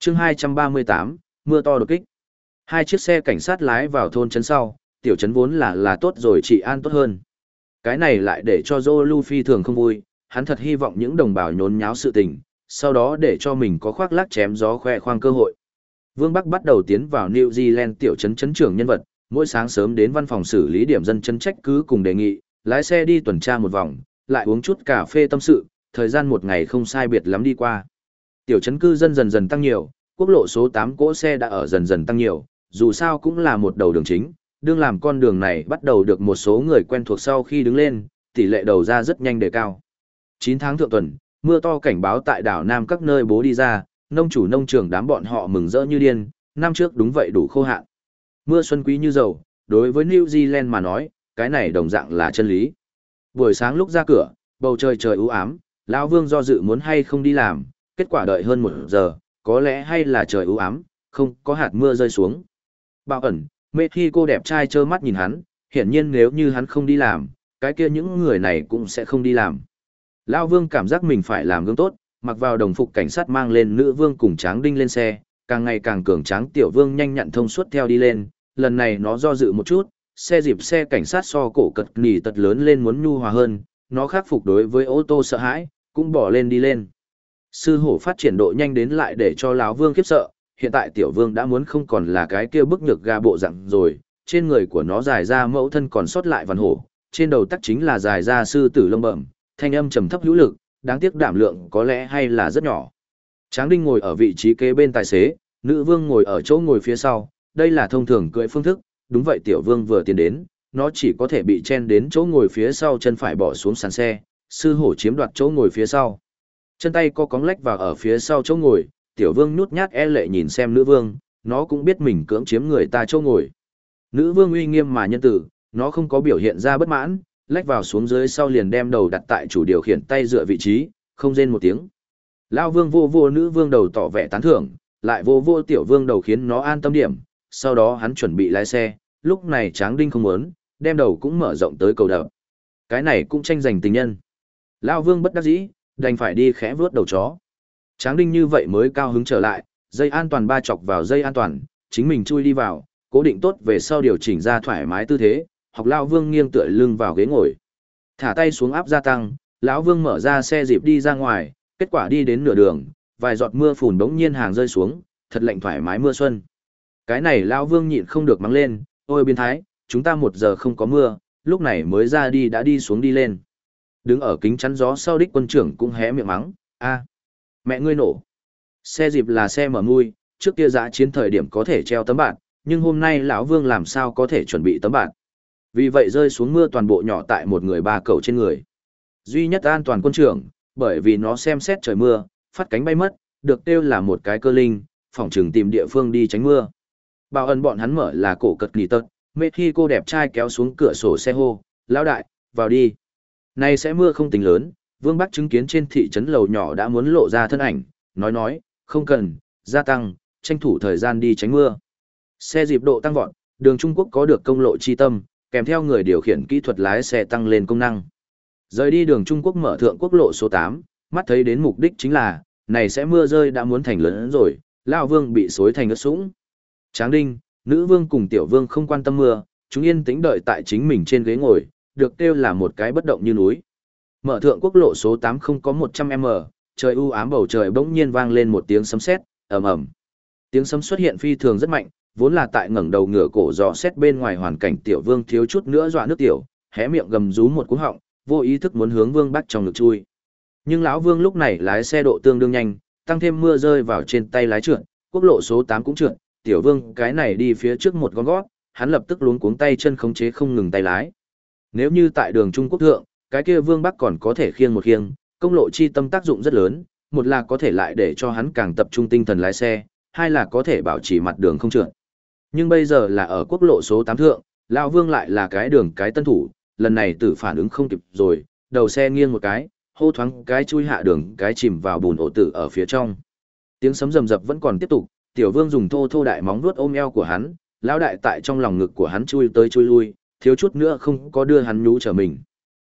chương 238, mưa to đột kích. Hai chiếc xe cảnh sát lái vào thôn trấn sau, tiểu trấn vốn là là tốt rồi chị an tốt hơn. Cái này lại để cho Zolu phi thường không vui, hắn thật hy vọng những đồng bào nhốn nháo sự tình, sau đó để cho mình có khoác lác chém gió khoe khoang cơ hội. Vương Bắc bắt đầu tiến vào New Zealand tiểu trấn trấn trưởng nhân vật, mỗi sáng sớm đến văn phòng xử lý điểm dân chân trách cứ cùng đề nghị, lái xe đi tuần tra một vòng, lại uống chút cà phê tâm sự, thời gian một ngày không sai biệt lắm đi qua. Tiểu trấn cư dân dần dần tăng nhiều, quốc lộ số 8 cỗ xe đã ở dần dần tăng nhiều, dù sao cũng là một đầu đường chính, đương làm con đường này bắt đầu được một số người quen thuộc sau khi đứng lên, tỷ lệ đầu ra rất nhanh đề cao. 9 tháng thượng tuần, mưa to cảnh báo tại đảo Nam các nơi bố đi ra, nông chủ nông trường đám bọn họ mừng rỡ như điên, năm trước đúng vậy đủ khô hạn. Mưa xuân quý như dầu, đối với New Zealand mà nói, cái này đồng dạng là chân lý. Buổi sáng lúc ra cửa, bầu trời trời u ám, lão Vương do dự muốn hay không đi làm, kết quả đợi hơn một giờ, có lẽ hay là trời ưu ám, không có hạt mưa rơi xuống. Bạo ẩn, mê khi cô đẹp trai trơ mắt nhìn hắn, hiển nhiên nếu như hắn không đi làm, cái kia những người này cũng sẽ không đi làm. Lão Vương cảm giác mình phải làm gương tốt, mặc vào đồng phục cảnh sát mang lên nữ vương cùng tráng đinh lên xe, càng ngày càng cường tráng tiểu vương nhanh nhặn thông suốt theo đi lên, lần này nó do dự một chút, xe dịp xe cảnh sát so cổ cật nỉ tật lớn lên muốn nhu hòa hơn, nó khắc phục đối với ô tô sợ hãi, cũng bỏ lên đi lên. Sư hổ phát triển độ nhanh đến lại để cho lão vương khiếp sợ, hiện tại tiểu vương đã muốn không còn là cái kia bức nhược ga bộ dạng rồi, trên người của nó dài ra mẫu thân còn sót lại văn hổ, trên đầu tắc chính là dài ra sư tử lông bẩm, thanh âm trầm thấp hữu lực, đáng tiếc đảm lượng có lẽ hay là rất nhỏ. Tráng Đinh ngồi ở vị trí kế bên tài xế, nữ vương ngồi ở chỗ ngồi phía sau, đây là thông thường cưỡi phương thức, đúng vậy tiểu vương vừa tiến đến, nó chỉ có thể bị chen đến chỗ ngồi phía sau chân phải bỏ xuống sàn xe, sư hổ chiếm đoạt chỗ ngồi phía sau. Chân tay co cóng lách vào ở phía sau chỗ ngồi, tiểu vương nhút nhát e lệ nhìn xem nữ vương, nó cũng biết mình cưỡng chiếm người ta chỗ ngồi. Nữ vương uy nghiêm mà nhân tử, nó không có biểu hiện ra bất mãn, lách vào xuống dưới sau liền đem đầu đặt tại chủ điều khiển tay dựa vị trí, không rên một tiếng. Lao vương vô vô nữ vương đầu tỏ vẻ tán thưởng, lại vô vô tiểu vương đầu khiến nó an tâm điểm, sau đó hắn chuẩn bị lái xe, lúc này tráng đinh không muốn, đem đầu cũng mở rộng tới cầu đập. Cái này cũng tranh giành tình nhân. Lao vương bất đắc dĩ, đành phải đi khẽ vuốt đầu chó. Tráng đinh như vậy mới cao hứng trở lại, dây an toàn ba chọc vào dây an toàn, chính mình chui đi vào, cố định tốt về sau điều chỉnh ra thoải mái tư thế, học Lão vương nghiêng tựa lưng vào ghế ngồi. Thả tay xuống áp gia tăng, lão vương mở ra xe dịp đi ra ngoài, kết quả đi đến nửa đường, vài giọt mưa phùn bỗng nhiên hàng rơi xuống, thật lạnh thoải mái mưa xuân. Cái này lão vương nhịn không được mắng lên, ôi biến thái, chúng ta một giờ không có mưa, lúc này mới ra đi đã đi xuống đi lên. Đứng ở kính chắn gió sau đích quân trưởng cũng hé miệng mắng, a mẹ ngươi nổ. Xe dịp là xe mở mui, trước kia giã chiến thời điểm có thể treo tấm bạt, nhưng hôm nay lão vương làm sao có thể chuẩn bị tấm bạt. Vì vậy rơi xuống mưa toàn bộ nhỏ tại một người ba cầu trên người. Duy nhất an toàn quân trưởng, bởi vì nó xem xét trời mưa, phát cánh bay mất, được kêu là một cái cơ linh, phòng trường tìm địa phương đi tránh mưa. Bảo ẩn bọn hắn mở là cổ cật nghỉ tật, mẹ khi cô đẹp trai kéo xuống cửa sổ xe hô, lão đại, vào đi. Này sẽ mưa không tính lớn, Vương Bắc chứng kiến trên thị trấn lầu nhỏ đã muốn lộ ra thân ảnh, nói nói, không cần, gia tăng, tranh thủ thời gian đi tránh mưa. Xe dịp độ tăng vọt, đường Trung Quốc có được công lộ chi tâm, kèm theo người điều khiển kỹ thuật lái xe tăng lên công năng. Rời đi đường Trung Quốc mở thượng quốc lộ số 8, mắt thấy đến mục đích chính là, này sẽ mưa rơi đã muốn thành lớn rồi, Lão Vương bị xối thành ướt sũng. Tráng Đinh, nữ vương cùng tiểu vương không quan tâm mưa, chúng yên tĩnh đợi tại chính mình trên ghế ngồi, được kêu là một cái bất động như núi. Mở thượng quốc lộ số 8 không có 100m, trời u ám bầu trời bỗng nhiên vang lên một tiếng sấm sét, ầm ầm. Tiếng sấm xuất hiện phi thường rất mạnh, vốn là tại ngẩng đầu ngửa cổ dò xét bên ngoài hoàn cảnh tiểu vương thiếu chút nữa dọa nước tiểu, hé miệng gầm rú một cú họng, vô ý thức muốn hướng vương bắt trong ngực chui. Nhưng lão vương lúc này lái xe độ tương đương nhanh, tăng thêm mưa rơi vào trên tay lái trượt, quốc lộ số 8 cũng trượt, tiểu vương cái này đi phía trước một con gót, hắn lập tức luống cuống tay chân khống chế không ngừng tay lái. Nếu như tại đường Trung Quốc thượng, cái kia vương bắc còn có thể khiêng một khiêng, công lộ chi tâm tác dụng rất lớn, một là có thể lại để cho hắn càng tập trung tinh thần lái xe, hai là có thể bảo trì mặt đường không trượt. Nhưng bây giờ là ở quốc lộ số 8 thượng, lão vương lại là cái đường cái tân thủ, lần này tử phản ứng không kịp rồi, đầu xe nghiêng một cái, hô thoáng cái chui hạ đường cái chìm vào bùn ổ tử ở phía trong. Tiếng sấm rầm rập vẫn còn tiếp tục, tiểu vương dùng thô thô đại móng vuốt ôm eo của hắn, lão đại tại trong lòng ngực của hắn chui tới chui lui, thiếu chút nữa không có đưa hắn nhú trở mình.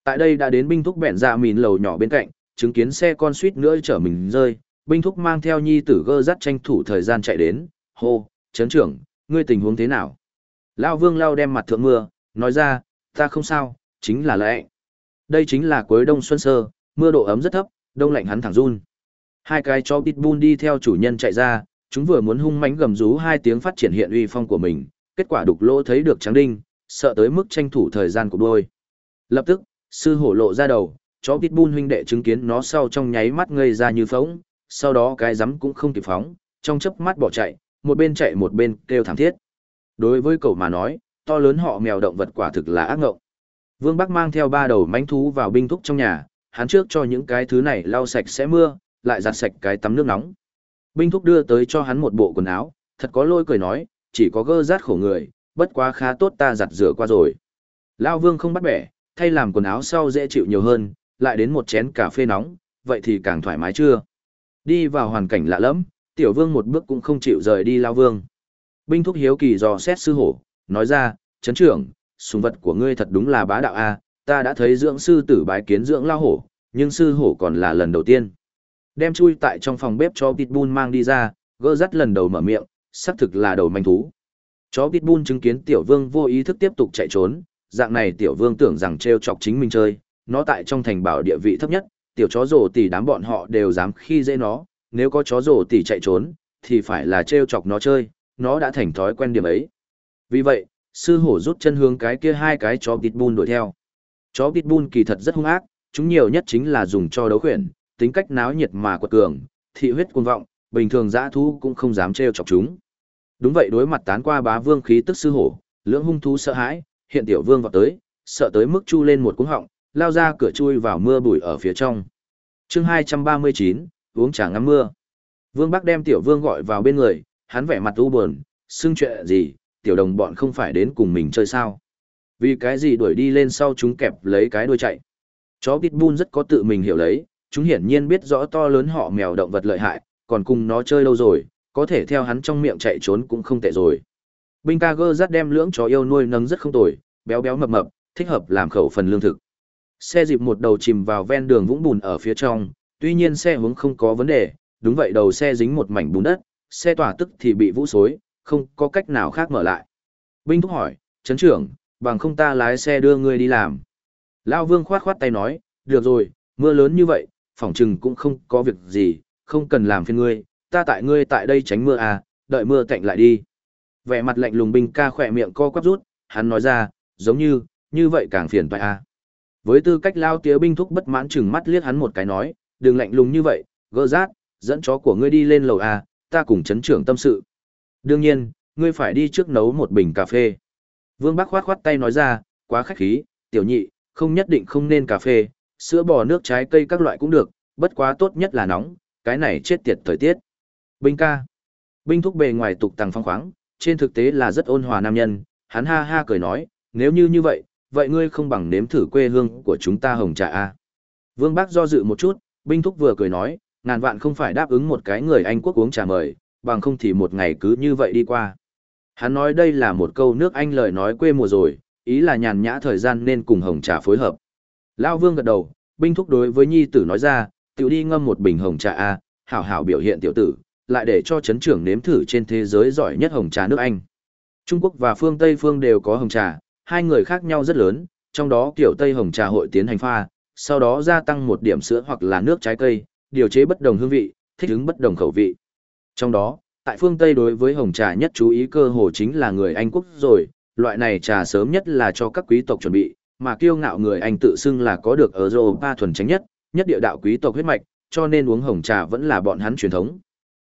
Tại đây đã đến binh thúc bẹn ra mìn lầu nhỏ bên cạnh, chứng kiến xe con suýt nữa chở mình rơi, Binh thúc mang theo nhi tử gơ dắt tranh thủ thời gian chạy đến, hô, chấn trưởng, ngươi tình huống thế nào? Lao vương lao đem mặt thượng mưa, nói ra, ta không sao, chính là lệ. Đây chính là cuối đông xuân sơ, mưa độ ấm rất thấp, đông lạnh hắn thẳng run. Hai cái chó pitbull đi theo chủ nhân chạy ra, chúng vừa muốn hung mãnh gầm rú hai tiếng phát triển hiện uy phong của mình, kết quả đục lỗ thấy được trắng đinh, sợ tới mức tranh thủ thời gian của đôi. Lập tức, sư hổ lộ ra đầu, chó pitbull huynh đệ chứng kiến nó sau trong nháy mắt ngây ra như phóng, sau đó cái rắm cũng không kịp phóng, trong chớp mắt bỏ chạy, một bên chạy một bên kêu thảm thiết. Đối với cậu mà nói, to lớn họ mèo động vật quả thực là ác ngộng. Vương Bắc mang theo ba đầu mánh thú vào binh thúc trong nhà, hắn trước cho những cái thứ này lau sạch sẽ mưa, lại giặt sạch cái tắm nước nóng. Binh thúc đưa tới cho hắn một bộ quần áo, thật có lôi cười nói, chỉ có gơ rát khổ người, bất quá khá tốt ta giặt rửa qua rồi. Lao vương không bắt bẻ, thay làm quần áo sau dễ chịu nhiều hơn, lại đến một chén cà phê nóng, vậy thì càng thoải mái chưa? Đi vào hoàn cảnh lạ lẫm, tiểu vương một bước cũng không chịu rời đi Lao vương. Binh thúc hiếu kỳ dò xét sư hổ, nói ra, chấn trưởng, sùng vật của ngươi thật đúng là bá đạo a, ta đã thấy dưỡng sư tử bái kiến dưỡng lao hổ, nhưng sư hổ còn là lần đầu tiên. Đem chui tại trong phòng bếp cho Pitbull mang đi ra, gỡ rắt lần đầu mở miệng, xác thực là đầu manh thú. Chó Pitbull chứng kiến tiểu vương vô ý thức tiếp tục chạy trốn, dạng này tiểu vương tưởng rằng treo chọc chính mình chơi, nó tại trong thành bảo địa vị thấp nhất, tiểu chó rổ tỷ đám bọn họ đều dám khi dễ nó, nếu có chó rổ tỷ chạy trốn, thì phải là treo chọc nó chơi, nó đã thành thói quen điểm ấy. Vì vậy, sư hổ rút chân hướng cái kia hai cái chó pitbull đuổi theo. Chó pitbull kỳ thật rất hung ác, chúng nhiều nhất chính là dùng cho đấu khuyển, tính cách náo nhiệt mà quật cường, thị huyết cuồng vọng, bình thường dã thú cũng không dám trêu chọc chúng. Đúng vậy đối mặt tán qua bá vương khí tức sư hổ, lưỡng hung thú sợ hãi, hiện tiểu vương vào tới, sợ tới mức chu lên một cuống họng, lao ra cửa chui vào mưa bụi ở phía trong. Chương 239, uống trà ngắm mưa. Vương Bắc đem tiểu vương gọi vào bên người, hắn vẻ mặt u buồn, xưng chuyện gì, tiểu đồng bọn không phải đến cùng mình chơi sao. Vì cái gì đuổi đi lên sau chúng kẹp lấy cái đuôi chạy. Chó Pitbull rất có tự mình hiểu lấy, chúng hiển nhiên biết rõ to lớn họ mèo động vật lợi hại, còn cùng nó chơi lâu rồi, có thể theo hắn trong miệng chạy trốn cũng không tệ rồi. Binh ca gơ rất đem lưỡng chó yêu nuôi nâng rất không tồi, béo béo mập mập, thích hợp làm khẩu phần lương thực. Xe dịp một đầu chìm vào ven đường vũng bùn ở phía trong, tuy nhiên xe hướng không có vấn đề, đúng vậy đầu xe dính một mảnh bùn đất, xe tỏa tức thì bị vũ xối, không có cách nào khác mở lại. Binh thúc hỏi, chấn trưởng, bằng không ta lái xe đưa ngươi đi làm. Lao vương khoát khoát tay nói, được rồi, mưa lớn như vậy, phỏng chừng cũng không có việc gì, không cần làm phiền ngươi, ta tại ngươi tại đây tránh mưa à, đợi mưa tạnh lại đi. Vẻ mặt lạnh lùng binh ca khỏe miệng co quắp rút, hắn nói ra, giống như, như vậy càng phiền phải à. Với tư cách lao tía binh thúc bất mãn chừng mắt liếc hắn một cái nói, đừng lạnh lùng như vậy, gỡ rát, dẫn chó của ngươi đi lên lầu à, ta cùng chấn trưởng tâm sự. Đương nhiên, ngươi phải đi trước nấu một bình cà phê. Vương Bắc khoát khoát tay nói ra, quá khách khí, tiểu nhị, không nhất định không nên cà phê, sữa bò nước trái cây các loại cũng được, bất quá tốt nhất là nóng, cái này chết tiệt thời tiết. Binh ca. Binh thúc bề ngoài tục tằng phong khoáng, trên thực tế là rất ôn hòa nam nhân, hắn ha ha cười nói, nếu như như vậy, vậy ngươi không bằng nếm thử quê hương của chúng ta hồng trà a. Vương Bác do dự một chút, binh thúc vừa cười nói, ngàn vạn không phải đáp ứng một cái người Anh quốc uống trà mời, bằng không thì một ngày cứ như vậy đi qua. Hắn nói đây là một câu nước Anh lời nói quê mùa rồi, ý là nhàn nhã thời gian nên cùng hồng trà phối hợp. Lao Vương gật đầu, binh thúc đối với nhi tử nói ra, tiểu đi ngâm một bình hồng trà A, hảo hảo biểu hiện tiểu tử, lại để cho chấn trưởng nếm thử trên thế giới giỏi nhất hồng trà nước Anh. Trung Quốc và phương Tây phương đều có hồng trà, hai người khác nhau rất lớn, trong đó kiểu Tây hồng trà hội tiến hành pha, sau đó gia tăng một điểm sữa hoặc là nước trái cây, điều chế bất đồng hương vị, thích ứng bất đồng khẩu vị. Trong đó, tại phương Tây đối với hồng trà nhất chú ý cơ hồ chính là người Anh quốc rồi, loại này trà sớm nhất là cho các quý tộc chuẩn bị, mà kiêu ngạo người Anh tự xưng là có được ở Europa thuần tránh nhất, nhất địa đạo quý tộc huyết mạch, cho nên uống hồng trà vẫn là bọn hắn truyền thống.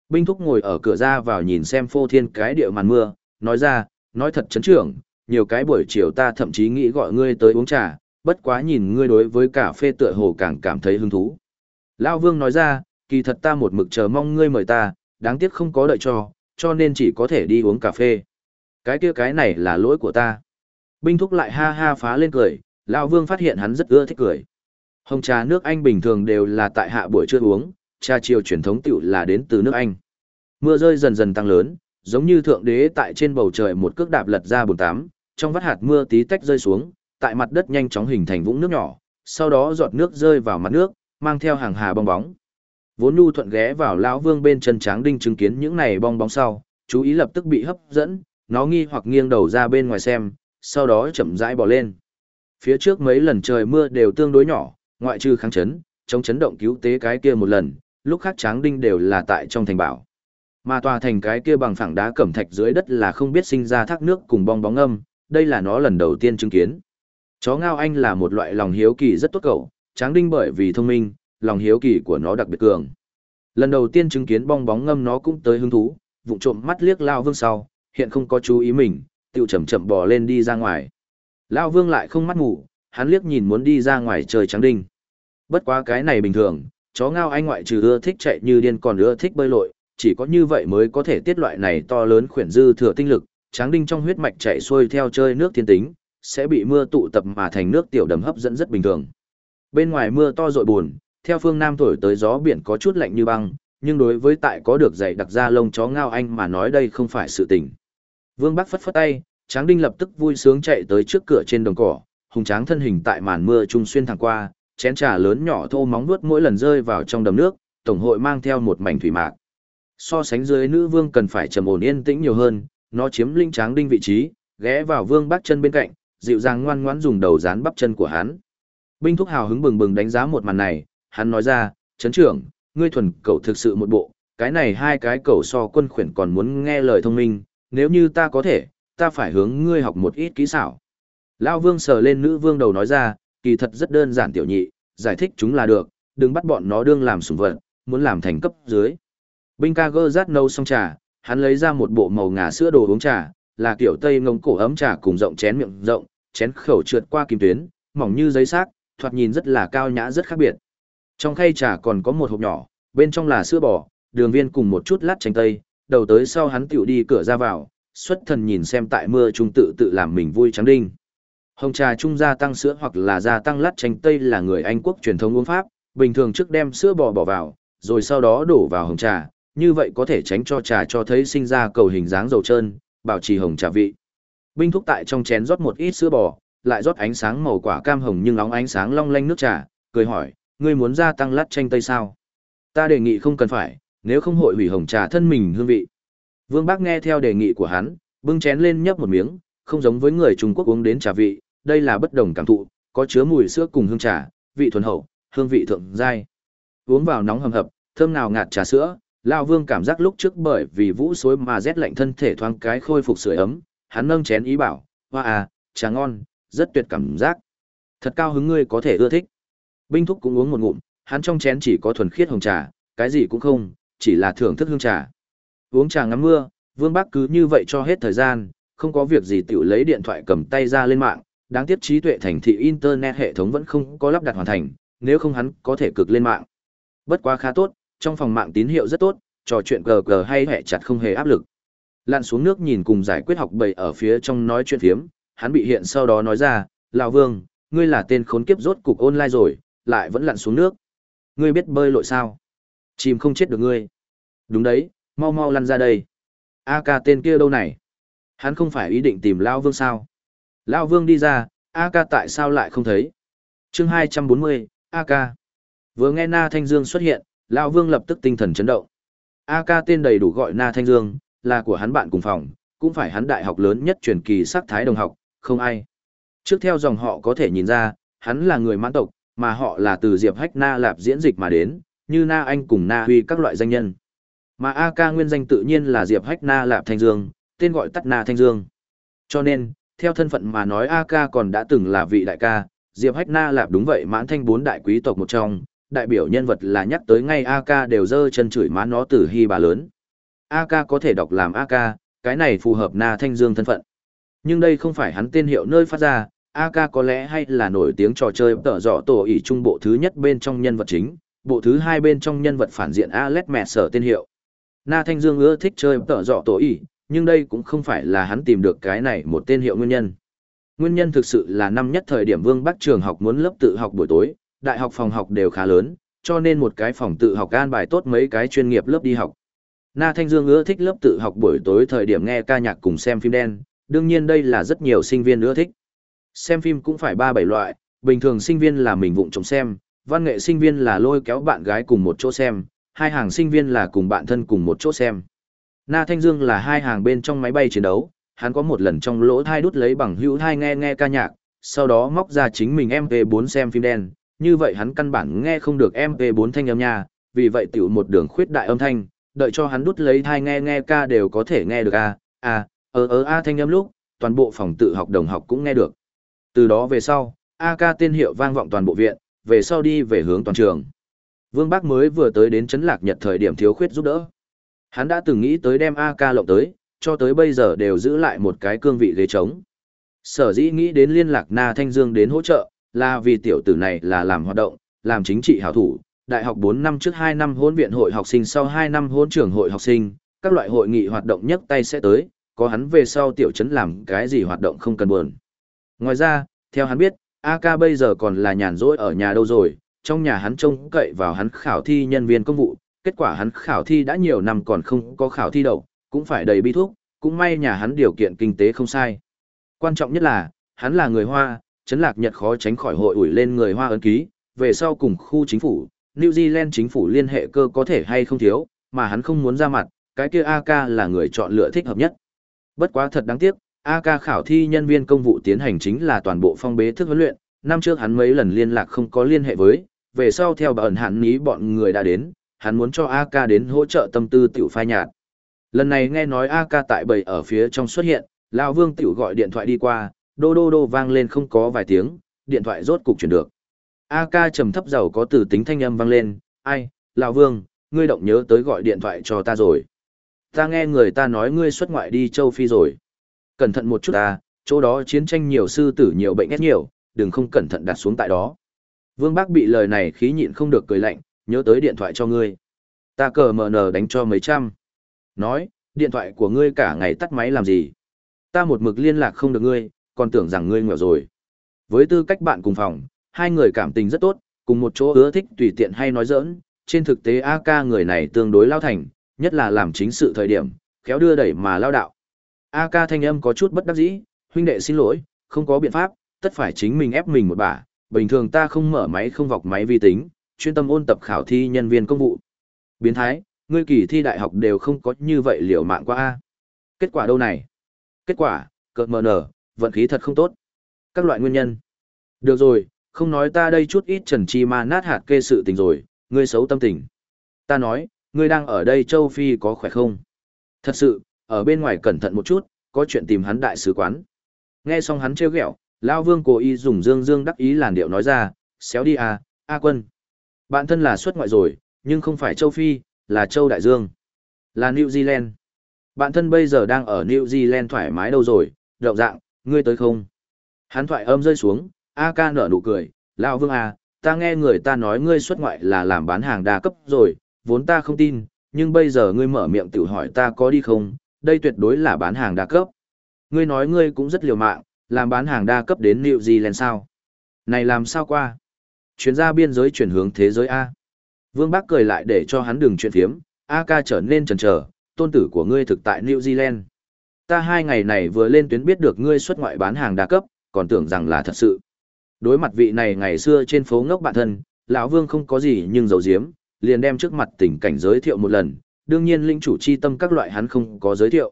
Binh thúc ngồi ở cửa ra vào nhìn xem phô thiên cái địa màn mưa, nói ra, nói thật chấn trưởng, nhiều cái buổi chiều ta thậm chí nghĩ gọi ngươi tới uống trà, bất quá nhìn ngươi đối với cà phê tựa hồ càng cảm thấy hứng thú. Lao Vương nói ra, kỳ thật ta một mực chờ mong ngươi mời ta, đáng tiếc không có đợi cho, cho nên chỉ có thể đi uống cà phê. Cái kia cái này là lỗi của ta. Binh thúc lại ha ha phá lên cười, Lao Vương phát hiện hắn rất ưa thích cười. Hồng trà nước Anh bình thường đều là tại hạ buổi trưa uống, trà chiều truyền thống tiểu là đến từ nước Anh. Mưa rơi dần dần tăng lớn, giống như thượng đế tại trên bầu trời một cước đạp lật ra bùn tám, trong vắt hạt mưa tí tách rơi xuống, tại mặt đất nhanh chóng hình thành vũng nước nhỏ, sau đó giọt nước rơi vào mặt nước, mang theo hàng hà bong bóng. Vốn nhu thuận ghé vào lão vương bên chân tráng đinh chứng kiến những này bong bóng sau, chú ý lập tức bị hấp dẫn, nó nghi hoặc nghiêng đầu ra bên ngoài xem, sau đó chậm rãi bò lên. Phía trước mấy lần trời mưa đều tương đối nhỏ, ngoại trừ kháng chấn, chống chấn động cứu tế cái kia một lần, lúc khác tráng đinh đều là tại trong thành bảo. Mà tòa thành cái kia bằng phẳng đá cẩm thạch dưới đất là không biết sinh ra thác nước cùng bong bóng âm, đây là nó lần đầu tiên chứng kiến. Chó ngao anh là một loại lòng hiếu kỳ rất tốt cậu, tráng đinh bởi vì thông minh, lòng hiếu kỳ của nó đặc biệt cường. Lần đầu tiên chứng kiến bong bóng ngâm nó cũng tới hứng thú, vụng trộm mắt liếc Lao Vương sau, hiện không có chú ý mình, tiêu chậm chậm bò lên đi ra ngoài. Lao Vương lại không mắt ngủ, hắn liếc nhìn muốn đi ra ngoài trời trắng đinh. Bất quá cái này bình thường, chó ngao anh ngoại trừ ưa thích chạy như điên còn ưa thích bơi lội, chỉ có như vậy mới có thể tiết loại này to lớn khuyển dư thừa tinh lực, tráng đinh trong huyết mạch chạy xuôi theo chơi nước thiên tính, sẽ bị mưa tụ tập mà thành nước tiểu đầm hấp dẫn rất bình thường. Bên ngoài mưa to rội buồn, theo phương Nam thổi tới gió biển có chút lạnh như băng, nhưng đối với tại có được dày đặc ra lông chó ngao anh mà nói đây không phải sự tình. Vương Bắc phất phất tay, Tráng Đinh lập tức vui sướng chạy tới trước cửa trên đồng cỏ, hùng tráng thân hình tại màn mưa trung xuyên thẳng qua, chén trà lớn nhỏ thô móng nuốt mỗi lần rơi vào trong đầm nước, tổng hội mang theo một mảnh thủy mạc. So sánh dưới nữ vương cần phải trầm ổn yên tĩnh nhiều hơn, nó chiếm linh Tráng Đinh vị trí, ghé vào Vương Bắc chân bên cạnh, dịu dàng ngoan ngoãn dùng đầu dán bắp chân của hắn. Binh thúc hào hứng bừng bừng đánh giá một màn này, hắn nói ra, chấn trưởng, ngươi thuần cậu thực sự một bộ, cái này hai cái cậu so quân khuyển còn muốn nghe lời thông minh, nếu như ta có thể, ta phải hướng ngươi học một ít kỹ xảo. Lão vương sờ lên nữ vương đầu nói ra, kỳ thật rất đơn giản tiểu nhị, giải thích chúng là được, đừng bắt bọn nó đương làm sủng vật, muốn làm thành cấp dưới. Binh ca gơ rát nâu xong trà, hắn lấy ra một bộ màu ngà sữa đồ uống trà, là kiểu tây ngông cổ ấm trà cùng rộng chén miệng rộng, chén khẩu trượt qua kim tuyến, mỏng như giấy xác, thoạt nhìn rất là cao nhã rất khác biệt. Trong khay trà còn có một hộp nhỏ, bên trong là sữa bò, đường viên cùng một chút lát chanh tây, đầu tới sau hắn tiểu đi cửa ra vào, xuất thần nhìn xem tại mưa trung tự tự làm mình vui trắng đinh. Hồng trà trung gia tăng sữa hoặc là gia tăng lát chanh tây là người Anh quốc truyền thống uống pháp, bình thường trước đem sữa bò bỏ vào, rồi sau đó đổ vào hồng trà, như vậy có thể tránh cho trà cho thấy sinh ra cầu hình dáng dầu trơn, bảo trì hồng trà vị. Binh thúc tại trong chén rót một ít sữa bò, lại rót ánh sáng màu quả cam hồng nhưng óng ánh sáng long lanh nước trà, cười hỏi, ngươi muốn gia tăng lát chanh tây sao? Ta đề nghị không cần phải, nếu không hội hủy hồng trà thân mình hương vị. Vương Bác nghe theo đề nghị của hắn, bưng chén lên nhấp một miếng, không giống với người Trung Quốc uống đến trà vị, đây là bất đồng cảm thụ, có chứa mùi sữa cùng hương trà, vị thuần hậu, hương vị thượng giai. Uống vào nóng hầm hập, thơm nào ngạt trà sữa, lão Vương cảm giác lúc trước bởi vì vũ xối mà rét lạnh thân thể thoáng cái khôi phục sưởi ấm, hắn nâng chén ý bảo, "Hoa à, trà ngon, rất tuyệt cảm giác. Thật cao hứng ngươi có thể ưa thích." Binh thúc cũng uống một ngụm, hắn trong chén chỉ có thuần khiết hồng trà, cái gì cũng không, chỉ là thưởng thức hương trà. Uống trà ngắm mưa, Vương Bắc cứ như vậy cho hết thời gian, không có việc gì tiểu lấy điện thoại cầm tay ra lên mạng, đáng tiếc trí tuệ thành thị internet hệ thống vẫn không có lắp đặt hoàn thành, nếu không hắn có thể cực lên mạng. Bất quá khá tốt, trong phòng mạng tín hiệu rất tốt, trò chuyện gờ gờ hay hẹ chặt không hề áp lực. Lặn xuống nước nhìn cùng giải quyết học bầy ở phía trong nói chuyện phiếm, hắn bị hiện sau đó nói ra, Lão Vương, ngươi là tên khốn kiếp rốt cục online rồi, lại vẫn lặn xuống nước. Ngươi biết bơi lội sao? Chìm không chết được ngươi. Đúng đấy, mau mau lăn ra đây. A ca tên kia đâu này? Hắn không phải ý định tìm Lao Vương sao? Lao Vương đi ra, A ca tại sao lại không thấy? chương 240, A ca. Vừa nghe Na Thanh Dương xuất hiện, Lao Vương lập tức tinh thần chấn động. A ca tên đầy đủ gọi Na Thanh Dương, là của hắn bạn cùng phòng, cũng phải hắn đại học lớn nhất truyền kỳ sắc thái đồng học, không ai. Trước theo dòng họ có thể nhìn ra, hắn là người mãn tộc, mà họ là từ Diệp Hách Na Lạp diễn dịch mà đến, như Na Anh cùng Na Huy các loại danh nhân. Mà A ca nguyên danh tự nhiên là Diệp Hách Na Lạp Thanh Dương, tên gọi tắt Na Thanh Dương. Cho nên, theo thân phận mà nói A ca còn đã từng là vị đại ca, Diệp Hách Na Lạp đúng vậy mãn thanh bốn đại quý tộc một trong, đại biểu nhân vật là nhắc tới ngay A ca đều dơ chân chửi má nó từ hy bà lớn. A ca có thể đọc làm A ca, cái này phù hợp Na Thanh Dương thân phận. Nhưng đây không phải hắn tên hiệu nơi phát ra, A ca có lẽ hay là nổi tiếng trò chơi tở dọ tổ ỷ trung bộ thứ nhất bên trong nhân vật chính, bộ thứ hai bên trong nhân vật phản diện Alex mẹ sở tên hiệu. Na Thanh Dương ưa thích chơi tở dọ tổ ỷ, nhưng đây cũng không phải là hắn tìm được cái này một tên hiệu nguyên nhân. Nguyên nhân thực sự là năm nhất thời điểm Vương Bắc trường học muốn lớp tự học buổi tối, đại học phòng học đều khá lớn, cho nên một cái phòng tự học an bài tốt mấy cái chuyên nghiệp lớp đi học. Na Thanh Dương ưa thích lớp tự học buổi tối thời điểm nghe ca nhạc cùng xem phim đen, đương nhiên đây là rất nhiều sinh viên ưa thích. Xem phim cũng phải ba bảy loại, bình thường sinh viên là mình vụng trộm xem, văn nghệ sinh viên là lôi kéo bạn gái cùng một chỗ xem, hai hàng sinh viên là cùng bạn thân cùng một chỗ xem. Na Thanh Dương là hai hàng bên trong máy bay chiến đấu, hắn có một lần trong lỗ thai đút lấy bằng hữu thai nghe nghe ca nhạc, sau đó móc ra chính mình MP4 xem phim đen, như vậy hắn căn bản nghe không được MP4 thanh âm nha, vì vậy tiểu một đường khuyết đại âm thanh, đợi cho hắn đút lấy thai nghe nghe ca đều có thể nghe được a, a, ơ ơ a thanh âm lúc, toàn bộ phòng tự học đồng học cũng nghe được. Từ đó về sau, A ca tên hiệu vang vọng toàn bộ viện, về sau đi về hướng toàn trường. Vương Bác mới vừa tới đến Trấn lạc nhật thời điểm thiếu khuyết giúp đỡ. Hắn đã từng nghĩ tới đem AK lộng tới, cho tới bây giờ đều giữ lại một cái cương vị ghế trống. Sở dĩ nghĩ đến liên lạc Na Thanh Dương đến hỗ trợ, là vì tiểu tử này là làm hoạt động, làm chính trị hảo thủ, đại học 4 năm trước 2 năm hôn viện hội học sinh sau 2 năm hôn trưởng hội học sinh, các loại hội nghị hoạt động nhất tay sẽ tới, có hắn về sau tiểu trấn làm cái gì hoạt động không cần buồn. Ngoài ra, theo hắn biết, AK bây giờ còn là nhàn rỗi ở nhà đâu rồi, trong nhà hắn trông cậy vào hắn khảo thi nhân viên công vụ, kết quả hắn khảo thi đã nhiều năm còn không có khảo thi đậu, cũng phải đầy bi thuốc, cũng may nhà hắn điều kiện kinh tế không sai. Quan trọng nhất là, hắn là người Hoa, chấn lạc Nhật khó tránh khỏi hội ủi lên người Hoa ấn ký, về sau cùng khu chính phủ, New Zealand chính phủ liên hệ cơ có thể hay không thiếu, mà hắn không muốn ra mặt, cái kia AK là người chọn lựa thích hợp nhất. Bất quá thật đáng tiếc, AK khảo thi nhân viên công vụ tiến hành chính là toàn bộ phong bế thức huấn luyện, năm trước hắn mấy lần liên lạc không có liên hệ với, về sau theo bà ẩn hạn ní bọn người đã đến, hắn muốn cho AK đến hỗ trợ tâm tư tiểu phai nhạt. Lần này nghe nói AK tại bầy ở phía trong xuất hiện, Lão Vương tiểu gọi điện thoại đi qua, đô đô đô vang lên không có vài tiếng, điện thoại rốt cục chuyển được. AK trầm thấp giàu có từ tính thanh âm vang lên, ai, Lão Vương, ngươi động nhớ tới gọi điện thoại cho ta rồi. Ta nghe người ta nói ngươi xuất ngoại đi châu Phi rồi. Cẩn thận một chút ta, chỗ đó chiến tranh nhiều sư tử nhiều bệnh ghét nhiều, đừng không cẩn thận đặt xuống tại đó. Vương Bác bị lời này khí nhịn không được cười lạnh, nhớ tới điện thoại cho ngươi. Ta cờ mờ nờ đánh cho mấy trăm. Nói, điện thoại của ngươi cả ngày tắt máy làm gì? Ta một mực liên lạc không được ngươi, còn tưởng rằng ngươi nghèo rồi. Với tư cách bạn cùng phòng, hai người cảm tình rất tốt, cùng một chỗ ưa thích tùy tiện hay nói giỡn. Trên thực tế AK người này tương đối lao thành, nhất là làm chính sự thời điểm, khéo đưa đẩy mà lao đạo. AK thanh âm có chút bất đắc dĩ, huynh đệ xin lỗi, không có biện pháp, tất phải chính mình ép mình một bả, bình thường ta không mở máy không vọc máy vi tính, chuyên tâm ôn tập khảo thi nhân viên công vụ. Biến thái, ngươi kỳ thi đại học đều không có như vậy liều mạng qua a. Kết quả đâu này? Kết quả, cợt mờ nở, vận khí thật không tốt. Các loại nguyên nhân. Được rồi, không nói ta đây chút ít trần chi ma nát hạt kê sự tình rồi, ngươi xấu tâm tình. Ta nói, ngươi đang ở đây châu Phi có khỏe không? Thật sự, ở bên ngoài cẩn thận một chút, có chuyện tìm hắn đại sứ quán. Nghe xong hắn trêu ghẹo, Lão Vương cố ý dùng dương dương đắc ý làn điệu nói ra, xéo đi à, A quân. Bạn thân là xuất ngoại rồi, nhưng không phải châu Phi, là châu Đại Dương. Là New Zealand. Bạn thân bây giờ đang ở New Zealand thoải mái đâu rồi, rộng dạng, ngươi tới không? Hắn thoại âm rơi xuống, A ca nở nụ cười, Lão Vương à, ta nghe người ta nói ngươi xuất ngoại là làm bán hàng đa cấp rồi, vốn ta không tin, nhưng bây giờ ngươi mở miệng tự hỏi ta có đi không, đây tuyệt đối là bán hàng đa cấp. Ngươi nói ngươi cũng rất liều mạng, làm bán hàng đa cấp đến New Zealand sao? Này làm sao qua? Chuyển ra biên giới chuyển hướng thế giới A. Vương Bác cười lại để cho hắn đừng chuyện phiếm, A ca trở nên chần trở, tôn tử của ngươi thực tại New Zealand. Ta hai ngày này vừa lên tuyến biết được ngươi xuất ngoại bán hàng đa cấp, còn tưởng rằng là thật sự. Đối mặt vị này ngày xưa trên phố ngốc bạn thân, lão Vương không có gì nhưng giấu giếm, liền đem trước mặt tình cảnh giới thiệu một lần, đương nhiên linh chủ chi tâm các loại hắn không có giới thiệu.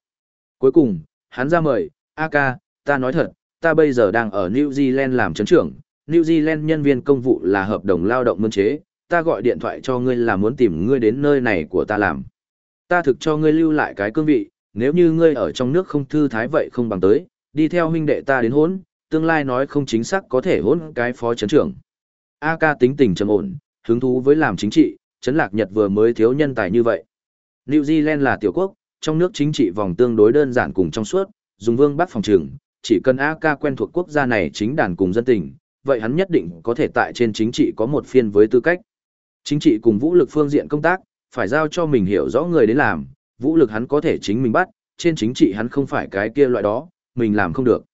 Cuối cùng, hắn ra mời, A ca, ta nói thật, ta bây giờ đang ở New Zealand làm chấn trưởng, New Zealand nhân viên công vụ là hợp đồng lao động mơn chế, ta gọi điện thoại cho ngươi là muốn tìm ngươi đến nơi này của ta làm. Ta thực cho ngươi lưu lại cái cương vị, nếu như ngươi ở trong nước không thư thái vậy không bằng tới, đi theo huynh đệ ta đến hôn, tương lai nói không chính xác có thể hôn cái phó chấn trưởng. A ca tính tình trầm ổn, hứng thú với làm chính trị, chấn lạc Nhật vừa mới thiếu nhân tài như vậy. New Zealand là tiểu quốc, trong nước chính trị vòng tương đối đơn giản cùng trong suốt, dùng vương bắt phòng trường, chỉ cần AK quen thuộc quốc gia này chính đàn cùng dân tình, vậy hắn nhất định có thể tại trên chính trị có một phiên với tư cách. Chính trị cùng vũ lực phương diện công tác, phải giao cho mình hiểu rõ người đến làm, vũ lực hắn có thể chính mình bắt, trên chính trị hắn không phải cái kia loại đó, mình làm không được.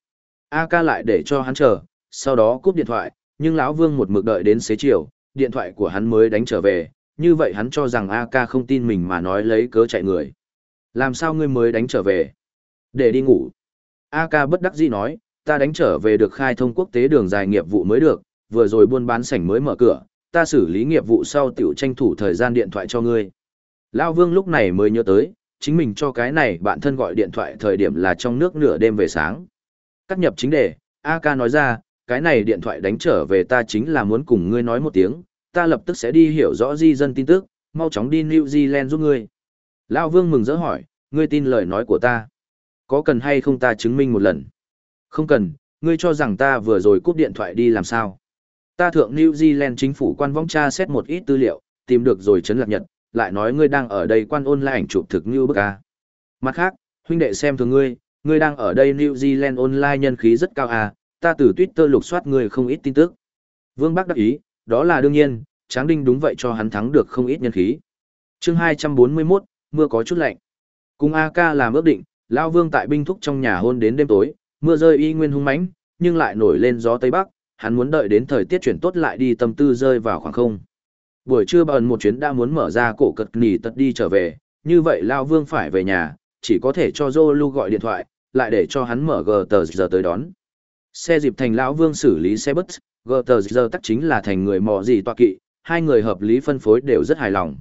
a ca lại để cho hắn chờ, sau đó cúp điện thoại, nhưng lão Vương một mực đợi đến xế chiều, điện thoại của hắn mới đánh trở về, như vậy hắn cho rằng a ca không tin mình mà nói lấy cớ chạy người. Làm sao ngươi mới đánh trở về? Để đi ngủ. a ca bất đắc dĩ nói, ta đánh trở về được khai thông quốc tế đường dài nghiệp vụ mới được, vừa rồi buôn bán sảnh mới mở cửa, ta xử lý nghiệp vụ sau tiểu tranh thủ thời gian điện thoại cho ngươi. Lao Vương lúc này mới nhớ tới, chính mình cho cái này bạn thân gọi điện thoại thời điểm là trong nước nửa đêm về sáng. Cắt nhập chính đề, AK nói ra, cái này điện thoại đánh trở về ta chính là muốn cùng ngươi nói một tiếng, ta lập tức sẽ đi hiểu rõ di dân tin tức, mau chóng đi New Zealand giúp ngươi. Lao Vương mừng rỡ hỏi, ngươi tin lời nói của ta. Có cần hay không ta chứng minh một lần? Không cần, ngươi cho rằng ta vừa rồi cúp điện thoại đi làm sao? Ta thượng New Zealand chính phủ quan vong tra xét một ít tư liệu, tìm được rồi chấn lạc nhật, lại nói ngươi đang ở đây quan ôn lại ảnh chụp thực như bức a. Mặt khác, huynh đệ xem thường ngươi, ngươi đang ở đây New Zealand online nhân khí rất cao à, ta từ Twitter lục soát ngươi không ít tin tức. Vương Bắc đắc ý, đó là đương nhiên, Tráng Đinh đúng vậy cho hắn thắng được không ít nhân khí. chương 241, mưa có chút lạnh. Cùng AK làm ước định, Lao Vương tại binh thúc trong nhà hôn đến đêm tối, mưa rơi y nguyên hung mãnh, nhưng lại nổi lên gió Tây Bắc, hắn muốn đợi đến thời tiết chuyển tốt lại đi tâm tư rơi vào khoảng không. Buổi trưa bận một chuyến đã muốn mở ra cổ cật nỉ tật đi trở về, như vậy Lao Vương phải về nhà, chỉ có thể cho Zolu gọi điện thoại, lại để cho hắn mở gờ tờ giờ tới đón. Xe dịp thành lão Vương xử lý xe bus, gờ tờ giờ tắc chính là thành người mò gì tọa kỵ, hai người hợp lý phân phối đều rất hài lòng.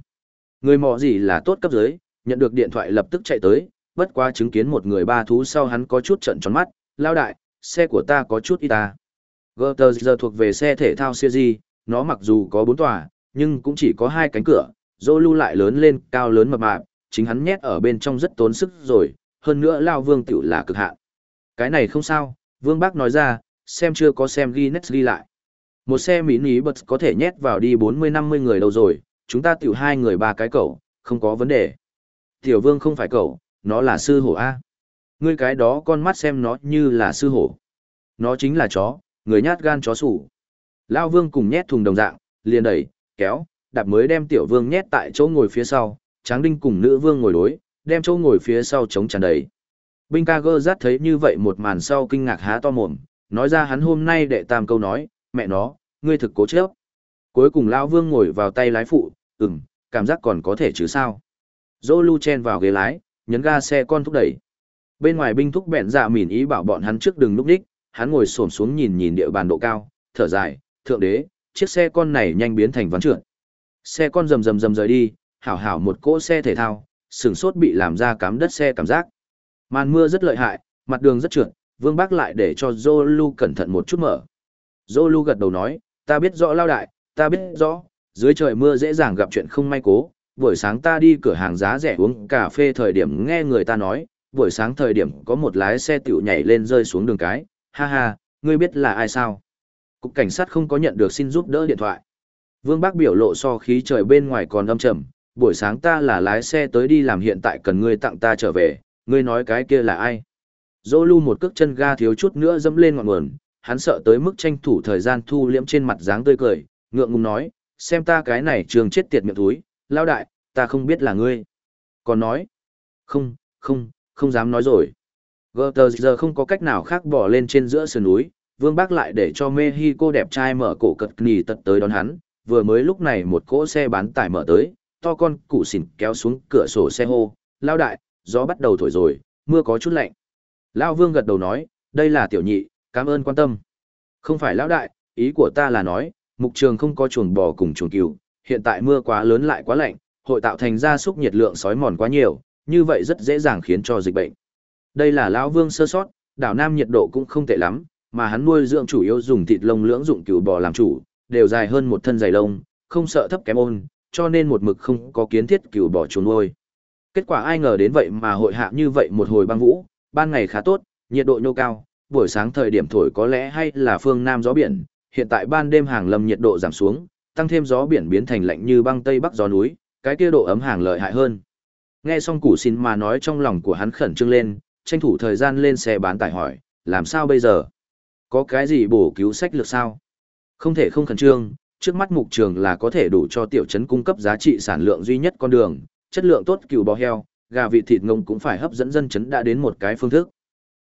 Người mò gì là tốt cấp dưới, nhận được điện thoại lập tức chạy tới, bất quá chứng kiến một người ba thú sau hắn có chút trận tròn mắt, lao đại, xe của ta có chút ít à. ta. Gutter giờ thuộc về xe thể thao siêu di, nó mặc dù có bốn tòa, nhưng cũng chỉ có hai cánh cửa, dô lưu lại lớn lên, cao lớn mập mạp, chính hắn nhét ở bên trong rất tốn sức rồi, hơn nữa lao vương tiểu là cực hạn. Cái này không sao, vương bác nói ra, xem chưa có xem Guinness ghi lại. Một xe mini bật có thể nhét vào đi 40-50 người đâu rồi, chúng ta tiểu hai người ba cái cậu, không có vấn đề. Tiểu vương không phải cậu, nó là sư hổ A. Ngươi cái đó con mắt xem nó như là sư hổ. Nó chính là chó, người nhát gan chó sủ. Lao vương cùng nhét thùng đồng dạng, liền đẩy, kéo, đạp mới đem tiểu vương nhét tại chỗ ngồi phía sau, tráng đinh cùng nữ vương ngồi đối, đem chỗ ngồi phía sau chống tràn đầy. Binh ca gơ rát thấy như vậy một màn sau kinh ngạc há to mồm, nói ra hắn hôm nay đệ tam câu nói, mẹ nó, ngươi thực cố chấp. Cuối cùng Lão Vương ngồi vào tay lái phụ, ừm, cảm giác còn có thể chứ sao. Dô lưu chen vào ghế lái, nhấn ga xe con thúc đẩy. Bên ngoài binh thúc bẹn dạ mỉn ý bảo bọn hắn trước đừng núp đích, hắn ngồi xổm xuống nhìn nhìn địa bàn độ cao, thở dài, thượng đế, chiếc xe con này nhanh biến thành ván trượt. Xe con rầm rầm rầm rời đi, hảo hảo một cỗ xe thể thao, sừng sốt bị làm ra cám đất xe cảm giác. Màn mưa rất lợi hại, mặt đường rất trượt, Vương Bác lại để cho Zolu cẩn thận một chút mở. Zolu gật đầu nói, ta biết rõ lao đại, ta biết rõ, dưới trời mưa dễ dàng gặp chuyện không may cố. Buổi sáng ta đi cửa hàng giá rẻ uống cà phê thời điểm nghe người ta nói, buổi sáng thời điểm có một lái xe tiểu nhảy lên rơi xuống đường cái, ha ha, ngươi biết là ai sao? Cục cảnh sát không có nhận được xin giúp đỡ điện thoại. Vương Bác biểu lộ so khí trời bên ngoài còn âm trầm, buổi sáng ta là lái xe tới đi làm hiện tại cần ngươi tặng ta trở về, ngươi nói cái kia là ai? Dô lưu một cước chân ga thiếu chút nữa dẫm lên ngọn nguồn, hắn sợ tới mức tranh thủ thời gian thu liễm trên mặt dáng tươi cười, ngượng ngùng nói, xem ta cái này trường chết tiệt miệng túi, lao đại, ta không biết là ngươi. Còn nói, không, không, không dám nói rồi. Gutter giờ không có cách nào khác bỏ lên trên giữa sườn núi, Vương Bác lại để cho Mexico đẹp trai mở cổ cật nì tật tới đón hắn, vừa mới lúc này một cỗ xe bán tải mở tới, to con cụ xỉn kéo xuống cửa sổ xe hô, lao đại, gió bắt đầu thổi rồi, mưa có chút lạnh. Lao Vương gật đầu nói, đây là tiểu nhị, cảm ơn quan tâm. Không phải lão đại, ý của ta là nói, mục trường không có chuồng bò cùng chuồng cừu, hiện tại mưa quá lớn lại quá lạnh, hội tạo thành ra súc nhiệt lượng sói mòn quá nhiều, như vậy rất dễ dàng khiến cho dịch bệnh. Đây là lão Vương sơ sót, đảo Nam nhiệt độ cũng không tệ lắm, mà hắn nuôi dưỡng chủ yếu dùng thịt lông lưỡng dụng cừu bò làm chủ, đều dài hơn một thân dày lông, không sợ thấp kém ôn, cho nên một mực không có kiến thiết cừu bò chuồng nuôi. Kết quả ai ngờ đến vậy mà hội hạ như vậy một hồi băng vũ, ban ngày khá tốt, nhiệt độ nhô cao, buổi sáng thời điểm thổi có lẽ hay là phương nam gió biển, hiện tại ban đêm hàng lâm nhiệt độ giảm xuống, tăng thêm gió biển biến thành lạnh như băng tây bắc gió núi, cái kia độ ấm hàng lợi hại hơn. Nghe xong củ xin mà nói trong lòng của hắn khẩn trương lên, tranh thủ thời gian lên xe bán tải hỏi, làm sao bây giờ? Có cái gì bổ cứu sách lược sao? Không thể không khẩn trương, trước mắt mục trường là có thể đủ cho tiểu trấn cung cấp giá trị sản lượng duy nhất con đường, chất lượng tốt cừu bò heo, gà vịt thịt ngông cũng phải hấp dẫn dân trấn đã đến một cái phương thức.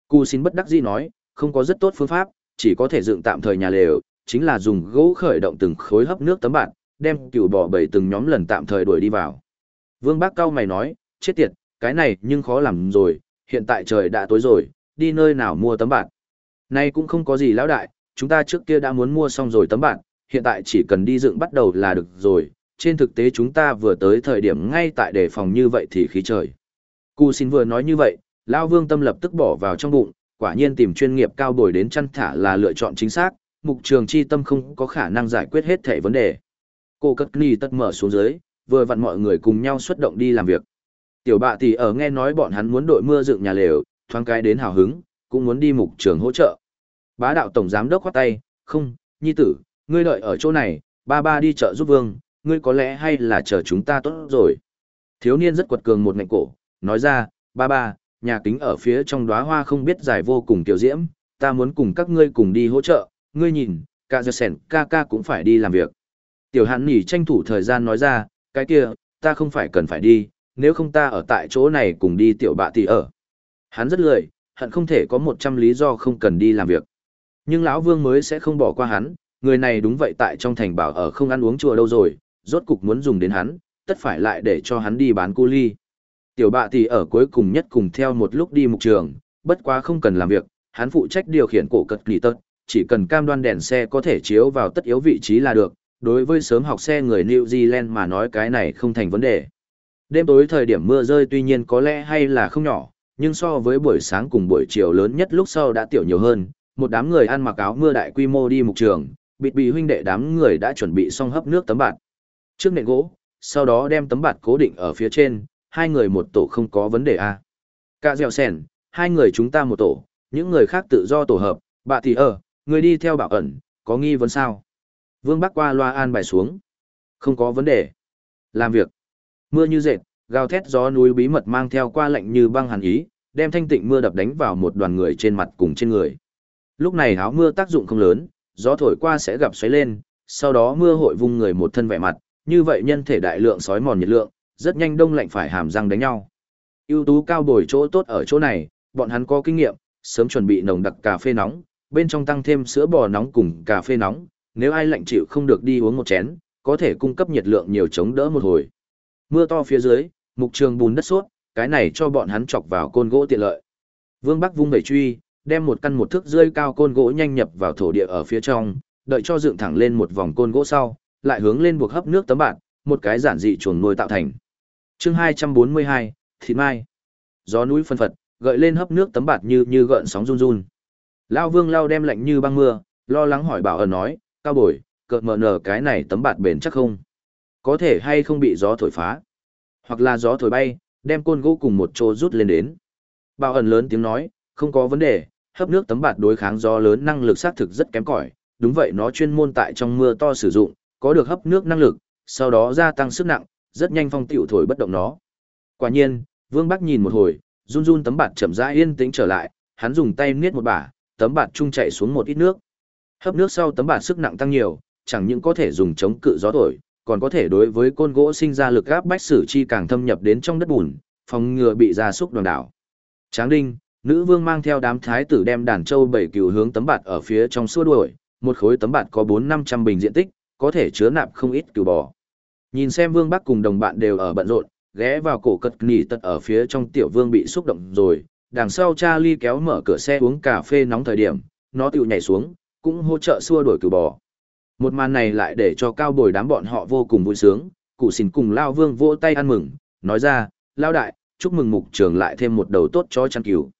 Cù xin bất đắc dĩ nói, không có rất tốt phương pháp, chỉ có thể dựng tạm thời nhà lều, chính là dùng gỗ khởi động từng khối hấp nước tấm bạt, đem cừu bò bầy từng nhóm lần tạm thời đuổi đi vào. Vương Bác cao mày nói, chết tiệt, cái này nhưng khó làm rồi, hiện tại trời đã tối rồi, đi nơi nào mua tấm bạt. Nay cũng không có gì lão đại, chúng ta trước kia đã muốn mua xong rồi tấm bạt, hiện tại chỉ cần đi dựng bắt đầu là được rồi, trên thực tế chúng ta vừa tới thời điểm ngay tại đề phòng như vậy thì khí trời. Cù xin vừa nói như vậy, lão Vương tâm lập tức bỏ vào trong bụng, quả nhiên tìm chuyên nghiệp cao bồi đến chăn thả là lựa chọn chính xác, mục trường chi tâm không có khả năng giải quyết hết thể vấn đề. Cô cất ni tất mở xuống dưới, vừa vặn mọi người cùng nhau xuất động đi làm việc. Tiểu bạ thì ở nghe nói bọn hắn muốn đội mưa dựng nhà lều, thoáng cái đến hào hứng, cũng muốn đi mục trường hỗ trợ. Bá đạo tổng giám đốc khoát tay, không, nhi tử, ngươi đợi ở chỗ này, ba ba đi chợ giúp vương, ngươi có lẽ hay là chờ chúng ta tốt rồi. Thiếu niên rất quật cường một ngạnh cổ, nói ra, ba ba, nhà kính ở phía trong đóa hoa không biết dài vô cùng tiểu diễm, ta muốn cùng các ngươi cùng đi hỗ trợ, ngươi nhìn, cả giờ sẻn ca ca cũng phải đi làm việc. Tiểu hàn nỉ tranh thủ thời gian nói ra, cái kia, ta không phải cần phải đi, nếu không ta ở tại chỗ này cùng đi tiểu bạ tỷ ở. Hắn rất lười, hận không thể có một trăm lý do không cần đi làm việc. Nhưng lão vương mới sẽ không bỏ qua hắn, người này đúng vậy tại trong thành bảo ở không ăn uống chùa đâu rồi, rốt cục muốn dùng đến hắn, tất phải lại để cho hắn đi bán cu ly. Tiểu bạ tỷ ở cuối cùng nhất cùng theo một lúc đi mục trường, bất quá không cần làm việc, hắn phụ trách điều khiển cổ cật kỳ tật, chỉ cần cam đoan đèn xe có thể chiếu vào tất yếu vị trí là được. Đối với sớm học xe người New Zealand mà nói cái này không thành vấn đề. Đêm tối thời điểm mưa rơi tuy nhiên có lẽ hay là không nhỏ, nhưng so với buổi sáng cùng buổi chiều lớn nhất lúc sau đã tiểu nhiều hơn. Một đám người ăn mặc áo mưa đại quy mô đi mục trường, bịt bị huynh đệ đám người đã chuẩn bị xong hấp nước tấm bạt. Trước nền gỗ, sau đó đem tấm bạt cố định ở phía trên, hai người một tổ không có vấn đề a. À. Cả dẻo sèn, hai người chúng ta một tổ, những người khác tự do tổ hợp, bà thì ở, người đi theo bảo ẩn, có nghi vấn sao? Vương Bắc qua loa an bài xuống. Không có vấn đề. Làm việc. Mưa như dệt, gào thét gió núi bí mật mang theo qua lạnh như băng hàn ý, đem thanh tịnh mưa đập đánh vào một đoàn người trên mặt cùng trên người. Lúc này áo mưa tác dụng không lớn, gió thổi qua sẽ gặp xoáy lên, sau đó mưa hội vung người một thân vẻ mặt, như vậy nhân thể đại lượng sói mòn nhiệt lượng, rất nhanh đông lạnh phải hàm răng đánh nhau. ưu tú cao bồi chỗ tốt ở chỗ này, bọn hắn có kinh nghiệm, sớm chuẩn bị nồng đặc cà phê nóng, bên trong tăng thêm sữa bò nóng cùng cà phê nóng, nếu ai lạnh chịu không được đi uống một chén, có thể cung cấp nhiệt lượng nhiều chống đỡ một hồi. Mưa to phía dưới, mục trường bùn đất suốt, cái này cho bọn hắn chọc vào côn gỗ tiện lợi. Vương Bắc vung bẩy truy, đem một căn một thước rơi cao côn gỗ nhanh nhập vào thổ địa ở phía trong, đợi cho dựng thẳng lên một vòng côn gỗ sau, lại hướng lên buộc hấp nước tấm bạt, một cái giản dị chuồng nuôi tạo thành. Chương 242, thịt mai. Gió núi phân phật, gợi lên hấp nước tấm bạt như như gợn sóng run run. Lao Vương lao đem lạnh như băng mưa, lo lắng hỏi bảo ẩn nói, cao bồi, cợt mờ nở cái này tấm bạt bền chắc không? Có thể hay không bị gió thổi phá? Hoặc là gió thổi bay, đem côn gỗ cùng một chỗ rút lên đến. bao ẩn lớn tiếng nói, không có vấn đề, hấp nước tấm bạt đối kháng gió lớn năng lực xác thực rất kém cỏi, đúng vậy nó chuyên môn tại trong mưa to sử dụng, có được hấp nước năng lực, sau đó gia tăng sức nặng, rất nhanh phong tiểu thổi bất động nó. Quả nhiên, Vương Bắc nhìn một hồi, run run tấm bạt chậm rãi yên tĩnh trở lại, hắn dùng tay niết một bả, tấm bạt trung chạy xuống một ít nước. Hấp nước sau tấm bạt sức nặng tăng nhiều, chẳng những có thể dùng chống cự gió thổi, còn có thể đối với côn gỗ sinh ra lực áp bách sử chi càng thâm nhập đến trong đất bùn, phòng ngừa bị gia súc đoàn đảo. Tráng Đinh, nữ vương mang theo đám thái tử đem đàn châu bảy cừu hướng tấm bạt ở phía trong xua đuổi, một khối tấm bạt có 4-500 bình diện tích, có thể chứa nạp không ít cừu bò. Nhìn xem Vương Bắc cùng đồng bạn đều ở bận rộn, ghé vào cổ cật nỉ tật ở phía trong tiểu vương bị xúc động rồi, đằng sau Charlie kéo mở cửa xe uống cà phê nóng thời điểm, nó tự nhảy xuống, cũng hỗ trợ xua đuổi cừu bò. Một màn này lại để cho cao bồi đám bọn họ vô cùng vui sướng, cụ xin cùng Lao Vương vỗ tay ăn mừng, nói ra, Lao Đại, chúc mừng mục trường lại thêm một đầu tốt chó chăn cừu.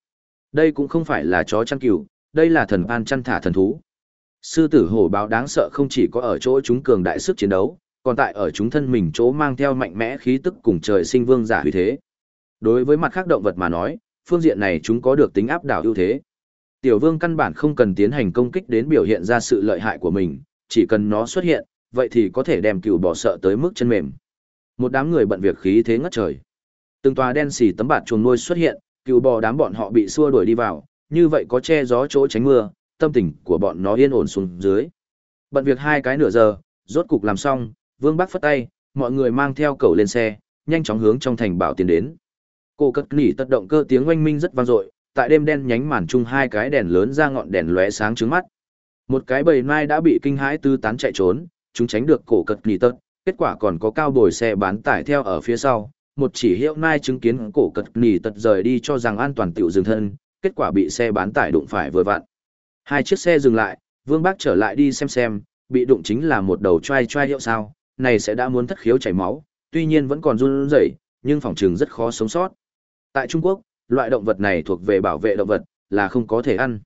Đây cũng không phải là chó chăn cừu, đây là thần an chăn thả thần thú. Sư tử hổ báo đáng sợ không chỉ có ở chỗ chúng cường đại sức chiến đấu, còn tại ở chúng thân mình chỗ mang theo mạnh mẽ khí tức cùng trời sinh vương giả huy thế. Đối với mặt khác động vật mà nói, phương diện này chúng có được tính áp đảo ưu thế. Tiểu vương căn bản không cần tiến hành công kích đến biểu hiện ra sự lợi hại của mình, chỉ cần nó xuất hiện, vậy thì có thể đem cựu bỏ sợ tới mức chân mềm. Một đám người bận việc khí thế ngất trời. Từng tòa đen xì tấm bạt chuồng nuôi xuất hiện, cựu bò đám bọn họ bị xua đuổi đi vào, như vậy có che gió chỗ tránh mưa, tâm tình của bọn nó yên ổn xuống dưới. Bận việc hai cái nửa giờ, rốt cục làm xong, Vương Bắc phất tay, mọi người mang theo cầu lên xe, nhanh chóng hướng trong thành bảo tiến đến. Cô cất nỉ tật động cơ tiếng oanh minh rất vang dội, tại đêm đen nhánh màn chung hai cái đèn lớn ra ngọn đèn lóe sáng trước mắt. Một cái bầy mai đã bị kinh hãi tư tán chạy trốn, chúng tránh được cổ cật nỉ tật, kết quả còn có cao bồi xe bán tải theo ở phía sau. Một chỉ hiệu nai chứng kiến cổ cật nỉ tật rời đi cho rằng an toàn tiểu dừng thân, kết quả bị xe bán tải đụng phải vừa vặn. Hai chiếc xe dừng lại, Vương Bác trở lại đi xem xem, bị đụng chính là một đầu trai trai hiệu sao, này sẽ đã muốn thất khiếu chảy máu, tuy nhiên vẫn còn run rẩy, nhưng phòng trường rất khó sống sót. Tại Trung Quốc, loại động vật này thuộc về bảo vệ động vật, là không có thể ăn.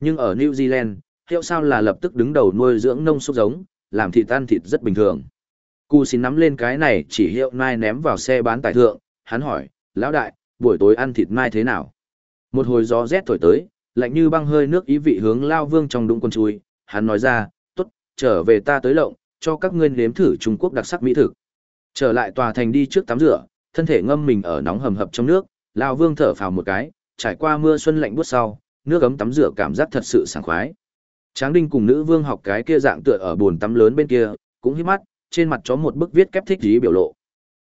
Nhưng ở New Zealand, hiệu sao là lập tức đứng đầu nuôi dưỡng nông súc giống, làm thịt ăn thịt rất bình thường. Cù xin nắm lên cái này chỉ hiệu nai ném vào xe bán tải thượng, hắn hỏi, lão đại, buổi tối ăn thịt mai thế nào? Một hồi gió rét thổi tới, lạnh như băng hơi nước ý vị hướng lao vương trong đũng con chui, hắn nói ra, tốt, trở về ta tới lộng, cho các ngươi nếm thử Trung Quốc đặc sắc mỹ thực. Trở lại tòa thành đi trước tắm rửa, thân thể ngâm mình ở nóng hầm hập trong nước, lao vương thở phào một cái, trải qua mưa xuân lạnh buốt sau, nước ấm tắm rửa cảm giác thật sự sảng khoái. Tráng Đinh cùng nữ vương học cái kia dạng tựa ở bồn tắm lớn bên kia, cũng hít mắt, trên mặt chó một bức viết kép thích ý biểu lộ.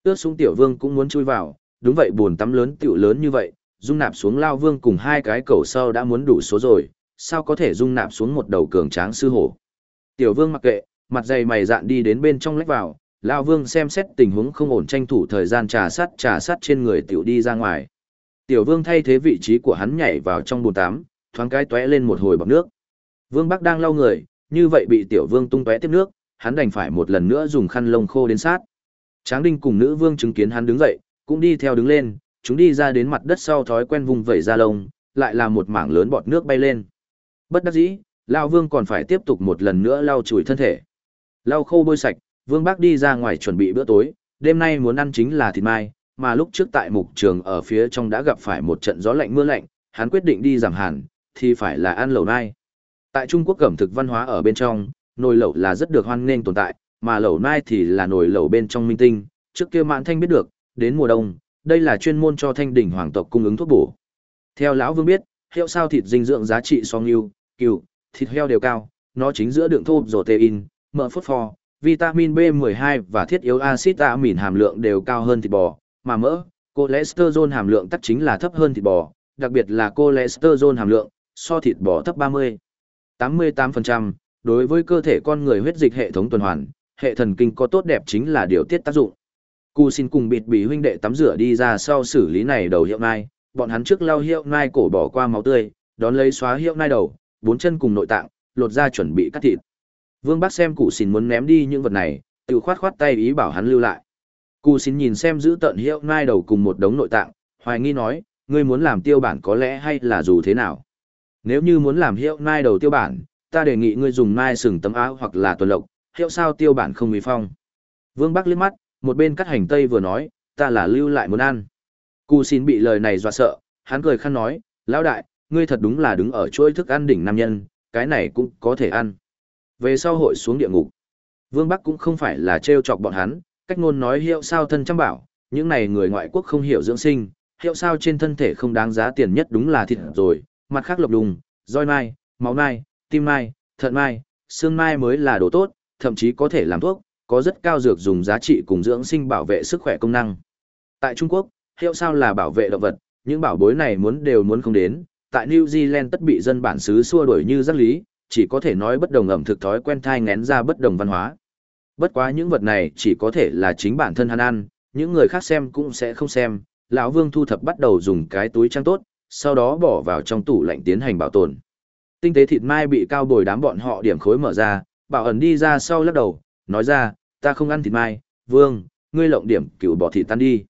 Ước xuống tiểu vương cũng muốn chui vào, đúng vậy bồn tắm lớn tiểu lớn như vậy, dung nạp xuống lao vương cùng hai cái cầu sau đã muốn đủ số rồi, sao có thể dung nạp xuống một đầu cường tráng sư hổ. Tiểu vương mặc kệ, mặt dày mày dạn đi đến bên trong lách vào, lao vương xem xét tình huống không ổn tranh thủ thời gian trà sắt trà sắt trên người tiểu đi ra ngoài. Tiểu vương thay thế vị trí của hắn nhảy vào trong bồn tắm, thoáng cái tóe lên một hồi bọc nước. Vương Bắc đang lau người, như vậy bị tiểu vương tung tóe tiếp nước, hắn đành phải một lần nữa dùng khăn lông khô đến sát. Tráng Đinh cùng nữ vương chứng kiến hắn đứng dậy, cũng đi theo đứng lên, chúng đi ra đến mặt đất sau thói quen vùng vẩy ra lông, lại là một mảng lớn bọt nước bay lên. Bất đắc dĩ, Lao Vương còn phải tiếp tục một lần nữa lau chùi thân thể. Lau khô bôi sạch, Vương Bác đi ra ngoài chuẩn bị bữa tối, đêm nay muốn ăn chính là thịt mai, mà lúc trước tại mục trường ở phía trong đã gặp phải một trận gió lạnh mưa lạnh, hắn quyết định đi giảm hàn, thì phải là ăn lẩu nai. Tại Trung Quốc cẩm thực văn hóa ở bên trong, nồi lẩu là rất được hoan nghênh tồn tại, mà lẩu nai thì là nồi lẩu bên trong minh tinh, trước kia mãn thanh biết được, đến mùa đông, đây là chuyên môn cho thanh đỉnh hoàng tộc cung ứng thuốc bổ. Theo lão Vương biết, hiệu sao thịt dinh dưỡng giá trị so ngưu, cừu, thịt heo đều cao, nó chính giữa đường thô protein, mỡ phốt pho, vitamin B12 và thiết yếu axit amin hàm lượng đều cao hơn thịt bò, mà mỡ, cholesterol hàm lượng tắc chính là thấp hơn thịt bò, đặc biệt là cholesterol hàm lượng, so thịt bò thấp 30. 88%, đối với cơ thể con người huyết dịch hệ thống tuần hoàn, hệ thần kinh có tốt đẹp chính là điều tiết tác dụng. Cù xin cùng bịt bỉ huynh đệ tắm rửa đi ra sau xử lý này đầu hiệu nai, bọn hắn trước lau hiệu nai cổ bỏ qua máu tươi, đón lấy xóa hiệu nai đầu, bốn chân cùng nội tạng, lột ra chuẩn bị cắt thịt. Vương Bác xem cụ xin muốn ném đi những vật này, tự khoát khoát tay ý bảo hắn lưu lại. Cụ xin nhìn xem giữ tận hiệu nai đầu cùng một đống nội tạng, hoài nghi nói, ngươi muốn làm tiêu bản có lẽ hay là dù thế nào. Nếu như muốn làm hiệu nai đầu tiêu bản, ta đề nghị ngươi dùng nai sừng tấm áo hoặc là tuần lộc, hiệu sao tiêu bản không uy phong. Vương Bắc liếc mắt, một bên cắt hành tây vừa nói, ta là lưu lại muốn ăn. Cụ xin bị lời này dọa sợ, hắn cười khăn nói, lão đại, ngươi thật đúng là đứng ở chuỗi thức ăn đỉnh nam nhân, cái này cũng có thể ăn. Về sau hội xuống địa ngục. Vương Bắc cũng không phải là trêu chọc bọn hắn, cách ngôn nói hiệu sao thân trăm bảo, những này người ngoại quốc không hiểu dưỡng sinh, hiệu sao trên thân thể không đáng giá tiền nhất đúng là thịt rồi, mặt khác lộc đùng, roi mai, máu mai, tim mai, thận mai, xương mai mới là đồ tốt, thậm chí có thể làm thuốc, có rất cao dược dùng giá trị cùng dưỡng sinh bảo vệ sức khỏe công năng. Tại Trung Quốc, hiệu sao là bảo vệ động vật, những bảo bối này muốn đều muốn không đến, tại New Zealand tất bị dân bản xứ xua đuổi như giác lý, chỉ có thể nói bất đồng ẩm thực thói quen thai ngén ra bất đồng văn hóa. Bất quá những vật này chỉ có thể là chính bản thân hắn ăn, những người khác xem cũng sẽ không xem. Lão Vương thu thập bắt đầu dùng cái túi trang tốt, sau đó bỏ vào trong tủ lạnh tiến hành bảo tồn. Tinh tế thịt mai bị cao bồi đám bọn họ điểm khối mở ra, bảo ẩn đi ra sau lắc đầu, nói ra, ta không ăn thịt mai, Vương, ngươi lộng điểm cựu bỏ thịt tan đi.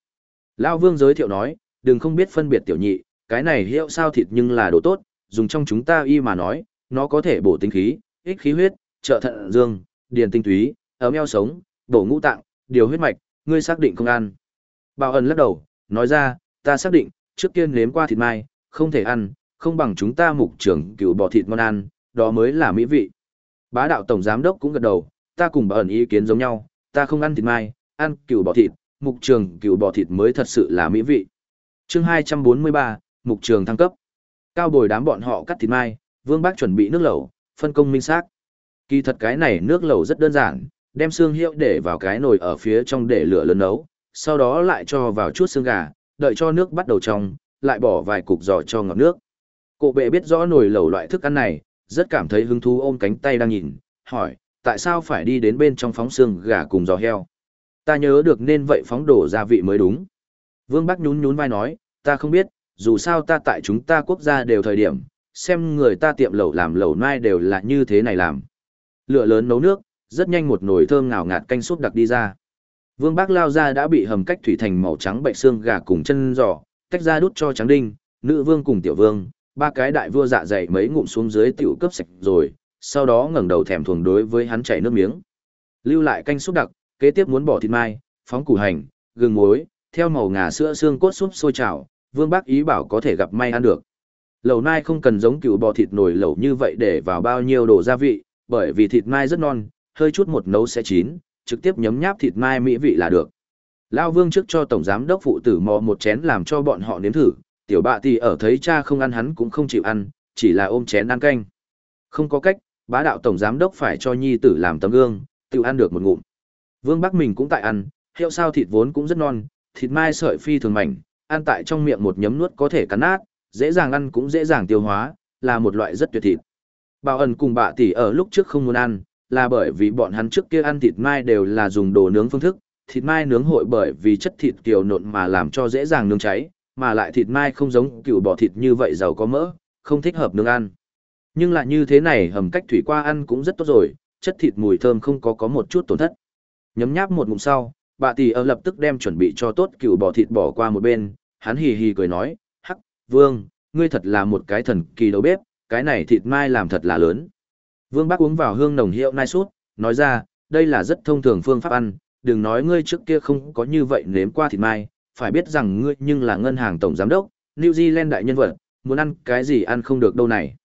lao Vương giới thiệu nói, đừng không biết phân biệt tiểu nhị, cái này hiệu sao thịt nhưng là đồ tốt, dùng trong chúng ta y mà nói, nó có thể bổ tinh khí, ích khí huyết, trợ thận dương, điền tinh túy, ấm eo sống, bổ ngũ tạng, điều huyết mạch, ngươi xác định không ăn. Bảo ẩn lắc đầu, nói ra, ta xác định, trước tiên nếm qua thịt mai, không thể ăn, không bằng chúng ta mục trưởng cựu bò thịt ngon ăn, đó mới là mỹ vị. Bá đạo tổng giám đốc cũng gật đầu, ta cùng bảo ẩn ý kiến giống nhau, ta không ăn thịt mai, ăn cựu bò thịt, mục trường cựu bò thịt mới thật sự là mỹ vị. chương 243, mục trường thăng cấp. Cao bồi đám bọn họ cắt thịt mai, vương bác chuẩn bị nước lẩu, phân công minh xác. Kỳ thật cái này nước lẩu rất đơn giản, đem xương hiệu để vào cái nồi ở phía trong để lửa lớn nấu, sau đó lại cho vào chút xương gà, đợi cho nước bắt đầu trong, lại bỏ vài cục giò cho ngập nước. Cổ bệ biết rõ nồi lẩu loại thức ăn này, rất cảm thấy hứng thú ôm cánh tay đang nhìn, hỏi, tại sao phải đi đến bên trong phóng xương gà cùng giò heo? Ta nhớ được nên vậy phóng đổ gia vị mới đúng. Vương Bắc nhún nhún vai nói, ta không biết, dù sao ta tại chúng ta quốc gia đều thời điểm, xem người ta tiệm lẩu làm lẩu nai đều là như thế này làm. Lửa lớn nấu nước, rất nhanh một nồi thơm ngào ngạt canh súp đặc đi ra. Vương Bác lao ra đã bị hầm cách thủy thành màu trắng bệnh xương gà cùng chân giò, tách ra đút cho trắng đinh, nữ vương cùng tiểu vương, ba cái đại vua dạ dày mấy ngụm xuống dưới tiểu cấp sạch rồi, sau đó ngẩng đầu thèm thuồng đối với hắn chảy nước miếng. Lưu lại canh súp đặc, kế tiếp muốn bỏ thịt mai, phóng củ hành, gừng muối, theo màu ngà sữa xương cốt súp sôi trào, Vương Bác ý bảo có thể gặp may ăn được. Lẩu nai không cần giống cựu bò thịt nồi lẩu như vậy để vào bao nhiêu đồ gia vị, bởi vì thịt mai rất non, hơi chút một nấu sẽ chín, trực tiếp nhấm nháp thịt mai mỹ vị là được. Lao Vương trước cho tổng giám đốc phụ tử mò một chén làm cho bọn họ nếm thử, tiểu bạ thì ở thấy cha không ăn hắn cũng không chịu ăn, chỉ là ôm chén ăn canh. Không có cách, bá đạo tổng giám đốc phải cho nhi tử làm tấm gương, tự ăn được một ngụm. Vương Bắc mình cũng tại ăn, hiệu sao thịt vốn cũng rất non, thịt mai sợi phi thường mảnh, ăn tại trong miệng một nhấm nuốt có thể cắn nát, dễ dàng ăn cũng dễ dàng tiêu hóa, là một loại rất tuyệt thịt. Bảo ẩn cùng bạ tỷ ở lúc trước không muốn ăn, là bởi vì bọn hắn trước kia ăn thịt mai đều là dùng đồ nướng phương thức, thịt mai nướng hội bởi vì chất thịt kiều nộn mà làm cho dễ dàng nướng cháy, mà lại thịt mai không giống cừu bò thịt như vậy giàu có mỡ, không thích hợp nướng ăn. Nhưng lại như thế này hầm cách thủy qua ăn cũng rất tốt rồi, chất thịt mùi thơm không có có một chút tổn thất. Nhấm nháp một ngụm sau, bà tỷ ở lập tức đem chuẩn bị cho tốt cừu bò thịt bỏ qua một bên, hắn hì hì cười nói, hắc, vương, ngươi thật là một cái thần kỳ đầu bếp, cái này thịt mai làm thật là lớn. Vương Bác uống vào hương nồng hiệu nai sút, nói ra, đây là rất thông thường phương pháp ăn, đừng nói ngươi trước kia không có như vậy nếm qua thịt mai, phải biết rằng ngươi nhưng là ngân hàng tổng giám đốc, New Zealand đại nhân vật, muốn ăn cái gì ăn không được đâu này.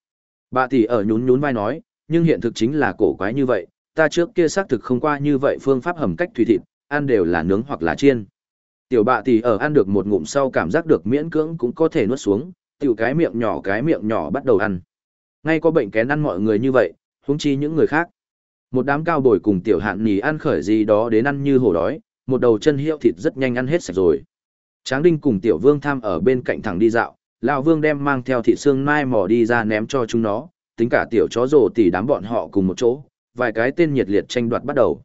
Bà tỷ ở nhún nhún vai nói, nhưng hiện thực chính là cổ quái như vậy, ta trước kia xác thực không qua như vậy phương pháp hầm cách thủy thịt, ăn đều là nướng hoặc là chiên. Tiểu bà tỷ ở ăn được một ngụm sau cảm giác được miễn cưỡng cũng có thể nuốt xuống, tiểu cái miệng nhỏ cái miệng nhỏ bắt đầu ăn. Ngay có bệnh kén ăn mọi người như vậy, huống chi những người khác. Một đám cao bồi cùng tiểu hạn nhì ăn khởi gì đó đến ăn như hổ đói, một đầu chân hiệu thịt rất nhanh ăn hết sạch rồi. Tráng Đinh cùng tiểu vương tham ở bên cạnh thẳng đi dạo, lão vương đem mang theo thịt xương mai mò đi ra ném cho chúng nó, tính cả tiểu chó rồ tỉ đám bọn họ cùng một chỗ, vài cái tên nhiệt liệt tranh đoạt bắt đầu.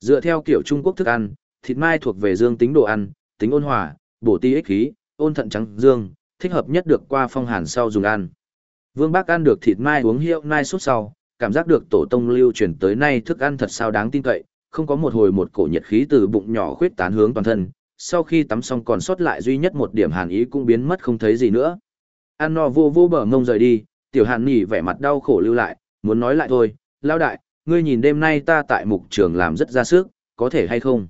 Dựa theo kiểu Trung Quốc thức ăn, thịt mai thuộc về dương tính đồ ăn, tính ôn hòa, bổ ti ích khí, ôn thận trắng dương, thích hợp nhất được qua phong hàn sau dùng ăn. Vương Bác ăn được thịt mai uống hiệu mai suốt sau, cảm giác được tổ tông lưu truyền tới nay thức ăn thật sao đáng tin cậy, không có một hồi một cổ nhiệt khí từ bụng nhỏ khuyết tán hướng toàn thân, sau khi tắm xong còn sót lại duy nhất một điểm hàn ý cũng biến mất không thấy gì nữa. an no vô vô bờ ngông rời đi, tiểu hàn nhỉ vẻ mặt đau khổ lưu lại, muốn nói lại thôi, lao đại, ngươi nhìn đêm nay ta tại mục trường làm rất ra sức, có thể hay không?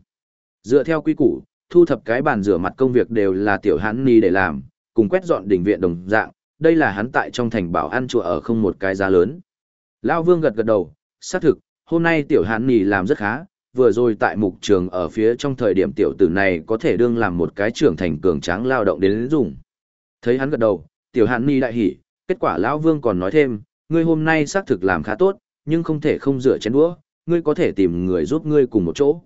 Dựa theo quy củ, thu thập cái bàn rửa mặt công việc đều là tiểu hàn nhỉ để làm, cùng quét dọn đỉnh viện đồng dạng, đây là hắn tại trong thành bảo ăn chùa ở không một cái giá lớn. Lao vương gật gật đầu, xác thực, hôm nay tiểu hàn nì làm rất khá, vừa rồi tại mục trường ở phía trong thời điểm tiểu tử này có thể đương làm một cái trưởng thành cường tráng lao động đến dùng. Thấy hắn gật đầu, tiểu hàn nì đại hỉ, kết quả lão vương còn nói thêm, ngươi hôm nay xác thực làm khá tốt, nhưng không thể không rửa chén đũa, ngươi có thể tìm người giúp ngươi cùng một chỗ.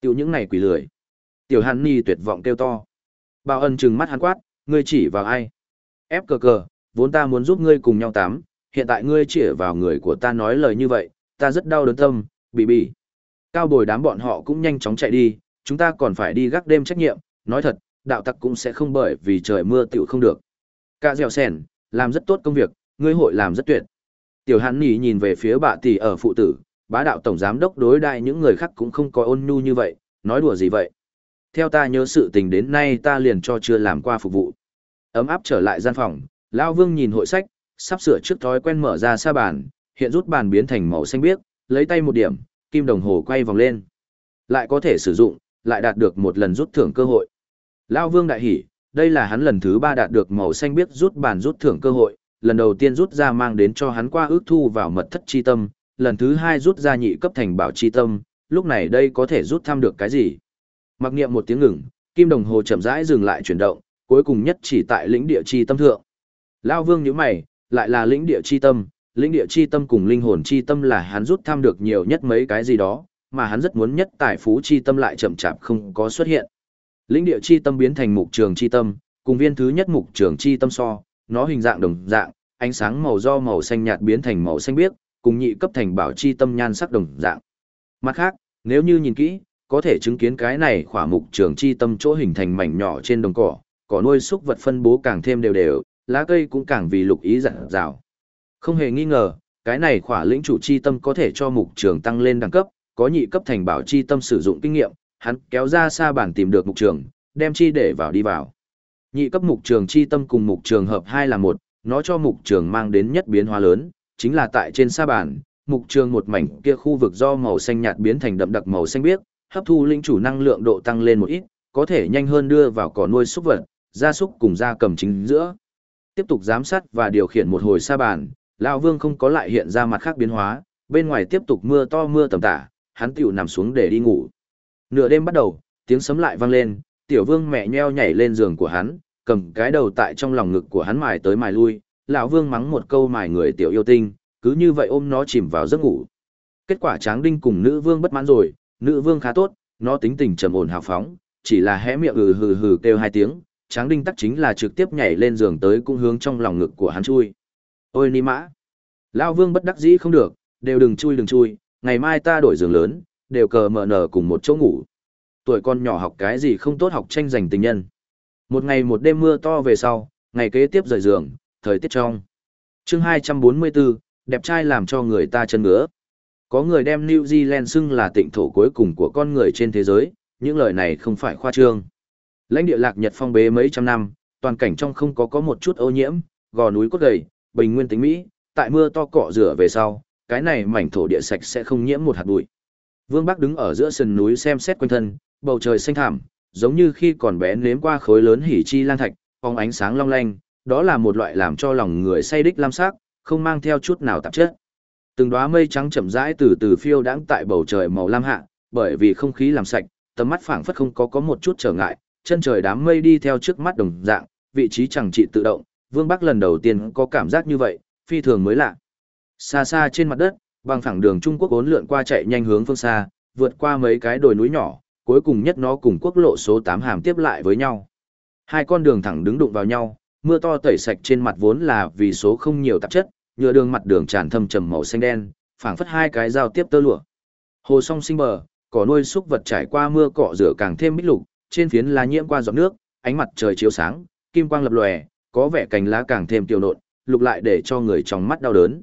Tiểu những này quỷ lười. Tiểu hàn nì tuyệt vọng kêu to. Bao ân trừng mắt hắn quát, ngươi chỉ vào ai? Ép cờ cờ, vốn ta muốn giúp ngươi cùng nhau tắm, hiện tại ngươi chỉ vào người của ta nói lời như vậy, ta rất đau đớn tâm, bị bị. Cao bồi đám bọn họ cũng nhanh chóng chạy đi, chúng ta còn phải đi gác đêm trách nhiệm, nói thật, đạo tặc cũng sẽ không bởi vì trời mưa tiểu không được. Cả dẻo sèn, làm rất tốt công việc, ngươi hội làm rất tuyệt. Tiểu hắn Nỉ nhìn về phía bà tỷ ở phụ tử, bá đạo tổng giám đốc đối đại những người khác cũng không có ôn nhu như vậy, nói đùa gì vậy. Theo ta nhớ sự tình đến nay ta liền cho chưa làm qua phục vụ. Ấm áp trở lại gian phòng, Lão Vương nhìn hội sách, sắp sửa trước thói quen mở ra sa bàn, hiện rút bàn biến thành màu xanh biếc, lấy tay một điểm, kim đồng hồ quay vòng lên. Lại có thể sử dụng, lại đạt được một lần rút thưởng cơ hội. Lao Vương đại hỉ, đây là hắn lần thứ ba đạt được màu xanh biếc rút bàn rút thưởng cơ hội, lần đầu tiên rút ra mang đến cho hắn qua ước thu vào mật thất chi tâm, lần thứ hai rút ra nhị cấp thành bảo chi tâm, lúc này đây có thể rút thăm được cái gì. Mặc niệm một tiếng ngừng, kim đồng hồ chậm rãi dừng lại chuyển động, cuối cùng nhất chỉ tại lĩnh địa chi tâm thượng. Lao Vương nhíu mày, lại là lĩnh địa chi tâm, lĩnh địa chi tâm cùng linh hồn chi tâm là hắn rút tham được nhiều nhất mấy cái gì đó, mà hắn rất muốn nhất tài phú chi tâm lại chậm chạp không có xuất hiện. Lĩnh địa chi tâm biến thành mục trường chi tâm, cùng viên thứ nhất mục trường chi tâm so, nó hình dạng đồng dạng, ánh sáng màu do màu xanh nhạt biến thành màu xanh biếc, cùng nhị cấp thành bảo chi tâm nhan sắc đồng dạng. Mặt khác, nếu như nhìn kỹ, có thể chứng kiến cái này khỏa mục trường chi tâm chỗ hình thành mảnh nhỏ trên đồng cỏ, cỏ nuôi súc vật phân bố càng thêm đều đều, lá cây cũng càng vì lục ý dặn dào. Không hề nghi ngờ, cái này khỏa lĩnh chủ chi tâm có thể cho mục trường tăng lên đẳng cấp, có nhị cấp thành bảo chi tâm sử dụng kinh nghiệm, hắn kéo ra xa bản tìm được mục trường, đem chi để vào đi vào. Nhị cấp mục trường chi tâm cùng mục trường hợp hai là một, nó cho mục trường mang đến nhất biến hóa lớn, chính là tại trên sa bản, mục trường một mảnh kia khu vực do màu xanh nhạt biến thành đậm đặc màu xanh biếc, hấp thu linh chủ năng lượng độ tăng lên một ít, có thể nhanh hơn đưa vào cỏ nuôi súc vật, gia súc cùng gia cầm chính giữa. Tiếp tục giám sát và điều khiển một hồi xa bàn, lão Vương không có lại hiện ra mặt khác biến hóa, bên ngoài tiếp tục mưa to mưa tầm tã, hắn tiểu nằm xuống để đi ngủ. Nửa đêm bắt đầu, tiếng sấm lại vang lên, tiểu Vương mẹ nheo nhảy lên giường của hắn, cầm cái đầu tại trong lòng ngực của hắn mài tới mài lui, lão Vương mắng một câu mài người tiểu yêu tinh, cứ như vậy ôm nó chìm vào giấc ngủ. Kết quả Tráng Đinh cùng nữ vương bất mãn rồi, nữ vương khá tốt, nó tính tình trầm ổn hào phóng, chỉ là hé miệng hừ hừ hừ kêu hai tiếng, Tráng Đinh tắc chính là trực tiếp nhảy lên giường tới cũng hướng trong lòng ngực của hắn chui. Ôi ni mã! Lão Vương bất đắc dĩ không được, đều đừng chui đừng chui, ngày mai ta đổi giường lớn, đều cờ mở nở cùng một chỗ ngủ. Tuổi con nhỏ học cái gì không tốt học tranh giành tình nhân. Một ngày một đêm mưa to về sau, ngày kế tiếp rời giường, thời tiết trong. chương 244, đẹp trai làm cho người ta chân ngứa. Có người đem New Zealand xưng là tịnh thổ cuối cùng của con người trên thế giới, những lời này không phải khoa trương. Lãnh địa lạc Nhật phong bế mấy trăm năm, toàn cảnh trong không có có một chút ô nhiễm, gò núi cốt gầy, bình nguyên tính Mỹ, tại mưa to cọ rửa về sau, cái này mảnh thổ địa sạch sẽ không nhiễm một hạt bụi. Vương Bắc đứng ở giữa sườn núi xem xét quanh thân, bầu trời xanh thẳm, giống như khi còn bé nếm qua khối lớn hỉ chi lan thạch, phóng ánh sáng long lanh, đó là một loại làm cho lòng người say đích lam sắc, không mang theo chút nào tạp chất. Từng đóa mây trắng chậm rãi từ từ phiêu đãng tại bầu trời màu lam hạ, bởi vì không khí làm sạch, tầm mắt phảng phất không có có một chút trở ngại, chân trời đám mây đi theo trước mắt đồng dạng, vị trí chẳng trị tự động, Vương Bắc lần đầu tiên có cảm giác như vậy, phi thường mới lạ. Xa xa trên mặt đất, bằng phẳng đường Trung Quốc vốn lượn qua chạy nhanh hướng phương xa, vượt qua mấy cái đồi núi nhỏ, cuối cùng nhất nó cùng quốc lộ số 8 hàm tiếp lại với nhau. Hai con đường thẳng đứng đụng vào nhau, mưa to tẩy sạch trên mặt vốn là vì số không nhiều tạp chất, nhựa đường mặt đường tràn thâm trầm màu xanh đen, phảng phất hai cái giao tiếp tơ lụa. Hồ song sinh bờ, cỏ nuôi súc vật trải qua mưa cọ rửa càng thêm mít lục, trên phiến lá nhiễm qua giọt nước, ánh mặt trời chiếu sáng, kim quang lập lòe, có vẻ cành lá càng thêm tiêu nộn, lục lại để cho người trong mắt đau đớn.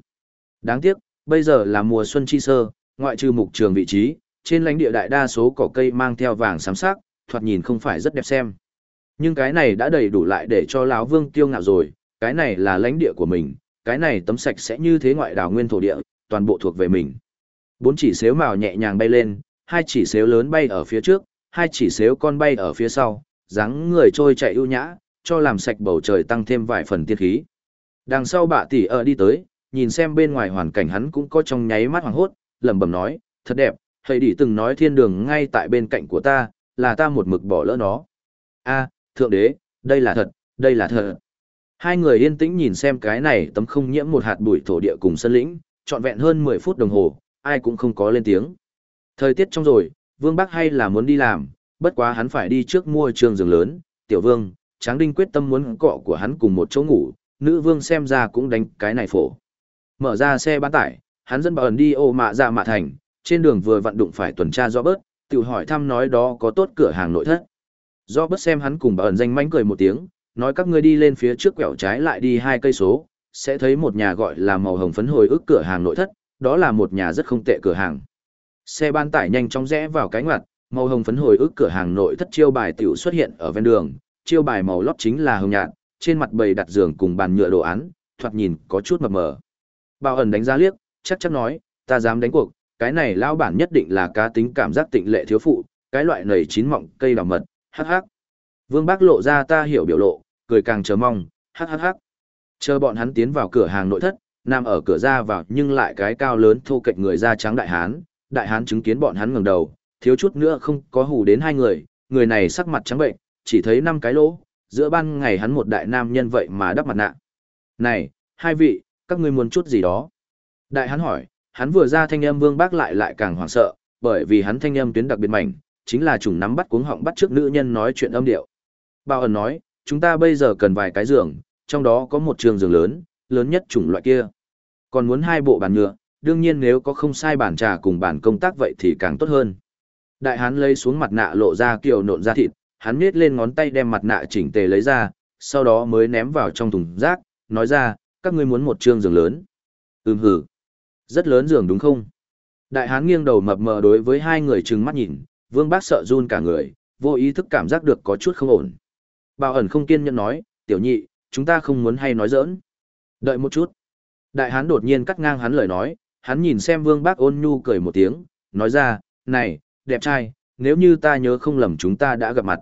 Đáng tiếc, bây giờ là mùa xuân chi sơ, ngoại trừ mục trường vị trí, trên lãnh địa đại đa số cỏ cây mang theo vàng xám sắc, thoạt nhìn không phải rất đẹp xem. Nhưng cái này đã đầy đủ lại để cho lão Vương tiêu ngạo rồi, cái này là lãnh địa của mình, cái này tấm sạch sẽ như thế ngoại đảo nguyên thổ địa, toàn bộ thuộc về mình. Bốn chỉ xếu màu nhẹ nhàng bay lên, hai chỉ xếu lớn bay ở phía trước, hai chỉ xếu con bay ở phía sau, dáng người trôi chạy ưu nhã, cho làm sạch bầu trời tăng thêm vài phần tiên khí. Đằng sau bạ tỷ ở đi tới, nhìn xem bên ngoài hoàn cảnh hắn cũng có trong nháy mắt hoàng hốt, lẩm bẩm nói, thật đẹp, thầy đỉ từng nói thiên đường ngay tại bên cạnh của ta, là ta một mực bỏ lỡ nó. a thượng đế, đây là thật, đây là thật. Hai người yên tĩnh nhìn xem cái này tấm không nhiễm một hạt bụi thổ địa cùng sân lĩnh, trọn vẹn hơn 10 phút đồng hồ, ai cũng không có lên tiếng. Thời tiết trong rồi, Vương Bắc hay là muốn đi làm, bất quá hắn phải đi trước mua trường giường lớn, tiểu vương, tráng đinh quyết tâm muốn cọ của hắn cùng một chỗ ngủ, nữ vương xem ra cũng đánh cái này phổ. Mở ra xe bán tải, hắn dẫn bảo ẩn đi ô mạ ra mạ thành, trên đường vừa vặn đụng phải tuần tra do bớt, tự hỏi thăm nói đó có tốt cửa hàng nội thất. Do bớt xem hắn cùng bảo ẩn danh mánh cười một tiếng, nói các ngươi đi lên phía trước quẹo trái lại đi hai cây số, sẽ thấy một nhà gọi là màu hồng phấn hồi ức cửa hàng nội thất, đó là một nhà rất không tệ cửa hàng. Xe ban tải nhanh chóng rẽ vào cái ngoặt, màu hồng phấn hồi ức cửa hàng nội thất chiêu bài tiểu xuất hiện ở ven đường, chiêu bài màu lót chính là hồng nhạt, trên mặt bày đặt giường cùng bàn nhựa đồ án, thoạt nhìn có chút mập mờ. Bao ẩn đánh giá liếc, chắc chắn nói, ta dám đánh cuộc, cái này lão bản nhất định là cá tính cảm giác tịnh lệ thiếu phụ, cái loại nầy chín mọng cây đào mật, hắc hắc. Vương Bác lộ ra ta hiểu biểu lộ, cười càng chờ mong, hắc hắc hắc. Chờ bọn hắn tiến vào cửa hàng nội thất, nằm ở cửa ra vào nhưng lại cái cao lớn thô kệch người da trắng đại hán, đại hán chứng kiến bọn hắn ngẩng đầu, thiếu chút nữa không có hù đến hai người, người này sắc mặt trắng bệnh, chỉ thấy năm cái lỗ, giữa ban ngày hắn một đại nam nhân vậy mà đắp mặt nạ. Này, hai vị, các ngươi muốn chút gì đó? Đại hán hỏi, hắn vừa ra thanh âm vương bác lại lại càng hoảng sợ, bởi vì hắn thanh âm tuyến đặc biệt mảnh, chính là chủng nắm bắt cuống họng bắt trước nữ nhân nói chuyện âm điệu. Bao ẩn nói, chúng ta bây giờ cần vài cái giường, trong đó có một trường giường lớn, lớn nhất chủng loại kia. Còn muốn hai bộ bàn nhựa, đương nhiên nếu có không sai bản trà cùng bản công tác vậy thì càng tốt hơn. Đại hán lấy xuống mặt nạ lộ ra kiều nộn ra thịt, hắn nhét lên ngón tay đem mặt nạ chỉnh tề lấy ra, sau đó mới ném vào trong thùng rác, nói ra, các ngươi muốn một trương giường lớn. Ừm hử. Rất lớn giường đúng không? Đại hán nghiêng đầu mập mờ đối với hai người trừng mắt nhìn, vương bác sợ run cả người, vô ý thức cảm giác được có chút không ổn. Bảo ẩn không kiên nhẫn nói, tiểu nhị, chúng ta không muốn hay nói giỡn. Đợi một chút. Đại hán đột nhiên cắt ngang hắn lời nói, hắn nhìn xem vương bác ôn nhu cười một tiếng, nói ra, này, đẹp trai, nếu như ta nhớ không lầm chúng ta đã gặp mặt.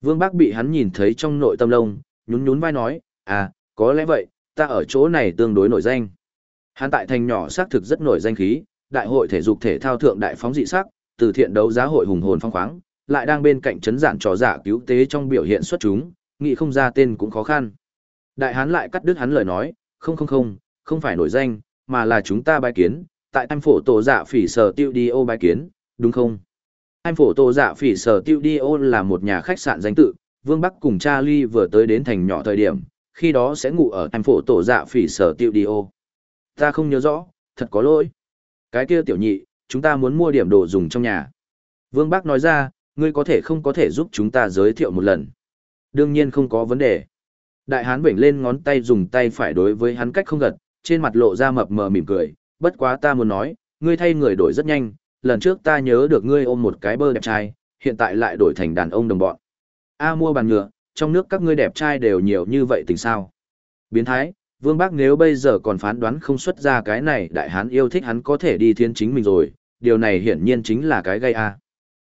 Vương bác bị hắn nhìn thấy trong nội tâm lông, nhún nhún vai nói, à, có lẽ vậy, ta ở chỗ này tương đối nổi danh. Hắn tại thành nhỏ xác thực rất nổi danh khí, đại hội thể dục thể thao thượng đại phóng dị sắc, từ thiện đấu giá hội hùng hồn phong khoáng, lại đang bên cạnh chấn giản trò giả cứu tế trong biểu hiện xuất chúng, nghĩ không ra tên cũng khó khăn. Đại hán lại cắt đứt hắn lời nói, không không không, không phải nổi danh, mà là chúng ta bái kiến, tại anh phổ tổ dạ phỉ sở tiêu đi ô bái kiến, đúng không? Anh phổ tổ dạ phỉ sở tiêu đi ô là một nhà khách sạn danh tự, Vương Bắc cùng Charlie vừa tới đến thành nhỏ thời điểm, khi đó sẽ ngủ ở anh phổ tổ dạ phỉ sở tiêu đi ô. Ta không nhớ rõ, thật có lỗi. Cái kia tiểu nhị, chúng ta muốn mua điểm đồ dùng trong nhà. Vương Bắc nói ra, ngươi có thể không có thể giúp chúng ta giới thiệu một lần. Đương nhiên không có vấn đề. Đại hán vểnh lên ngón tay dùng tay phải đối với hắn cách không gật, trên mặt lộ ra mập mờ mỉm cười, bất quá ta muốn nói, ngươi thay người đổi rất nhanh, lần trước ta nhớ được ngươi ôm một cái bơ đẹp trai, hiện tại lại đổi thành đàn ông đồng bọn. A mua bàn nhựa, trong nước các ngươi đẹp trai đều nhiều như vậy tình sao? Biến thái, Vương Bác nếu bây giờ còn phán đoán không xuất ra cái này đại hán yêu thích hắn có thể đi thiên chính mình rồi, điều này hiển nhiên chính là cái gây A.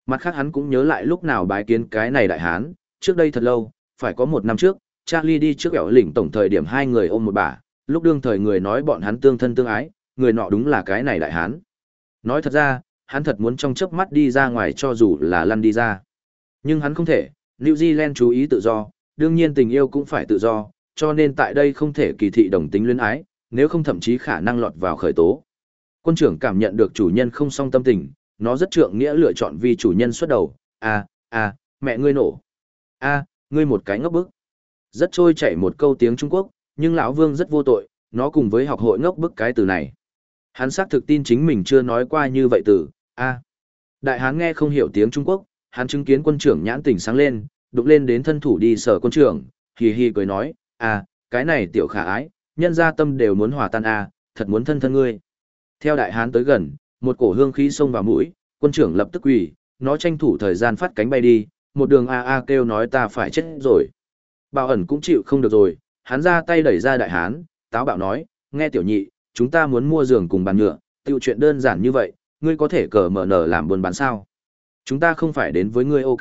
Mặt khác hắn cũng nhớ lại lúc nào bái kiến cái này đại hán, trước đây thật lâu, phải có một năm trước, Charlie đi trước ẻo lỉnh tổng thời điểm hai người ôm một bà, lúc đương thời người nói bọn hắn tương thân tương ái, người nọ đúng là cái này đại hán. Nói thật ra, hắn thật muốn trong chớp mắt đi ra ngoài cho dù là lăn đi ra. Nhưng hắn không thể, New Zealand chú ý tự do, đương nhiên tình yêu cũng phải tự do, cho nên tại đây không thể kỳ thị đồng tính luyến ái, nếu không thậm chí khả năng lọt vào khởi tố. Quân trưởng cảm nhận được chủ nhân không song tâm tình, nó rất trượng nghĩa lựa chọn vì chủ nhân xuất đầu, a a mẹ ngươi nổ, a ngươi một cái ngốc bức. Rất trôi chảy một câu tiếng Trung Quốc, nhưng lão Vương rất vô tội, nó cùng với học hội ngốc bức cái từ này. Hắn xác thực tin chính mình chưa nói qua như vậy từ, a Đại hán nghe không hiểu tiếng Trung Quốc, hắn chứng kiến quân trưởng nhãn tỉnh sáng lên, đụng lên đến thân thủ đi sở quân trưởng, hì hì cười nói, à, cái này tiểu khả ái, nhân gia tâm đều muốn hòa tan à, thật muốn thân thân ngươi. Theo đại hán tới gần, một cổ hương khí xông vào mũi, quân trưởng lập tức quỳ, nó tranh thủ thời gian phát cánh bay đi, một đường a a kêu nói ta phải chết rồi. Bảo ẩn cũng chịu không được rồi, hắn ra tay đẩy ra đại hán, táo bạo nói, nghe tiểu nhị, chúng ta muốn mua giường cùng bàn nhựa, tiêu chuyện đơn giản như vậy, ngươi có thể cờ mở nở làm buôn bán sao. Chúng ta không phải đến với ngươi ok.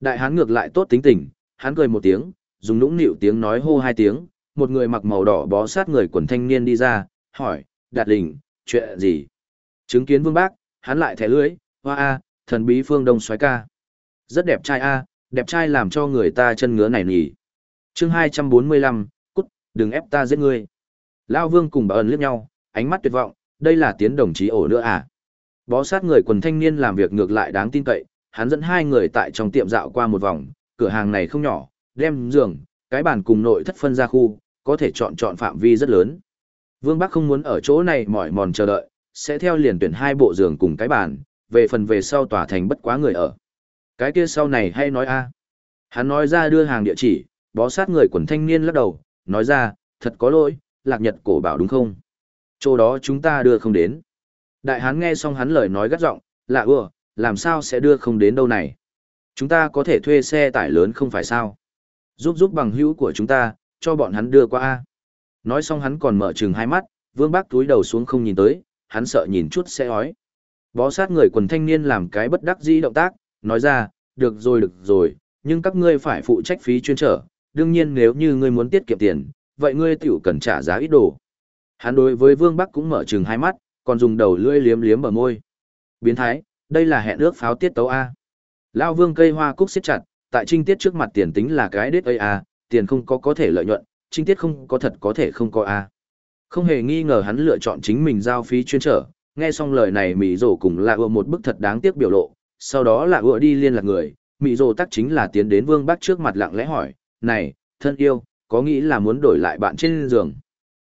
Đại hán ngược lại tốt tính tình, hắn cười một tiếng, dùng nũng nịu tiếng nói hô hai tiếng, một người mặc màu đỏ bó sát người quần thanh niên đi ra, hỏi, đạt đỉnh, chuyện gì? Chứng kiến vương bác, hắn lại thẻ lưới, hoa a, thần bí phương đông xoái ca. Rất đẹp trai a, đẹp trai làm cho người ta chân ngứa này nhỉ chương 245, cút, đừng ép ta giết ngươi. Lao vương cùng bà ẩn liếc nhau, ánh mắt tuyệt vọng, đây là tiến đồng chí ổ nữa à. Bó sát người quần thanh niên làm việc ngược lại đáng tin cậy, hắn dẫn hai người tại trong tiệm dạo qua một vòng, cửa hàng này không nhỏ, đem giường, cái bàn cùng nội thất phân ra khu, có thể chọn chọn phạm vi rất lớn. Vương Bắc không muốn ở chỗ này mỏi mòn chờ đợi, sẽ theo liền tuyển hai bộ giường cùng cái bàn, về phần về sau tòa thành bất quá người ở. Cái kia sau này hay nói a Hắn nói ra đưa hàng địa chỉ, bó sát người quần thanh niên lắc đầu, nói ra, thật có lỗi, lạc nhật cổ bảo đúng không? Chỗ đó chúng ta đưa không đến. Đại hán nghe xong hắn lời nói gắt giọng, lạ ưa, làm sao sẽ đưa không đến đâu này? Chúng ta có thể thuê xe tải lớn không phải sao? Giúp giúp bằng hữu của chúng ta, cho bọn hắn đưa qua a. Nói xong hắn còn mở trừng hai mắt, Vương Bác túi đầu xuống không nhìn tới, hắn sợ nhìn chút sẽ ói. Bó sát người quần thanh niên làm cái bất đắc dĩ động tác, nói ra, được rồi được rồi, nhưng các ngươi phải phụ trách phí chuyên trở, đương nhiên nếu như ngươi muốn tiết kiệm tiền, vậy ngươi tiểu cần trả giá ít đồ. Hắn đối với Vương Bắc cũng mở trừng hai mắt, còn dùng đầu lưỡi liếm liếm bờ môi. Biến thái, đây là hẹn ước pháo tiết tấu A. Lao Vương cây hoa cúc siết chặt, tại trinh tiết trước mặt tiền tính là cái đết ấy A, tiền không có có thể lợi nhuận, trinh tiết không có thật có thể không có A. Không hề nghi ngờ hắn lựa chọn chính mình giao phí chuyên trở, nghe xong lời này Mỹ Dỗ cùng là ưa một bức thật đáng tiếc biểu lộ, sau đó là ưa đi liên lạc người, Mỹ Dỗ tắc chính là tiến đến Vương Bắc trước mặt lặng lẽ hỏi, này, thân yêu, có nghĩ là muốn đổi lại bạn trên giường.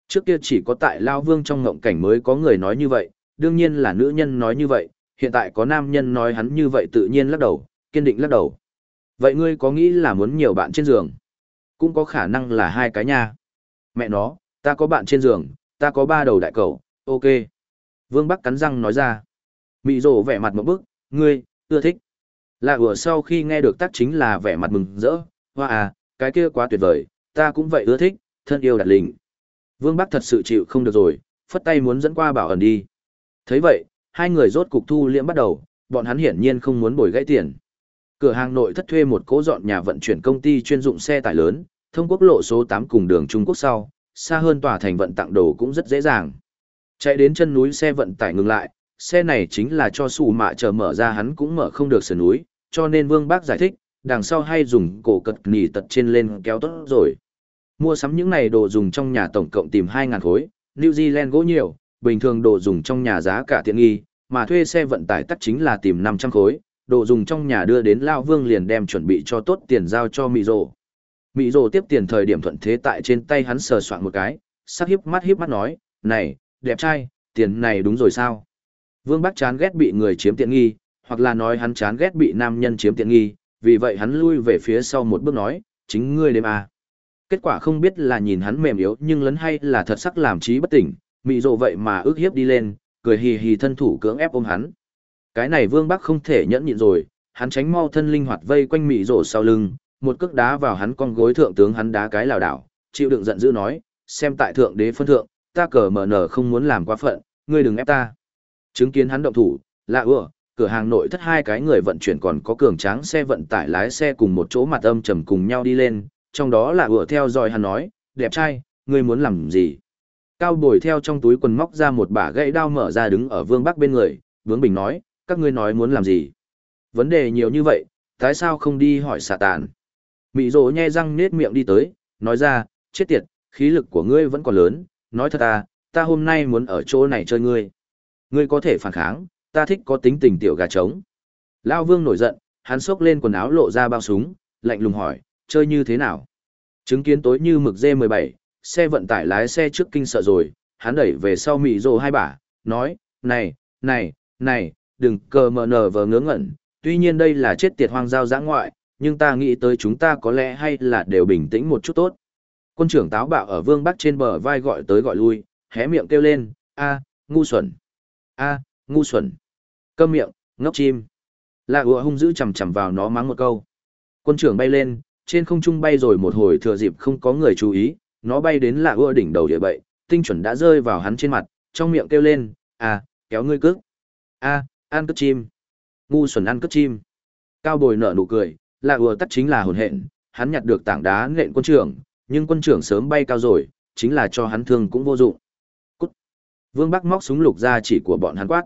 Trước kia chỉ có tại Lao Vương trong ngộng cảnh mới có người nói như vậy, đương nhiên là nữ nhân nói như vậy, hiện tại có nam nhân nói hắn như vậy tự nhiên lắc đầu, kiên định lắc đầu. Vậy ngươi có nghĩ là muốn nhiều bạn trên giường? Cũng có khả năng là hai cái nha. Mẹ nó, ta có bạn trên giường, ta có ba đầu đại cầu, ok. Vương Bắc cắn răng nói ra. Mị rổ vẻ mặt một bức, ngươi, ưa thích. Lạ vừa sau khi nghe được tác chính là vẻ mặt mừng rỡ, hoa à, cái kia quá tuyệt vời, ta cũng vậy ưa thích, thân yêu đặt lình. Vương Bắc thật sự chịu không được rồi, phất tay muốn dẫn qua bảo ẩn đi. thấy vậy, hai người rốt cục thu liễm bắt đầu, bọn hắn hiển nhiên không muốn bồi gãy tiền. Cửa hàng nội thất thuê một cố dọn nhà vận chuyển công ty chuyên dụng xe tải lớn, thông quốc lộ số 8 cùng đường Trung Quốc sau, xa hơn tòa thành vận tặng đồ cũng rất dễ dàng. Chạy đến chân núi xe vận tải ngừng lại, xe này chính là cho sủ mạ chờ mở ra hắn cũng mở không được sườn núi, cho nên Vương Bác giải thích, đằng sau hay dùng cổ cật nỉ tật trên lên kéo tốt rồi. Mua sắm những này đồ dùng trong nhà tổng cộng tìm 2.000 khối, New Zealand gỗ nhiều, bình thường đồ dùng trong nhà giá cả tiện nghi, mà thuê xe vận tải tắt chính là tìm 500 khối, đồ dùng trong nhà đưa đến Lao Vương liền đem chuẩn bị cho tốt tiền giao cho Mị Rồ. Mị Rồ tiếp tiền thời điểm thuận thế tại trên tay hắn sờ soạn một cái, sắc hiếp mắt hiếp mắt nói, này, đẹp trai, tiền này đúng rồi sao? Vương Bắc chán ghét bị người chiếm tiện nghi, hoặc là nói hắn chán ghét bị nam nhân chiếm tiện nghi, vì vậy hắn lui về phía sau một bước nói, chính ngươi đêm à. Kết quả không biết là nhìn hắn mềm yếu nhưng lấn hay là thật sắc làm trí bất tỉnh, mị rộ vậy mà ước hiếp đi lên, cười hì hì thân thủ cưỡng ép ôm hắn. Cái này Vương Bắc không thể nhẫn nhịn rồi, hắn tránh mau thân linh hoạt vây quanh mị rộ sau lưng, một cước đá vào hắn con gối thượng tướng hắn đá cái lảo đảo, chịu đựng giận dữ nói, xem tại thượng đế phân thượng, ta cờ mở nở không muốn làm quá phận, ngươi đừng ép ta. Chứng kiến hắn động thủ, lạ ưa, cửa hàng nội thất hai cái người vận chuyển còn có cường tráng xe vận tải lái xe cùng một chỗ mặt âm trầm cùng nhau đi lên, trong đó là vừa theo dõi hắn nói, đẹp trai, ngươi muốn làm gì? Cao bồi theo trong túi quần móc ra một bả gậy đao mở ra đứng ở vương bắc bên người, vương bình nói, các ngươi nói muốn làm gì? Vấn đề nhiều như vậy, tại sao không đi hỏi xà tàn? Mỹ rỗ nhe răng nết miệng đi tới, nói ra, chết tiệt, khí lực của ngươi vẫn còn lớn, nói thật à, ta hôm nay muốn ở chỗ này chơi ngươi. Ngươi có thể phản kháng, ta thích có tính tình tiểu gà trống. Lao vương nổi giận, hắn xốc lên quần áo lộ ra bao súng, lạnh lùng hỏi, chơi như thế nào? Chứng kiến tối như mực D17, xe vận tải lái xe trước kinh sợ rồi, hắn đẩy về sau mị rồ hai bả, nói, này, này, này, đừng cờ mờ nở vờ ngớ ngẩn, tuy nhiên đây là chết tiệt hoang giao giã ngoại, nhưng ta nghĩ tới chúng ta có lẽ hay là đều bình tĩnh một chút tốt. Quân trưởng táo bạo ở vương bắc trên bờ vai gọi tới gọi lui, hé miệng kêu lên, a, ngu xuẩn, a, ngu xuẩn, cơm miệng, ngốc chim. Lạ ùa hung dữ chầm chầm vào nó mắng một câu. Quân trưởng bay lên, trên không trung bay rồi một hồi thừa dịp không có người chú ý, nó bay đến lạ ùa đỉnh đầu địa bậy, tinh chuẩn đã rơi vào hắn trên mặt, trong miệng kêu lên, à, kéo ngươi cước, a, ăn cất chim, ngu xuẩn ăn cất chim. Cao bồi nở nụ cười, lạ ùa tắt chính là hồn hện, hắn nhặt được tảng đá nện quân trưởng, nhưng quân trưởng sớm bay cao rồi, chính là cho hắn thương cũng vô dụng. Cút. Vương Bắc móc súng lục ra chỉ của bọn hắn quát.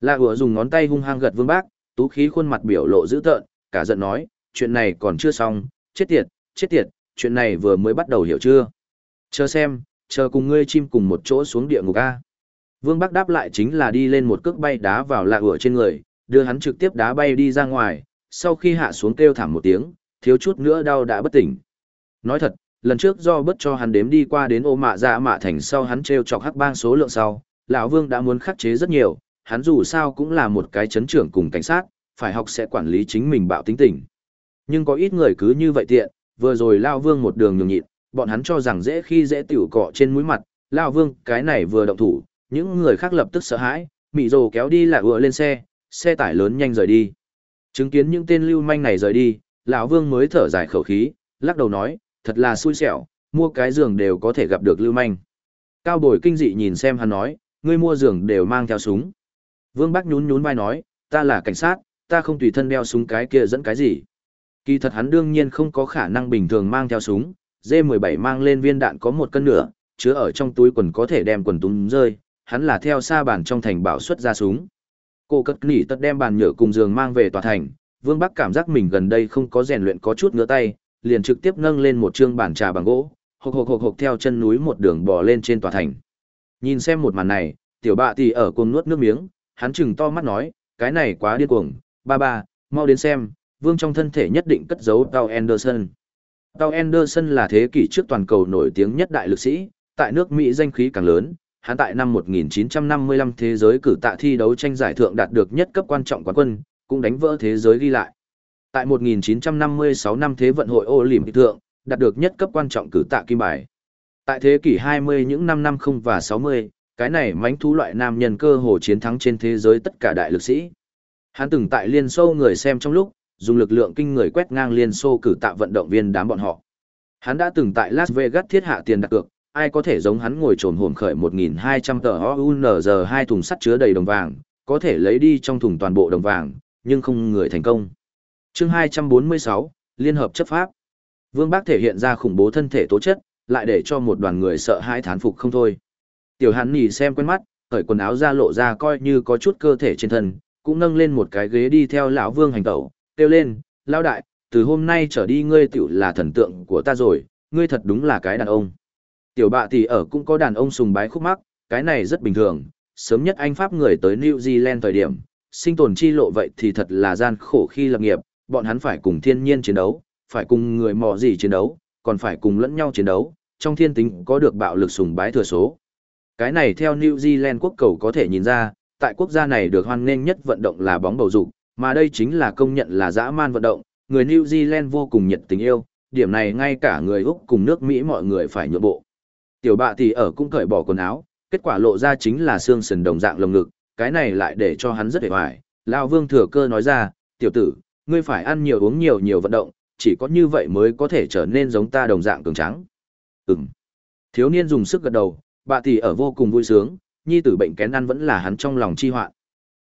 La Hùa dùng ngón tay hung hăng gật Vương Bác, tú khí khuôn mặt biểu lộ dữ tợn, cả giận nói, chuyện này còn chưa xong, chết tiệt, chết tiệt, chuyện này vừa mới bắt đầu hiểu chưa? Chờ xem, chờ cùng ngươi chim cùng một chỗ xuống địa ngục a. Vương Bắc đáp lại chính là đi lên một cước bay đá vào La Hùa trên người, đưa hắn trực tiếp đá bay đi ra ngoài, sau khi hạ xuống kêu thảm một tiếng, thiếu chút nữa đau đã bất tỉnh. Nói thật, lần trước do bất cho hắn đếm đi qua đến ô mạ dạ mạ thành sau hắn trêu chọc hắc bang số lượng sau lão vương đã muốn khắc chế rất nhiều hắn dù sao cũng là một cái chấn trưởng cùng cảnh sát phải học sẽ quản lý chính mình bạo tính tình nhưng có ít người cứ như vậy tiện vừa rồi lao vương một đường nhường nhịn bọn hắn cho rằng dễ khi dễ tiểu cọ trên mũi mặt lao vương cái này vừa động thủ những người khác lập tức sợ hãi mị rồ kéo đi là vừa lên xe xe tải lớn nhanh rời đi chứng kiến những tên lưu manh này rời đi lão vương mới thở dài khẩu khí lắc đầu nói thật là xui xẻo, mua cái giường đều có thể gặp được lưu manh. Cao bồi kinh dị nhìn xem hắn nói, ngươi mua giường đều mang theo súng. Vương Bắc nhún nhún vai nói, ta là cảnh sát, ta không tùy thân đeo súng cái kia dẫn cái gì. Kỳ thật hắn đương nhiên không có khả năng bình thường mang theo súng, D17 mang lên viên đạn có một cân nửa, chứa ở trong túi quần có thể đem quần túm rơi, hắn là theo xa bàn trong thành bảo xuất ra súng. Cô cất nỉ tất đem bàn nhựa cùng giường mang về tòa thành, Vương Bắc cảm giác mình gần đây không có rèn luyện có chút ngứa tay, liền trực tiếp nâng lên một chương bàn trà bằng gỗ, hộc hộc hộc hộc theo chân núi một đường bò lên trên tòa thành. Nhìn xem một màn này, tiểu bạ thì ở cuồng nuốt nước miếng, hắn chừng to mắt nói, cái này quá điên cuồng, ba ba, mau đến xem, vương trong thân thể nhất định cất giấu Tao Anderson. Tao Anderson là thế kỷ trước toàn cầu nổi tiếng nhất đại lực sĩ, tại nước Mỹ danh khí càng lớn, hắn tại năm 1955 thế giới cử tạ thi đấu tranh giải thượng đạt được nhất cấp quan trọng quán quân, cũng đánh vỡ thế giới ghi lại. Tại 1956 năm Thế vận hội Olympic thượng, đạt được nhất cấp quan trọng cử tạ kim bài. Tại thế kỷ 20 những năm 50 và 60, cái này mánh thú loại nam nhân cơ hồ chiến thắng trên thế giới tất cả đại lực sĩ. Hắn từng tại Liên Xô người xem trong lúc, dùng lực lượng kinh người quét ngang Liên Xô cử tạ vận động viên đám bọn họ. Hắn đã từng tại Las Vegas thiết hạ tiền đặt cược, ai có thể giống hắn ngồi trồn hổm khởi 1.200 tờ OUNZ hai thùng sắt chứa đầy đồng vàng, có thể lấy đi trong thùng toàn bộ đồng vàng, nhưng không người thành công. chương 246, Liên hợp chấp pháp. Vương Bác thể hiện ra khủng bố thân thể tố chất, lại để cho một đoàn người sợ hãi thán phục không thôi. Tiểu Hàn nhì xem quen mắt, cởi quần áo ra lộ ra coi như có chút cơ thể trên thân, cũng nâng lên một cái ghế đi theo lão Vương hành tẩu, kêu lên, lão đại, từ hôm nay trở đi ngươi tiểu là thần tượng của ta rồi, ngươi thật đúng là cái đàn ông. Tiểu bạ thì ở cũng có đàn ông sùng bái khúc mắc, cái này rất bình thường, sớm nhất anh Pháp người tới New Zealand thời điểm, sinh tồn chi lộ vậy thì thật là gian khổ khi lập nghiệp, bọn hắn phải cùng thiên nhiên chiến đấu, phải cùng người mò gì chiến đấu, còn phải cùng lẫn nhau chiến đấu, trong thiên tính có được bạo lực sùng bái thừa số. Cái này theo New Zealand quốc cầu có thể nhìn ra, tại quốc gia này được hoan nghênh nhất vận động là bóng bầu dục, mà đây chính là công nhận là dã man vận động, người New Zealand vô cùng nhiệt tình yêu, điểm này ngay cả người Úc cùng nước Mỹ mọi người phải nhượng bộ. Tiểu bạ thì ở cũng cởi bỏ quần áo, kết quả lộ ra chính là xương sườn đồng dạng lồng ngực, cái này lại để cho hắn rất hề hoài. Lão Vương thừa cơ nói ra, tiểu tử, ngươi phải ăn nhiều uống nhiều nhiều vận động, chỉ có như vậy mới có thể trở nên giống ta đồng dạng cường trắng. Ừm. Thiếu niên dùng sức gật đầu, bà tỷ ở vô cùng vui sướng, nhi tử bệnh kén ăn vẫn là hắn trong lòng chi hoạn.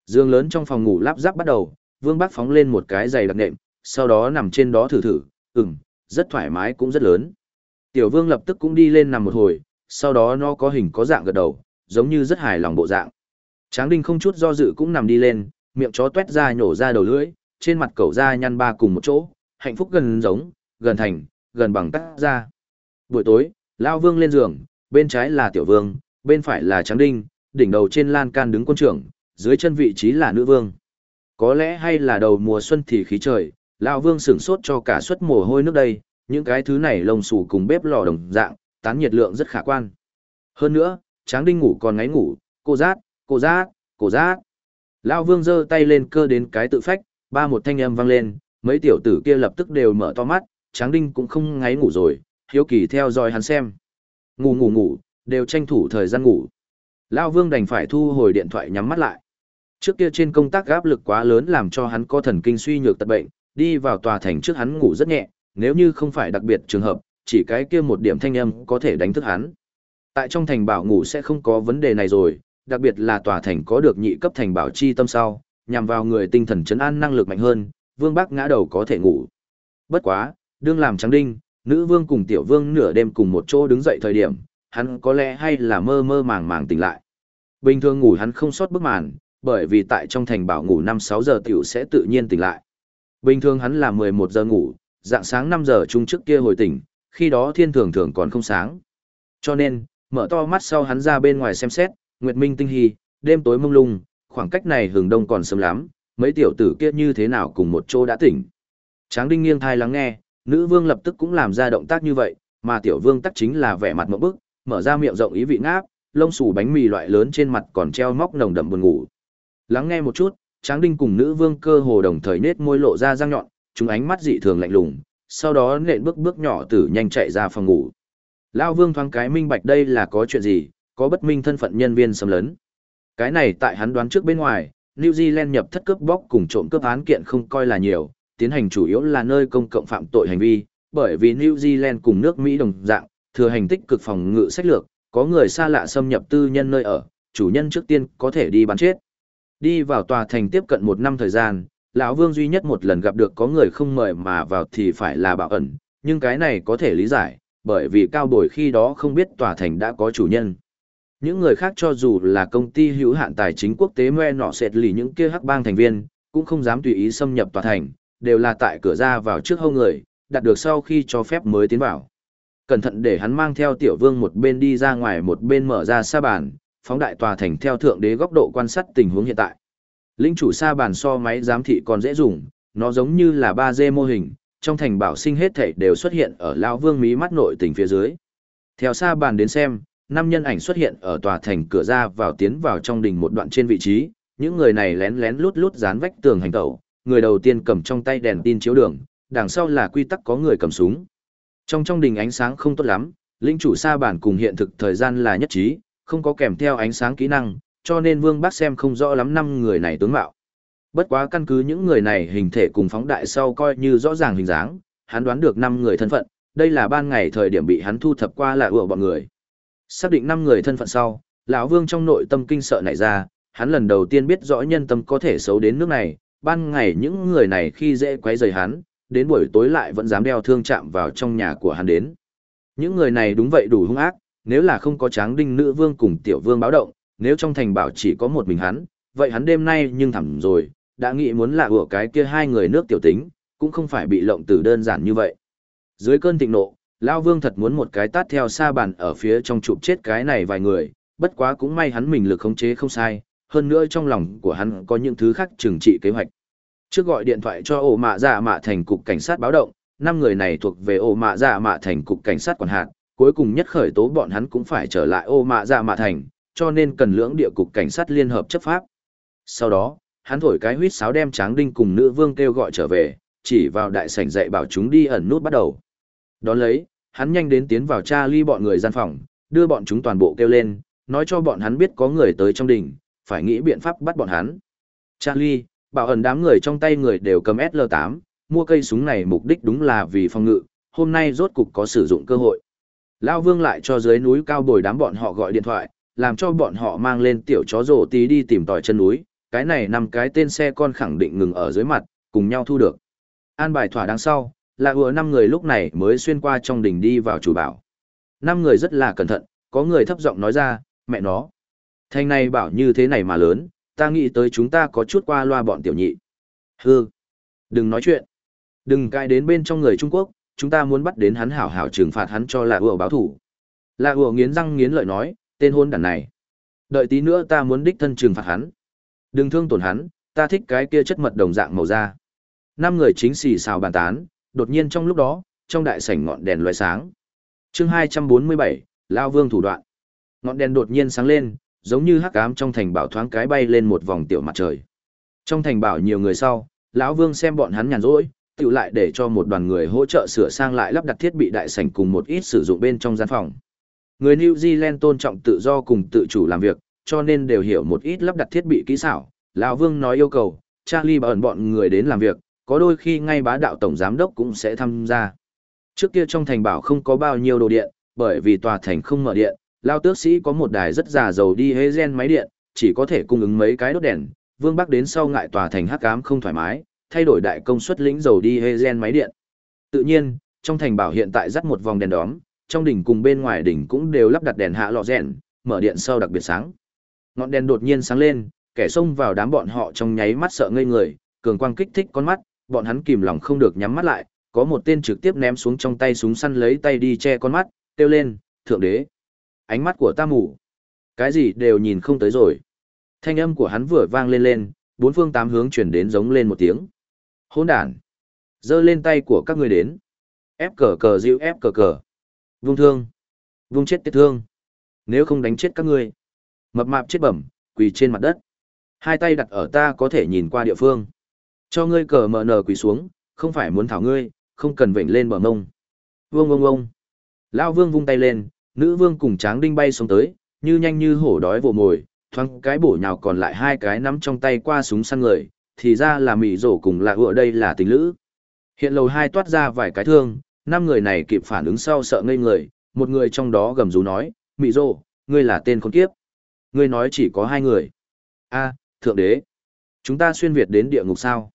Dương lớn trong phòng ngủ lắp ráp bắt đầu, Vương Bác phóng lên một cái giày đặc nệm, sau đó nằm trên đó thử thử, ừm, rất thoải mái cũng rất lớn. Tiểu Vương lập tức cũng đi lên nằm một hồi, sau đó nó có hình có dạng gật đầu, giống như rất hài lòng bộ dạng. Tráng Đinh không chút do dự cũng nằm đi lên, miệng chó tuét ra nhổ ra đầu lưỡi, trên mặt cậu da nhăn ba cùng một chỗ, hạnh phúc gần giống, gần thành, gần bằng tắt ra. Buổi tối, Lao Vương lên giường, bên trái là Tiểu Vương, bên phải là Tráng Đinh, đỉnh đầu trên lan can đứng quân trưởng, dưới chân vị trí là nữ vương. Có lẽ hay là đầu mùa xuân thì khí trời, lão Vương sửng sốt cho cả suất mồ hôi nước đây, những cái thứ này lồng xù cùng bếp lò đồng dạng, tán nhiệt lượng rất khả quan. Hơn nữa, Tráng Đinh ngủ còn ngáy ngủ, cô giác, cô giác, cô giác. lão Vương giơ tay lên cơ đến cái tự phách, ba một thanh âm vang lên, mấy tiểu tử kia lập tức đều mở to mắt, Tráng Đinh cũng không ngáy ngủ rồi, hiếu kỳ theo dõi hắn xem. Ngủ ngủ ngủ, đều tranh thủ thời gian ngủ. Lao Vương đành phải thu hồi điện thoại nhắm mắt lại. Trước kia trên công tác áp lực quá lớn làm cho hắn có thần kinh suy nhược tật bệnh, đi vào tòa thành trước hắn ngủ rất nhẹ, nếu như không phải đặc biệt trường hợp, chỉ cái kia một điểm thanh âm có thể đánh thức hắn. Tại trong thành bảo ngủ sẽ không có vấn đề này rồi, đặc biệt là tòa thành có được nhị cấp thành bảo chi tâm sau, nhằm vào người tinh thần chấn an năng lực mạnh hơn, Vương Bắc ngã đầu có thể ngủ. Bất quá, đương làm trắng đinh, nữ vương cùng tiểu vương nửa đêm cùng một chỗ đứng dậy thời điểm, hắn có lẽ hay là mơ mơ màng màng tỉnh lại. Bình thường ngủ hắn không sót bức màn, bởi vì tại trong thành bảo ngủ 5-6 giờ tiểu sẽ tự nhiên tỉnh lại. Bình thường hắn là 11 giờ ngủ, dạng sáng 5 giờ chung trước kia hồi tỉnh, khi đó thiên thường thường còn không sáng. Cho nên, mở to mắt sau hắn ra bên ngoài xem xét, Nguyệt Minh tinh hy, đêm tối mông lung, khoảng cách này hừng đông còn sớm lắm, mấy tiểu tử kia như thế nào cùng một chỗ đã tỉnh. Tráng Đinh nghiêng thai lắng nghe, nữ vương lập tức cũng làm ra động tác như vậy, mà tiểu vương tắc chính là vẻ mặt một bức, mở ra miệng rộng ý vị ngáp, lông xù bánh mì loại lớn trên mặt còn treo móc nồng đậm buồn ngủ. Lắng nghe một chút, Tráng Đinh cùng nữ vương cơ hồ đồng thời nết môi lộ ra răng nhọn, chúng ánh mắt dị thường lạnh lùng, sau đó nện bước bước nhỏ tử nhanh chạy ra phòng ngủ. Lao vương thoáng cái minh bạch đây là có chuyện gì, có bất minh thân phận nhân viên xâm lấn. Cái này tại hắn đoán trước bên ngoài, New Zealand nhập thất cướp bóc cùng trộm cướp án kiện không coi là nhiều, tiến hành chủ yếu là nơi công cộng phạm tội hành vi, bởi vì New Zealand cùng nước Mỹ đồng dạng, thừa hành tích cực phòng ngự sách lược, có người xa lạ xâm nhập tư nhân nơi ở, chủ nhân trước tiên có thể đi bắn chết. Đi vào tòa thành tiếp cận một năm thời gian, lão Vương duy nhất một lần gặp được có người không mời mà vào thì phải là bảo ẩn, nhưng cái này có thể lý giải, bởi vì cao bồi khi đó không biết tòa thành đã có chủ nhân. Những người khác cho dù là công ty hữu hạn tài chính quốc tế me nọ sệt lì những kia hắc bang thành viên, cũng không dám tùy ý xâm nhập tòa thành, đều là tại cửa ra vào trước hông người, đặt được sau khi cho phép mới tiến vào. Cẩn thận để hắn mang theo tiểu vương một bên đi ra ngoài một bên mở ra sa bàn, phóng đại tòa thành theo thượng đế góc độ quan sát tình huống hiện tại. Linh chủ sa bàn so máy giám thị còn dễ dùng, nó giống như là 3D mô hình, trong thành bảo sinh hết thảy đều xuất hiện ở lão vương mí mắt nội tình phía dưới. Theo sa bàn đến xem, năm nhân ảnh xuất hiện ở tòa thành cửa ra vào tiến vào trong đình một đoạn trên vị trí, những người này lén lén lút lút dán vách tường hành tẩu, người đầu tiên cầm trong tay đèn tin chiếu đường, đằng sau là quy tắc có người cầm súng. Trong trong đình ánh sáng không tốt lắm, linh chủ sa bản cùng hiện thực thời gian là nhất trí, không có kèm theo ánh sáng kỹ năng, cho nên Vương Bác xem không rõ lắm năm người này tướng mạo. Bất quá căn cứ những người này hình thể cùng phóng đại sau coi như rõ ràng hình dáng, hắn đoán được năm người thân phận, đây là ban ngày thời điểm bị hắn thu thập qua là ủa bọn người. Xác định năm người thân phận sau, lão Vương trong nội tâm kinh sợ nảy ra, hắn lần đầu tiên biết rõ nhân tâm có thể xấu đến nước này, ban ngày những người này khi dễ quấy rầy hắn, đến buổi tối lại vẫn dám đeo thương chạm vào trong nhà của hắn đến. Những người này đúng vậy đủ hung ác, nếu là không có tráng đinh nữ vương cùng tiểu vương báo động, nếu trong thành bảo chỉ có một mình hắn, vậy hắn đêm nay nhưng thẳm rồi, đã nghĩ muốn là ủa cái kia hai người nước tiểu tính, cũng không phải bị lộng tử đơn giản như vậy. Dưới cơn thịnh nộ, Lao Vương thật muốn một cái tát theo xa bàn ở phía trong chụp chết cái này vài người, bất quá cũng may hắn mình lực khống chế không sai, hơn nữa trong lòng của hắn có những thứ khác trừng trị kế hoạch. Trước gọi điện thoại cho ổ mạ giả mạ thành cục cảnh sát báo động, năm người này thuộc về ổ mạ giả mạ thành cục cảnh sát quản hạt, cuối cùng nhất khởi tố bọn hắn cũng phải trở lại ổ mạ giả mạ thành, cho nên cần lưỡng địa cục cảnh sát liên hợp chấp pháp. Sau đó, hắn thổi cái huýt sáo đem Tráng Đinh cùng nữ vương kêu gọi trở về, chỉ vào đại sảnh dạy bảo chúng đi ẩn nút bắt đầu. Đón lấy, hắn nhanh đến tiến vào cha ly bọn người gian phòng, đưa bọn chúng toàn bộ kêu lên, nói cho bọn hắn biết có người tới trong đỉnh, phải nghĩ biện pháp bắt bọn hắn. Charlie, bảo ẩn đám người trong tay người đều cầm SL8, mua cây súng này mục đích đúng là vì phòng ngự, hôm nay rốt cục có sử dụng cơ hội. Lao Vương lại cho dưới núi cao bồi đám bọn họ gọi điện thoại, làm cho bọn họ mang lên tiểu chó rổ tí đi tìm tòi chân núi, cái này nằm cái tên xe con khẳng định ngừng ở dưới mặt, cùng nhau thu được. An bài thỏa đáng sau, là vừa năm người lúc này mới xuyên qua trong đỉnh đi vào chủ bảo. Năm người rất là cẩn thận, có người thấp giọng nói ra, mẹ nó. Thanh này bảo như thế này mà lớn, ta nghĩ tới chúng ta có chút qua loa bọn tiểu nhị. Hư. Đừng nói chuyện. Đừng cai đến bên trong người Trung Quốc, chúng ta muốn bắt đến hắn hảo hảo trừng phạt hắn cho là ủa báo thủ. Là ủa nghiến răng nghiến lợi nói, tên hôn đàn này. Đợi tí nữa ta muốn đích thân trừng phạt hắn. Đừng thương tổn hắn, ta thích cái kia chất mật đồng dạng màu da. Năm người chính xì xào bàn tán, đột nhiên trong lúc đó, trong đại sảnh ngọn đèn loại sáng. Chương 247, Lao Vương thủ đoạn. Ngọn đèn đột nhiên sáng lên, giống như hắc ám trong thành bảo thoáng cái bay lên một vòng tiểu mặt trời. Trong thành bảo nhiều người sau, lão Vương xem bọn hắn nhàn rỗi, tự lại để cho một đoàn người hỗ trợ sửa sang lại lắp đặt thiết bị đại sảnh cùng một ít sử dụng bên trong gian phòng. Người New Zealand tôn trọng tự do cùng tự chủ làm việc, cho nên đều hiểu một ít lắp đặt thiết bị kỹ xảo. Lão Vương nói yêu cầu, Charlie bảo ẩn bọn người đến làm việc, có đôi khi ngay bá đạo tổng giám đốc cũng sẽ tham gia. Trước kia trong thành bảo không có bao nhiêu đồ điện, bởi vì tòa thành không mở điện, lao tước sĩ có một đài rất già dầu đi hế gen máy điện, chỉ có thể cung ứng mấy cái đốt đèn, vương bắc đến sau ngại tòa thành hắc ám không thoải mái, thay đổi đại công suất lĩnh dầu đi hế gen máy điện. Tự nhiên, trong thành bảo hiện tại dắt một vòng đèn đóm, trong đỉnh cùng bên ngoài đỉnh cũng đều lắp đặt đèn hạ lọ rèn, mở điện sau đặc biệt sáng. Ngọn đèn đột nhiên sáng lên, kẻ xông vào đám bọn họ trong nháy mắt sợ ngây người, cường quang kích thích con mắt, bọn hắn kìm lòng không được nhắm mắt lại, có một tên trực tiếp ném xuống trong tay súng săn lấy tay đi che con mắt, kêu lên, thượng đế. Ánh mắt của ta mù. Cái gì đều nhìn không tới rồi. Thanh âm của hắn vừa vang lên lên, bốn phương tám hướng chuyển đến giống lên một tiếng. Hôn đàn. giơ lên tay của các người đến. Ép cờ cờ dịu ép cờ cờ. Vung thương. Vung chết tiết thương. Nếu không đánh chết các ngươi. Mập mạp chết bẩm, quỳ trên mặt đất. Hai tay đặt ở ta có thể nhìn qua địa phương. Cho ngươi cờ mở nở quỳ xuống, không phải muốn thảo ngươi, không cần vểnh lên bờ mông. Vương vương vương. Lao vương vung tay lên, nữ vương cùng tráng đinh bay xuống tới, như nhanh như hổ đói vồ mồi, thoáng cái bổ nhào còn lại hai cái nắm trong tay qua súng săn người, thì ra là mị rổ cùng là ựa đây là tình lữ. Hiện lầu hai toát ra vài cái thương, năm người này kịp phản ứng sau sợ ngây người, một người trong đó gầm rú nói, mị rổ, ngươi là tên con kiếp. Ngươi nói chỉ có hai người. a thượng đế. Chúng ta xuyên Việt đến địa ngục sao?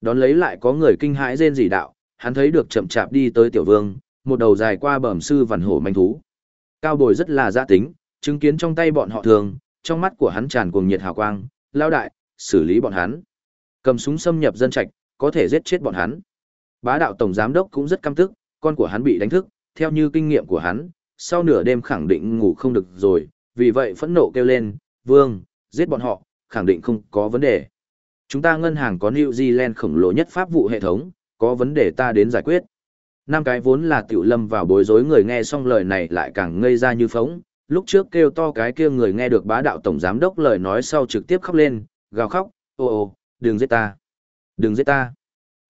Đón lấy lại có người kinh hãi rên rỉ đạo, hắn thấy được chậm chạp đi tới tiểu vương, một đầu dài qua bẩm sư vằn hổ manh thú. Cao bồi rất là gia tính, chứng kiến trong tay bọn họ thường, trong mắt của hắn tràn cuồng nhiệt hào quang, lao đại, xử lý bọn hắn. Cầm súng xâm nhập dân trạch, có thể giết chết bọn hắn. Bá đạo tổng giám đốc cũng rất căm tức, con của hắn bị đánh thức, theo như kinh nghiệm của hắn, sau nửa đêm khẳng định ngủ không được rồi, vì vậy phẫn nộ kêu lên, vương, giết bọn họ, khẳng định không có vấn đề. Chúng ta ngân hàng có New Zealand khổng lồ nhất pháp vụ hệ thống, có vấn đề ta đến giải quyết. Năm cái vốn là tiểu lâm vào bối rối người nghe xong lời này lại càng ngây ra như phóng, lúc trước kêu to cái kia người nghe được bá đạo tổng giám đốc lời nói sau trực tiếp khóc lên, gào khóc, ô ô, đừng giết ta, đừng giết ta.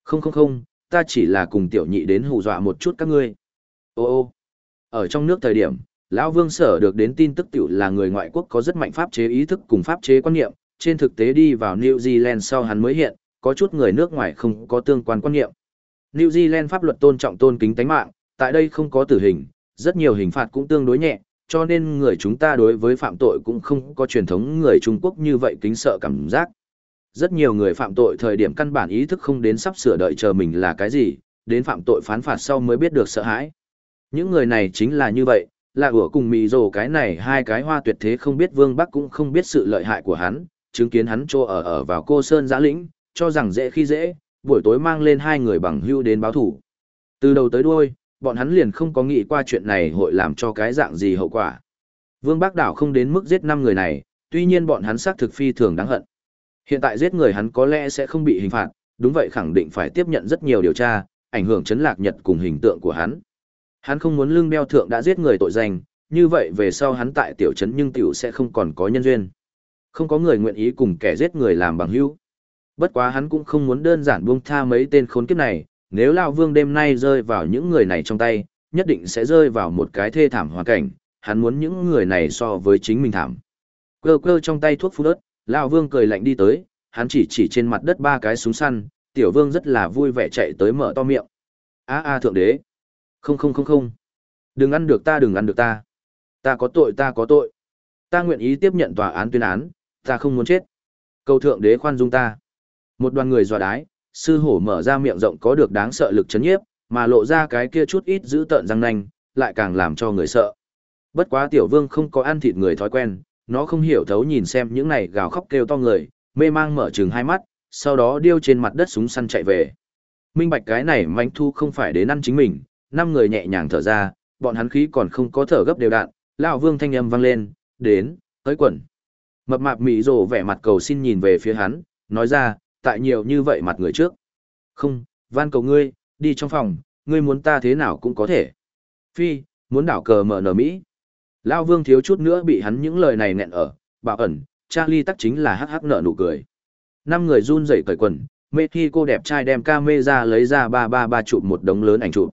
Không không không, ta chỉ là cùng tiểu nhị đến hù dọa một chút các ngươi. Ô ô, ở trong nước thời điểm, lão Vương sở được đến tin tức tiểu là người ngoại quốc có rất mạnh pháp chế ý thức cùng pháp chế quan niệm, trên thực tế đi vào New Zealand sau hắn mới hiện, có chút người nước ngoài không có tương quan quan niệm. New Zealand pháp luật tôn trọng tôn kính tánh mạng, tại đây không có tử hình, rất nhiều hình phạt cũng tương đối nhẹ, cho nên người chúng ta đối với phạm tội cũng không có truyền thống người Trung Quốc như vậy kính sợ cảm giác. Rất nhiều người phạm tội thời điểm căn bản ý thức không đến sắp sửa đợi chờ mình là cái gì, đến phạm tội phán phạt sau mới biết được sợ hãi. Những người này chính là như vậy, là ủa cùng mì rồ cái này hai cái hoa tuyệt thế không biết vương bắc cũng không biết sự lợi hại của hắn, chứng kiến hắn trô ở ở vào cô Sơn giã lĩnh, cho rằng dễ khi dễ, buổi tối mang lên hai người bằng hưu đến báo thủ. Từ đầu tới đuôi, bọn hắn liền không có nghĩ qua chuyện này hội làm cho cái dạng gì hậu quả. Vương Bác Đảo không đến mức giết năm người này, tuy nhiên bọn hắn xác thực phi thường đáng hận. Hiện tại giết người hắn có lẽ sẽ không bị hình phạt, đúng vậy khẳng định phải tiếp nhận rất nhiều điều tra, ảnh hưởng chấn lạc nhật cùng hình tượng của hắn. Hắn không muốn lương đeo thượng đã giết người tội danh, như vậy về sau hắn tại tiểu trấn nhưng tiểu sẽ không còn có nhân duyên. Không có người nguyện ý cùng kẻ giết người làm bằng hữu. Bất quá hắn cũng không muốn đơn giản buông tha mấy tên khốn kiếp này, nếu Lão Vương đêm nay rơi vào những người này trong tay, nhất định sẽ rơi vào một cái thê thảm hoàn cảnh, hắn muốn những người này so với chính mình thảm. Cơ cơ trong tay thuốc phun ớt, Lão Vương cười lạnh đi tới, hắn chỉ chỉ trên mặt đất ba cái súng săn, Tiểu Vương rất là vui vẻ chạy tới mở to miệng. A a thượng đế. Không không không không. Đừng ăn được ta đừng ăn được ta. Ta có tội ta có tội. Ta nguyện ý tiếp nhận tòa án tuyên án, ta không muốn chết. Cầu thượng đế khoan dung ta. Một đoàn người dọa đái, sư hổ mở ra miệng rộng có được đáng sợ lực chấn nhiếp, mà lộ ra cái kia chút ít giữ tợn răng nanh, lại càng làm cho người sợ. Bất quá tiểu vương không có ăn thịt người thói quen, nó không hiểu thấu nhìn xem những này gào khóc kêu to người, mê mang mở trừng hai mắt, sau đó điêu trên mặt đất súng săn chạy về. Minh bạch cái này manh thu không phải đến ăn chính mình, năm người nhẹ nhàng thở ra, bọn hắn khí còn không có thở gấp đều đạn, lão vương thanh âm vang lên, đến, tới quần. Mập mạp mị rồ vẻ mặt cầu xin nhìn về phía hắn, nói ra, tại nhiều như vậy mặt người trước. Không, van cầu ngươi, đi trong phòng, ngươi muốn ta thế nào cũng có thể. Phi, muốn đảo cờ mở nở Mỹ. Lao vương thiếu chút nữa bị hắn những lời này nghẹn ở, bảo ẩn, Charlie tắc chính là hắc hắc nở nụ cười. Năm người run rẩy cởi quần, mê khi cô đẹp trai đem camera lấy ra ba ba ba chụp một đống lớn ảnh chụp.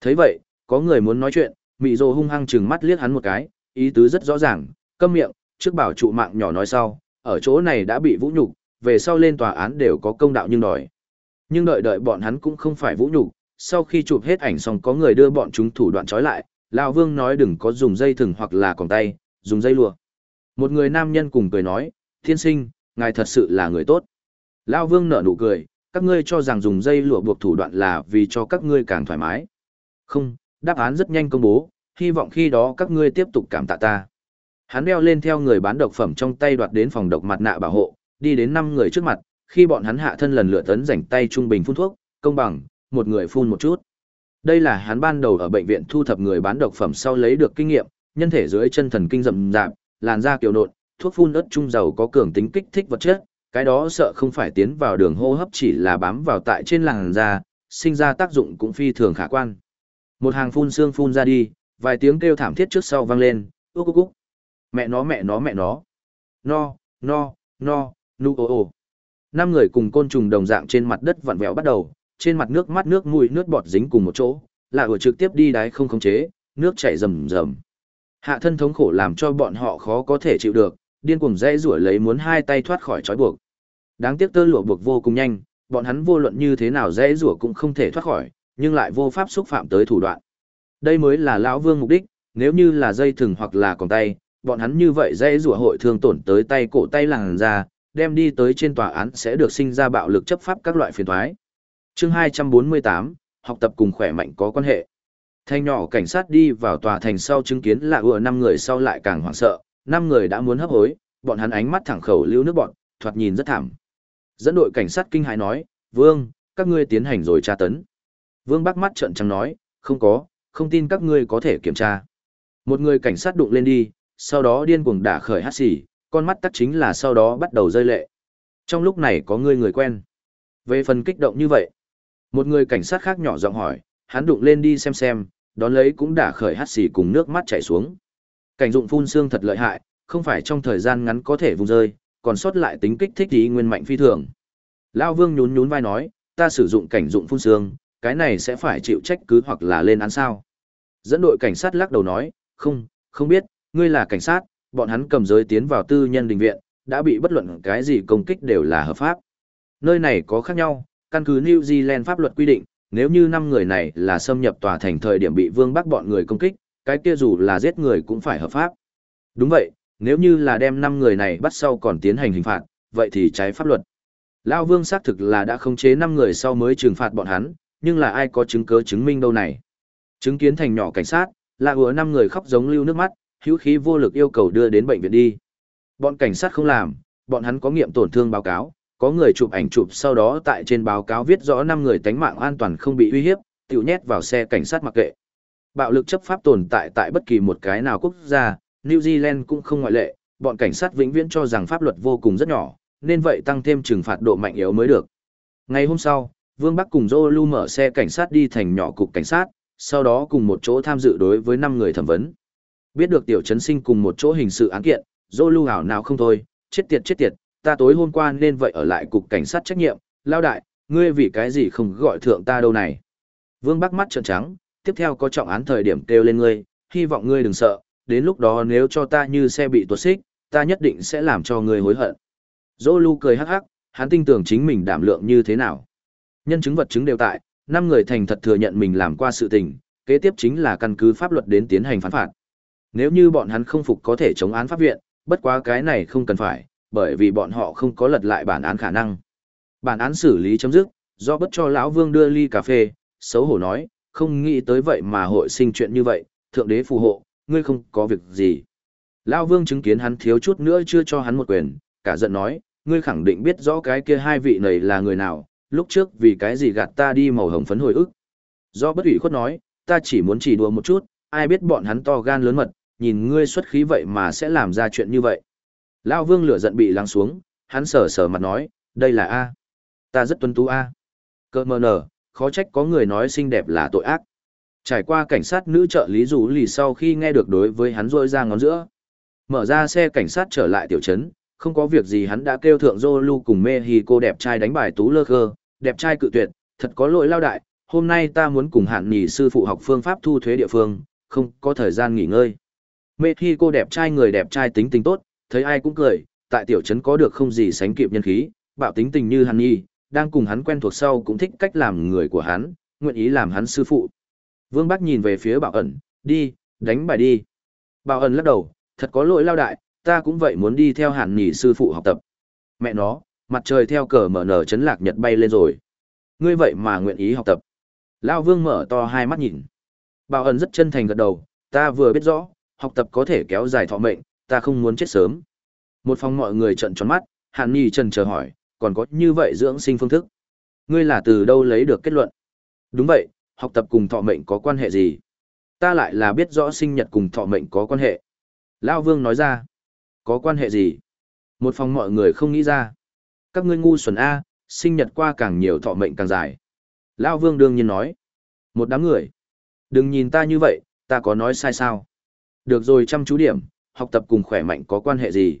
thấy vậy, có người muốn nói chuyện, mị rồ hung hăng chừng mắt liếc hắn một cái, ý tứ rất rõ ràng, câm miệng, trước bảo trụ mạng nhỏ nói sau, ở chỗ này đã bị vũ nhục, về sau lên tòa án đều có công đạo nhưng đòi. Nhưng đợi đợi bọn hắn cũng không phải vũ nhục, sau khi chụp hết ảnh xong có người đưa bọn chúng thủ đoạn trói lại, lão Vương nói đừng có dùng dây thừng hoặc là còng tay, dùng dây lụa. Một người nam nhân cùng cười nói, thiên sinh, ngài thật sự là người tốt. Lão Vương nở nụ cười, các ngươi cho rằng dùng dây lụa buộc thủ đoạn là vì cho các ngươi càng thoải mái. Không, đáp án rất nhanh công bố, hy vọng khi đó các ngươi tiếp tục cảm tạ ta. Hắn đeo lên theo người bán độc phẩm trong tay đoạt đến phòng độc mặt nạ bảo hộ, đi đến năm người trước mặt, khi bọn hắn hạ thân lần lượt tấn rảnh tay trung bình phun thuốc, công bằng, một người phun một chút. Đây là hắn ban đầu ở bệnh viện thu thập người bán độc phẩm sau lấy được kinh nghiệm, nhân thể dưới chân thần kinh rậm rạp, làn da kiều nộn, thuốc phun ớt trung dầu có cường tính kích thích vật chất, cái đó sợ không phải tiến vào đường hô hấp chỉ là bám vào tại trên làn da, sinh ra tác dụng cũng phi thường khả quan. Một hàng phun xương phun ra đi, vài tiếng kêu thảm thiết trước sau vang lên, úc úc úc. Mẹ nó mẹ nó mẹ nó. No, no, no, nu ô ô. Năm người cùng côn trùng đồng dạng trên mặt đất vặn vẹo bắt đầu, trên mặt nước mắt nước mũi nước bọt dính cùng một chỗ, là ở trực tiếp đi đáy không khống chế, nước chảy rầm rầm. Hạ thân thống khổ làm cho bọn họ khó có thể chịu được, điên cuồng dây rủa lấy muốn hai tay thoát khỏi trói buộc. Đáng tiếc tơ lụa buộc vô cùng nhanh, bọn hắn vô luận như thế nào dây rủa cũng không thể thoát khỏi, nhưng lại vô pháp xúc phạm tới thủ đoạn. Đây mới là lão vương mục đích, nếu như là dây thừng hoặc là còn tay, bọn hắn như vậy dây rủa hội thương tổn tới tay cổ tay làng ra, đem đi tới trên tòa án sẽ được sinh ra bạo lực chấp pháp các loại phiền thoái. Chương 248, học tập cùng khỏe mạnh có quan hệ. Thanh nhỏ cảnh sát đi vào tòa thành sau chứng kiến là vừa năm người sau lại càng hoảng sợ, năm người đã muốn hấp hối, bọn hắn ánh mắt thẳng khẩu lưu nước bọn, thoạt nhìn rất thảm. Dẫn đội cảnh sát kinh hãi nói, "Vương, các ngươi tiến hành rồi tra tấn." Vương Bắc mắt trợn trắng nói, "Không có, không tin các ngươi có thể kiểm tra." Một người cảnh sát đụng lên đi, sau đó điên cuồng đả khởi hát xì, con mắt tắc chính là sau đó bắt đầu rơi lệ. Trong lúc này có người người quen. Về phần kích động như vậy, một người cảnh sát khác nhỏ giọng hỏi, hắn đụng lên đi xem xem, đón lấy cũng đã khởi hát xì cùng nước mắt chảy xuống. Cảnh dụng phun xương thật lợi hại, không phải trong thời gian ngắn có thể vùng rơi, còn sót lại tính kích thích ý nguyên mạnh phi thường. Lao vương nhún nhún vai nói, ta sử dụng cảnh dụng phun xương, cái này sẽ phải chịu trách cứ hoặc là lên án sao. Dẫn đội cảnh sát lắc đầu nói, không, không biết, ngươi là cảnh sát, bọn hắn cầm giới tiến vào tư nhân đình viện, đã bị bất luận cái gì công kích đều là hợp pháp. Nơi này có khác nhau, căn cứ New Zealand pháp luật quy định, nếu như năm người này là xâm nhập tòa thành thời điểm bị vương bắc bọn người công kích, cái kia dù là giết người cũng phải hợp pháp. Đúng vậy, nếu như là đem năm người này bắt sau còn tiến hành hình phạt, vậy thì trái pháp luật. Lao vương xác thực là đã khống chế năm người sau mới trừng phạt bọn hắn, nhưng là ai có chứng cứ chứng minh đâu này. Chứng kiến thành nhỏ cảnh sát, là vừa năm người khóc giống lưu nước mắt, hữu khí vô lực yêu cầu đưa đến bệnh viện đi. Bọn cảnh sát không làm, bọn hắn có nghiệm tổn thương báo cáo, có người chụp ảnh chụp sau đó tại trên báo cáo viết rõ năm người tánh mạng an toàn không bị uy hiếp, tiểu nhét vào xe cảnh sát mặc kệ. Bạo lực chấp pháp tồn tại tại bất kỳ một cái nào quốc gia, New Zealand cũng không ngoại lệ, bọn cảnh sát vĩnh viễn cho rằng pháp luật vô cùng rất nhỏ, nên vậy tăng thêm trừng phạt độ mạnh yếu mới được. Ngày hôm sau, Vương Bắc cùng Zolu mở xe cảnh sát đi thành nhỏ cục cảnh sát, sau đó cùng một chỗ tham dự đối với 5 người thẩm vấn. Biết được tiểu trấn sinh cùng một chỗ hình sự án kiện, Zolu hảo nào không thôi, chết tiệt chết tiệt, ta tối hôm qua nên vậy ở lại cục cảnh sát trách nhiệm, lao đại, ngươi vì cái gì không gọi thượng ta đâu này. Vương Bắc mắt trợn trắng, tiếp theo có trọng án thời điểm kêu lên ngươi, hy vọng ngươi đừng sợ, đến lúc đó nếu cho ta như xe bị tuột xích, ta nhất định sẽ làm cho ngươi hối hận. Dô lưu cười hắc hắc, hắn tin tưởng chính mình đảm lượng như thế nào. Nhân chứng vật chứng đều tại, năm người thành thật thừa nhận mình làm qua sự tình, kế tiếp chính là căn cứ pháp luật đến tiến hành phán phạt. Nếu như bọn hắn không phục có thể chống án pháp viện, bất quá cái này không cần phải, bởi vì bọn họ không có lật lại bản án khả năng. Bản án xử lý chấm dứt, do bất cho lão Vương đưa ly cà phê, xấu hổ nói, không nghĩ tới vậy mà hội sinh chuyện như vậy, thượng đế phù hộ, ngươi không có việc gì. Lão Vương chứng kiến hắn thiếu chút nữa chưa cho hắn một quyền, cả giận nói, ngươi khẳng định biết rõ cái kia hai vị này là người nào, lúc trước vì cái gì gạt ta đi màu hồng phấn hồi ức. Do bất ủy khuất nói, ta chỉ muốn chỉ đùa một chút, ai biết bọn hắn to gan lớn mật, nhìn ngươi xuất khí vậy mà sẽ làm ra chuyện như vậy. Lão Vương lửa giận bị lắng xuống, hắn sờ sờ mặt nói, đây là A. Ta rất tuân tú A. Cơ mờ nở, khó trách có người nói xinh đẹp là tội ác. Trải qua cảnh sát nữ trợ lý rủ lì sau khi nghe được đối với hắn rôi ra ngón giữa. Mở ra xe cảnh sát trở lại tiểu trấn, không có việc gì hắn đã kêu thượng Zolu cùng Mexico đẹp trai đánh bài tú lơ khơ, đẹp trai cự tuyệt, thật có lỗi lao đại, hôm nay ta muốn cùng hạn nhì sư phụ học phương pháp thu thuế địa phương, không có thời gian nghỉ ngơi. Mexico đẹp trai người đẹp trai tính tình tốt, thấy ai cũng cười, tại tiểu trấn có được không gì sánh kịp nhân khí, bạo tính tình như hắn nhi, đang cùng hắn quen thuộc sau cũng thích cách làm người của hắn, nguyện ý làm hắn sư phụ. Vương Bắc nhìn về phía bảo ẩn, đi, đánh bài đi. Bảo ẩn lắc đầu, thật có lỗi lao đại, ta cũng vậy muốn đi theo hàn nhì sư phụ học tập. Mẹ nó, mặt trời theo cờ mở nở chấn lạc nhật bay lên rồi. Ngươi vậy mà nguyện ý học tập. Lao vương mở to hai mắt nhìn. Bảo ẩn rất chân thành gật đầu, ta vừa biết rõ, học tập có thể kéo dài thọ mệnh, ta không muốn chết sớm. Một phòng mọi người trận tròn mắt, hàn Nhi trần chờ hỏi, còn có như vậy dưỡng sinh phương thức. Ngươi là từ đâu lấy được kết luận? Đúng vậy, học tập cùng thọ mệnh có quan hệ gì? Ta lại là biết rõ sinh nhật cùng thọ mệnh có quan hệ. Lao vương nói ra. Có quan hệ gì? Một phòng mọi người không nghĩ ra. Các ngươi ngu xuẩn A, sinh nhật qua càng nhiều thọ mệnh càng dài. Lao vương đương nhiên nói. Một đám người. Đừng nhìn ta như vậy, ta có nói sai sao? Được rồi chăm chú điểm, học tập cùng khỏe mạnh có quan hệ gì?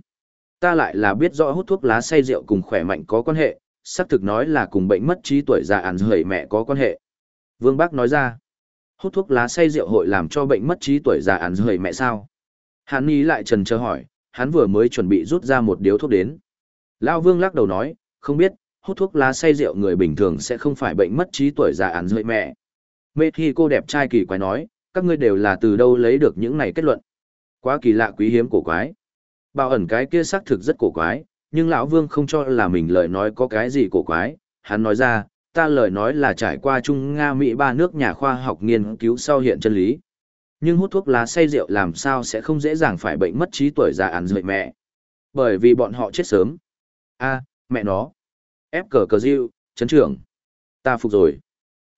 Ta lại là biết rõ hút thuốc lá say rượu cùng khỏe mạnh có quan hệ, xác thực nói là cùng bệnh mất trí tuổi già ản hởi mẹ có quan hệ. Vương Bác nói ra, hút thuốc lá say rượu hội làm cho bệnh mất trí tuổi già ản hởi mẹ sao? Hắn ý lại trần chờ hỏi, hắn vừa mới chuẩn bị rút ra một điếu thuốc đến. Lao Vương lắc đầu nói, không biết, hút thuốc lá say rượu người bình thường sẽ không phải bệnh mất trí tuổi già ản rơi mẹ. Mê khi cô đẹp trai kỳ quái nói, các ngươi đều là từ đâu lấy được những này kết luận. Quá kỳ lạ quý hiếm cổ quái. Bảo ẩn cái kia xác thực rất cổ quái, nhưng lão Vương không cho là mình lời nói có cái gì cổ quái. Hắn nói ra, ta lời nói là trải qua Trung Nga Mỹ ba nước nhà khoa học nghiên cứu sau hiện chân lý nhưng hút thuốc lá say rượu làm sao sẽ không dễ dàng phải bệnh mất trí tuổi già ăn rời mẹ. Bởi vì bọn họ chết sớm. a mẹ nó. Ép cờ cờ diêu, chấn trưởng. Ta phục rồi.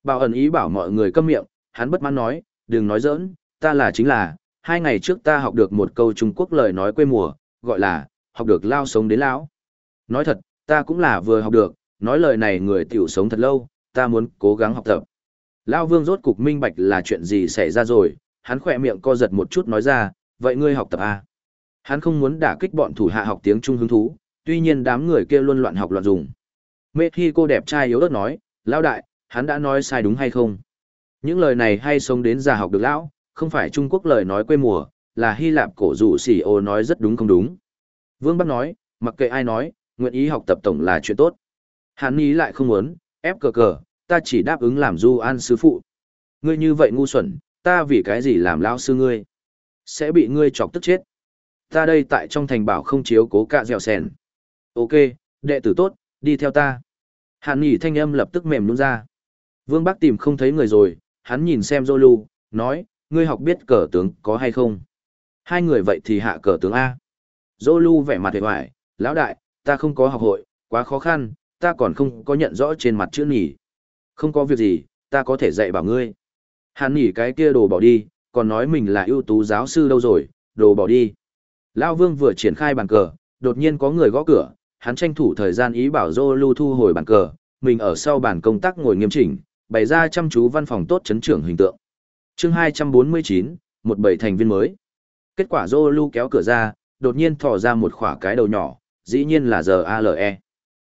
Bảo ẩn ý bảo mọi người câm miệng, hắn bất mãn nói, đừng nói giỡn, ta là chính là, hai ngày trước ta học được một câu Trung Quốc lời nói quê mùa, gọi là, học được lao sống đến lão. Nói thật, ta cũng là vừa học được, nói lời này người tiểu sống thật lâu, ta muốn cố gắng học tập. Lao vương rốt cục minh bạch là chuyện gì xảy ra rồi, hắn khỏe miệng co giật một chút nói ra, vậy ngươi học tập à? Hắn không muốn đả kích bọn thủ hạ học tiếng Trung hứng thú, tuy nhiên đám người kia luôn loạn học loạn dùng. Mê khi cô đẹp trai yếu ớt nói, lão đại, hắn đã nói sai đúng hay không? Những lời này hay sống đến già học được lão, không phải Trung Quốc lời nói quê mùa, là Hy Lạp cổ rủ xỉ ô nói rất đúng không đúng. Vương Bắc nói, mặc kệ ai nói, nguyện ý học tập tổng là chuyện tốt. Hàn Ý lại không muốn, ép cờ cờ, ta chỉ đáp ứng làm du an sư phụ. Ngươi như vậy ngu xuẩn, ta vì cái gì làm lão sư ngươi? Sẽ bị ngươi chọc tức chết. Ta đây tại trong thành bảo không chiếu cố cạ dẻo sèn. Ok, đệ tử tốt, đi theo ta. Hàn nghỉ thanh âm lập tức mềm luôn ra. Vương Bắc tìm không thấy người rồi, hắn nhìn xem Zolu, nói, ngươi học biết cờ tướng có hay không? Hai người vậy thì hạ cờ tướng A. Zolu vẻ mặt hề hoài, lão đại, ta không có học hội, quá khó khăn, ta còn không có nhận rõ trên mặt chữ nhỉ. Không có việc gì, ta có thể dạy bảo ngươi. hắn nhỉ cái kia đồ bỏ đi, còn nói mình là ưu tú giáo sư đâu rồi, đồ bỏ đi. Lão Vương vừa triển khai bàn cờ, đột nhiên có người gõ cửa, hắn tranh thủ thời gian ý bảo Zolu thu hồi bàn cờ, mình ở sau bàn công tác ngồi nghiêm chỉnh, bày ra chăm chú văn phòng tốt chấn trưởng hình tượng. Chương 249, một bảy thành viên mới. Kết quả Zolu kéo cửa ra, đột nhiên thò ra một khỏa cái đầu nhỏ, dĩ nhiên là giờ ALE.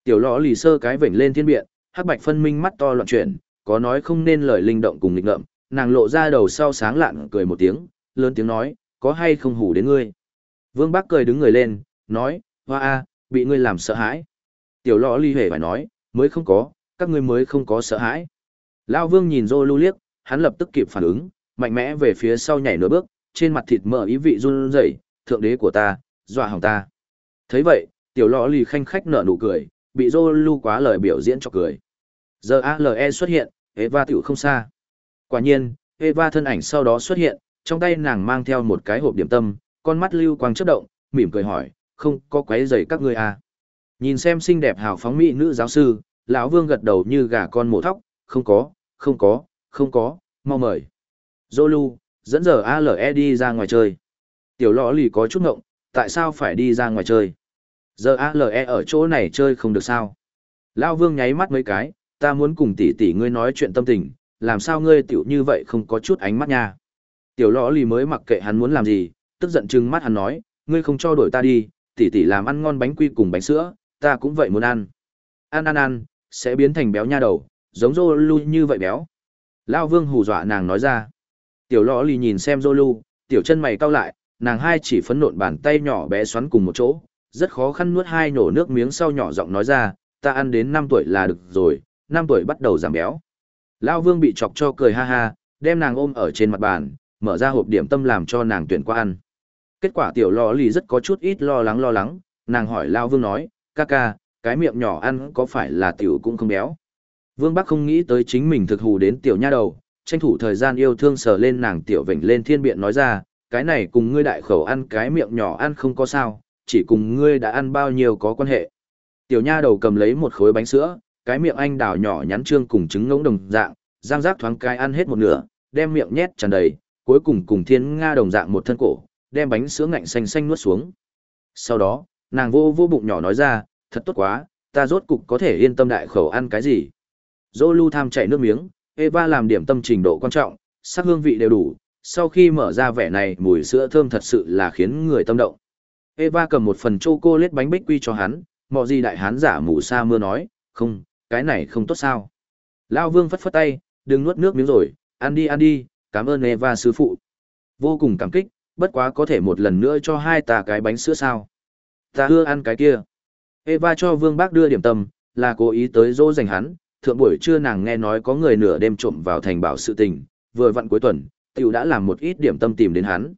Tiểu lọ lì sơ cái vểnh lên thiên biện, hắc bạch phân minh mắt to loạn chuyển, có nói không nên lời linh động cùng nghịch ngợm, nàng lộ ra đầu sau sáng lạn cười một tiếng, lớn tiếng nói, có hay không hủ đến ngươi. Vương Bác cười đứng người lên, nói, hoa a, bị ngươi làm sợ hãi. Tiểu lọ ly hề phải nói, mới không có, các ngươi mới không có sợ hãi. Lao Vương nhìn Dô lưu liếc, hắn lập tức kịp phản ứng, mạnh mẽ về phía sau nhảy nửa bước, trên mặt thịt mỡ ý vị run rẩy, thượng đế của ta, dọa hỏng ta. thấy vậy, tiểu lọ lì khanh khách nở nụ cười, bị Dô lưu quá lời biểu diễn cho cười. Giờ ALE xuất hiện, Eva tiểu không xa. Quả nhiên, Eva thân ảnh sau đó xuất hiện, trong tay nàng mang theo một cái hộp điểm tâm, con mắt lưu quang chớp động, mỉm cười hỏi, không có quấy rầy các ngươi à. Nhìn xem xinh đẹp hào phóng mỹ nữ giáo sư, lão vương gật đầu như gà con mổ thóc, không có, không có, không có, mau mời. Zolu, dẫn giờ ALE đi ra ngoài chơi. Tiểu lọ lì có chút ngộng, tại sao phải đi ra ngoài chơi? Giờ ALE ở chỗ này chơi không được sao? Lão vương nháy mắt mấy cái, ta muốn cùng tỷ tỷ ngươi nói chuyện tâm tình, làm sao ngươi tiểu như vậy không có chút ánh mắt nha. Tiểu lọ lì mới mặc kệ hắn muốn làm gì, tức giận trừng mắt hắn nói, ngươi không cho đổi ta đi, tỷ tỷ làm ăn ngon bánh quy cùng bánh sữa, ta cũng vậy muốn ăn. Ăn ăn ăn, sẽ biến thành béo nha đầu, giống rô lu như vậy béo. Lao vương hù dọa nàng nói ra. Tiểu lọ lì nhìn xem rô lu, tiểu chân mày cau lại, nàng hai chỉ phấn nộn bàn tay nhỏ bé xoắn cùng một chỗ, rất khó khăn nuốt hai nổ nước miếng sau nhỏ giọng nói ra, ta ăn đến 5 tuổi là được rồi, 5 tuổi bắt đầu giảm béo. Lao vương bị chọc cho cười ha ha, đem nàng ôm ở trên mặt bàn, mở ra hộp điểm tâm làm cho nàng tuyển qua ăn. Kết quả tiểu lò lì rất có chút ít lo lắng lo lắng, nàng hỏi Lao Vương nói, ca ca, cái miệng nhỏ ăn có phải là tiểu cũng không béo. Vương Bắc không nghĩ tới chính mình thực hù đến tiểu nha đầu, tranh thủ thời gian yêu thương sờ lên nàng tiểu vểnh lên thiên biện nói ra, cái này cùng ngươi đại khẩu ăn cái miệng nhỏ ăn không có sao, chỉ cùng ngươi đã ăn bao nhiêu có quan hệ. Tiểu nha đầu cầm lấy một khối bánh sữa, cái miệng anh đào nhỏ nhắn trương cùng trứng ngỗng đồng dạng, giang giác thoáng cái ăn hết một nửa, đem miệng nhét tràn đầy, cuối cùng cùng thiên nga đồng dạng một thân cổ, đem bánh sữa ngạnh xanh xanh nuốt xuống. Sau đó, nàng vô vô bụng nhỏ nói ra, thật tốt quá, ta rốt cục có thể yên tâm đại khẩu ăn cái gì. Dô lưu tham chảy nước miếng, Eva làm điểm tâm trình độ quan trọng, sắc hương vị đều đủ, sau khi mở ra vẻ này mùi sữa thơm thật sự là khiến người tâm động. Eva cầm một phần chocolate bánh bích quy cho hắn, mọ gì đại hán giả mù sa mưa nói, không, cái này không tốt sao. Lao vương phất phất tay, đừng nuốt nước miếng rồi, ăn đi ăn đi, cảm ơn Eva sư phụ. Vô cùng cảm kích, bất quá có thể một lần nữa cho hai ta cái bánh sữa sao. Ta ưa ăn cái kia. Eva cho vương bác đưa điểm tâm, là cố ý tới dỗ dành hắn, thượng buổi trưa nàng nghe nói có người nửa đêm trộm vào thành bảo sự tình, vừa vặn cuối tuần, tiểu đã làm một ít điểm tâm tìm đến hắn.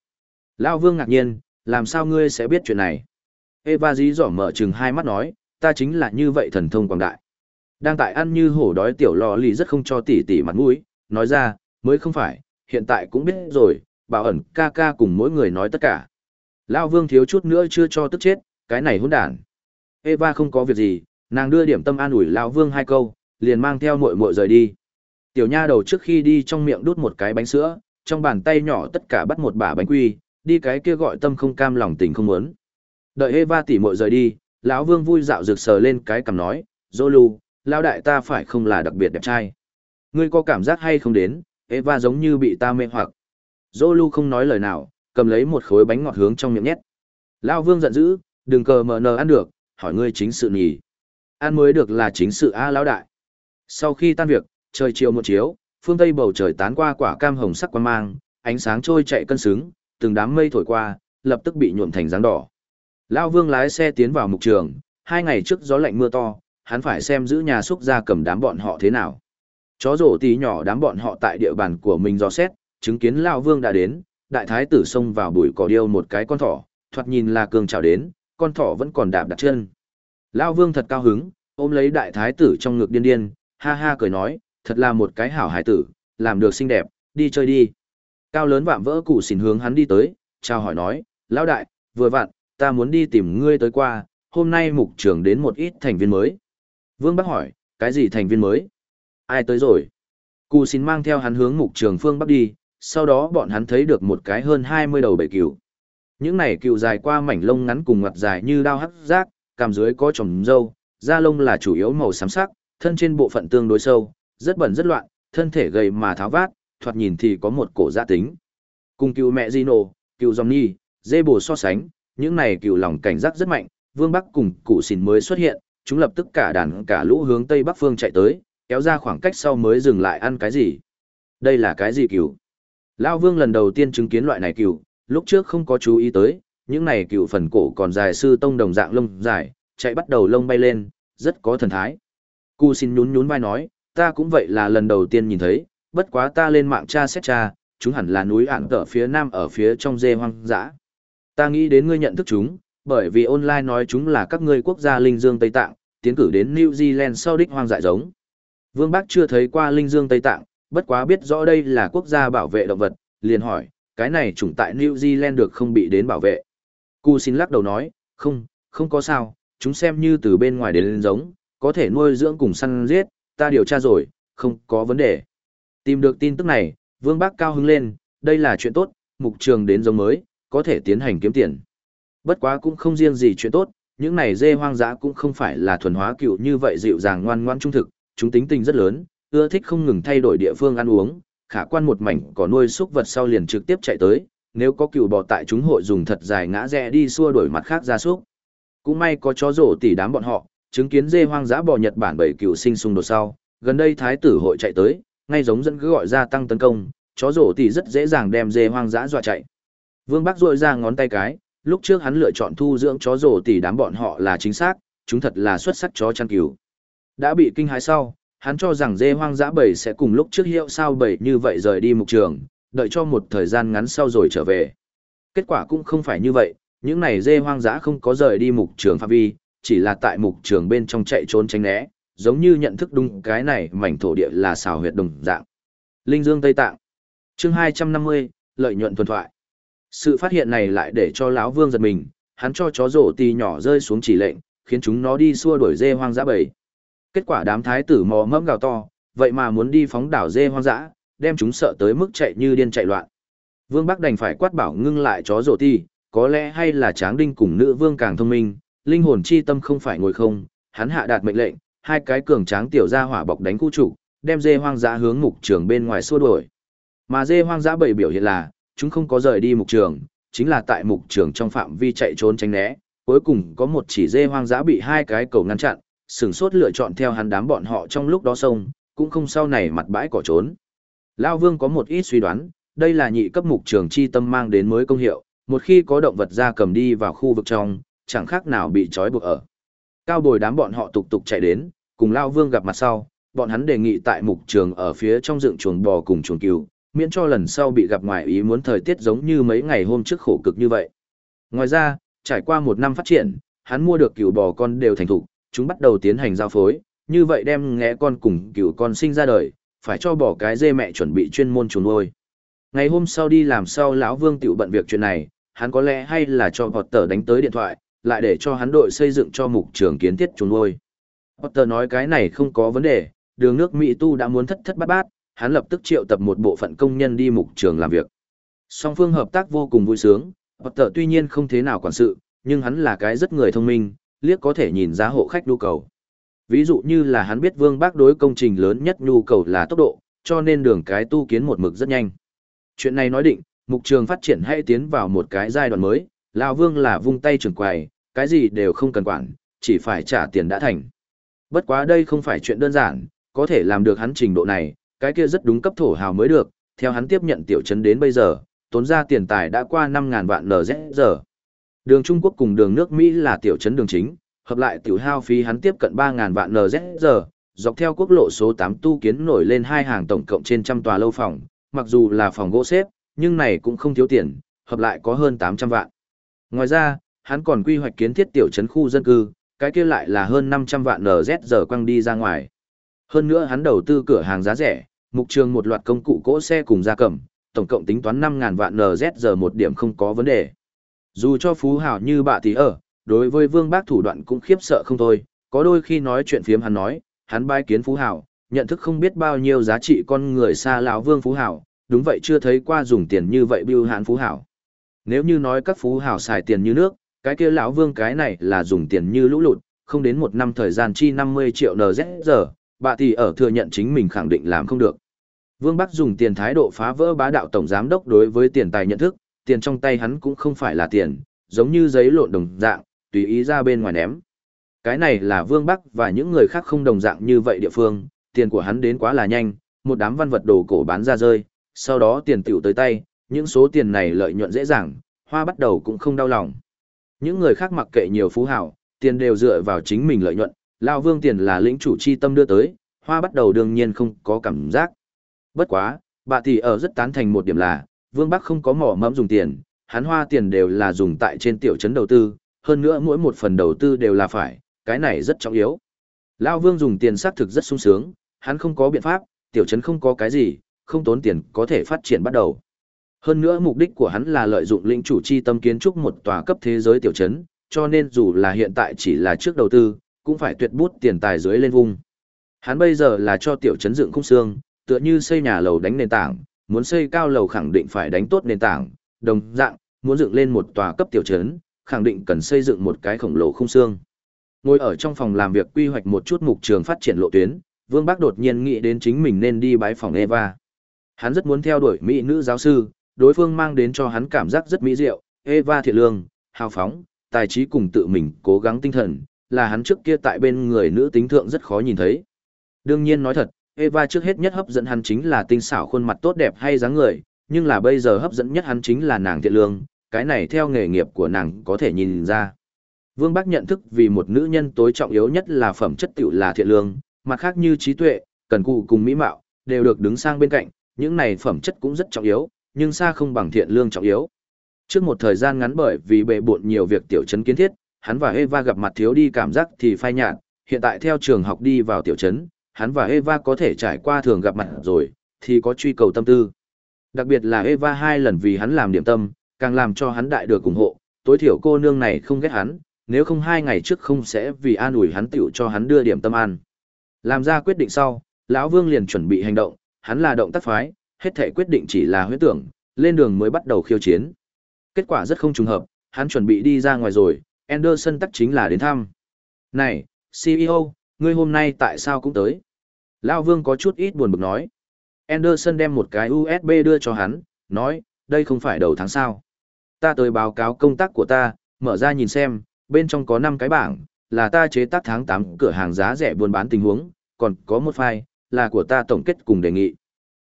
Lao vương ngạc nhiên, làm sao ngươi sẽ biết chuyện này? Eva dí dỏ mở chừng hai mắt nói, ta chính là như vậy thần thông quảng đại. Đang tại ăn như hổ đói tiểu lò lì rất không cho tỉ tỉ mặt mũi, nói ra, mới không phải, hiện tại cũng biết rồi, bảo ẩn ca ca cùng mỗi người nói tất cả. Lao vương thiếu chút nữa chưa cho tức chết, cái này hỗn đản. Eva không có việc gì, nàng đưa điểm tâm an ủi Lao vương hai câu, liền mang theo muội muội rời đi. Tiểu nha đầu trước khi đi trong miệng đút một cái bánh sữa, trong bàn tay nhỏ tất cả bắt một bả bánh quy, đi cái kia gọi tâm không cam lòng tình không muốn. Đợi Eva tỉ muội rời đi, lão Vương vui dạo rực sờ lên cái cằm nói, "Zolu, lão đại ta phải không là đặc biệt đẹp trai? Ngươi có cảm giác hay không đến, Eva giống như bị ta mê hoặc." Zolu không nói lời nào, cầm lấy một khối bánh ngọt hướng trong miệng nhét. Lão Vương giận dữ, đừng cờ mờ nờ ăn được, hỏi ngươi chính sự nhỉ. Ăn mới được là chính sự a lão đại. Sau khi tan việc, trời chiều một chiếu, phương tây bầu trời tán qua quả cam hồng sắc quang mang, ánh sáng trôi chạy cân xứng, từng đám mây thổi qua, lập tức bị nhuộm thành dáng đỏ. Lão Vương lái xe tiến vào mục trường, hai ngày trước gió lạnh mưa to, hắn phải xem giữ nhà xúc ra cầm đám bọn họ thế nào. Chó rổ tí nhỏ đám bọn họ tại địa bàn của mình dò xét, chứng kiến Lão Vương đã đến, đại thái tử xông vào bụi cỏ điêu một cái con thỏ, thoạt nhìn là cường chào đến, con thỏ vẫn còn đạp đặt chân. Lão Vương thật cao hứng, ôm lấy đại thái tử trong ngực điên điên, ha ha cười nói, thật là một cái hảo hải tử, làm được xinh đẹp, đi chơi đi. Cao lớn vạm vỡ cụ xỉn hướng hắn đi tới, chào hỏi nói, lão đại, vừa vặn, ta muốn đi tìm ngươi tới qua, hôm nay mục trưởng đến một ít thành viên mới. Vương Bắc hỏi, cái gì thành viên mới? Ai tới rồi? Cụ xin mang theo hắn hướng mục trường phương Bắc đi, sau đó bọn hắn thấy được một cái hơn 20 đầu bể cừu. Những này cừu dài qua mảnh lông ngắn cùng ngặt dài như đao hắc rác, cằm dưới có trồng râu, da lông là chủ yếu màu xám sắc, thân trên bộ phận tương đối sâu, rất bẩn rất loạn, thân thể gầy mà tháo vát, thoạt nhìn thì có một cổ gia tính. Cùng cựu mẹ Gino, cựu Johnny, dê bồ so sánh, những này cựu lòng cảnh giác rất mạnh, Vương Bắc cùng cụ xỉn mới xuất hiện, chúng lập tức cả đàn cả lũ hướng tây bắc phương chạy tới, kéo ra khoảng cách sau mới dừng lại ăn cái gì. Đây là cái gì cựu? Lão Vương lần đầu tiên chứng kiến loại này cựu, lúc trước không có chú ý tới, những này cựu phần cổ còn dài sư tông đồng dạng lông dài, chạy bắt đầu lông bay lên, rất có thần thái. Cụ xin nhún nhún vai nói, ta cũng vậy là lần đầu tiên nhìn thấy, bất quá ta lên mạng tra xét tra, chúng hẳn là núi ản tở phía nam ở phía trong dê hoang dã. Ta nghĩ đến ngươi nhận thức chúng, bởi vì online nói chúng là các ngươi quốc gia Linh Dương Tây Tạng, tiến cử đến New Zealand sau đích hoang dại giống. Vương Bắc chưa thấy qua Linh Dương Tây Tạng, bất quá biết rõ đây là quốc gia bảo vệ động vật, liền hỏi, cái này chủng tại New Zealand được không bị đến bảo vệ. Cu xin lắc đầu nói, không, không có sao, chúng xem như từ bên ngoài đến lên giống, có thể nuôi dưỡng cùng săn giết, ta điều tra rồi, không có vấn đề. Tìm được tin tức này, Vương bác cao hứng lên, đây là chuyện tốt, mục trường đến giống mới, có thể tiến hành kiếm tiền. Bất quá cũng không riêng gì chuyện tốt, những này dê hoang dã cũng không phải là thuần hóa cựu như vậy dịu dàng ngoan ngoan trung thực, chúng tính tình rất lớn, ưa thích không ngừng thay đổi địa phương ăn uống, khả quan một mảnh có nuôi súc vật sau liền trực tiếp chạy tới, nếu có cựu bò tại chúng hội dùng thật dài ngã rẽ đi xua đổi mặt khác ra súc. Cũng may có chó rổ tỉ đám bọn họ, chứng kiến dê hoang dã bò Nhật Bản bảy cựu sinh xung đột sau, gần đây thái tử hội chạy tới, ngay giống dẫn cứ gọi ra tăng tấn công, chó rổ tỉ rất dễ dàng đem dê hoang dã dọa chạy. Vương Bắc rội ra ngón tay cái, lúc trước hắn lựa chọn thu dưỡng chó rổ tỉ đám bọn họ là chính xác, chúng thật là xuất sắc chó chăn cừu. Đã bị kinh hãi sau, hắn cho rằng dê hoang dã bảy sẽ cùng lúc trước hiệu sao bảy như vậy rời đi mục trường, đợi cho một thời gian ngắn sau rồi trở về. Kết quả cũng không phải như vậy, những này dê hoang dã không có rời đi mục trường phạm vi, chỉ là tại mục trường bên trong chạy trốn tránh né, giống như nhận thức đúng cái này mảnh thổ địa là xào huyệt đồng dạng. Linh Dương Tây Tạng chương 250, lợi nhuận thuần thoại. Sự phát hiện này lại để cho lão Vương giật mình, hắn cho chó rổ tì nhỏ rơi xuống chỉ lệnh, khiến chúng nó đi xua đuổi dê hoang dã bầy. Kết quả đám thái tử mò mẫm gào to, vậy mà muốn đi phóng đảo dê hoang dã, đem chúng sợ tới mức chạy như điên chạy loạn. Vương Bắc đành phải quát bảo ngưng lại chó rổ ti, có lẽ hay là tráng đinh cùng nữ vương càng thông minh, linh hồn chi tâm không phải ngồi không, hắn hạ đạt mệnh lệnh, hai cái cường tráng tiểu ra hỏa bọc đánh khu chủ, đem dê hoang dã hướng mục trường bên ngoài xua đuổi. Mà dê hoang dã bày biểu hiện là, chúng không có rời đi mục trường, chính là tại mục trường trong phạm vi chạy trốn tránh né, cuối cùng có một chỉ dê hoang dã bị hai cái cầu ngăn chặn, sừng sốt lựa chọn theo hắn đám bọn họ trong lúc đó xông, cũng không sau này mặt bãi cỏ trốn. Lao Vương có một ít suy đoán, đây là nhị cấp mục trường chi tâm mang đến mới công hiệu, một khi có động vật ra cầm đi vào khu vực trong, chẳng khác nào bị trói buộc ở. Cao bồi đám bọn họ tục tục chạy đến, cùng Lao Vương gặp mặt sau, bọn hắn đề nghị tại mục trường ở phía trong dựng chuồng bò cùng chuồng cừu, miễn cho lần sau bị gặp ngoài ý muốn thời tiết giống như mấy ngày hôm trước khổ cực như vậy. Ngoài ra, trải qua một năm phát triển, hắn mua được cừu bò con đều thành thục, chúng bắt đầu tiến hành giao phối, như vậy đem ngẽ con cùng cừu con sinh ra đời, phải cho bỏ cái dê mẹ chuẩn bị chuyên môn chuồng nuôi. Ngày hôm sau đi làm sau lão Vương tiểu bận việc chuyện này, hắn có lẽ hay là cho Potter đánh tới điện thoại, lại để cho hắn đội xây dựng cho mục trường kiến thiết chúng nuôi. Potter nói cái này không có vấn đề, đường nước Mỹ tu đã muốn thất thất bát bát, hắn lập tức triệu tập một bộ phận công nhân đi mục trường làm việc. Song phương hợp tác vô cùng vui sướng, Potter tuy nhiên không thế nào quản sự, nhưng hắn là cái rất người thông minh, liếc có thể nhìn ra hộ khách nhu cầu. Ví dụ như là hắn biết Vương Bác đối công trình lớn nhất nhu cầu là tốc độ, cho nên đường cái tu kiến một mực rất nhanh. Chuyện này nói định, mục trường phát triển hay tiến vào một cái giai đoạn mới, Lão Vương là vung tay trường quài cái gì đều không cần quản, chỉ phải trả tiền đã thành. Bất quá đây không phải chuyện đơn giản, có thể làm được hắn trình độ này, cái kia rất đúng cấp thổ hào mới được, theo hắn tiếp nhận tiểu trấn đến bây giờ, tốn ra tiền tài đã qua 5.000 vạn NZ Đường Trung Quốc cùng đường nước Mỹ là tiểu trấn đường chính, hợp lại tiểu hao phí hắn tiếp cận 3.000 vạn NZ dọc theo quốc lộ số 8 tu kiến nổi lên hai hàng tổng cộng trên trăm tòa lâu phòng, mặc dù là phòng gỗ xếp, nhưng này cũng không thiếu tiền, hợp lại có hơn 800 vạn. Ngoài ra, hắn còn quy hoạch kiến thiết tiểu trấn khu dân cư, cái kia lại là hơn 500 vạn NZ giờ quăng đi ra ngoài. Hơn nữa hắn đầu tư cửa hàng giá rẻ, mục trường một loạt công cụ cỗ xe cùng gia cầm, tổng cộng tính toán 5.000 vạn NZ giờ một điểm không có vấn đề. Dù cho phú hào như bà tí ở, đối với vương bác thủ đoạn cũng khiếp sợ không thôi, có đôi khi nói chuyện phiếm hắn nói, hắn bái kiến phú hào, nhận thức không biết bao nhiêu giá trị con người xa lão vương phú hào, đúng vậy chưa thấy qua dùng tiền như vậy bưu hạn phú hào. Nếu như nói các phú hào xài tiền như nước, cái kia lão vương cái này là dùng tiền như lũ lụt, không đến một năm thời gian chi 50 triệu NZ giờ, bà thì ở thừa nhận chính mình khẳng định làm không được. Vương Bắc dùng tiền thái độ phá vỡ bá đạo tổng giám đốc đối với tiền tài nhận thức, tiền trong tay hắn cũng không phải là tiền, giống như giấy lộn đồng dạng, tùy ý ra bên ngoài ném. Cái này là Vương Bắc và những người khác không đồng dạng như vậy địa phương, tiền của hắn đến quá là nhanh, một đám văn vật đồ cổ bán ra rơi, sau đó tiền tiểu tới tay, những số tiền này lợi nhuận dễ dàng, hoa bắt đầu cũng không đau lòng. Những người khác mặc kệ nhiều phú hảo, tiền đều dựa vào chính mình lợi nhuận, Lao Vương tiền là lĩnh chủ chi tâm đưa tới, hoa bắt đầu đương nhiên không có cảm giác. Bất quá, bà tỷ ở rất tán thành một điểm là, Vương Bắc không có mỏ mẫm dùng tiền, hắn hoa tiền đều là dùng tại trên tiểu trấn đầu tư, hơn nữa mỗi một phần đầu tư đều là phải, cái này rất trọng yếu. Lao Vương dùng tiền xác thực rất sung sướng, hắn không có biện pháp, tiểu trấn không có cái gì, không tốn tiền có thể phát triển bắt đầu. Hơn nữa mục đích của hắn là lợi dụng lĩnh chủ chi tâm kiến trúc một tòa cấp thế giới tiểu trấn, cho nên dù là hiện tại chỉ là trước đầu tư, cũng phải tuyệt bút tiền tài dưới lên vùng. Hắn bây giờ là cho tiểu trấn dựng khung xương, tựa như xây nhà lầu đánh nền tảng, muốn xây cao lầu khẳng định phải đánh tốt nền tảng, đồng dạng, muốn dựng lên một tòa cấp tiểu trấn, khẳng định cần xây dựng một cái khổng lồ khung xương. Ngồi ở trong phòng làm việc quy hoạch một chút mục trường phát triển lộ tuyến, Vương Bắc đột nhiên nghĩ đến chính mình nên đi bái phòng Eva. Hắn rất muốn theo đuổi mỹ nữ giáo sư, đối phương mang đến cho hắn cảm giác rất mỹ diệu, Eva thiện lương, hào phóng, tài trí cùng tự mình cố gắng tinh thần, là hắn trước kia tại bên người nữ tính thượng rất khó nhìn thấy. Đương nhiên nói thật, Eva trước hết nhất hấp dẫn hắn chính là tinh xảo khuôn mặt tốt đẹp hay dáng người, nhưng là bây giờ hấp dẫn nhất hắn chính là nàng thiện lương, cái này theo nghề nghiệp của nàng có thể nhìn ra. Vương Bắc nhận thức vì một nữ nhân tối trọng yếu nhất là phẩm chất tiểu là thiện lương, mặt khác như trí tuệ, cần cù cùng mỹ mạo, đều được đứng sang bên cạnh, những này phẩm chất cũng rất trọng yếu, nhưng xa không bằng thiện lương trọng yếu. Trước một thời gian ngắn bởi vì bệ bộn nhiều việc tiểu trấn kiến thiết, hắn và Eva gặp mặt thiếu đi cảm giác thì phai nhạt, hiện tại theo trường học đi vào tiểu trấn, hắn và Eva có thể trải qua thường gặp mặt rồi, thì có truy cầu tâm tư. Đặc biệt là Eva hai lần vì hắn làm điểm tâm, càng làm cho hắn đại được ủng hộ, tối thiểu cô nương này không ghét hắn, nếu không hai ngày trước không sẽ vì an ủi hắn tiểu cho hắn đưa điểm tâm ăn. Làm ra quyết định sau, lão Vương liền chuẩn bị hành động, hắn là động tác phái, hết thể quyết định chỉ là huyễn tưởng, lên đường mới bắt đầu khiêu chiến. Kết quả rất không trùng hợp, hắn chuẩn bị đi ra ngoài rồi, Anderson tắc chính là đến thăm. Này, CEO, ngươi hôm nay tại sao cũng tới? Lão Vương có chút ít buồn bực nói. Anderson đem một cái USB đưa cho hắn, nói, đây không phải đầu tháng sao. Ta tới báo cáo công tác của ta, mở ra nhìn xem, bên trong có 5 cái bảng, là ta chế tác tháng 8 cửa hàng giá rẻ buôn bán tình huống, còn có một file, là của ta tổng kết cùng đề nghị.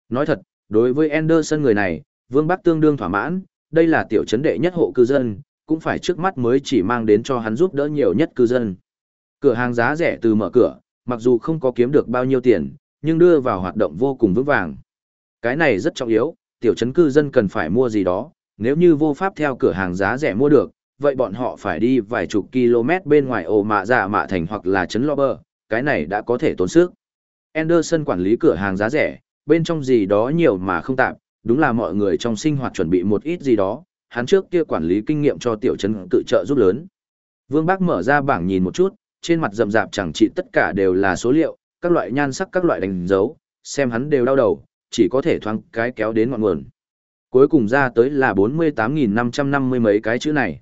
Nói thật, đối với Anderson người này, Vương Bắc tương đương thỏa mãn, đây là tiểu chấn đệ nhất hộ cư dân, cũng phải trước mắt mới chỉ mang đến cho hắn giúp đỡ nhiều nhất cư dân. Cửa hàng giá rẻ từ mở cửa, mặc dù không có kiếm được bao nhiêu tiền, nhưng đưa vào hoạt động vô cùng vững vàng. Cái này rất trọng yếu, tiểu chấn cư dân cần phải mua gì đó, nếu như vô pháp theo cửa hàng giá rẻ mua được, vậy bọn họ phải đi vài chục km bên ngoài ổ mạ dạ mạ thành hoặc là chấn lo bờ, cái này đã có thể tốn sức. Anderson quản lý cửa hàng giá rẻ, bên trong gì đó nhiều mà không tạm, đúng là mọi người trong sinh hoạt chuẩn bị một ít gì đó, hắn trước kia quản lý kinh nghiệm cho tiểu trấn tự trợ giúp lớn. Vương Bác mở ra bảng nhìn một chút, trên mặt rậm rạp chẳng chỉ tất cả đều là số liệu, các loại nhan sắc các loại đánh dấu, xem hắn đều đau đầu, chỉ có thể thoáng cái kéo đến ngọn nguồn. Cuối cùng ra tới là 48.550 mấy cái chữ này.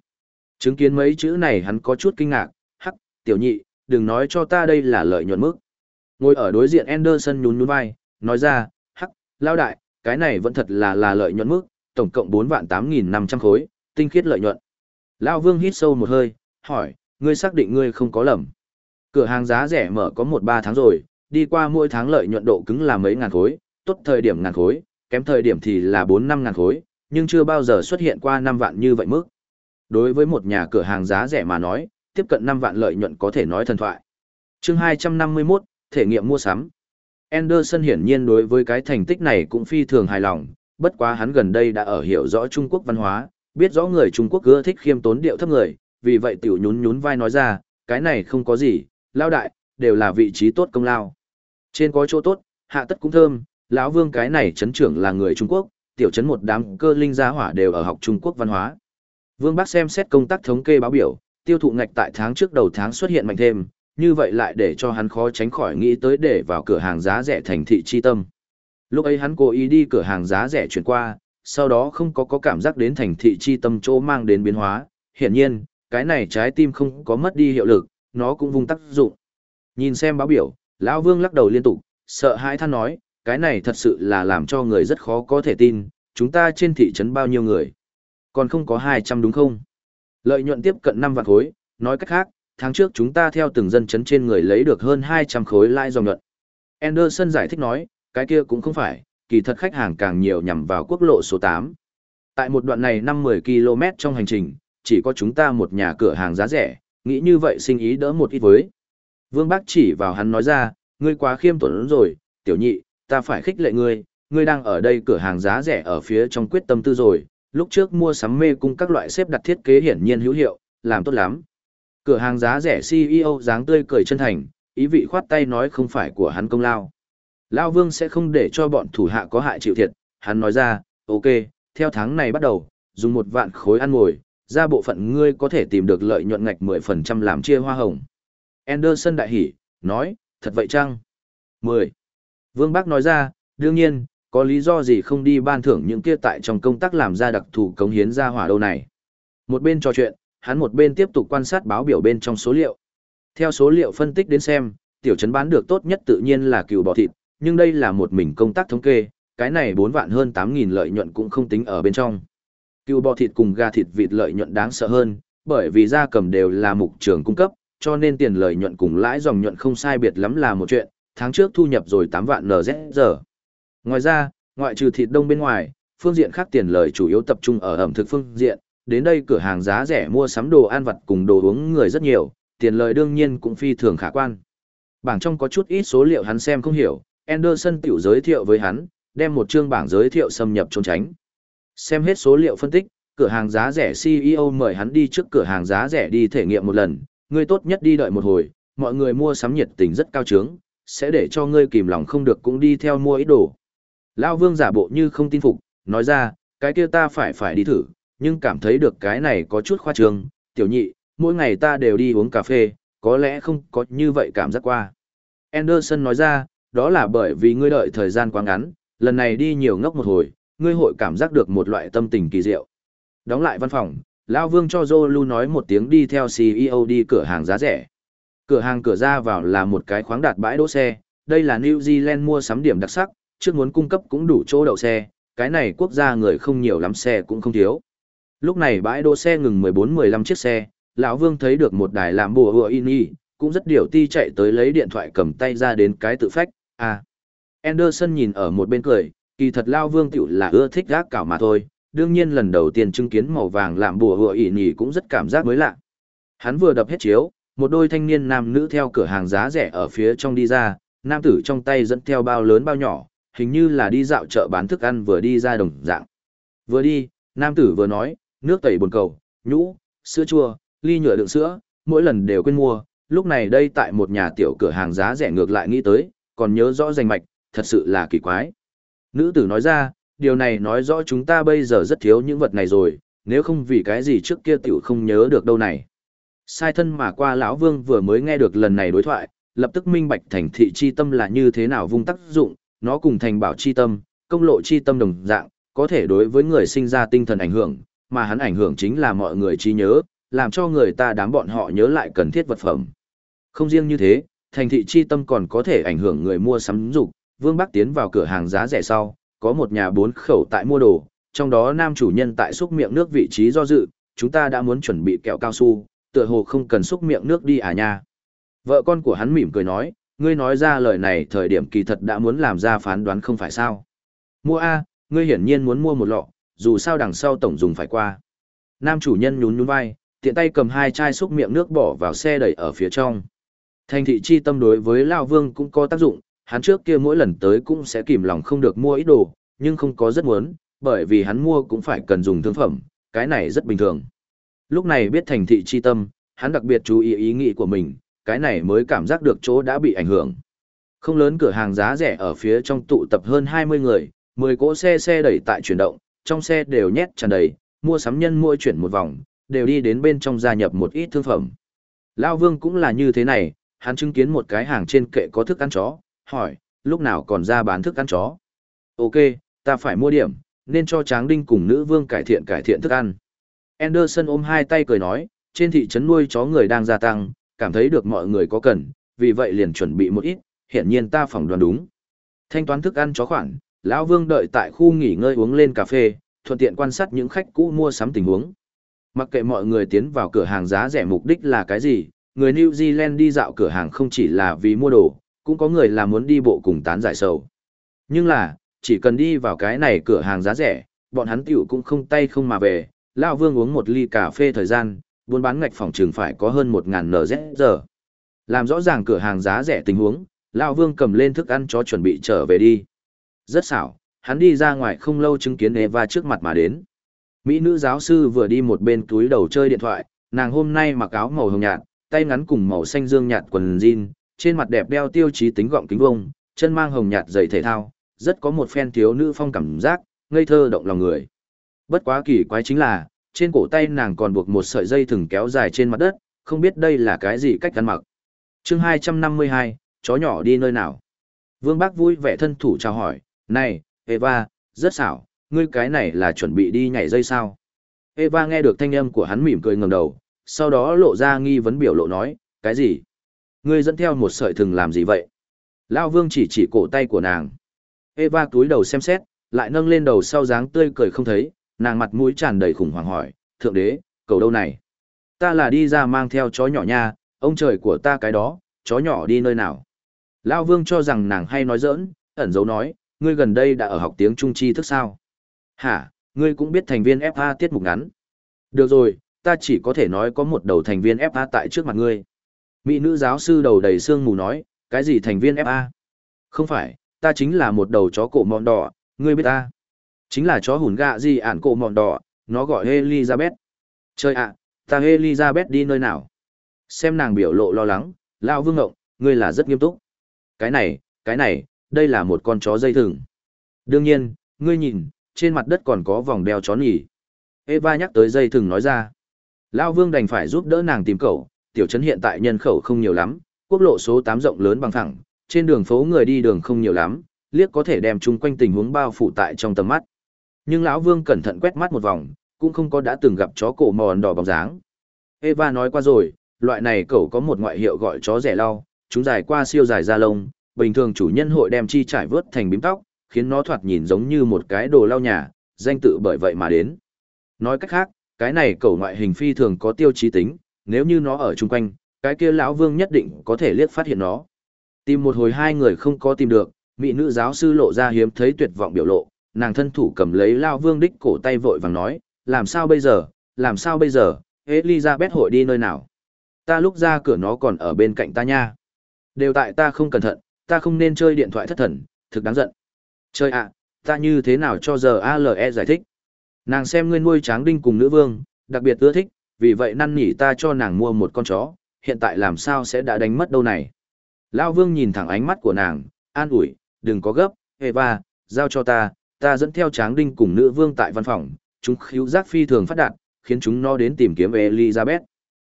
Chứng kiến mấy chữ này hắn có chút kinh ngạc, hắc, tiểu nhị, đừng nói cho ta đây là lợi nhuận mức. Ngồi ở đối diện Anderson nhún nhún vai, nói ra, lao đại, cái này vẫn thật là là lợi nhuận mức, tổng cộng 4 vạn 8.500 khối, tinh khiết lợi nhuận. Lao vương hít sâu một hơi, hỏi, ngươi xác định ngươi không có lầm. Cửa hàng giá rẻ mở có 1-3 tháng rồi, đi qua mỗi tháng lợi nhuận độ cứng là mấy ngàn khối, tốt thời điểm ngàn khối, kém thời điểm thì là 4-5 ngàn khối, nhưng chưa bao giờ xuất hiện qua 5 vạn như vậy mức. Đối với một nhà cửa hàng giá rẻ mà nói, tiếp cận 5 vạn lợi nhuận có thể nói thần thoại. Chương 251, thể nghiệm mua sắm. Anderson hiển nhiên đối với cái thành tích này cũng phi thường hài lòng, bất quá hắn gần đây đã ở hiểu rõ Trung Quốc văn hóa, biết rõ người Trung Quốc ưa thích khiêm tốn điệu thấp người, vì vậy tiểu nhún nhún vai nói ra, cái này không có gì, lao đại, đều là vị trí tốt công lao. Trên có chỗ tốt, hạ tất cũng thơm, lão vương cái này chấn trưởng là người Trung Quốc, tiểu chấn một đám cơ linh gia hỏa đều ở học Trung Quốc văn hóa. Vương Bắc xem xét công tác thống kê báo biểu, tiêu thụ ngạch tại tháng trước đầu tháng xuất hiện mạnh thêm, như vậy lại để cho hắn khó tránh khỏi nghĩ tới để vào cửa hàng giá rẻ thành thị chi tâm. Lúc ấy hắn cố ý đi cửa hàng giá rẻ chuyển qua, sau đó không có có cảm giác đến thành thị chi tâm chỗ mang đến biến hóa, hiển nhiên, cái này trái tim không có mất đi hiệu lực, nó cũng vung tác dụng. Nhìn xem báo biểu, lão Vương lắc đầu liên tục, sợ hãi than nói, cái này thật sự là làm cho người rất khó có thể tin, chúng ta trên thị trấn bao nhiêu người? Còn không có 200 đúng không? Lợi nhuận tiếp cận 5 vạn khối, nói cách khác, tháng trước chúng ta theo từng dân chấn trên người lấy được hơn 200 khối lãi dòng nhuận. Anderson giải thích nói, cái kia cũng không phải, kỳ thật khách hàng càng nhiều nhằm vào quốc lộ số 8. Tại một đoạn này 5-10 km trong hành trình, chỉ có chúng ta một nhà cửa hàng giá rẻ, nghĩ như vậy sinh ý đỡ một ít với. Vương Bác chỉ vào hắn nói ra, ngươi quá khiêm tốn rồi, tiểu nhị, ta phải khích lệ ngươi, ngươi đang ở đây cửa hàng giá rẻ ở phía trong quyết tâm tư rồi, lúc trước mua sắm mê cung các loại xếp đặt thiết kế hiển nhiên hữu hiệu, làm tốt lắm. Cửa hàng giá rẻ CEO dáng tươi cười chân thành, ý vị khoát tay nói không phải của hắn công lao. Lao Vương sẽ không để cho bọn thủ hạ có hại chịu thiệt, hắn nói ra, ok, theo tháng này bắt đầu, dùng một vạn khối ăn ngồi, ra bộ phận ngươi có thể tìm được lợi nhuận ngạch 10% làm chia hoa hồng. Anderson đại hỉ, nói, thật vậy chăng? 10. Vương Bác nói ra, đương nhiên, có lý do gì không đi ban thưởng những kia tại trong công tác làm ra đặc thù cống hiến ra hỏa đâu này. Một bên trò chuyện, hắn một bên tiếp tục quan sát báo biểu bên trong số liệu. Theo số liệu phân tích đến xem, tiểu trấn bán được tốt nhất tự nhiên là cừu bò thịt, nhưng đây là một mình công tác thống kê, cái này 4 vạn hơn 8.000 lợi nhuận cũng không tính ở bên trong. Cừu bò thịt cùng gà thịt vịt lợi nhuận đáng sợ hơn, bởi vì gia cầm đều là mục trường cung cấp, cho nên tiền lợi nhuận cùng lãi dòng nhuận không sai biệt lắm là một chuyện, tháng trước thu nhập rồi 8 vạn NZ Ngoài ra, ngoại trừ thịt đông bên ngoài, phương diện khác tiền lời chủ yếu tập trung ở ẩm thực phương diện, đến đây cửa hàng giá rẻ mua sắm đồ ăn vặt cùng đồ uống người rất nhiều, tiền lời đương nhiên cũng phi thường khả quan. Bảng trong có chút ít số liệu hắn xem không hiểu, Anderson tiểu giới thiệu với hắn, đem một chương bảng giới thiệu xâm nhập trốn tránh. Xem hết số liệu phân tích, cửa hàng giá rẻ CEO mời hắn đi trước cửa hàng giá rẻ đi thể nghiệm một lần, ngươi tốt nhất đi đợi một hồi, mọi người mua sắm nhiệt tình rất cao trướng, sẽ để cho ngươi kìm lòng không được cũng đi theo mua ít đồ. Lão Vương giả bộ như không tin phục, nói ra, cái kia ta phải phải đi thử, nhưng cảm thấy được cái này có chút khoa trương, tiểu nhị, mỗi ngày ta đều đi uống cà phê, có lẽ không có như vậy cảm giác qua. Anderson nói ra, đó là bởi vì ngươi đợi thời gian quá ngắn, lần này đi nhiều ngốc một hồi, ngươi hội cảm giác được một loại tâm tình kỳ diệu. Đóng lại văn phòng, Lão Vương cho Zolu nói một tiếng đi theo CEO đi cửa hàng giá rẻ. Cửa hàng cửa ra vào là một cái khoáng đạt bãi đỗ xe, đây là New Zealand mua sắm điểm đặc sắc, trước muốn cung cấp cũng đủ chỗ đậu xe, cái này quốc gia người không nhiều lắm xe cũng không thiếu. Lúc này bãi đỗ xe ngừng 14-15 chiếc xe, lão Vương thấy được một đài làm bùa hùa in y, cũng rất điều ti chạy tới lấy điện thoại cầm tay ra đến cái tự phách, à. Anderson nhìn ở một bên cười, kỳ thật lão Vương tiểu là ưa thích gác cảo mà thôi, đương nhiên lần đầu tiên chứng kiến màu vàng làm bùa hùa ỉ nhì cũng rất cảm giác mới lạ. Hắn vừa đập hết chiếu, một đôi thanh niên nam nữ theo cửa hàng giá rẻ ở phía trong đi ra, nam tử trong tay dẫn theo bao lớn bao nhỏ, hình như là đi dạo chợ bán thức ăn vừa đi ra đồng dạng. Vừa đi, nam tử vừa nói, nước tẩy bồn cầu, nhũ, sữa chua, ly nhựa đựng sữa, mỗi lần đều quên mua, lúc này đây tại một nhà tiểu cửa hàng giá rẻ ngược lại nghĩ tới, còn nhớ rõ danh mạch, thật sự là kỳ quái. Nữ tử nói ra, điều này nói rõ chúng ta bây giờ rất thiếu những vật này rồi, nếu không vì cái gì trước kia tiểu không nhớ được đâu này. Sai thân mà qua lão vương vừa mới nghe được lần này đối thoại, lập tức minh bạch thành thị chi tâm là như thế nào vung tác dụng, nó cùng thành bảo chi tâm, công lộ chi tâm đồng dạng, có thể đối với người sinh ra tinh thần ảnh hưởng, mà hắn ảnh hưởng chính là mọi người trí nhớ, làm cho người ta đám bọn họ nhớ lại cần thiết vật phẩm. Không riêng như thế, thành thị chi tâm còn có thể ảnh hưởng người mua sắm dục. Vương Bắc tiến vào cửa hàng giá rẻ sau, có một nhà bốn khẩu tại mua đồ, trong đó nam chủ nhân tại xúc miệng nước vị trí do dự, chúng ta đã muốn chuẩn bị kẹo cao su, tựa hồ không cần xúc miệng nước đi à nha. Vợ con của hắn mỉm cười nói, ngươi nói ra lời này thời điểm kỳ thật đã muốn làm ra phán đoán không phải sao. Mua A, ngươi hiển nhiên muốn mua một lọ, dù sao đằng sau tổng dùng phải qua. Nam chủ nhân nhún nhún vai, tiện tay cầm hai chai xúc miệng nước bỏ vào xe đẩy ở phía trong. Thành thị chi tâm đối với Lao Vương cũng có tác dụng, hắn trước kia mỗi lần tới cũng sẽ kìm lòng không được mua ít đồ, nhưng không có rất muốn, bởi vì hắn mua cũng phải cần dùng thương phẩm, cái này rất bình thường. Lúc này biết thành thị chi tâm, hắn đặc biệt chú ý ý nghĩ của mình, cái này mới cảm giác được chỗ đã bị ảnh hưởng. Không lớn cửa hàng giá rẻ ở phía trong tụ tập hơn 20 người, 10 cỗ xe xe đẩy tại chuyển động, trong xe đều nhét tràn đầy, mua sắm nhân mua chuyển một vòng, đều đi đến bên trong gia nhập một ít thương phẩm. Lao Vương cũng là như thế này, hắn chứng kiến một cái hàng trên kệ có thức ăn chó, hỏi, lúc nào còn ra bán thức ăn chó? Ok, ta phải mua điểm, nên cho Tráng Đinh cùng nữ vương cải thiện cải thiện thức ăn. Anderson ôm hai tay cười nói, trên thị trấn nuôi chó người đang gia tăng, cảm thấy được mọi người có cần, vì vậy liền chuẩn bị một ít, hiện nhiên ta phỏng đoán đúng. Thanh toán thức ăn chó khoản, lão Vương đợi tại khu nghỉ ngơi uống lên cà phê, thuận tiện quan sát những khách cũ mua sắm tình huống. Mặc kệ mọi người tiến vào cửa hàng giá rẻ mục đích là cái gì, người New Zealand đi dạo cửa hàng không chỉ là vì mua đồ, cũng có người là muốn đi bộ cùng tán giải sầu. Nhưng là, chỉ cần đi vào cái này cửa hàng giá rẻ, bọn hắn tiểu cũng không tay không mà về, lão Vương uống một ly cà phê thời gian, buôn bán ngạch phòng trường phải có hơn một ngàn NZ giờ. Làm rõ ràng cửa hàng giá rẻ tình huống, lão Vương cầm lên thức ăn cho chuẩn bị trở về đi. Rất xảo, hắn đi ra ngoài không lâu chứng kiến Eva trước mặt mà đến. Mỹ nữ giáo sư vừa đi một bên túi đầu chơi điện thoại, nàng hôm nay mặc áo màu hồng nhạt, tay ngắn cùng màu xanh dương nhạt quần jean, trên mặt đẹp đeo tiêu chí tính gọng kính vông, chân mang hồng nhạt giày thể thao, rất có một phen thiếu nữ phong cảm giác, ngây thơ động lòng người. Bất quá kỳ quái chính là, trên cổ tay nàng còn buộc một sợi dây thừng kéo dài trên mặt đất, không biết đây là cái gì cách ăn mặc. chương 252, chó nhỏ đi nơi nào? Vương Bác vui vẻ thân thủ chào hỏi, này, Eva, rất xảo, ngươi cái này là chuẩn bị đi nhảy dây sao? Eva nghe được thanh âm của hắn mỉm cười ngầm đầu, sau đó lộ ra nghi vấn biểu lộ nói, cái gì? Ngươi dẫn theo một sợi thừng làm gì vậy? Lao Vương chỉ chỉ cổ tay của nàng. Eva túi đầu xem xét, lại nâng lên đầu sau dáng tươi cười không thấy, nàng mặt mũi tràn đầy khủng hoảng hỏi, thượng đế, cầu đâu này? Ta là đi ra mang theo chó nhỏ nha, ông trời của ta cái đó, chó nhỏ đi nơi nào? Lao Vương cho rằng nàng hay nói giỡn, ẩn dấu nói, ngươi gần đây đã ở học tiếng Trung chi thức sao? Hả, ngươi cũng biết thành viên FA tiết mục ngắn. Được rồi, ta chỉ có thể nói có một đầu thành viên FA tại trước mặt ngươi. Mỹ nữ giáo sư đầu đầy xương mù nói, cái gì thành viên FA? Không phải, ta chính là một đầu chó cổ mọn đỏ, ngươi biết ta. Chính là chó hùn gạ gì ản cổ mọn đỏ, nó gọi Elizabeth. Trời ạ, ta Elizabeth đi nơi nào? Xem nàng biểu lộ lo lắng, Lão Vương Ngộng, ngươi là rất nghiêm túc. Cái này, cái này, đây là một con chó dây thừng. Đương nhiên, ngươi nhìn, trên mặt đất còn có vòng đeo chó nhỉ. Eva nhắc tới dây thừng nói ra. Lão Vương đành phải giúp đỡ nàng tìm cậu, tiểu trấn hiện tại nhân khẩu không nhiều lắm, quốc lộ số 8 rộng lớn bằng thẳng, trên đường phố người đi đường không nhiều lắm, liếc có thể đem chung quanh tình huống bao phủ tại trong tầm mắt. Nhưng lão Vương cẩn thận quét mắt một vòng, cũng không có đã từng gặp chó cổ mòn đỏ bóng dáng. Eva nói qua rồi, loại này cậu có một ngoại hiệu gọi chó rẻ lau, chúng dài qua siêu dài da lông, bình thường chủ nhân hội đem chi trải vớt thành bím tóc, khiến nó thoạt nhìn giống như một cái đồ lau nhà, danh tự bởi vậy mà đến. Nói cách khác, cái này cầu ngoại hình phi thường có tiêu chí tính, nếu như nó ở chung quanh, cái kia lão vương nhất định có thể liếc phát hiện nó. Tìm một hồi hai người không có tìm được, mỹ nữ giáo sư lộ ra hiếm thấy tuyệt vọng biểu lộ, nàng thân thủ cầm lấy lão vương đích cổ tay vội vàng nói, làm sao bây giờ, làm sao bây giờ, Elizabeth hội đi nơi nào? Ta lúc ra cửa nó còn ở bên cạnh ta nha. Đều tại ta không cẩn thận, ta không nên chơi điện thoại thất thần, thực đáng giận. Chơi ạ, ta như thế nào cho giờ ALE giải thích? Nàng xem ngươi nuôi tráng đinh cùng nữ vương, đặc biệt ưa thích, vì vậy năn nỉ ta cho nàng mua một con chó, hiện tại làm sao sẽ đã đánh mất đâu này. Lao vương nhìn thẳng ánh mắt của nàng, an ủi, đừng có gấp, Eva, giao cho ta, ta dẫn theo tráng đinh cùng nữ vương tại văn phòng, chúng khíu giác phi thường phát đạt, khiến chúng nó đến tìm kiếm Elizabeth.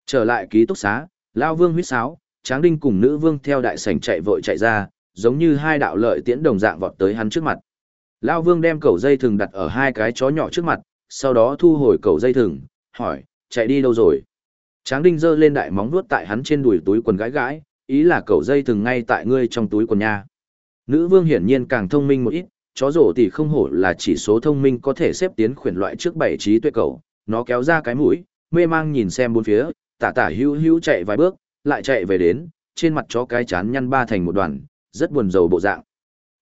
Trở lại ký túc xá, Lao vương huyết sáo, tráng đinh cùng nữ vương theo đại sảnh chạy vội chạy ra, giống như hai đạo lợi tiễn đồng dạng vọt tới hắn trước mặt. Lão vương đem cầu dây thừng đặt ở hai cái chó nhỏ trước mặt, sau đó thu hồi cầu dây thừng, hỏi, chạy đi đâu rồi? Tráng đinh giơ lên đại móng vuốt tại hắn trên đùi túi quần gãi gãi, ý là cầu dây thừng ngay tại ngươi trong túi quần nha. Nữ vương hiển nhiên càng thông minh một ít, chó rổ thì không hổ là chỉ số thông minh có thể xếp tiến khuyển loại trước bảy trí tuệ cầu, nó kéo ra cái mũi, mê mang nhìn xem bốn phía, tả tả hữu hữu chạy vài bước, lại chạy về đến, trên mặt chó cái chán nhăn ba thành một đoàn, rất buồn rầu bộ dạng.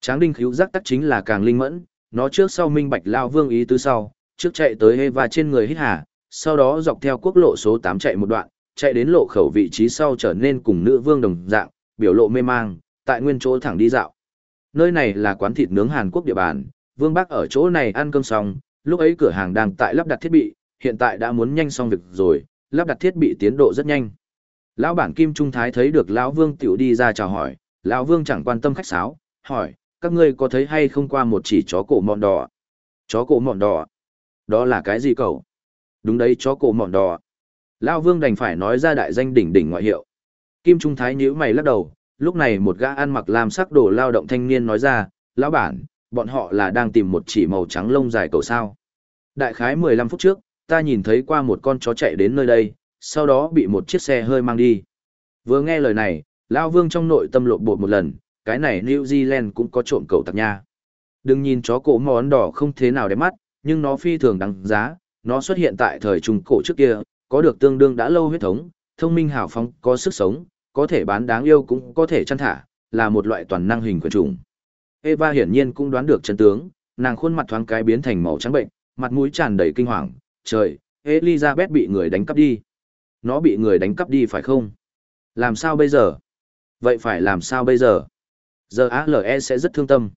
Tráng đinh khíu giác tắc chính là càng linh mẫn, nó trước sau minh bạch lao vương ý tứ sau, trước chạy tới Eva trên người hít hà, sau đó dọc theo quốc lộ số 8 chạy một đoạn, chạy đến lộ khẩu vị trí sau trở nên cùng nữ vương đồng dạng, biểu lộ mê mang, tại nguyên chỗ thẳng đi dạo. Nơi này là quán thịt nướng Hàn Quốc địa bàn, Vương Bắc ở chỗ này ăn cơm xong, lúc ấy cửa hàng đang tại lắp đặt thiết bị, hiện tại đã muốn nhanh xong việc rồi, lắp đặt thiết bị tiến độ rất nhanh. Lão bản Kim Trung Thái thấy được lão Vương tiểu đi ra chào hỏi, lão Vương chẳng quan tâm khách sáo, hỏi, các ngươi có thấy hay không qua một chỉ chó cổ mọn đỏ? Chó cổ mọn đỏ? Đó là cái gì cậu? Đúng đấy chó cổ mọn đỏ. Lão Vương đành phải nói ra đại danh đỉnh đỉnh ngoại hiệu. Kim Trung Thái nhíu mày lắc đầu, lúc này một gã ăn mặc lam sắc đồ lao động thanh niên nói ra, lão bản, bọn họ là đang tìm một chỉ màu trắng lông dài cầu sao. Đại khái 15 phút trước, ta nhìn thấy qua một con chó chạy đến nơi đây, sau đó bị một chiếc xe hơi mang đi. Vừa nghe lời này, Lão Vương trong nội tâm lộn bột một lần, cái này New Zealand cũng có trộm cầu tặc nha. Đừng nhìn chó cổ món đỏ không thế nào đẹp mắt, nhưng nó phi thường đáng giá, nó xuất hiện tại thời trung cổ trước kia, có được tương đương đã lâu huyết thống, thông minh hào phóng, có sức sống, có thể bán đáng yêu cũng có thể chăn thả, là một loại toàn năng hình của trùng. Eva hiển nhiên cũng đoán được chân tướng, nàng khuôn mặt thoáng cái biến thành màu trắng bệnh, mặt mũi tràn đầy kinh hoàng, trời, Elizabeth bị người đánh cắp đi. Nó bị người đánh cắp đi phải không? Làm sao bây giờ? Vậy phải làm sao bây giờ? Giờ ALE sẽ rất thương tâm.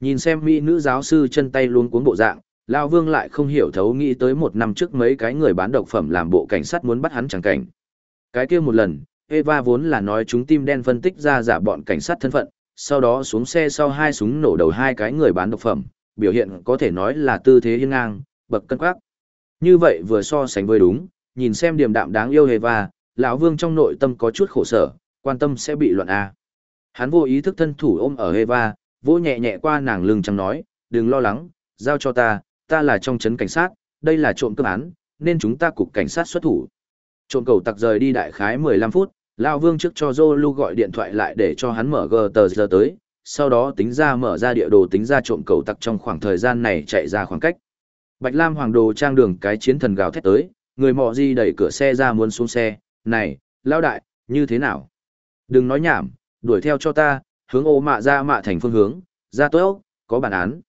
Nhìn xem mỹ nữ giáo sư chân tay luôn cuốn bộ dạng, Lao Vương lại không hiểu thấu nghĩ tới một năm trước mấy cái người bán độc phẩm làm bộ cảnh sát muốn bắt hắn chẳng cảnh. Cái kia một lần, Eva vốn là nói chúng tim đen phân tích ra giả bọn cảnh sát thân phận, sau đó xuống xe sau hai súng nổ đầu hai cái người bán độc phẩm, biểu hiện có thể nói là tư thế hiên ngang, bậc cân quắc. Như vậy vừa so sánh với đúng, nhìn xem điềm đạm đáng yêu Eva, lão Vương trong nội tâm có chút khổ sở, quan tâm sẽ bị loạn a. Hắn vô ý thức thân thủ ôm ở Eva, vỗ nhẹ nhẹ qua nàng lưng trắng nói, đừng lo lắng, giao cho ta, ta là trong trấn cảnh sát, đây là trộm cướp án, nên chúng ta cục cảnh sát xuất thủ. Trộm cầu tặc rời đi đại khái 15 phút, Lão Vương trước cho Zolu gọi điện thoại lại để cho hắn mở gờ tờ giờ tới, sau đó tính ra mở ra địa đồ tính ra trộm cầu tặc trong khoảng thời gian này chạy ra khoảng cách. Bạch Lam Hoàng Đồ trang đường cái chiến thần gào thét tới, người mọ di đẩy cửa xe ra muốn xuống xe, này, lão đại, như thế nào? Đừng nói nhảm, đuổi theo cho ta, hướng ô mạ ra mạ thành phương hướng, ra tốt, có bản án.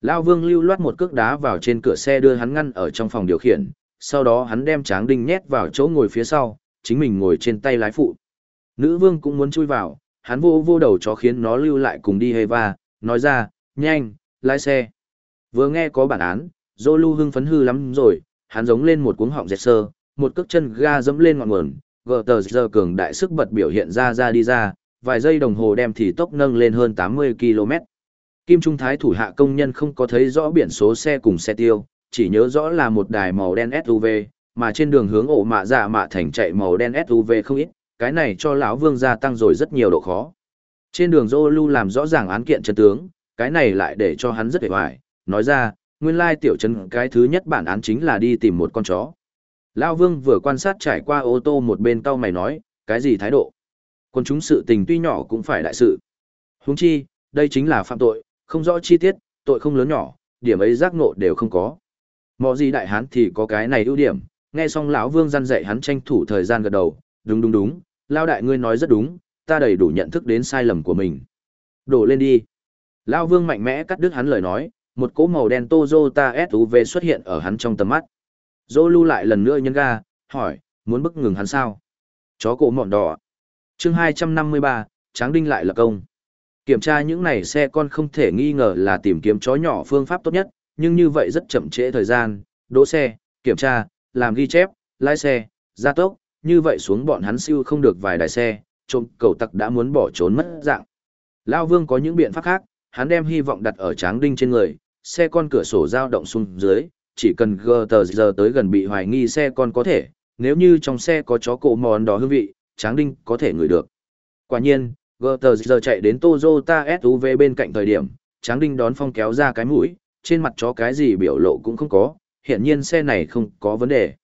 Lão Vương lưu loát một cước đá vào trên cửa xe đưa hắn ngăn ở trong phòng điều khiển, sau đó hắn đem tráng đinh nhét vào chỗ ngồi phía sau, chính mình ngồi trên tay lái phụ. Nữ vương cũng muốn chui vào, hắn vô vô đầu chó khiến nó lưu lại cùng đi Heva, nói ra, nhanh, lái xe. Vừa nghe có bản án, Zolu hưng phấn hư lắm rồi, hắn giống lên một cuống họng dẹt sơ, một cước chân ga dẫm lên ngọn nguồn, gờ tờ giờ cường đại sức bật biểu hiện ra ra đi ra, vài giây đồng hồ đem thì tốc nâng lên hơn 80 km. Kim Trung Thái thủ hạ công nhân không có thấy rõ biển số xe cùng xe tiêu, chỉ nhớ rõ là một đài màu đen SUV, mà trên đường hướng ổ mạ dạ mạ thành chạy màu đen SUV không ít, cái này cho lão Vương gia tăng rồi rất nhiều độ khó. Trên đường Zolu làm rõ ràng án kiện chân tướng, cái này lại để cho hắn rất hề hoài, nói ra, nguyên lai tiểu trấn cái thứ nhất bản án chính là đi tìm một con chó. Lão Vương vừa quan sát trải qua ô tô một bên tao mày nói, cái gì thái độ? Còn chúng sự tình tuy nhỏ cũng phải đại sự. Huống chi, đây chính là phạm tội, không rõ chi tiết, tội không lớn nhỏ, điểm ấy giác ngộ đều không có. Mọ gì đại hán thì có cái này ưu điểm, nghe xong lão vương răn dạy hắn tranh thủ thời gian gật đầu đúng đúng đúng lao đại ngươi nói rất đúng ta đầy đủ nhận thức đến sai lầm của mình đổ lên đi lao vương mạnh mẽ cắt đứt hắn lời nói một cỗ màu đen Toyota suv xuất hiện ở hắn trong tầm mắt. Dô lưu lại lần nữa nhân ga hỏi muốn bức ngừng hắn sao? Chó cổ mọn đỏ. Chương hai trăm năm mươi ba tráng đinh lại là công. Kiểm tra những này xe con không thể nghi ngờ là tìm kiếm chó nhỏ phương pháp tốt nhất nhưng như vậy rất chậm trễ thời gian. Đỗ xe kiểm tra làm ghi chép, lái xe, gia tốc, như vậy xuống bọn hắn siêu không được vài đài xe, trộm cầu tặc đã muốn bỏ trốn mất dạng. Lao Vương có những biện pháp khác, hắn đem hy vọng đặt ở tráng đinh trên người, xe con cửa sổ dao động xuống dưới, chỉ cần gờ tờ giờ tới gần bị hoài nghi xe con có thể, nếu như trong xe có chó cổ mòn đó hương vị, tráng đinh có thể ngửi được. Quả nhiên, gờ tờ giờ chạy đến Toyota SUV bên cạnh thời điểm, tráng đinh đón phong kéo ra cái mũi, trên mặt chó cái gì biểu lộ cũng không có, hiện nhiên xe này không có vấn đề.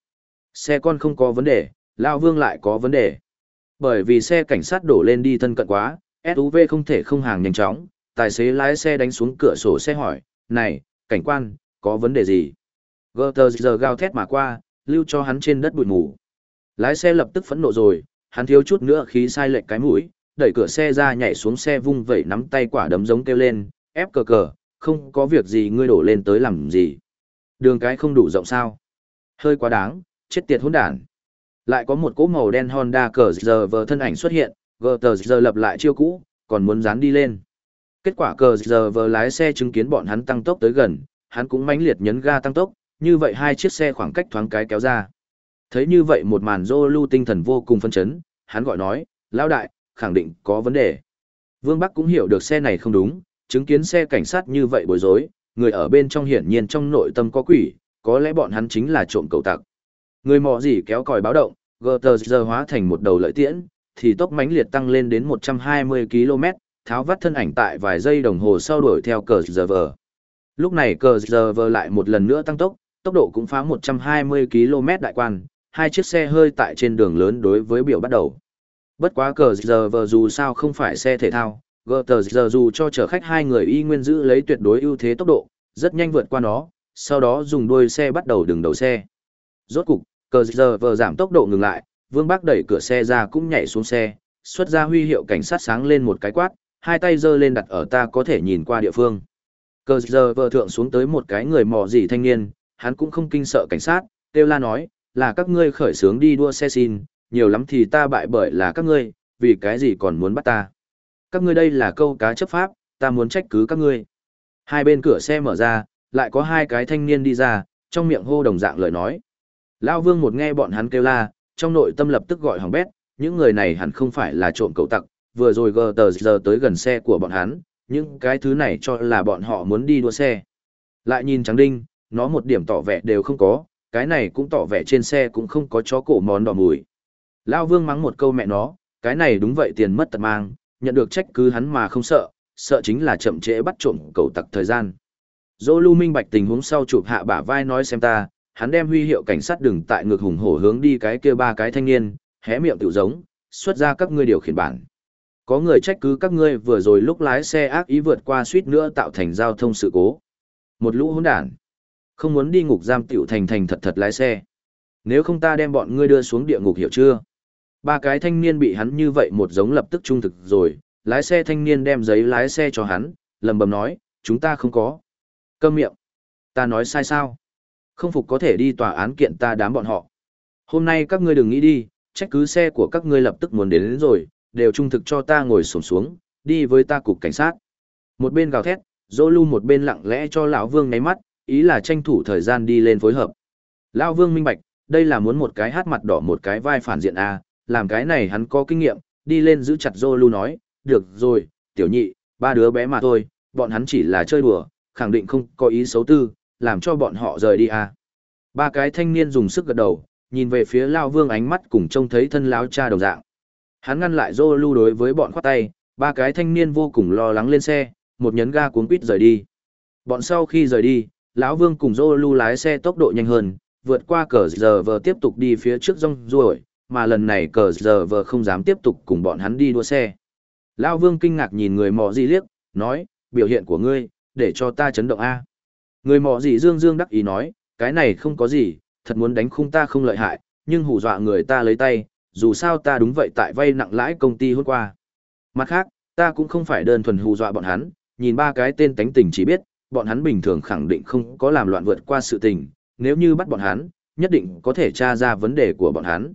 Xe con không có vấn đề, Lao Vương lại có vấn đề. Bởi vì xe cảnh sát đổ lên đi thân cận quá, SUV không thể không hàng nhanh chóng, tài xế lái xe đánh xuống cửa sổ xe hỏi, này, cảnh quan, có vấn đề gì? Gutter giờ gào thét mà qua, lưu cho hắn trên đất bụi mù. Lái xe lập tức phẫn nộ rồi, hắn thiếu chút nữa khí sai lệch cái mũi, đẩy cửa xe ra nhảy xuống xe vung vẩy nắm tay quả đấm giống kêu lên, ép cờ cờ, không có việc gì ngươi đổ lên tới làm gì. Đường cái không đủ rộng sao? Hơi quá đáng, chết tiệt hỗn đản. Lại có một cỗ màu đen Honda cờ giờ vờ thân ảnh xuất hiện, gờ tờ giờ lập lại chiêu cũ, còn muốn dán đi lên. Kết quả cờ giờ vờ lái xe chứng kiến bọn hắn tăng tốc tới gần, hắn cũng mãnh liệt nhấn ga tăng tốc, như vậy hai chiếc xe khoảng cách thoáng cái kéo ra. Thấy như vậy một màn Zolu tinh thần vô cùng phân chấn, hắn gọi nói, lão đại, khẳng định có vấn đề. Vương Bắc cũng hiểu được xe này không đúng, chứng kiến xe cảnh sát như vậy bối rối, người ở bên trong hiển nhiên trong nội tâm có quỷ, có lẽ bọn hắn chính là trộm cầu tặc. Người mò gì kéo còi báo động, Gutter giờ hóa thành một đầu lợi tiễn, thì tốc mãnh liệt tăng lên đến 120 km, tháo vắt thân ảnh tại vài giây đồng hồ sau đuổi theo cờ giờ vờ. Lúc này cờ giờ vờ lại một lần nữa tăng tốc, tốc độ cũng phá 120 km đại quan, hai chiếc xe hơi tại trên đường lớn đối với biểu bắt đầu. Bất quá cờ giờ vờ dù sao không phải xe thể thao, tờ giờ dù cho chở khách hai người y nguyên giữ lấy tuyệt đối ưu thế tốc độ, rất nhanh vượt qua nó, sau đó dùng đuôi xe bắt đầu đường đầu xe. Rốt cục, cờ giờ vờ giảm tốc độ ngừng lại, Vương Bác đẩy cửa xe ra cũng nhảy xuống xe, xuất ra huy hiệu cảnh sát sáng lên một cái quát, hai tay giơ lên đặt ở ta có thể nhìn qua địa phương. Cờ giờ vờ thượng xuống tới một cái người mò gì thanh niên, hắn cũng không kinh sợ cảnh sát, kêu la nói, là các ngươi khởi sướng đi đua xe xin, nhiều lắm thì ta bại bởi là các ngươi, vì cái gì còn muốn bắt ta. Các ngươi đây là câu cá chấp pháp, ta muốn trách cứ các ngươi. Hai bên cửa xe mở ra, lại có hai cái thanh niên đi ra, trong miệng hô đồng dạng lời nói. Lao vương một nghe bọn hắn kêu la, trong nội tâm lập tức gọi hỏng bét, những người này hẳn không phải là trộm cậu tặc, vừa rồi gờ tờ giờ tới gần xe của bọn hắn, những cái thứ này cho là bọn họ muốn đi đua xe. Lại nhìn trắng đinh, nó một điểm tỏ vẻ đều không có, cái này cũng tỏ vẻ trên xe cũng không có chó cổ món đỏ mùi. Lao vương mắng một câu mẹ nó, cái này đúng vậy tiền mất tật mang, nhận được trách cứ hắn mà không sợ, sợ chính là chậm trễ bắt trộm cầu tặc thời gian. Dỗ lưu minh bạch tình huống sau chụp hạ bả vai nói xem ta, hắn đem huy hiệu cảnh sát đừng tại ngực hùng hổ hướng đi cái kia ba cái thanh niên, hé miệng tự giống, xuất ra các ngươi điều khiển bản. Có người trách cứ các ngươi vừa rồi lúc lái xe ác ý vượt qua suýt nữa tạo thành giao thông sự cố. Một lũ hỗn đản. Không muốn đi ngục giam tiểu thành thành thật thật lái xe. Nếu không ta đem bọn ngươi đưa xuống địa ngục hiểu chưa? Ba cái thanh niên bị hắn như vậy một giống lập tức trung thực rồi, lái xe thanh niên đem giấy lái xe cho hắn, lầm bầm nói, chúng ta không có. Câm miệng. Ta nói sai sao? Không phục có thể đi tòa án kiện ta đám bọn họ. Hôm nay các ngươi đừng nghĩ đi, trách cứ xe của các ngươi lập tức muốn đến, đến rồi, đều trung thực cho ta ngồi xổm xuống, đi với ta cục cảnh sát. Một bên gào thét, dỗ lu một bên lặng lẽ cho lão vương nháy mắt, ý là tranh thủ thời gian đi lên phối hợp. Lão vương minh bạch, đây là muốn một cái hát mặt đỏ một cái vai phản diện A, làm cái này hắn có kinh nghiệm, đi lên giữ chặt Dỗ lu nói, được rồi, tiểu nhị, ba đứa bé mà thôi, bọn hắn chỉ là chơi đùa, khẳng định không có ý xấu tư, làm cho bọn họ rời đi A. Ba cái thanh niên dùng sức gật đầu, nhìn về phía Lão Vương ánh mắt cùng trông thấy thân lão cha đồng dạng. Hắn ngăn lại Dô Lu đối với bọn khoát tay, ba cái thanh niên vô cùng lo lắng lên xe, một nhấn ga cuốn quýt rời đi. Bọn sau khi rời đi, lão Vương cùng Dô Lu lái xe tốc độ nhanh hơn, vượt qua cờ giờ vờ tiếp tục đi phía trước rong ruổi, mà lần này cờ giờ vờ không dám tiếp tục cùng bọn hắn đi đua xe. Lão Vương kinh ngạc nhìn người mò gì liếc, nói, biểu hiện của ngươi, để cho ta chấn động A. Người mò gì dương dương đắc ý nói, cái này không có gì, thật muốn đánh khung ta không lợi hại, nhưng hù dọa người ta lấy tay, dù sao ta đúng vậy tại vay nặng lãi công ty hôm qua. Mặt khác, ta cũng không phải đơn thuần hù dọa bọn hắn, nhìn ba cái tên tánh tình chỉ biết, bọn hắn bình thường khẳng định không có làm loạn vượt qua sự tình, nếu như bắt bọn hắn, nhất định có thể tra ra vấn đề của bọn hắn.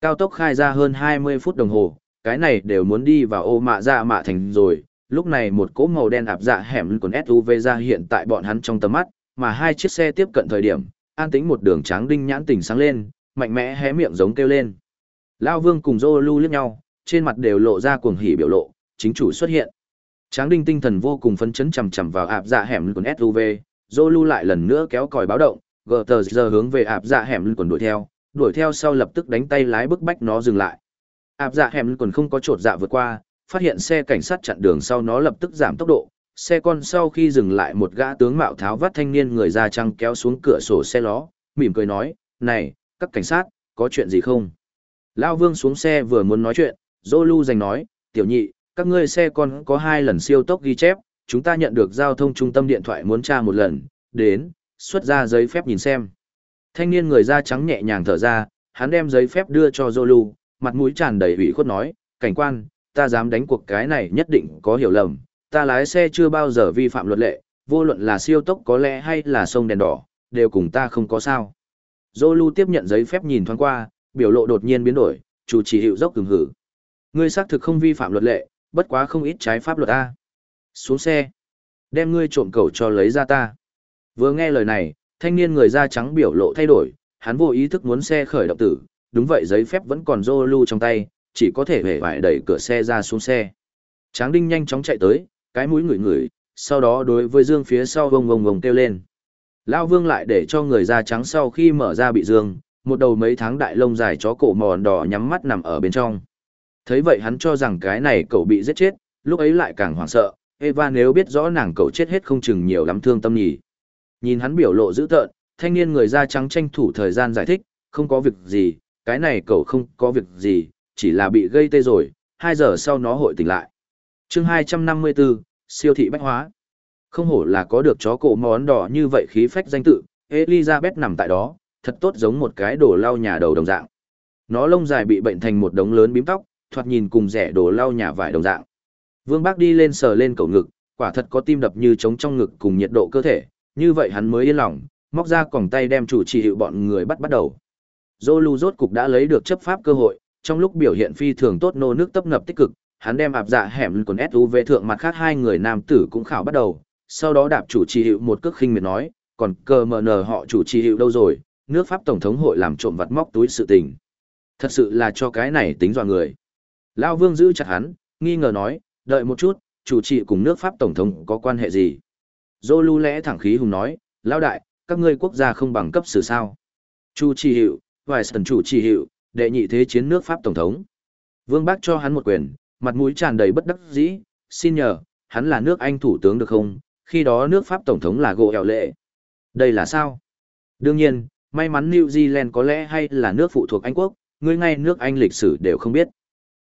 Cao tốc khai ra hơn 20 phút đồng hồ, cái này đều muốn đi vào ô mạ ra mạ thành rồi, lúc này một cỗ màu đen ạp dạ hẻm còn SUV ra hiện tại bọn hắn trong tầm mắt, mà hai chiếc xe tiếp cận thời điểm, an tĩnh một đường tráng đinh nhãn tỉnh sáng lên, mạnh mẽ hé miệng giống kêu lên. Lao Vương cùng Zolu liếc nhau, trên mặt đều lộ ra cuồng hỉ biểu lộ, chính chủ xuất hiện. Tráng đinh tinh thần vô cùng phấn chấn chầm chầm vào ạp dạ hẻm quần SUV, Zolu lại lần nữa kéo còi báo động, Gutter giờ hướng về ạp dạ hẻm quần đuổi theo, đuổi theo sau lập tức đánh tay lái bức bách nó dừng lại. Áp dạ hẻm quần không có trột dạ vượt qua, phát hiện xe cảnh sát chặn đường sau nó lập tức giảm tốc độ. Xe con sau khi dừng lại một gã tướng mạo tháo vắt thanh niên người da trăng kéo xuống cửa sổ xe ló, mỉm cười nói, này, các cảnh sát, có chuyện gì không? Lao vương xuống xe vừa muốn nói chuyện, Zolu giành nói, tiểu nhị, các ngươi xe con có hai lần siêu tốc ghi chép, chúng ta nhận được giao thông trung tâm điện thoại muốn tra một lần, đến, xuất ra giấy phép nhìn xem. Thanh niên người da trắng nhẹ nhàng thở ra, hắn đem giấy phép đưa cho Zolu, mặt mũi tràn đầy ủy khuất nói, cảnh quan, ta dám đánh cuộc cái này nhất định có hiểu lầm, ta lái xe chưa bao giờ vi phạm luật lệ, vô luận là siêu tốc có lẽ hay là sông đèn đỏ, đều cùng ta không có sao. Zolu tiếp nhận giấy phép nhìn thoáng qua, biểu lộ đột nhiên biến đổi, chủ trì hiệu dốc cứng hử. Ngươi xác thực không vi phạm luật lệ, bất quá không ít trái pháp luật a. Xuống xe. Đem ngươi trộm cầu cho lấy ra ta. Vừa nghe lời này, thanh niên người da trắng biểu lộ thay đổi, hắn vô ý thức muốn xe khởi động tử, đúng vậy giấy phép vẫn còn rô lưu trong tay, chỉ có thể hề vải đẩy cửa xe ra xuống xe. Tráng đinh nhanh chóng chạy tới, cái mũi ngửi ngửi, sau đó đối với dương phía sau vông vông vông kêu lên. Lão vương lại để cho người da trắng sau khi mở ra bị dương, một đầu mấy tháng đại lông dài chó cổ mòn đỏ nhắm mắt nằm ở bên trong. Thấy vậy hắn cho rằng cái này cậu bị giết chết, lúc ấy lại càng hoảng sợ, Eva nếu biết rõ nàng cậu chết hết không chừng nhiều lắm thương tâm nhỉ. Nhìn hắn biểu lộ dữ tợn, thanh niên người da trắng tranh thủ thời gian giải thích, không có việc gì, cái này cậu không có việc gì, chỉ là bị gây tê rồi, 2 giờ sau nó hội tỉnh lại. chương 254, siêu thị bách hóa. Không hổ là có được chó cổ món đỏ như vậy khí phách danh tự, Elizabeth nằm tại đó, thật tốt giống một cái đồ lau nhà đầu đồng dạng. Nó lông dài bị bệnh thành một đống lớn bím tóc, thoạt nhìn cùng rẻ đồ lau nhà vải đồng dạng. Vương Bác đi lên sờ lên cậu ngực, quả thật có tim đập như trống trong ngực cùng nhiệt độ cơ thể, như vậy hắn mới yên lòng, móc ra còng tay đem chủ trì hiệu bọn người bắt bắt đầu. Zolu rốt cục đã lấy được chấp pháp cơ hội, trong lúc biểu hiện phi thường tốt nô nước tấp ngập tích cực, hắn đem ạp dạ hẻm còn SUV thượng mặt khác hai người nam tử cũng khảo bắt đầu, sau đó đạp chủ trì hiệu một cước khinh miệt nói, còn cờ mờ nờ họ chủ trì hiệu đâu rồi, nước Pháp Tổng thống hội làm trộm vặt móc túi sự tình. Thật sự là cho cái này tính dọa người. Lao Vương giữ chặt hắn, nghi ngờ nói, đợi một chút, chủ trì cùng nước Pháp Tổng thống có quan hệ gì? Dô lưu lẽ thẳng khí hùng nói, Lao đại, các ngươi quốc gia không bằng cấp xử sao. Chu trì hiệu, vài sần chủ trì hiệu, đệ nhị thế chiến nước Pháp Tổng thống. Vương Bác cho hắn một quyền, mặt mũi tràn đầy bất đắc dĩ, xin nhờ, hắn là nước Anh thủ tướng được không? Khi đó nước Pháp Tổng thống là gỗ hẹo lệ. Đây là sao? Đương nhiên, may mắn New Zealand có lẽ hay là nước phụ thuộc Anh quốc, ngươi ngay nước Anh lịch sử đều không biết.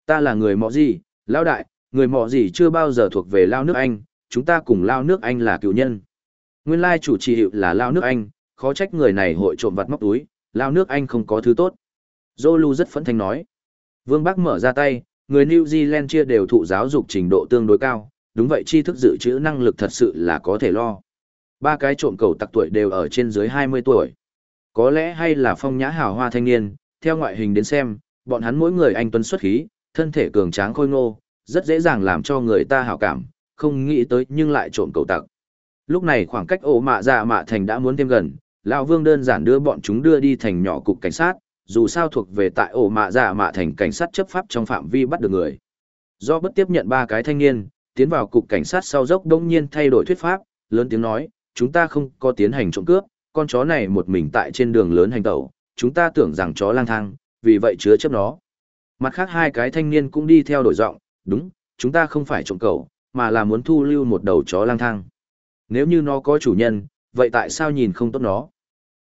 Ta là người mọ gì, lao đại, người mọ gì chưa bao giờ thuộc về lao nước Anh, chúng ta cùng lao nước Anh là cựu nhân. Nguyên lai chủ trì hiệu là lao nước Anh, khó trách người này hội trộm vặt móc túi, lao nước Anh không có thứ tốt. Zolu rất phẫn thanh nói. Vương Bắc mở ra tay, người New Zealand chia đều thụ giáo dục trình độ tương đối cao, đúng vậy tri thức dự trữ năng lực thật sự là có thể lo. Ba cái trộm cầu tặc tuổi đều ở trên dưới 20 tuổi. Có lẽ hay là phong nhã hào hoa thanh niên, theo ngoại hình đến xem, bọn hắn mỗi người anh tuấn xuất khí, thân thể cường tráng khôi ngô, rất dễ dàng làm cho người ta hảo cảm, không nghĩ tới nhưng lại trộm cầu tặc. Lúc này khoảng cách ổ mạ dạ mạ thành đã muốn thêm gần, lão Vương đơn giản đưa bọn chúng đưa đi thành nhỏ cục cảnh sát, dù sao thuộc về tại ổ mạ dạ mạ thành cảnh sát chấp pháp trong phạm vi bắt được người. Do bất tiếp nhận ba cái thanh niên, tiến vào cục cảnh sát sau dốc đông nhiên thay đổi thuyết pháp, lớn tiếng nói, chúng ta không có tiến hành trộm cướp, con chó này một mình tại trên đường lớn hành tẩu, chúng ta tưởng rằng chó lang thang, vì vậy chứa chấp nó. Mặt khác hai cái thanh niên cũng đi theo đổi giọng, đúng, chúng ta không phải trộm cẩu, mà là muốn thu lưu một đầu chó lang thang. Nếu như nó có chủ nhân, vậy tại sao nhìn không tốt nó?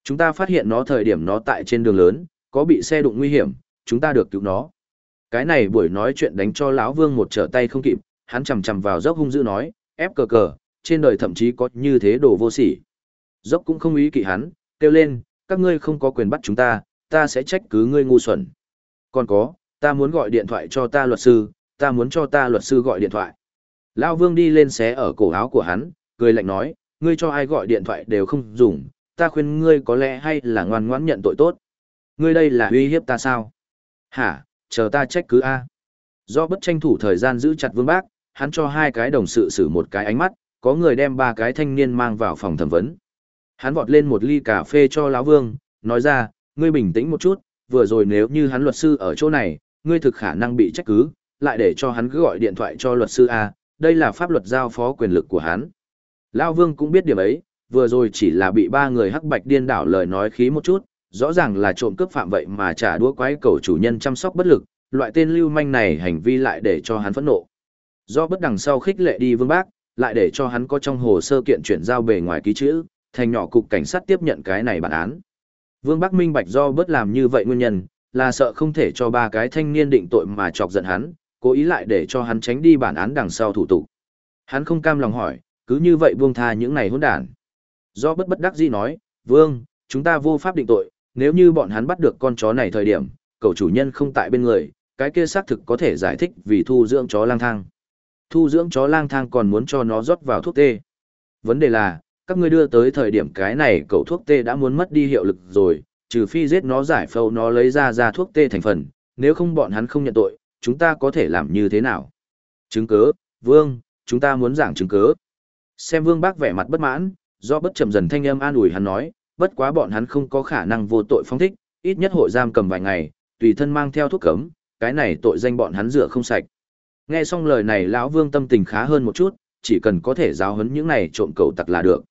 Chúng ta phát hiện nó thời điểm nó tại trên đường lớn, có bị xe đụng nguy hiểm, chúng ta được cứu nó. Cái này buổi nói chuyện đánh cho lão Vương một trở tay không kịp, hắn chầm chầm vào dốc hung dữ nói, ép cờ cờ, trên đời thậm chí có như thế đồ vô sỉ. Dốc cũng không ý kỵ hắn, kêu lên, các ngươi không có quyền bắt chúng ta, ta sẽ trách cứ ngươi ngu xuẩn. Còn có, ta muốn gọi điện thoại cho ta luật sư, ta muốn cho ta luật sư gọi điện thoại. Lão Vương đi lên xé ở cổ áo của hắn, cười lạnh nói, ngươi cho ai gọi điện thoại đều không dùng, ta khuyên ngươi có lẽ hay là ngoan ngoãn nhận tội tốt. Ngươi đây là uy hiếp ta sao? Hả, chờ ta trách cứ A. Do bất tranh thủ thời gian giữ chặt Vương Bác, hắn cho hai cái đồng sự xử một cái ánh mắt, có người đem ba cái thanh niên mang vào phòng thẩm vấn. Hắn vọt lên một ly cà phê cho lão Vương, nói ra, ngươi bình tĩnh một chút, vừa rồi nếu như hắn luật sư ở chỗ này, ngươi thực khả năng bị trách cứ, lại để cho hắn cứ gọi điện thoại cho luật sư A, đây là pháp luật giao phó quyền lực của hắn. Lão Vương cũng biết điểm ấy, vừa rồi chỉ là bị ba người hắc bạch điên đảo lời nói khí một chút, rõ ràng là trộm cướp phạm vậy mà trả đũa quái cầu chủ nhân chăm sóc bất lực, loại tên lưu manh này hành vi lại để cho hắn phẫn nộ. Do bất đằng sau khích lệ đi vương bác, lại để cho hắn có trong hồ sơ kiện chuyển giao bề ngoài ký chữ, thành nhỏ cục cảnh sát tiếp nhận cái này bản án. Vương Bắc minh bạch do bớt làm như vậy nguyên nhân, là sợ không thể cho ba cái thanh niên định tội mà chọc giận hắn, cố ý lại để cho hắn tránh đi bản án đằng sau thủ tục. Hắn không cam lòng hỏi, cứ như vậy buông tha những này hỗn đản. Do bất bất đắc dĩ nói, Vương, chúng ta vô pháp định tội, nếu như bọn hắn bắt được con chó này thời điểm, cậu chủ nhân không tại bên người, cái kia xác thực có thể giải thích vì thu dưỡng chó lang thang. Thu dưỡng chó lang thang còn muốn cho nó rót vào thuốc tê. Vấn đề là, các ngươi đưa tới thời điểm cái này cầu thuốc tê đã muốn mất đi hiệu lực rồi, trừ phi giết nó giải phâu nó lấy ra ra thuốc tê thành phần, nếu không bọn hắn không nhận tội, chúng ta có thể làm như thế nào? Chứng cứ, Vương, chúng ta muốn giảng chứng cứ. Xem Vương Bác vẻ mặt bất mãn, do bất chậm dần thanh âm an ủi hắn nói, bất quá bọn hắn không có khả năng vô tội phong thích, ít nhất hội giam cầm vài ngày, tùy thân mang theo thuốc cấm, cái này tội danh bọn hắn rửa không sạch. Nghe xong lời này lão Vương tâm tình khá hơn một chút, chỉ cần có thể giáo huấn những này trộm cầu tặc là được.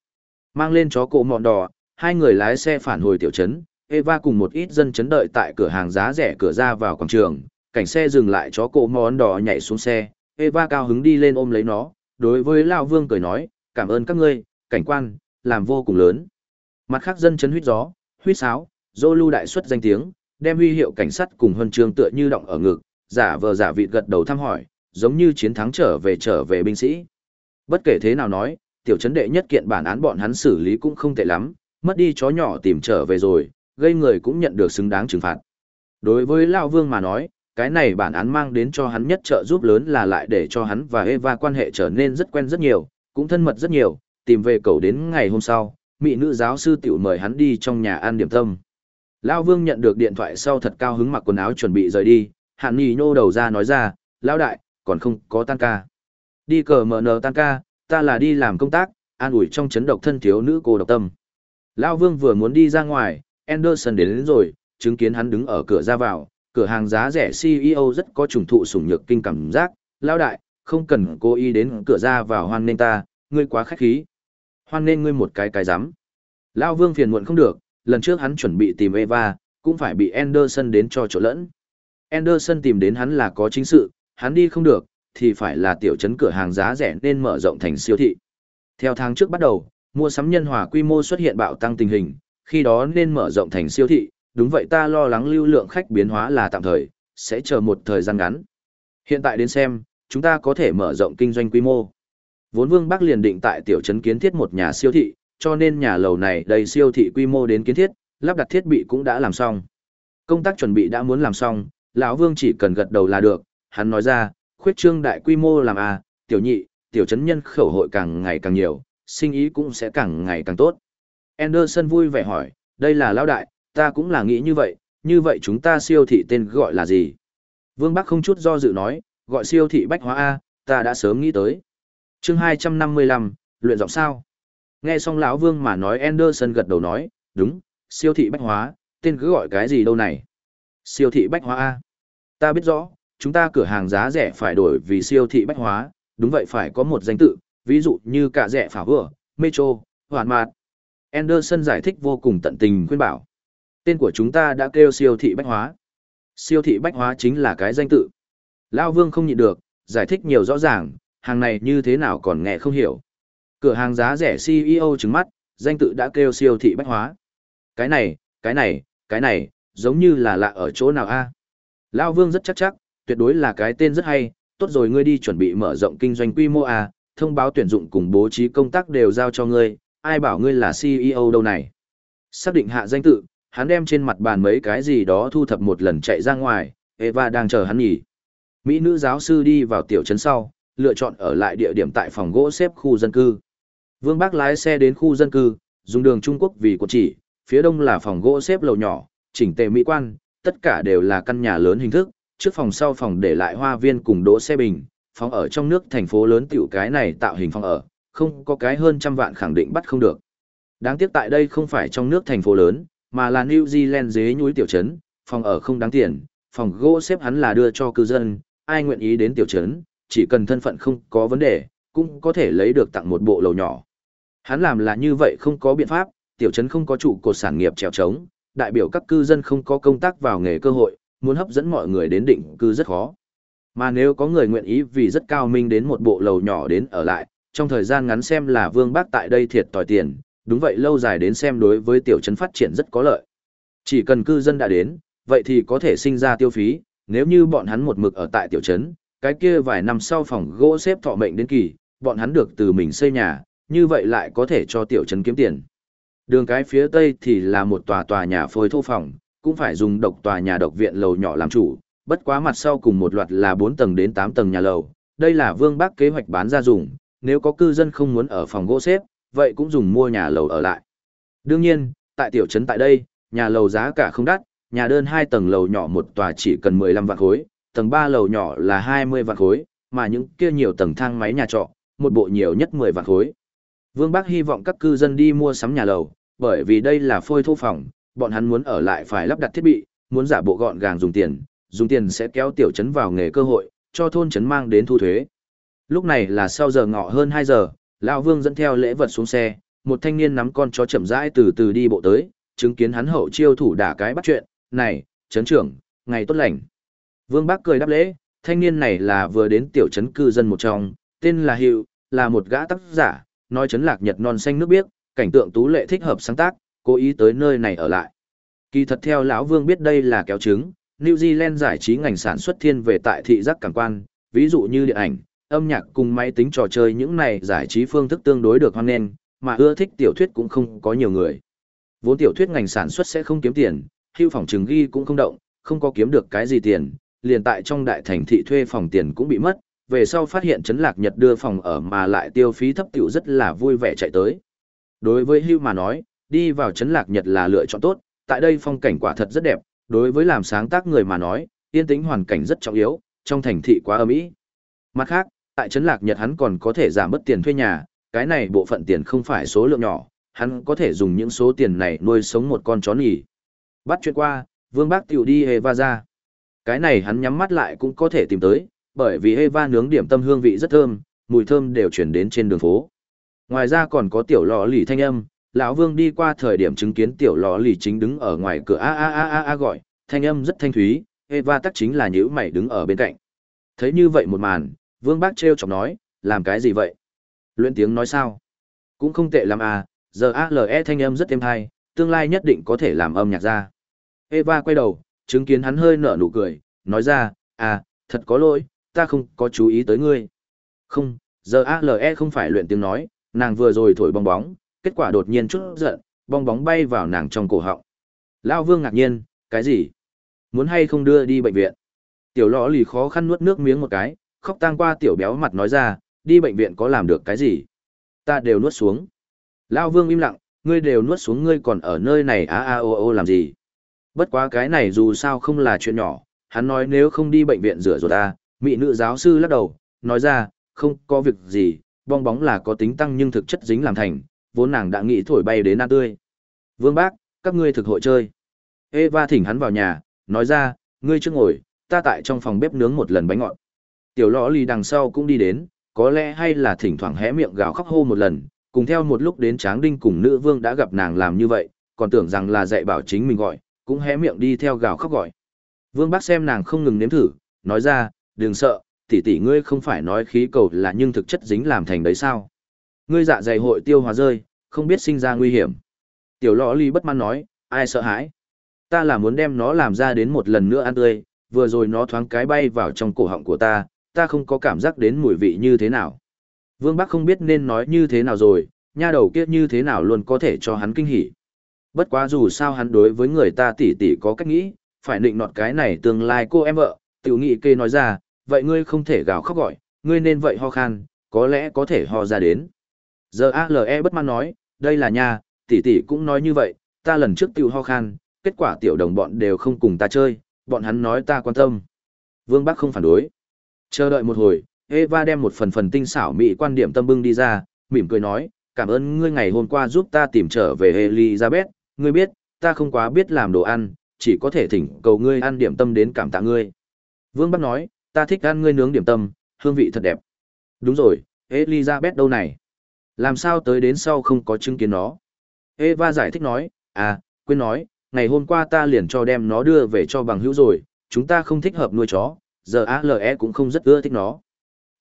Mang lên chó cổ mọn đỏ, hai người lái xe phản hồi tiểu trấn, Eva cùng một ít dân chấn đợi tại cửa hàng giá rẻ cửa ra vào quảng trường, cảnh xe dừng lại chó cổ món đỏ nhảy xuống xe, Eva cao hứng đi lên ôm lấy nó, đối với Lao Vương cười nói, cảm ơn các ngươi, cảnh quan, làm vô cùng lớn. Mặt khác dân chấn huyết gió, huyết sáo, dô lưu đại xuất danh tiếng, đem huy hiệu cảnh sát cùng huân chương tựa như động ở ngực, giả vờ giả vị gật đầu thăm hỏi, giống như chiến thắng trở về trở về binh sĩ. Bất kể thế nào nói, tiểu chấn đệ nhất kiện bản án bọn hắn xử lý cũng không tệ lắm, mất đi chó nhỏ tìm trở về rồi, gây người cũng nhận được xứng đáng trừng phạt. Đối với Lão Vương mà nói, cái này bản án mang đến cho hắn nhất trợ giúp lớn là lại để cho hắn và Eva quan hệ trở nên rất quen rất nhiều, cũng thân mật rất nhiều, tìm về cầu đến ngày hôm sau, mỹ nữ giáo sư tiểu mời hắn đi trong nhà ăn điểm tâm. Lão Vương nhận được điện thoại sau thật cao hứng mặc quần áo chuẩn bị rời đi, Hạn Nhi nhô đầu ra nói ra, Lão đại, còn không có tan ca. Đi cờ mở nờ tan ca, ta là đi làm công tác, an ủi trong chấn độc thân thiếu nữ cô độc tâm. Lão Vương vừa muốn đi ra ngoài, Anderson đến, đến rồi, chứng kiến hắn đứng ở cửa ra vào, cửa hàng giá rẻ CEO rất có trùng thụ sủng nhược kinh cảm giác, Lão đại, không cần cô y đến cửa ra vào hoan nên ta, ngươi quá khách khí. Hoan nên ngươi một cái cái dám. Lão Vương phiền muộn không được, lần trước hắn chuẩn bị tìm Eva, cũng phải bị Anderson đến cho chỗ lẫn. Anderson tìm đến hắn là có chính sự, hắn đi không được, thì phải là tiểu trấn cửa hàng giá rẻ nên mở rộng thành siêu thị. Theo tháng trước bắt đầu, mua sắm nhân hòa quy mô xuất hiện bạo tăng tình hình, khi đó nên mở rộng thành siêu thị, đúng vậy ta lo lắng lưu lượng khách biến hóa là tạm thời, sẽ chờ một thời gian ngắn. Hiện tại đến xem, chúng ta có thể mở rộng kinh doanh quy mô. Vốn Vương Bắc liền định tại tiểu trấn kiến thiết một nhà siêu thị, cho nên nhà lầu này đầy siêu thị quy mô đến kiến thiết, lắp đặt thiết bị cũng đã làm xong. Công tác chuẩn bị đã muốn làm xong, lão Vương chỉ cần gật đầu là được, hắn nói ra, khuyết trương đại quy mô làm a, à, tiểu nhị, tiểu trấn nhân khẩu hội càng ngày càng nhiều, sinh ý cũng sẽ càng ngày càng tốt. Anderson vui vẻ hỏi, đây là lão đại, ta cũng là nghĩ như vậy, như vậy chúng ta siêu thị tên gọi là gì? Vương Bắc không chút do dự nói, gọi siêu thị bách hóa A, ta đã sớm nghĩ tới. chương 255, luyện giọng sao? Nghe xong lão Vương mà nói Anderson gật đầu nói, đúng, siêu thị bách hóa, tên cứ gọi cái gì đâu này? Siêu thị bách hóa A. Ta biết rõ, chúng ta cửa hàng giá rẻ phải đổi vì siêu thị bách hóa, đúng vậy phải có một danh tự, ví dụ như cả rẻ phả vừa, metro, hoàn mạt. Anderson giải thích vô cùng tận tình khuyên bảo. Tên của chúng ta đã kêu siêu thị bách hóa. Siêu thị bách hóa chính là cái danh tự. Lao Vương không nhịn được, giải thích nhiều rõ ràng, hàng này như thế nào còn nghe không hiểu. Cửa hàng giá rẻ CEO trứng mắt, danh tự đã kêu siêu thị bách hóa. Cái này, cái này, cái này, giống như là lạ ở chỗ nào a? Lao Vương rất chắc chắc, tuyệt đối là cái tên rất hay, tốt rồi ngươi đi chuẩn bị mở rộng kinh doanh quy mô à, thông báo tuyển dụng cùng bố trí công tác đều giao cho ngươi, ai bảo ngươi là CEO đâu này. Xác định hạ danh tự, hắn đem trên mặt bàn mấy cái gì đó thu thập một lần chạy ra ngoài, Eva đang chờ hắn nghỉ. Mỹ nữ giáo sư đi vào tiểu trấn sau, lựa chọn ở lại địa điểm tại phòng gỗ xếp khu dân cư. Vương Bác lái xe đến khu dân cư, dùng đường Trung Quốc vì cột chỉ, phía đông là phòng gỗ xếp lầu nhỏ, chỉnh tề mỹ quan, tất cả đều là căn nhà lớn hình thức, trước phòng sau phòng để lại hoa viên cùng đỗ xe bình, phòng ở trong nước thành phố lớn tiểu cái này tạo hình phòng ở, không có cái hơn trăm vạn khẳng định bắt không được. Đáng tiếc tại đây không phải trong nước thành phố lớn, mà là New Zealand dế núi tiểu trấn, phòng ở không đáng tiền, phòng gỗ xếp hắn là đưa cho cư dân, ai nguyện ý đến tiểu trấn, chỉ cần thân phận không có vấn đề, cũng có thể lấy được tặng một bộ lầu nhỏ. Hắn làm là như vậy không có biện pháp, tiểu trấn không có trụ cột sản nghiệp trèo trống, đại biểu các cư dân không có công tác vào nghề cơ hội, muốn hấp dẫn mọi người đến định cư rất khó. Mà nếu có người nguyện ý vì rất cao minh đến một bộ lầu nhỏ đến ở lại, trong thời gian ngắn xem là vương bác tại đây thiệt tỏi tiền, đúng vậy lâu dài đến xem đối với tiểu trấn phát triển rất có lợi. Chỉ cần cư dân đã đến, vậy thì có thể sinh ra tiêu phí, nếu như bọn hắn một mực ở tại tiểu trấn, cái kia vài năm sau phòng gỗ xếp thọ mệnh đến kỳ, bọn hắn được từ mình xây nhà, như vậy lại có thể cho tiểu trấn kiếm tiền. Đường cái phía tây thì là một tòa tòa nhà phôi thô phòng, cũng phải dùng độc tòa nhà độc viện lầu nhỏ làm chủ, bất quá mặt sau cùng một loạt là 4 tầng đến 8 tầng nhà lầu. Đây là Vương Bắc kế hoạch bán ra dùng, nếu có cư dân không muốn ở phòng gỗ xếp, vậy cũng dùng mua nhà lầu ở lại. Đương nhiên, tại tiểu trấn tại đây, nhà lầu giá cả không đắt, nhà đơn 2 tầng lầu nhỏ một tòa chỉ cần 15 vạn khối, tầng 3 lầu nhỏ là 20 vạn khối, mà những kia nhiều tầng thang máy nhà trọ, một bộ nhiều nhất 10 vạn khối. Vương Bắc hy vọng các cư dân đi mua sắm nhà lầu, bởi vì đây là phôi thô phòng, bọn hắn muốn ở lại phải lắp đặt thiết bị, muốn giả bộ gọn gàng dùng tiền, dùng tiền sẽ kéo tiểu trấn vào nghề cơ hội, cho thôn trấn mang đến thu thuế. Lúc này là sau giờ ngọ hơn 2 giờ, lão Vương dẫn theo lễ vật xuống xe, một thanh niên nắm con chó chậm rãi từ từ đi bộ tới, chứng kiến hắn hậu chiêu thủ đả cái bắt chuyện, "Này, trấn trưởng, ngày tốt lành." Vương Bác cười đáp lễ, thanh niên này là vừa đến tiểu trấn cư dân một trong, tên là Hựu, là một gã tác giả, nói trấn lạc nhật non xanh nước biếc, cảnh tượng tú lệ thích hợp sáng tác, cố ý tới nơi này ở lại. Kỳ thật theo lão Vương biết đây là kéo trứng, New Zealand giải trí ngành sản xuất thiên về tại thị giác cảm quan, ví dụ như điện ảnh, âm nhạc cùng máy tính trò chơi những này giải trí phương thức tương đối được hoan nghênh, mà ưa thích tiểu thuyết cũng không có nhiều người. Vốn tiểu thuyết ngành sản xuất sẽ không kiếm tiền, hưu phòng trừng ghi cũng không động, không có kiếm được cái gì tiền, liền tại trong đại thành thị thuê phòng tiền cũng bị mất, về sau phát hiện Trấn Lạc Nhật đưa phòng ở mà lại tiêu phí thấp tiểu rất là vui vẻ chạy tới. Đối với hưu mà nói, đi vào Trấn Lạc Nhật là lựa chọn tốt, tại đây phong cảnh quả thật rất đẹp, đối với làm sáng tác người mà nói, yên tĩnh hoàn cảnh rất trọng yếu, trong thành thị quá ấm ĩ. Mặt khác, tại Trấn Lạc Nhật hắn còn có thể giảm bớt tiền thuê nhà, cái này bộ phận tiền không phải số lượng nhỏ, hắn có thể dùng những số tiền này nuôi sống một con chó nhỉ. Bắt chuyện qua, Vương Bác tiểu đi Eva ra. Cái này hắn nhắm mắt lại cũng có thể tìm tới, bởi vì Eva nướng điểm tâm hương vị rất thơm, mùi thơm đều chuyển đến trên đường phố. Ngoài ra còn có tiểu lò lì thanh âm, lão Vương đi qua thời điểm chứng kiến tiểu lò lì chính đứng ở ngoài cửa a a a a a gọi, thanh âm rất thanh thúy, Eva tắc chính là nhữ mày đứng ở bên cạnh. Thấy như vậy một màn, Vương Bác trêu chọc nói, làm cái gì vậy? Luyện tiếng nói sao? Cũng không tệ lắm à, giờ A L E thanh âm rất êm thai tương lai nhất định có thể làm âm nhạc ra. Eva quay đầu, chứng kiến hắn hơi nở nụ cười, nói ra, à, thật có lỗi, ta không có chú ý tới ngươi. Không, giờ A L E không phải luyện tiếng nói, nàng vừa rồi thổi bong bóng, kết quả đột nhiên chút giận, bong bóng bay vào nàng trong cổ họng. Lao vương ngạc nhiên, cái gì? Muốn hay không đưa đi bệnh viện? Tiểu lõ lì khó khăn nuốt nước miếng một cái, khóc tang qua tiểu béo mặt nói ra, đi bệnh viện có làm được cái gì? Ta đều nuốt xuống. Lao vương im lặng, ngươi đều nuốt xuống ngươi còn ở nơi này a a o o làm gì? Bất quá cái này dù sao không là chuyện nhỏ, hắn nói nếu không đi bệnh viện rửa rồi ta, mỹ nữ giáo sư lắc đầu, nói ra, không có việc gì, bong bóng là có tính tăng nhưng thực chất dính làm thành, vốn nàng đã nghĩ thổi bay đến ăn tươi. Vương bác, các ngươi thực hội chơi. Eva thỉnh hắn vào nhà, nói ra, ngươi chưa ngồi, ta tại trong phòng bếp nướng một lần bánh ngọt. Tiểu lõ lì đằng sau cũng đi đến, có lẽ hay là thỉnh thoảng hé miệng gào khóc hô một lần, cùng theo một lúc đến tráng đinh cùng nữ vương đã gặp nàng làm như vậy, còn tưởng rằng là dạy bảo chính mình gọi, cũng hé miệng đi theo gào khóc gọi. Vương bác xem nàng không ngừng nếm thử, nói ra, đừng sợ, tỷ tỷ ngươi không phải nói khí cầu là nhưng thực chất dính làm thành đấy sao. Ngươi dạ dày hội tiêu hóa rơi, không biết sinh ra nguy hiểm. Tiểu lõ ly bất mãn nói, ai sợ hãi. Ta là muốn đem nó làm ra đến một lần nữa ăn tươi, vừa rồi nó thoáng cái bay vào trong cổ họng của ta, ta không có cảm giác đến mùi vị như thế nào. Vương Bắc không biết nên nói như thế nào rồi, nha đầu kia như thế nào luôn có thể cho hắn kinh hỉ. Bất quá dù sao hắn đối với người ta tỉ tỉ có cách nghĩ, phải định nọt cái này tương lai cô em vợ, tiểu nghị kê nói ra, vậy ngươi không thể gào khóc gọi, ngươi nên vậy ho khan, có lẽ có thể ho ra đến. Giờ ALE bất mãn nói, đây là nha, tỷ tỷ cũng nói như vậy, ta lần trước tiêu ho khan, kết quả tiểu đồng bọn đều không cùng ta chơi, bọn hắn nói ta quan tâm. Vương Bắc không phản đối. Chờ đợi một hồi, Eva đem một phần phần tinh xảo mỹ quan điểm tâm bưng đi ra, mỉm cười nói, cảm ơn ngươi ngày hôm qua giúp ta tìm trở về Elizabeth, ngươi biết, ta không quá biết làm đồ ăn, chỉ có thể thỉnh cầu ngươi ăn điểm tâm đến cảm tạ ngươi. Vương Bắc nói, ta thích ăn ngươi nướng điểm tâm, hương vị thật đẹp. Đúng rồi, Elizabeth đâu này? Làm sao tới đến sau không có chứng kiến nó? Eva giải thích nói, à, quên nói, ngày hôm qua ta liền cho đem nó đưa về cho bằng hữu rồi, chúng ta không thích hợp nuôi chó, giờ ALE cũng không rất ưa thích nó.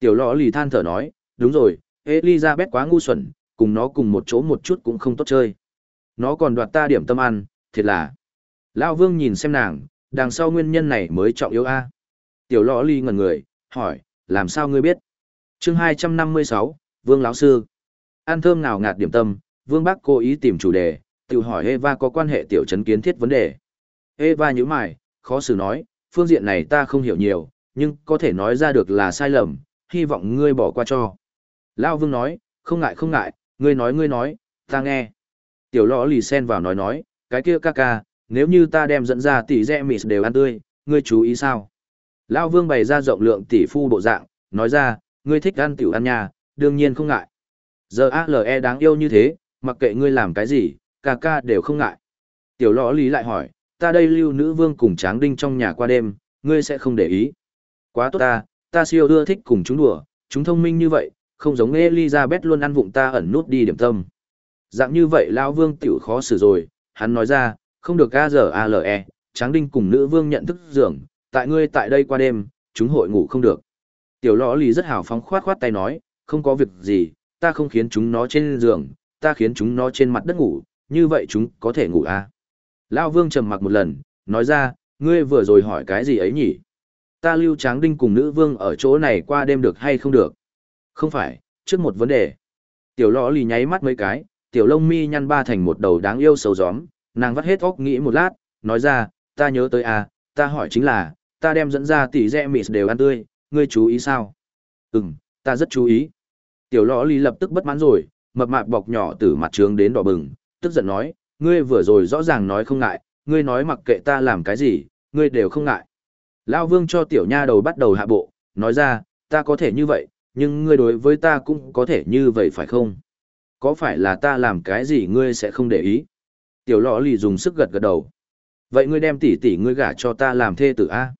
Tiểu lọ lì than thở nói, đúng rồi, Elizabeth quá ngu xuẩn, cùng nó cùng một chỗ một chút cũng không tốt chơi. Nó còn đoạt ta điểm tâm ăn, thiệt là. Lão Vương nhìn xem nàng, đằng sau nguyên nhân này mới trọng yếu a. Tiểu lọ lì ngẩn người, hỏi, làm sao ngươi biết? chương 256, Vương lão Sư. Ăn thơm nào ngạt điểm tâm, Vương Bắc cố ý tìm chủ đề, tự hỏi Eva có quan hệ tiểu chấn kiến thiết vấn đề. Eva nhíu mày, khó xử nói, phương diện này ta không hiểu nhiều, nhưng có thể nói ra được là sai lầm, hy vọng ngươi bỏ qua cho. Lao Vương nói, không ngại không ngại, Ngươi nói ngươi nói, ta nghe. Tiểu lọ lì sen vào nói nói, cái kia ca ca, nếu như ta đem dẫn ra tỷ rẽ mịt đều ăn tươi, ngươi chú ý sao? Lao vương bày ra rộng lượng tỷ phu bộ dạng, nói ra, ngươi thích ăn tiểu ăn nhà, đương nhiên không ngại. Giờ ALE đáng yêu như thế, mặc kệ ngươi làm cái gì, ca ca đều không ngại. Tiểu lọ lý lại hỏi, ta đây lưu nữ vương cùng tráng đinh trong nhà qua đêm, ngươi sẽ không để ý. Quá tốt ta, ta siêu ưa thích cùng chúng đùa, chúng thông minh như vậy, không giống Elizabeth luôn ăn vụng ta ẩn nút đi điểm tâm. Dạng như vậy lão Vương tiểu khó xử rồi, hắn nói ra, không được ca giờ ALE, tráng đinh cùng nữ vương nhận thức giường, tại ngươi tại đây qua đêm, chúng hội ngủ không được. Tiểu lõ lý rất hào phóng khoát khoát tay nói, không có việc gì, ta không khiến chúng nó trên giường, ta khiến chúng nó trên mặt đất ngủ, như vậy chúng có thể ngủ à. Lão vương trầm mặc một lần, nói ra, ngươi vừa rồi hỏi cái gì ấy nhỉ? Ta lưu tráng đinh cùng nữ vương ở chỗ này qua đêm được hay không được? Không phải, trước một vấn đề. Tiểu lõ lì nháy mắt mấy cái, tiểu lông mi nhăn ba thành một đầu đáng yêu sầu gióm, nàng vắt hết óc nghĩ một lát, nói ra, ta nhớ tới à, ta hỏi chính là, ta đem dẫn ra tỷ rẽ mịt đều ăn tươi, ngươi chú ý sao? Ừm, ta rất chú ý. Tiểu lõ lì lập tức bất mãn rồi, mập mạp bọc nhỏ từ mặt trướng đến đỏ bừng, tức giận nói, ngươi vừa rồi rõ ràng nói không ngại, ngươi nói mặc kệ ta làm cái gì, ngươi đều không ngại. Lao vương cho tiểu nha đầu bắt đầu hạ bộ, nói ra, ta có thể như vậy, nhưng ngươi đối với ta cũng có thể như vậy phải không? Có phải là ta làm cái gì ngươi sẽ không để ý? Tiểu lọ lì dùng sức gật gật đầu. Vậy ngươi đem tỷ tỷ ngươi gả cho ta làm thê tử A.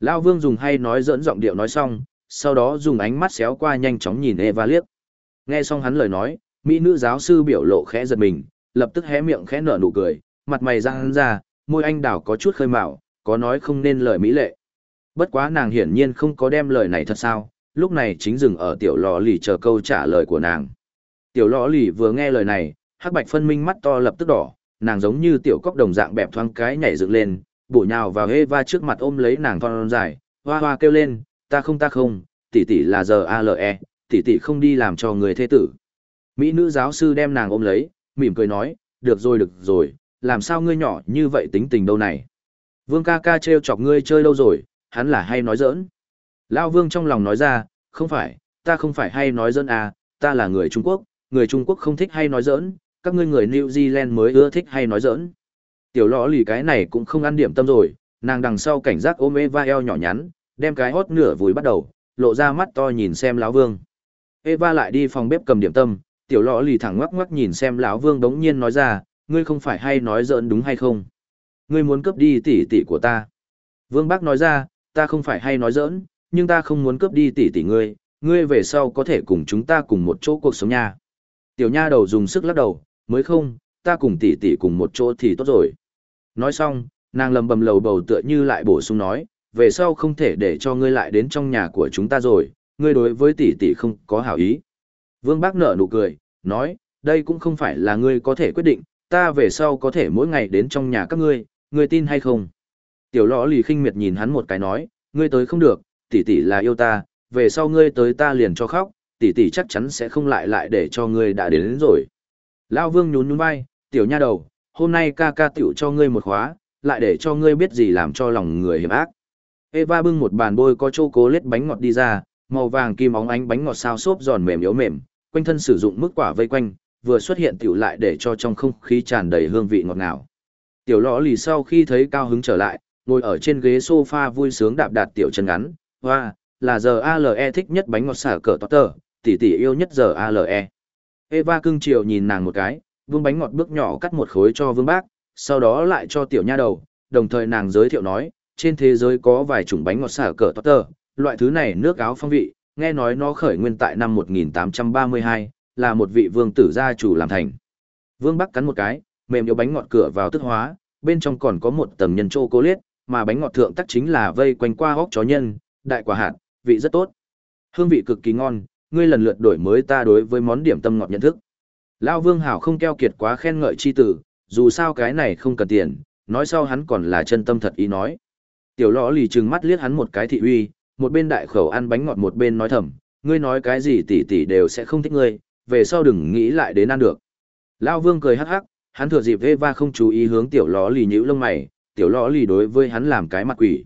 Lao vương dùng hay nói dẫn giọng điệu nói xong, sau đó dùng ánh mắt xéo qua nhanh chóng nhìn Eva liếc. Nghe xong hắn lời nói, mỹ nữ giáo sư biểu lộ khẽ giật mình, lập tức hé miệng khẽ nở nụ cười, mặt mày răng ra, môi anh đảo có chút khơi mạo, có nói không nên lời mỹ lệ. Bất quá nàng hiển nhiên không có đem lời này thật sao, lúc này chính dừng ở tiểu lò lì chờ câu trả lời của nàng. Tiểu lò lì vừa nghe lời này, hắc bạch phân minh mắt to lập tức đỏ, nàng giống như tiểu cóc đồng dạng bẹp thoáng cái nhảy dựng lên, bổ nhào vào Eva trước mặt ôm lấy nàng thon dài, hoa hoa kêu lên, ta không ta không, tỷ tỷ là giờ ALE, tỷ tỷ không đi làm cho người thế tử. Mỹ nữ giáo sư đem nàng ôm lấy, mỉm cười nói, được rồi được rồi, làm sao ngươi nhỏ như vậy tính tình đâu này. Vương ca ca trêu chọc ngươi chơi lâu rồi, hắn là hay nói giỡn. Lao vương trong lòng nói ra, không phải, ta không phải hay nói giỡn à, ta là người Trung Quốc, người Trung Quốc không thích hay nói giỡn, các ngươi người New Zealand mới ưa thích hay nói giỡn. Tiểu lõ lì cái này cũng không ăn điểm tâm rồi, nàng đằng sau cảnh giác ôm Eva eo nhỏ nhắn, đem cái hót nửa vùi bắt đầu, lộ ra mắt to nhìn xem lão vương. Eva lại đi phòng bếp cầm điểm tâm, tiểu lọ lì thẳng ngoắc ngoắc nhìn xem lão vương đống nhiên nói ra, ngươi không phải hay nói giỡn đúng hay không? Ngươi muốn cướp đi tỷ tỷ của ta. Vương Bác nói ra, ta không phải hay nói giỡn, nhưng ta không muốn cướp đi tỷ tỷ ngươi, ngươi về sau có thể cùng chúng ta cùng một chỗ cuộc sống nha. Tiểu nha đầu dùng sức lắc đầu, mới không, ta cùng tỷ tỷ cùng một chỗ thì tốt rồi. Nói xong, nàng lầm bầm lầu bầu tựa như lại bổ sung nói, về sau không thể để cho ngươi lại đến trong nhà của chúng ta rồi, ngươi đối với tỷ tỷ không có hảo ý. Vương Bác nở nụ cười, nói, đây cũng không phải là ngươi có thể quyết định, ta về sau có thể mỗi ngày đến trong nhà các ngươi, ngươi tin hay không? Tiểu lõ lì khinh miệt nhìn hắn một cái nói, ngươi tới không được, tỷ tỷ là yêu ta, về sau ngươi tới ta liền cho khóc, tỷ tỷ chắc chắn sẽ không lại lại để cho ngươi đã đến, đến rồi. Lão Vương nhún nhún vai, tiểu nha đầu, hôm nay ca ca tiểu cho ngươi một khóa, lại để cho ngươi biết gì làm cho lòng người hiểm ác. Eva bưng một bàn bôi có chocolate cố lết bánh ngọt đi ra, màu vàng kim óng ánh bánh ngọt sao xốp giòn mềm yếu mềm, quanh thân sử dụng mức quả vây quanh, vừa xuất hiện tiểu lại để cho trong không khí tràn đầy hương vị ngọt ngào. Tiểu lọ lì sau khi thấy cao hứng trở lại, ngồi ở trên ghế sofa vui sướng đạp đạt tiểu chân ngắn, hoa, là giờ ALE thích nhất bánh ngọt xả cỡ tọt tờ, tỷ tỷ yêu nhất giờ ALE. Eva cưng chiều nhìn nàng một cái, vương bánh ngọt bước nhỏ cắt một khối cho vương bác, sau đó lại cho tiểu nha đầu, đồng thời nàng giới thiệu nói, trên thế giới có vài chủng bánh ngọt xả cỡ tọt tờ, loại thứ này nước áo phong vị, nghe nói nó khởi nguyên tại năm 1832, là một vị vương tử gia chủ làm thành. Vương Bắc cắn một cái, mềm yếu bánh ngọt cửa vào tức hóa, bên trong còn có một tầng nhân chô liết, mà bánh ngọt thượng tắc chính là vây quanh qua hốc chó nhân, đại quả hạt, vị rất tốt. Hương vị cực kỳ ngon, ngươi lần lượt đổi mới ta đối với món điểm tâm ngọt nhận thức. Lão Vương Hảo không keo kiệt quá khen ngợi chi tử, dù sao cái này không cần tiền, nói sau hắn còn là chân tâm thật ý nói. Tiểu lõ lì trừng mắt liếc hắn một cái thị uy, một bên đại khẩu ăn bánh ngọt một bên nói thầm, ngươi nói cái gì tỷ tỷ đều sẽ không thích ngươi, về sau đừng nghĩ lại đến ăn được. Lão Vương cười hắc hắc, hắn thừa dịp Eva không chú ý hướng tiểu lõ lì nhíu lông mày, tiểu lõ lì đối với hắn làm cái mặt quỷ.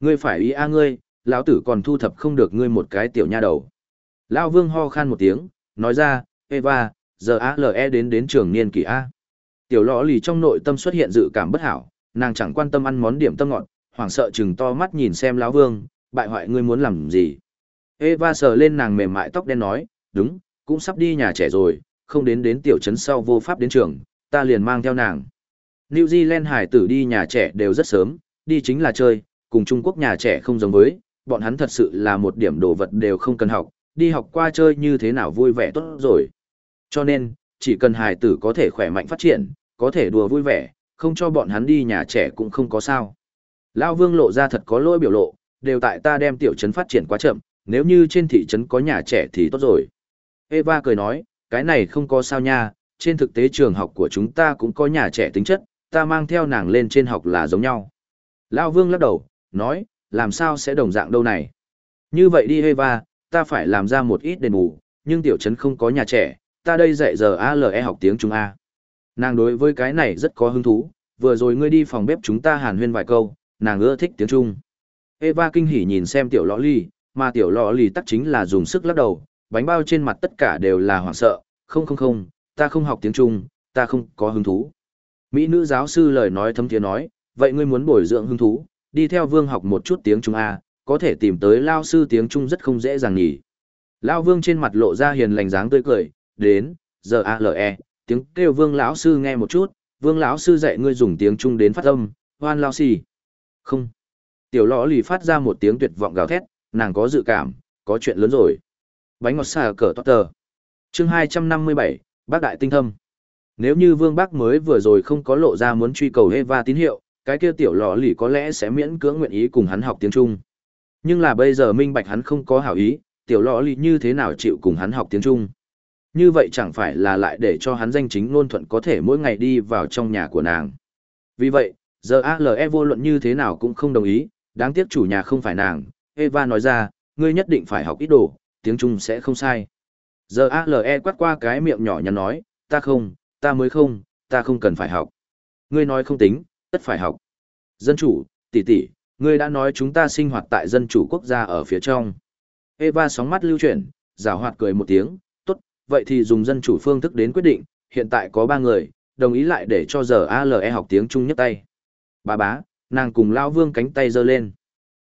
Ngươi phải ý a ngươi, lão tử còn thu thập không được ngươi một cái tiểu nha đầu. Lão Vương ho khan một tiếng, nói ra, Eva, giờ ALE đến đến trường niên kỳ A. Tiểu lọ lì trong nội tâm xuất hiện dự cảm bất hảo, nàng chẳng quan tâm ăn món điểm tâm ngọt, hoảng sợ chừng to mắt nhìn xem lão vương, bại hoại ngươi muốn làm gì. Eva sờ lên nàng mềm mại tóc đen nói, đúng, cũng sắp đi nhà trẻ rồi, không đến đến tiểu trấn sau vô pháp đến trường, ta liền mang theo nàng. New Zealand hải tử đi nhà trẻ đều rất sớm, đi chính là chơi, cùng Trung Quốc nhà trẻ không giống với, bọn hắn thật sự là một điểm đồ vật đều không cần học, đi học qua chơi như thế nào vui vẻ tốt rồi. Cho nên, chỉ cần Hải tử có thể khỏe mạnh phát triển, có thể đùa vui vẻ, không cho bọn hắn đi nhà trẻ cũng không có sao. Lão Vương lộ ra thật có lỗi biểu lộ, đều tại ta đem tiểu trấn phát triển quá chậm, nếu như trên thị trấn có nhà trẻ thì tốt rồi. Eva cười nói, cái này không có sao nha, trên thực tế trường học của chúng ta cũng có nhà trẻ tính chất, ta mang theo nàng lên trên học là giống nhau. Lão Vương lắc đầu, nói, làm sao sẽ đồng dạng đâu này. Như vậy đi Eva, ta phải làm ra một ít đền bù, nhưng tiểu trấn không có nhà trẻ, ta đây dạy giờ ALE học tiếng Trung A. Nàng đối với cái này rất có hứng thú, vừa rồi ngươi đi phòng bếp chúng ta hàn huyên vài câu, nàng ưa thích tiếng Trung. Eva kinh hỉ nhìn xem tiểu lọ ly, mà tiểu lọ ly tắc chính là dùng sức lắc đầu, bánh bao trên mặt tất cả đều là hoảng sợ, không không không, ta không học tiếng Trung, ta không có hứng thú. Mỹ nữ giáo sư lời nói thâm thiế nói, vậy ngươi muốn bồi dưỡng hứng thú, đi theo vương học một chút tiếng Trung A, có thể tìm tới lao sư tiếng Trung rất không dễ dàng nhỉ. Lao vương trên mặt lộ ra hiền lành dáng tươi cười, đến, giờ ALE, tiếng kêu vương lão sư nghe một chút, vương lão sư dạy ngươi dùng tiếng Trung đến phát âm, hoan lao xì. Không. Tiểu lọ lì phát ra một tiếng tuyệt vọng gào thét, nàng có dự cảm, có chuyện lớn rồi. Bánh ngọt xà cờ toát tờ. Chương 257, bác đại tinh thâm. Nếu như vương bác mới vừa rồi không có lộ ra muốn truy cầu Eva tín hiệu, cái kia tiểu lò lì có lẽ sẽ miễn cưỡng nguyện ý cùng hắn học tiếng Trung. Nhưng là bây giờ minh bạch hắn không có hảo ý, tiểu lò lì như thế nào chịu cùng hắn học tiếng Trung. Như vậy chẳng phải là lại để cho hắn danh chính ngôn thuận có thể mỗi ngày đi vào trong nhà của nàng. Vì vậy, giờ ALE vô luận như thế nào cũng không đồng ý, đáng tiếc chủ nhà không phải nàng. Eva nói ra, ngươi nhất định phải học ít đồ, tiếng Trung sẽ không sai. Giờ ALE quát qua cái miệng nhỏ nhắn nói, ta không, ta mới không, ta không cần phải học. Ngươi nói không tính, tất phải học. Dân chủ, tỷ tỷ, ngươi đã nói chúng ta sinh hoạt tại dân chủ quốc gia ở phía trong. Eva sóng mắt lưu chuyển, giả hoạt cười một tiếng, tốt, vậy thì dùng dân chủ phương thức đến quyết định, hiện tại có ba người, đồng ý lại để cho giờ ALE học tiếng Trung nhất tay. Bà bá, nàng cùng lao vương cánh tay giơ lên.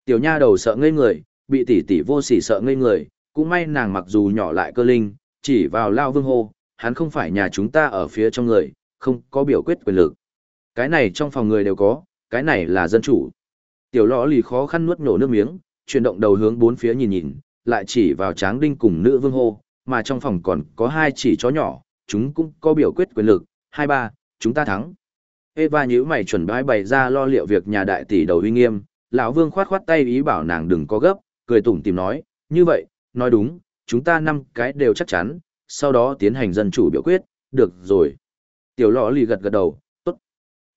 Tiểu nha đầu sợ ngây người, bị tỷ tỷ vô sỉ sợ ngây người, cũng may nàng mặc dù nhỏ lại cơ linh, chỉ vào lao vương hô, hắn không phải nhà chúng ta ở phía trong người, không có biểu quyết quyền lực. Cái này trong phòng người đều có, cái này là dân chủ. Tiểu lõ lì khó khăn nuốt nổ nước miếng, chuyển động đầu hướng bốn phía nhìn nhìn, lại chỉ vào tráng đinh cùng nữ vương hô, mà trong phòng còn có hai chỉ chó nhỏ, chúng cũng có biểu quyết quyền lực, hai ba, chúng ta thắng. Eva nhíu mày chuẩn bái bày ra lo liệu việc nhà đại tỷ đầu uy nghiêm, lão vương khoát khoát tay ý bảo nàng đừng có gấp, cười tủm tỉm nói, như vậy, nói đúng, chúng ta năm cái đều chắc chắn, sau đó tiến hành dân chủ biểu quyết, được rồi. Tiểu lọ lì gật gật đầu, tốt.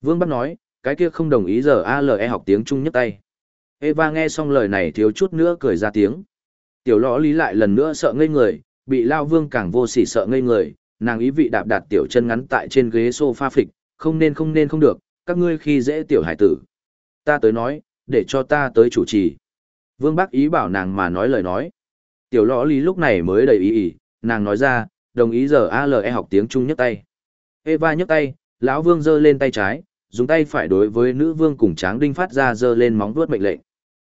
Vương bắt nói, cái kia không đồng ý giờ ALE học tiếng Trung nhất tay. Eva nghe xong lời này thiếu chút nữa cười ra tiếng. Tiểu lọ lý lại lần nữa sợ ngây người, bị lão Vương càng vô sỉ sợ ngây người, nàng ý vị đạp đạp tiểu chân ngắn tại trên ghế sofa phịch, không nên không nên không được, các ngươi khi dễ tiểu hải tử. Ta tới nói, để cho ta tới chủ trì. Vương Bắc ý bảo nàng mà nói lời nói. Tiểu lõ lý lúc này mới đầy ý ý, nàng nói ra, đồng ý giờ ALE học tiếng Trung nhấc tay. Eva nhấc tay, lão Vương giơ lên tay trái, dùng tay phải đối với nữ vương cùng tráng đinh phát ra giơ lên móng vuốt mệnh lệnh.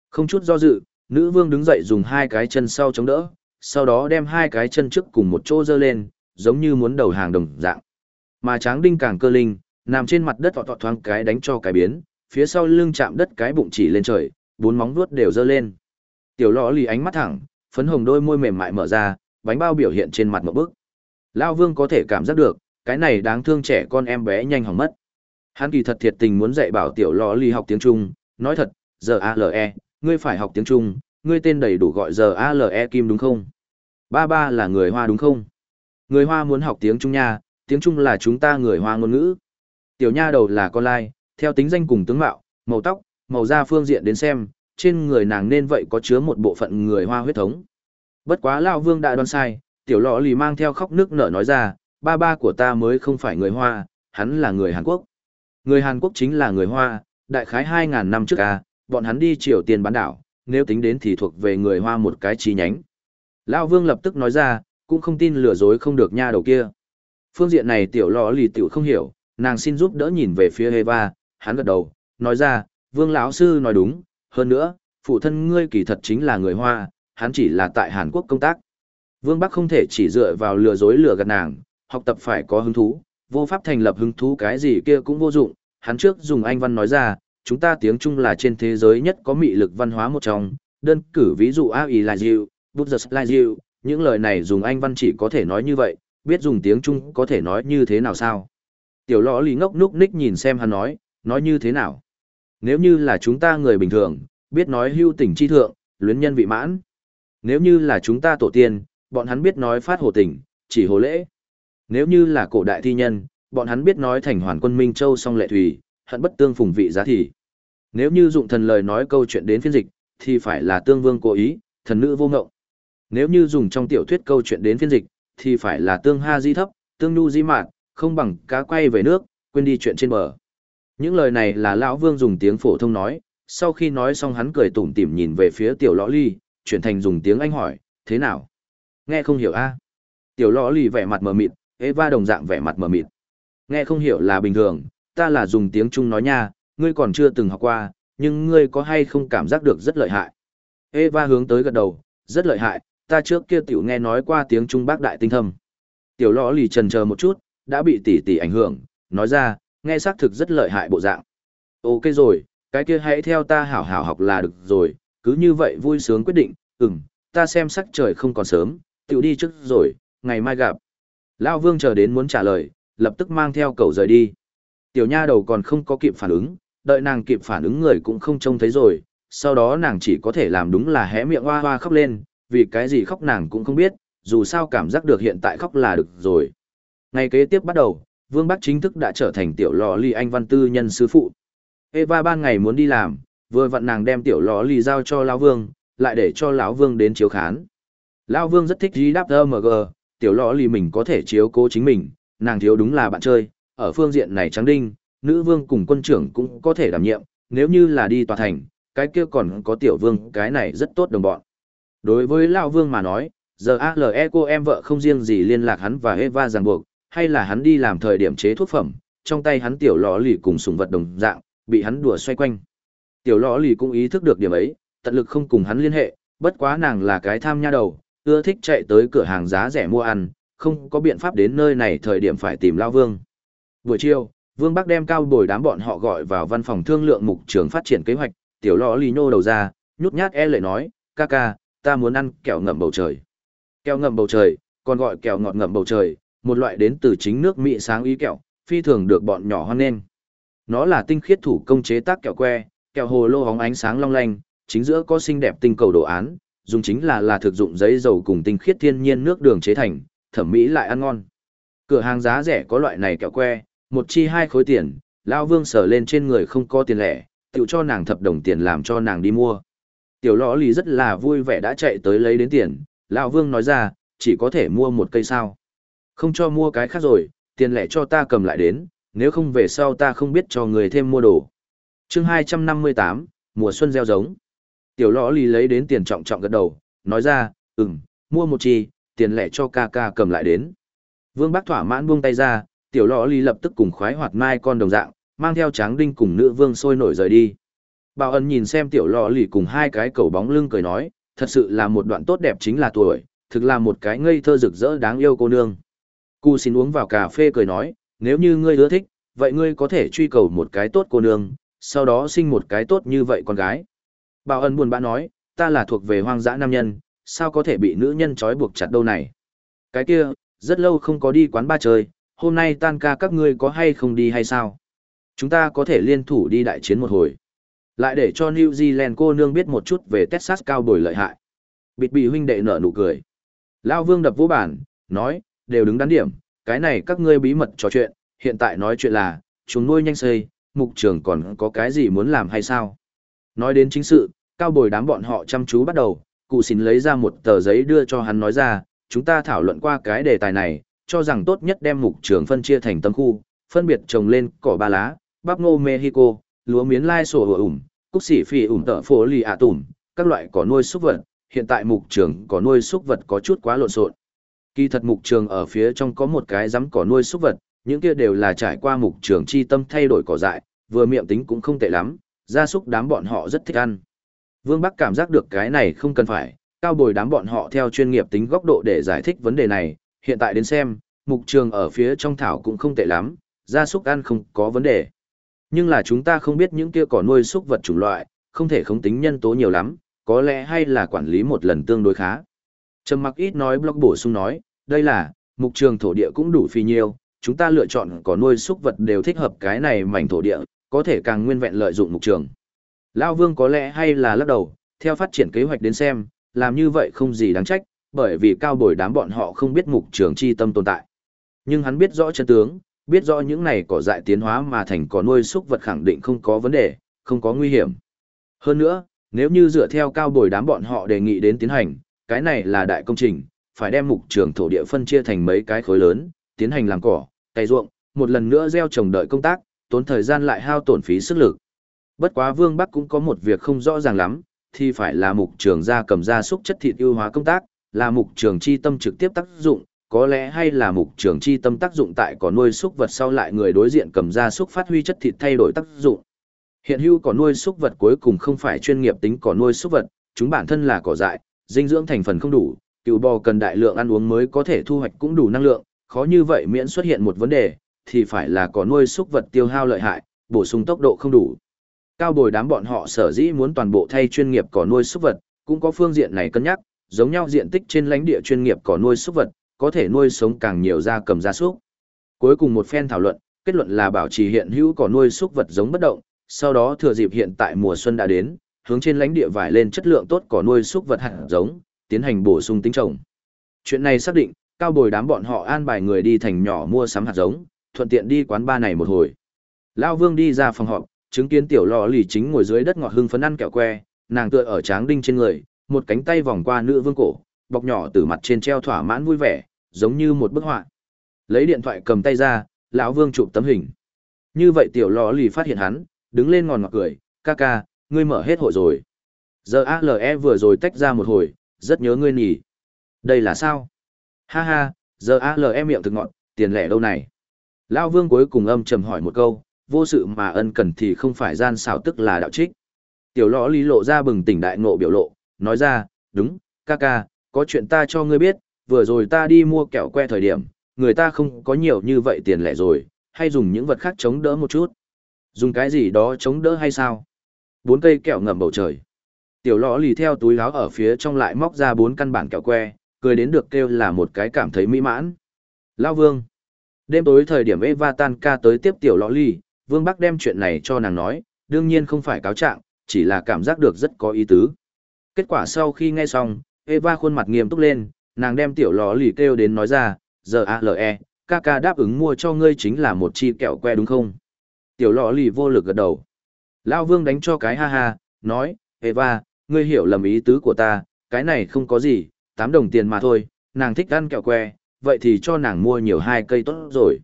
Không chút do dự, nữ vương đứng dậy dùng hai cái chân sau chống đỡ, sau đó đem hai cái chân trước cùng một chỗ giơ lên, giống như muốn đầu hàng đồng dạng. Mà tráng đinh càng cơ linh, nằm trên mặt đất tọt tọt thoáng cái đánh cho cái biến, phía sau lưng chạm đất cái bụng chỉ lên trời, bốn móng vuốt đều dơ lên. Tiểu lọ lì ánh mắt thẳng, phấn hồng đôi môi mềm mại mở ra, bánh bao biểu hiện trên mặt một bức. Lao vương có thể cảm giác được, cái này đáng thương trẻ con em bé nhanh hỏng mất. Hắn kỳ thật thiệt tình muốn dạy bảo tiểu lọ lì học tiếng Trung, nói thật, giờ ALE, ngươi phải học tiếng Trung, ngươi tên đầy đủ gọi giờ ALE Kim đúng không? Ba ba là người Hoa đúng không? Người Hoa muốn học tiếng Trung nha, tiếng Trung là chúng ta người Hoa ngôn ngữ. Tiểu nha đầu là con lai, theo tính danh cùng tướng mạo, màu tóc, màu da phương diện đến xem, trên người nàng nên vậy có chứa một bộ phận người Hoa huyết thống. Bất quá lão Vương đã đoán sai, tiểu lọ lì mang theo khóc nước nở nói ra, ba ba của ta mới không phải người Hoa, hắn là người Hàn Quốc. Người Hàn Quốc chính là người Hoa, đại khái 2.000 năm trước à, bọn hắn đi Triều Tiên bán đảo, nếu tính đến thì thuộc về người Hoa một cái chi nhánh. Lão Vương lập tức nói ra, cũng không tin lừa dối không được nha đầu kia. Phương diện này tiểu lọ lì tiểu không hiểu, nàng xin giúp đỡ nhìn về phía Eva, hắn gật đầu, nói ra, vương lão sư nói đúng, hơn nữa, phụ thân ngươi kỳ thật chính là người Hoa, hắn chỉ là tại Hàn Quốc công tác. Vương Bắc không thể chỉ dựa vào lừa dối lừa gạt nàng, học tập phải có hứng thú, vô pháp thành lập hứng thú cái gì kia cũng vô dụng, hắn trước dùng Anh văn nói ra, chúng ta tiếng Trung là trên thế giới nhất có mị lực văn hóa một trong, đơn cử ví dụ A.I. là Diệu, Buddha là you, những lời này dùng Anh văn chỉ có thể nói như vậy, biết dùng tiếng Trung có thể nói như thế nào sao? Tiểu lõ lì ngốc núc ních nhìn xem hắn nói, nói như thế nào? Nếu như là chúng ta người bình thường, biết nói hưu tình chi thượng, luyến nhân vị mãn. Nếu như là chúng ta tổ tiên, bọn hắn biết nói phát hồ tình, chỉ hồ lễ. Nếu như là cổ đại thi nhân, bọn hắn biết nói thành hoàn quân Minh Châu song lệ thủy, hận bất tương phùng vị giá thì. Nếu như dụng thần lời nói câu chuyện đến phiên dịch, thì phải là tương vương cố ý, thần nữ vô ngộng. Nếu như dùng trong tiểu thuyết câu chuyện đến phiên dịch, thì phải là tương ha di thấp, tương nu di mạn, không bằng cá quay về nước, quên đi chuyện trên bờ. Những lời này là lão vương dùng tiếng phổ thông nói, sau khi nói xong hắn cười tủm tỉm nhìn về phía tiểu lõ ly, chuyển thành dùng tiếng anh hỏi, thế nào? Nghe không hiểu a Tiểu lõ ly vẻ mặt mờ mịt, Eva đồng dạng vẻ mặt mờ mịt. Nghe không hiểu là bình thường, ta là dùng tiếng Trung nói nha, ngươi còn chưa từng học qua, nhưng ngươi có hay không cảm giác được rất lợi hại. Eva hướng tới gật đầu, rất lợi hại, ta trước kia tiểu nghe nói qua tiếng Trung bác đại tinh thâm. Tiểu lõ lì trần chờ một chút, đã bị tỷ tỷ ảnh hưởng, nói ra, nghe xác thực rất lợi hại bộ dạng. Ok rồi, cái kia hãy theo ta hảo hảo học là được rồi, cứ như vậy vui sướng quyết định, ừm, ta xem sắc trời không còn sớm, tiểu đi trước rồi, ngày mai gặp. Lão Vương chờ đến muốn trả lời, lập tức mang theo cậu rời đi. Tiểu nha đầu còn không có kịp phản ứng, đợi nàng kịp phản ứng người cũng không trông thấy rồi, sau đó nàng chỉ có thể làm đúng là hé miệng hoa hoa khóc lên, vì cái gì khóc nàng cũng không biết, dù sao cảm giác được hiện tại khóc là được rồi. Ngày kế tiếp bắt đầu, Vương Bắc chính thức đã trở thành tiểu lò ly anh văn tư nhân sư phụ. Eva ban ngày muốn đi làm, vừa vặn nàng đem tiểu lò ly giao cho lão Vương, lại để cho lão Vương đến chiếu khán. Lão Vương rất thích GWMG, đáp tiểu lò ly mình có thể chiếu cố chính mình, nàng thiếu đúng là bạn chơi, ở phương diện này trắng đinh, nữ vương cùng quân trưởng cũng có thể đảm nhiệm, nếu như là đi tòa thành, cái kia còn có tiểu vương, cái này rất tốt đồng bọn. Đối với lão vương mà nói, giờ ALE cô em vợ không riêng gì liên lạc hắn và Eva ràng buộc, hay là hắn đi làm thời điểm chế thuốc phẩm, trong tay hắn tiểu lọ lì cùng sùng vật đồng dạng, bị hắn đùa xoay quanh. Tiểu lọ lì cũng ý thức được điểm ấy, tận lực không cùng hắn liên hệ, bất quá nàng là cái tham nha đầu, ưa thích chạy tới cửa hàng giá rẻ mua ăn, không có biện pháp đến nơi này thời điểm phải tìm Lao Vương. Buổi chiều, Vương Bắc đem cao bồi đám bọn họ gọi vào văn phòng thương lượng mục trường phát triển kế hoạch, tiểu lọ lì nhô đầu ra, nhút nhát e lệ nói, ca ca, ta muốn ăn kẹo ngậm bầu trời. Kẹo ngậm bầu trời, còn gọi kẹo ngọt ngậm bầu trời, một loại đến từ chính nước Mỹ sáng ý kẹo, phi thường được bọn nhỏ hoan nghênh. Nó là tinh khiết thủ công chế tác kẹo que, kẹo hồ lô hóng ánh sáng long lanh, chính giữa có xinh đẹp tinh cầu đồ án, dùng chính là là thực dụng giấy dầu cùng tinh khiết thiên nhiên nước đường chế thành, thẩm mỹ lại ăn ngon. Cửa hàng giá rẻ có loại này kẹo que, một chi hai khối tiền, lão Vương sở lên trên người không có tiền lẻ, tự cho nàng thập đồng tiền làm cho nàng đi mua. Tiểu lõ lì rất là vui vẻ đã chạy tới lấy đến tiền, lão Vương nói ra, chỉ có thể mua một cây sao. Không cho mua cái khác rồi, tiền lẻ cho ta cầm lại đến, nếu không về sau ta không biết cho người thêm mua đồ. chương 258, mùa xuân gieo giống. Tiểu lõ lì lấy đến tiền trọng trọng gật đầu, nói ra, ừm, mua một chi, tiền lẻ cho ca ca cầm lại đến. Vương Bác thỏa mãn buông tay ra, tiểu lõ ly lập tức cùng khoái hoạt mai con đồng dạng, mang theo tráng đinh cùng nữ vương sôi nổi rời đi. Bảo ân nhìn xem tiểu lò lì cùng hai cái cầu bóng lưng cười nói, thật sự là một đoạn tốt đẹp chính là tuổi, thực là một cái ngây thơ rực rỡ đáng yêu cô nương. Cu xin uống vào cà phê cười nói, nếu như ngươi ưa thích, vậy ngươi có thể truy cầu một cái tốt cô nương, sau đó sinh một cái tốt như vậy con gái. Bảo ân buồn bã nói, ta là thuộc về hoang dã nam nhân, sao có thể bị nữ nhân trói buộc chặt đâu này. Cái kia, rất lâu không có đi quán ba chơi, hôm nay tan ca các ngươi có hay không đi hay sao? Chúng ta có thể liên thủ đi đại chiến một hồi. Lại để cho New Zealand cô nương biết một chút về Texas cao bồi lợi hại. Bịt bị huynh đệ nở nụ cười. Lao vương đập vũ bản, nói, đều đứng đắn điểm, cái này các ngươi bí mật trò chuyện, hiện tại nói chuyện là, chúng nuôi nhanh xây, mục trưởng còn có cái gì muốn làm hay sao? Nói đến chính sự, cao bồi đám bọn họ chăm chú bắt đầu, cụ xin lấy ra một tờ giấy đưa cho hắn nói ra, chúng ta thảo luận qua cái đề tài này, cho rằng tốt nhất đem mục trường phân chia thành tâm khu, phân biệt trồng lên cỏ ba lá, bắp ngô Mexico, lúa miến lai sổ hổ ủng, cúc xỉ phì ủng tợ phố lì ạ tủng, các loại cỏ nuôi súc vật, hiện tại mục trưởng cỏ nuôi súc vật có chút quá lộn xộn. Kỳ thật mục trường ở phía trong có một cái rắm cỏ nuôi súc vật, những kia đều là trải qua mục trường chi tâm thay đổi cỏ dại, vừa miệng tính cũng không tệ lắm, gia súc đám bọn họ rất thích ăn. Vương Bắc cảm giác được cái này không cần phải, cao bồi đám bọn họ theo chuyên nghiệp tính góc độ để giải thích vấn đề này, hiện tại đến xem, mục trường ở phía trong thảo cũng không tệ lắm, gia súc ăn không có vấn đề. Nhưng là chúng ta không biết những kia cỏ nuôi súc vật chủng loại, không thể không tính nhân tố nhiều lắm, có lẽ hay là quản lý một lần tương đối khá. Trầm mặc ít nói blog bổ sung nói, đây là, mục trường thổ địa cũng đủ phi nhiêu, chúng ta lựa chọn có nuôi súc vật đều thích hợp cái này mảnh thổ địa, có thể càng nguyên vẹn lợi dụng mục trường. Lao Vương có lẽ hay là lắc đầu, theo phát triển kế hoạch đến xem, làm như vậy không gì đáng trách, bởi vì cao bồi đám bọn họ không biết mục trường chi tâm tồn tại. Nhưng hắn biết rõ chân tướng, biết rõ những này cỏ dại tiến hóa mà thành cỏ nuôi súc vật khẳng định không có vấn đề, không có nguy hiểm. Hơn nữa, nếu như dựa theo cao bồi đám bọn họ đề nghị đến tiến hành, cái này là đại công trình, phải đem mục trường thổ địa phân chia thành mấy cái khối lớn, tiến hành làm cỏ, cày ruộng, một lần nữa gieo trồng đợi công tác, tốn thời gian lại hao tổn phí sức lực. Bất quá Vương Bắc cũng có một việc không rõ ràng lắm, thì phải là mục trường gia cầm gia súc chất thịt ưu hóa công tác, là mục trường chi tâm trực tiếp tác dụng, có lẽ hay là mục trường chi tâm tác dụng tại có nuôi súc vật sau lại người đối diện cầm gia súc phát huy chất thịt thay đổi tác dụng. Hiện hữu có nuôi súc vật cuối cùng không phải chuyên nghiệp tính có nuôi súc vật, chúng bản thân là cỏ dại, dinh dưỡng thành phần không đủ, cừu bò cần đại lượng ăn uống mới có thể thu hoạch cũng đủ năng lượng, khó như vậy miễn xuất hiện một vấn đề, thì phải là có nuôi súc vật tiêu hao lợi hại, bổ sung tốc độ không đủ. Cao bồi đám bọn họ sở dĩ muốn toàn bộ thay chuyên nghiệp cỏ nuôi súc vật, cũng có phương diện này cân nhắc, giống nhau diện tích trên lãnh địa chuyên nghiệp cỏ nuôi súc vật, có thể nuôi sống càng nhiều gia cầm gia súc. Cuối cùng một phen thảo luận, kết luận là bảo trì hiện hữu cỏ nuôi súc vật giống bất động, sau đó thừa dịp hiện tại mùa xuân đã đến, hướng trên lãnh địa vải lên chất lượng tốt cỏ nuôi súc vật hạt giống, tiến hành bổ sung tính trồng. Chuyện này xác định, cao bồi đám bọn họ an bài người đi thành nhỏ mua sắm hạt giống, thuận tiện đi quán ba này một hồi. Lão Vương đi ra phòng họp, chứng kiến tiểu lò lì chính ngồi dưới đất ngọt hưng phấn ăn kẹo que, nàng tựa ở tráng đinh trên người, một cánh tay vòng qua nữ vương cổ, bọc nhỏ từ mặt trên treo thỏa mãn vui vẻ, giống như một bức họa. Lấy điện thoại cầm tay ra, lão Vương chụp tấm hình. Như vậy tiểu lò lì phát hiện hắn, đứng lên ngòn ngọt cười, ca ca, ngươi mở hết hội rồi. Giờ ALE vừa rồi tách ra một hồi, rất nhớ ngươi nhỉ. Đây là sao? Ha ha, giờ ALE miệng thực ngọn, tiền lẻ đâu này? Lão Vương cuối cùng âm trầm hỏi một câu, vô sự mà ân cần thì không phải gian xảo tức là đạo trích. Tiểu lõ lý lộ ra bừng tỉnh đại ngộ biểu lộ, nói ra, đúng, ca ca, có chuyện ta cho ngươi biết, vừa rồi ta đi mua kẹo que thời điểm, người ta không có nhiều như vậy tiền lẻ rồi, hay dùng những vật khác chống đỡ một chút. Dùng cái gì đó chống đỡ hay sao? Bốn cây kẹo ngầm bầu trời. Tiểu lõ lì theo túi láo ở phía trong lại móc ra bốn căn bản kẹo que, cười đến được kêu là một cái cảm thấy mỹ mãn. Lao vương. Đêm tối thời điểm Eva tan ca tới tiếp tiểu lõ lì, vương bắc đem chuyện này cho nàng nói, đương nhiên không phải cáo trạng, chỉ là cảm giác được rất có ý tứ. Kết quả sau khi nghe xong, Eva khuôn mặt nghiêm túc lên, nàng đem tiểu lò lì kêu đến nói ra, giờ ALE, ca ca đáp ứng mua cho ngươi chính là một chi kẹo que đúng không? Tiểu lò lì vô lực gật đầu. Lao vương đánh cho cái ha ha, nói, Eva, ngươi hiểu lầm ý tứ của ta, cái này không có gì, 8 đồng tiền mà thôi, nàng thích ăn kẹo que, vậy thì cho nàng mua nhiều hai cây tốt rồi.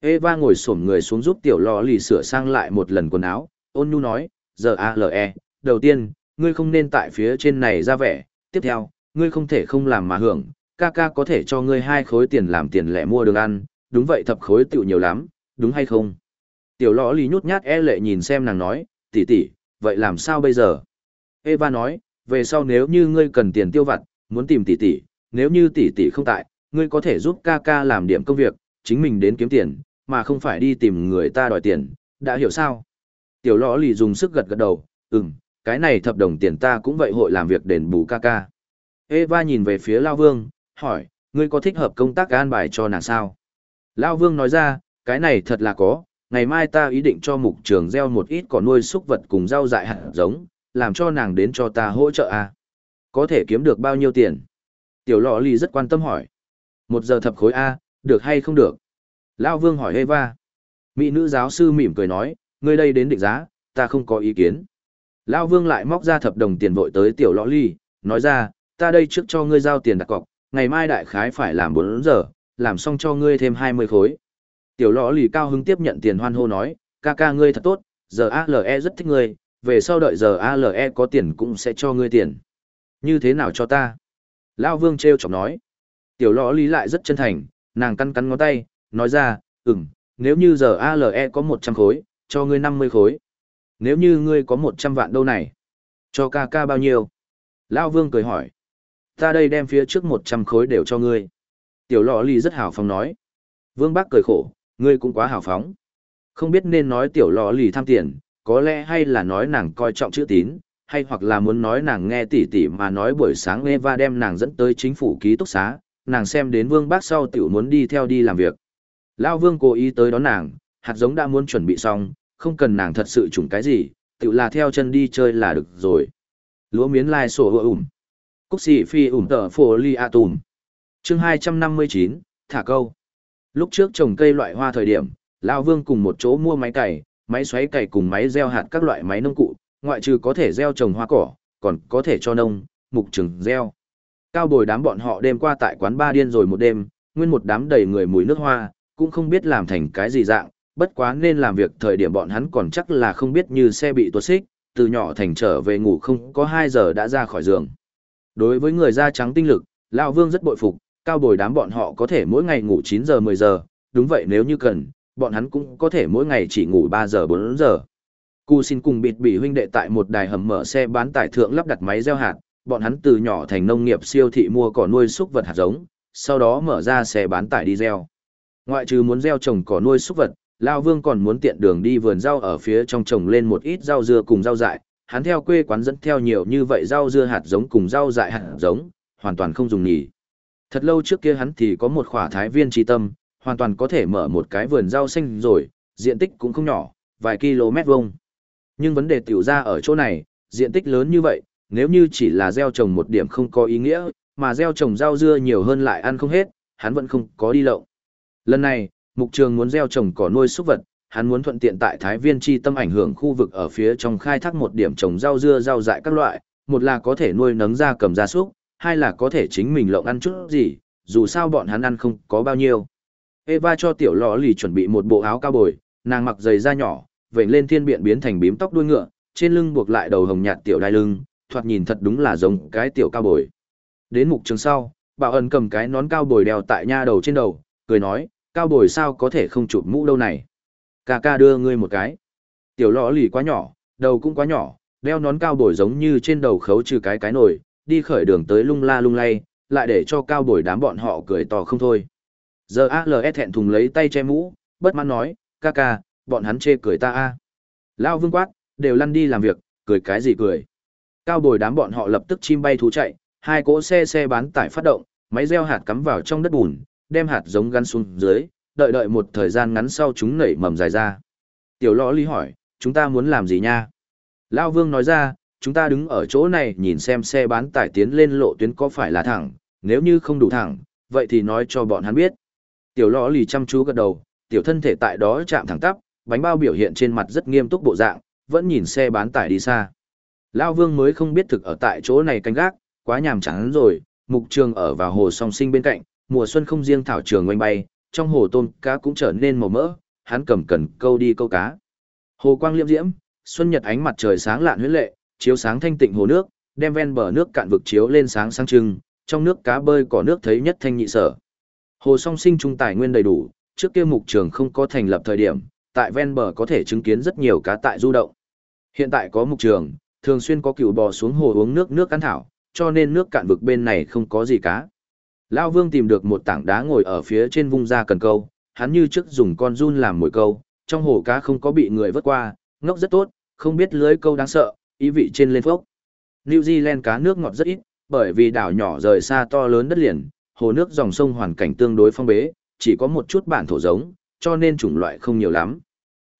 Eva ngồi xổm người xuống giúp tiểu lò lì sửa sang lại một lần quần áo, ôn nhu nói, giờ ALE, đầu tiên, ngươi không nên tại phía trên này ra vẻ, tiếp theo, ngươi không thể không làm mà hưởng, ca ca có thể cho ngươi hai khối tiền làm tiền lẻ mua đường ăn, đúng vậy thập khối tiểu nhiều lắm, đúng hay không? Tiểu lò lì nhút nhát e lệ nhìn xem nàng nói, tỷ tỷ, vậy làm sao bây giờ? Eva nói, về sau nếu như ngươi cần tiền tiêu vặt, muốn tìm tỷ tỷ, nếu như tỷ tỷ không tại, ngươi có thể giúp ca ca làm điểm công việc, chính mình đến kiếm tiền, mà không phải đi tìm người ta đòi tiền, đã hiểu sao? Tiểu lõ lì dùng sức gật gật đầu, ừm, cái này thập đồng tiền ta cũng vậy hội làm việc đền bù ca ca. Eva nhìn về phía Lao Vương, hỏi, ngươi có thích hợp công tác an bài cho nàng sao? Lao Vương nói ra, cái này thật là có, ngày mai ta ý định cho mục trường gieo một ít cỏ nuôi súc vật cùng rau dại hạt giống, làm cho nàng đến cho ta hỗ trợ à? Có thể kiếm được bao nhiêu tiền? Tiểu lọ lì rất quan tâm hỏi. Một giờ thập khối A, được hay không được? Lao Vương hỏi Eva. Mỹ nữ giáo sư mỉm cười nói, ngươi đây đến định giá, ta không có ý kiến. Lao Vương lại móc ra thập đồng tiền vội tới tiểu lọ ly, nói ra, ta đây trước cho ngươi giao tiền đặt cọc, ngày mai đại khái phải làm 4 giờ, làm xong cho ngươi thêm 20 khối. Tiểu lò lì cao hứng tiếp nhận tiền hoan hô nói, ca ca ngươi thật tốt, giờ ALE rất thích ngươi, về sau đợi giờ ALE có tiền cũng sẽ cho ngươi tiền. Như thế nào cho ta? Lão Vương treo chọc nói. Tiểu lò lì lại rất chân thành, nàng căn cắn ngón tay, nói ra, ừm, nếu như giờ ALE có 100 khối, cho ngươi 50 khối. Nếu như ngươi có 100 vạn đâu này, cho ca ca bao nhiêu? Lão vương cười hỏi. Ta đây đem phía trước 100 khối đều cho ngươi. Tiểu lò lì rất hào phóng nói. Vương bác cười khổ, ngươi cũng quá hào phóng. Không biết nên nói tiểu lọ lì tham tiền, có lẽ hay là nói nàng coi trọng chữ tín, hay hoặc là muốn nói nàng nghe tỉ tỉ mà nói buổi sáng Eva đem nàng dẫn tới chính phủ ký túc xá, nàng xem đến Vương Bác sau tiểu muốn đi theo đi làm việc. Lao Vương cố ý tới đón nàng, hạt giống đã muốn chuẩn bị xong, không cần nàng thật sự chủng cái gì, tiểu là theo chân đi chơi là được rồi. Lúa miến lai sổ hựa ủm. Cúc xỉ phi ủm tờ phổ li a tùm. chương 259, thả câu. Lúc trước trồng cây loại hoa thời điểm, Lao Vương cùng một chỗ mua máy cày, máy xoáy cày cùng máy gieo hạt các loại máy nông cụ, ngoại trừ có thể gieo trồng hoa cỏ, còn có thể cho nông, mục trừng gieo. Cao bồi đám bọn họ đêm qua tại quán ba điên rồi một đêm, nguyên một đám đầy người mùi nước hoa, cũng không biết làm thành cái gì dạng, bất quá nên làm việc thời điểm bọn hắn còn chắc là không biết như xe bị tuột xích, từ nhỏ thành trở về ngủ không có 2 giờ đã ra khỏi giường. Đối với người da trắng tinh lực, Lão Vương rất bội phục, cao bồi đám bọn họ có thể mỗi ngày ngủ 9 giờ 10 giờ, đúng vậy nếu như cần, bọn hắn cũng có thể mỗi ngày chỉ ngủ 3 giờ 4 giờ. Cù xin cùng bịt bị huynh đệ tại một đài hầm mở xe bán tải thượng lắp đặt máy gieo hạt, bọn hắn từ nhỏ thành nông nghiệp siêu thị mua cỏ nuôi súc vật hạt giống, sau đó mở ra xe bán tải đi gieo. Ngoại trừ muốn gieo trồng cỏ nuôi súc vật, Lao Vương còn muốn tiện đường đi vườn rau ở phía trong trồng lên một ít rau dưa cùng rau dại, hắn theo quê quán dẫn theo nhiều như vậy rau dưa hạt giống cùng rau dại hạt giống, hoàn toàn không dùng nhỉ. Thật lâu trước kia hắn thì có một khỏa thái viên trí tâm, hoàn toàn có thể mở một cái vườn rau xanh rồi, diện tích cũng không nhỏ, vài km vuông. Nhưng vấn đề tiểu ra ở chỗ này, diện tích lớn như vậy, nếu như chỉ là gieo trồng một điểm không có ý nghĩa, mà gieo trồng rau dưa nhiều hơn lại ăn không hết, hắn vẫn không có đi lậu. Lần này, mục trường muốn gieo trồng cỏ nuôi súc vật, hắn muốn thuận tiện tại Thái Viên chi tâm ảnh hưởng khu vực ở phía trong khai thác một điểm trồng rau dưa rau dại các loại, một là có thể nuôi nấng ra cầm gia súc, hai là có thể chính mình lộng ăn chút gì, dù sao bọn hắn ăn không có bao nhiêu. Eva cho tiểu lò lì chuẩn bị một bộ áo cao bồi, nàng mặc giày da nhỏ, vểnh lên thiên biện biến thành bím tóc đuôi ngựa, trên lưng buộc lại đầu hồng nhạt tiểu đai lưng, thoạt nhìn thật đúng là giống cái tiểu cao bồi. Đến mục trường sau, bảo ẩn cầm cái nón cao bồi đeo tại nha đầu trên đầu, cười nói, cao bồi sao có thể không chụp mũ đâu này. Cà ca đưa ngươi một cái. Tiểu lọ lì quá nhỏ, đầu cũng quá nhỏ, đeo nón cao bồi giống như trên đầu khấu trừ cái cái nổi, đi khởi đường tới lung la lung lay, lại để cho cao bồi đám bọn họ cười to không thôi. Giờ ALS thẹn thùng lấy tay che mũ, bất mãn nói, ca ca, bọn hắn chê cười ta a. Lao vương quát, đều lăn đi làm việc, cười cái gì cười. Cao bồi đám bọn họ lập tức chim bay thú chạy, hai cỗ xe xe bán tải phát động, máy gieo hạt cắm vào trong đất bùn, đem hạt giống gắn xuống dưới, đợi đợi một thời gian ngắn sau chúng nảy mầm dài ra. Tiểu lõ ly hỏi, chúng ta muốn làm gì nha? Lao vương nói ra, chúng ta đứng ở chỗ này nhìn xem xe bán tải tiến lên lộ tuyến có phải là thẳng, nếu như không đủ thẳng, vậy thì nói cho bọn hắn biết. Tiểu lõ lì chăm chú gật đầu, tiểu thân thể tại đó chạm thẳng tắp, bánh bao biểu hiện trên mặt rất nghiêm túc bộ dạng, vẫn nhìn xe bán tải đi xa. Lao vương mới không biết thực ở tại chỗ này canh gác, quá nhàm chán rồi, mục trường ở vào hồ song sinh bên cạnh, mùa xuân không riêng thảo trường oanh bay, trong hồ tôm cá cũng trở nên màu mỡ, hắn cầm cần câu đi câu cá. Hồ quang liêm diễm, xuân nhật ánh mặt trời sáng lạn huyết lệ, chiếu sáng thanh tịnh hồ nước, đem ven bờ nước cạn vực chiếu lên sáng sáng trưng, trong nước cá bơi cỏ nước thấy nhất thanh nhị sở. Hồ song sinh trung tài nguyên đầy đủ, trước kia mục trường không có thành lập thời điểm, tại ven bờ có thể chứng kiến rất nhiều cá tại du động. Hiện tại có mục trường, thường xuyên có cựu bò xuống hồ uống nước nước cắn thảo, cho nên nước cạn vực bên này không có gì cá. Lao Vương tìm được một tảng đá ngồi ở phía trên vung ra cần câu, hắn như trước dùng con run làm mồi câu, trong hồ cá không có bị người vớt qua, ngốc rất tốt, không biết lưới câu đáng sợ, ý vị trên lên phốc. New Zealand cá nước ngọt rất ít, bởi vì đảo nhỏ rời xa to lớn đất liền, hồ nước dòng sông hoàn cảnh tương đối phong bế, chỉ có một chút bản thổ giống, cho nên chủng loại không nhiều lắm.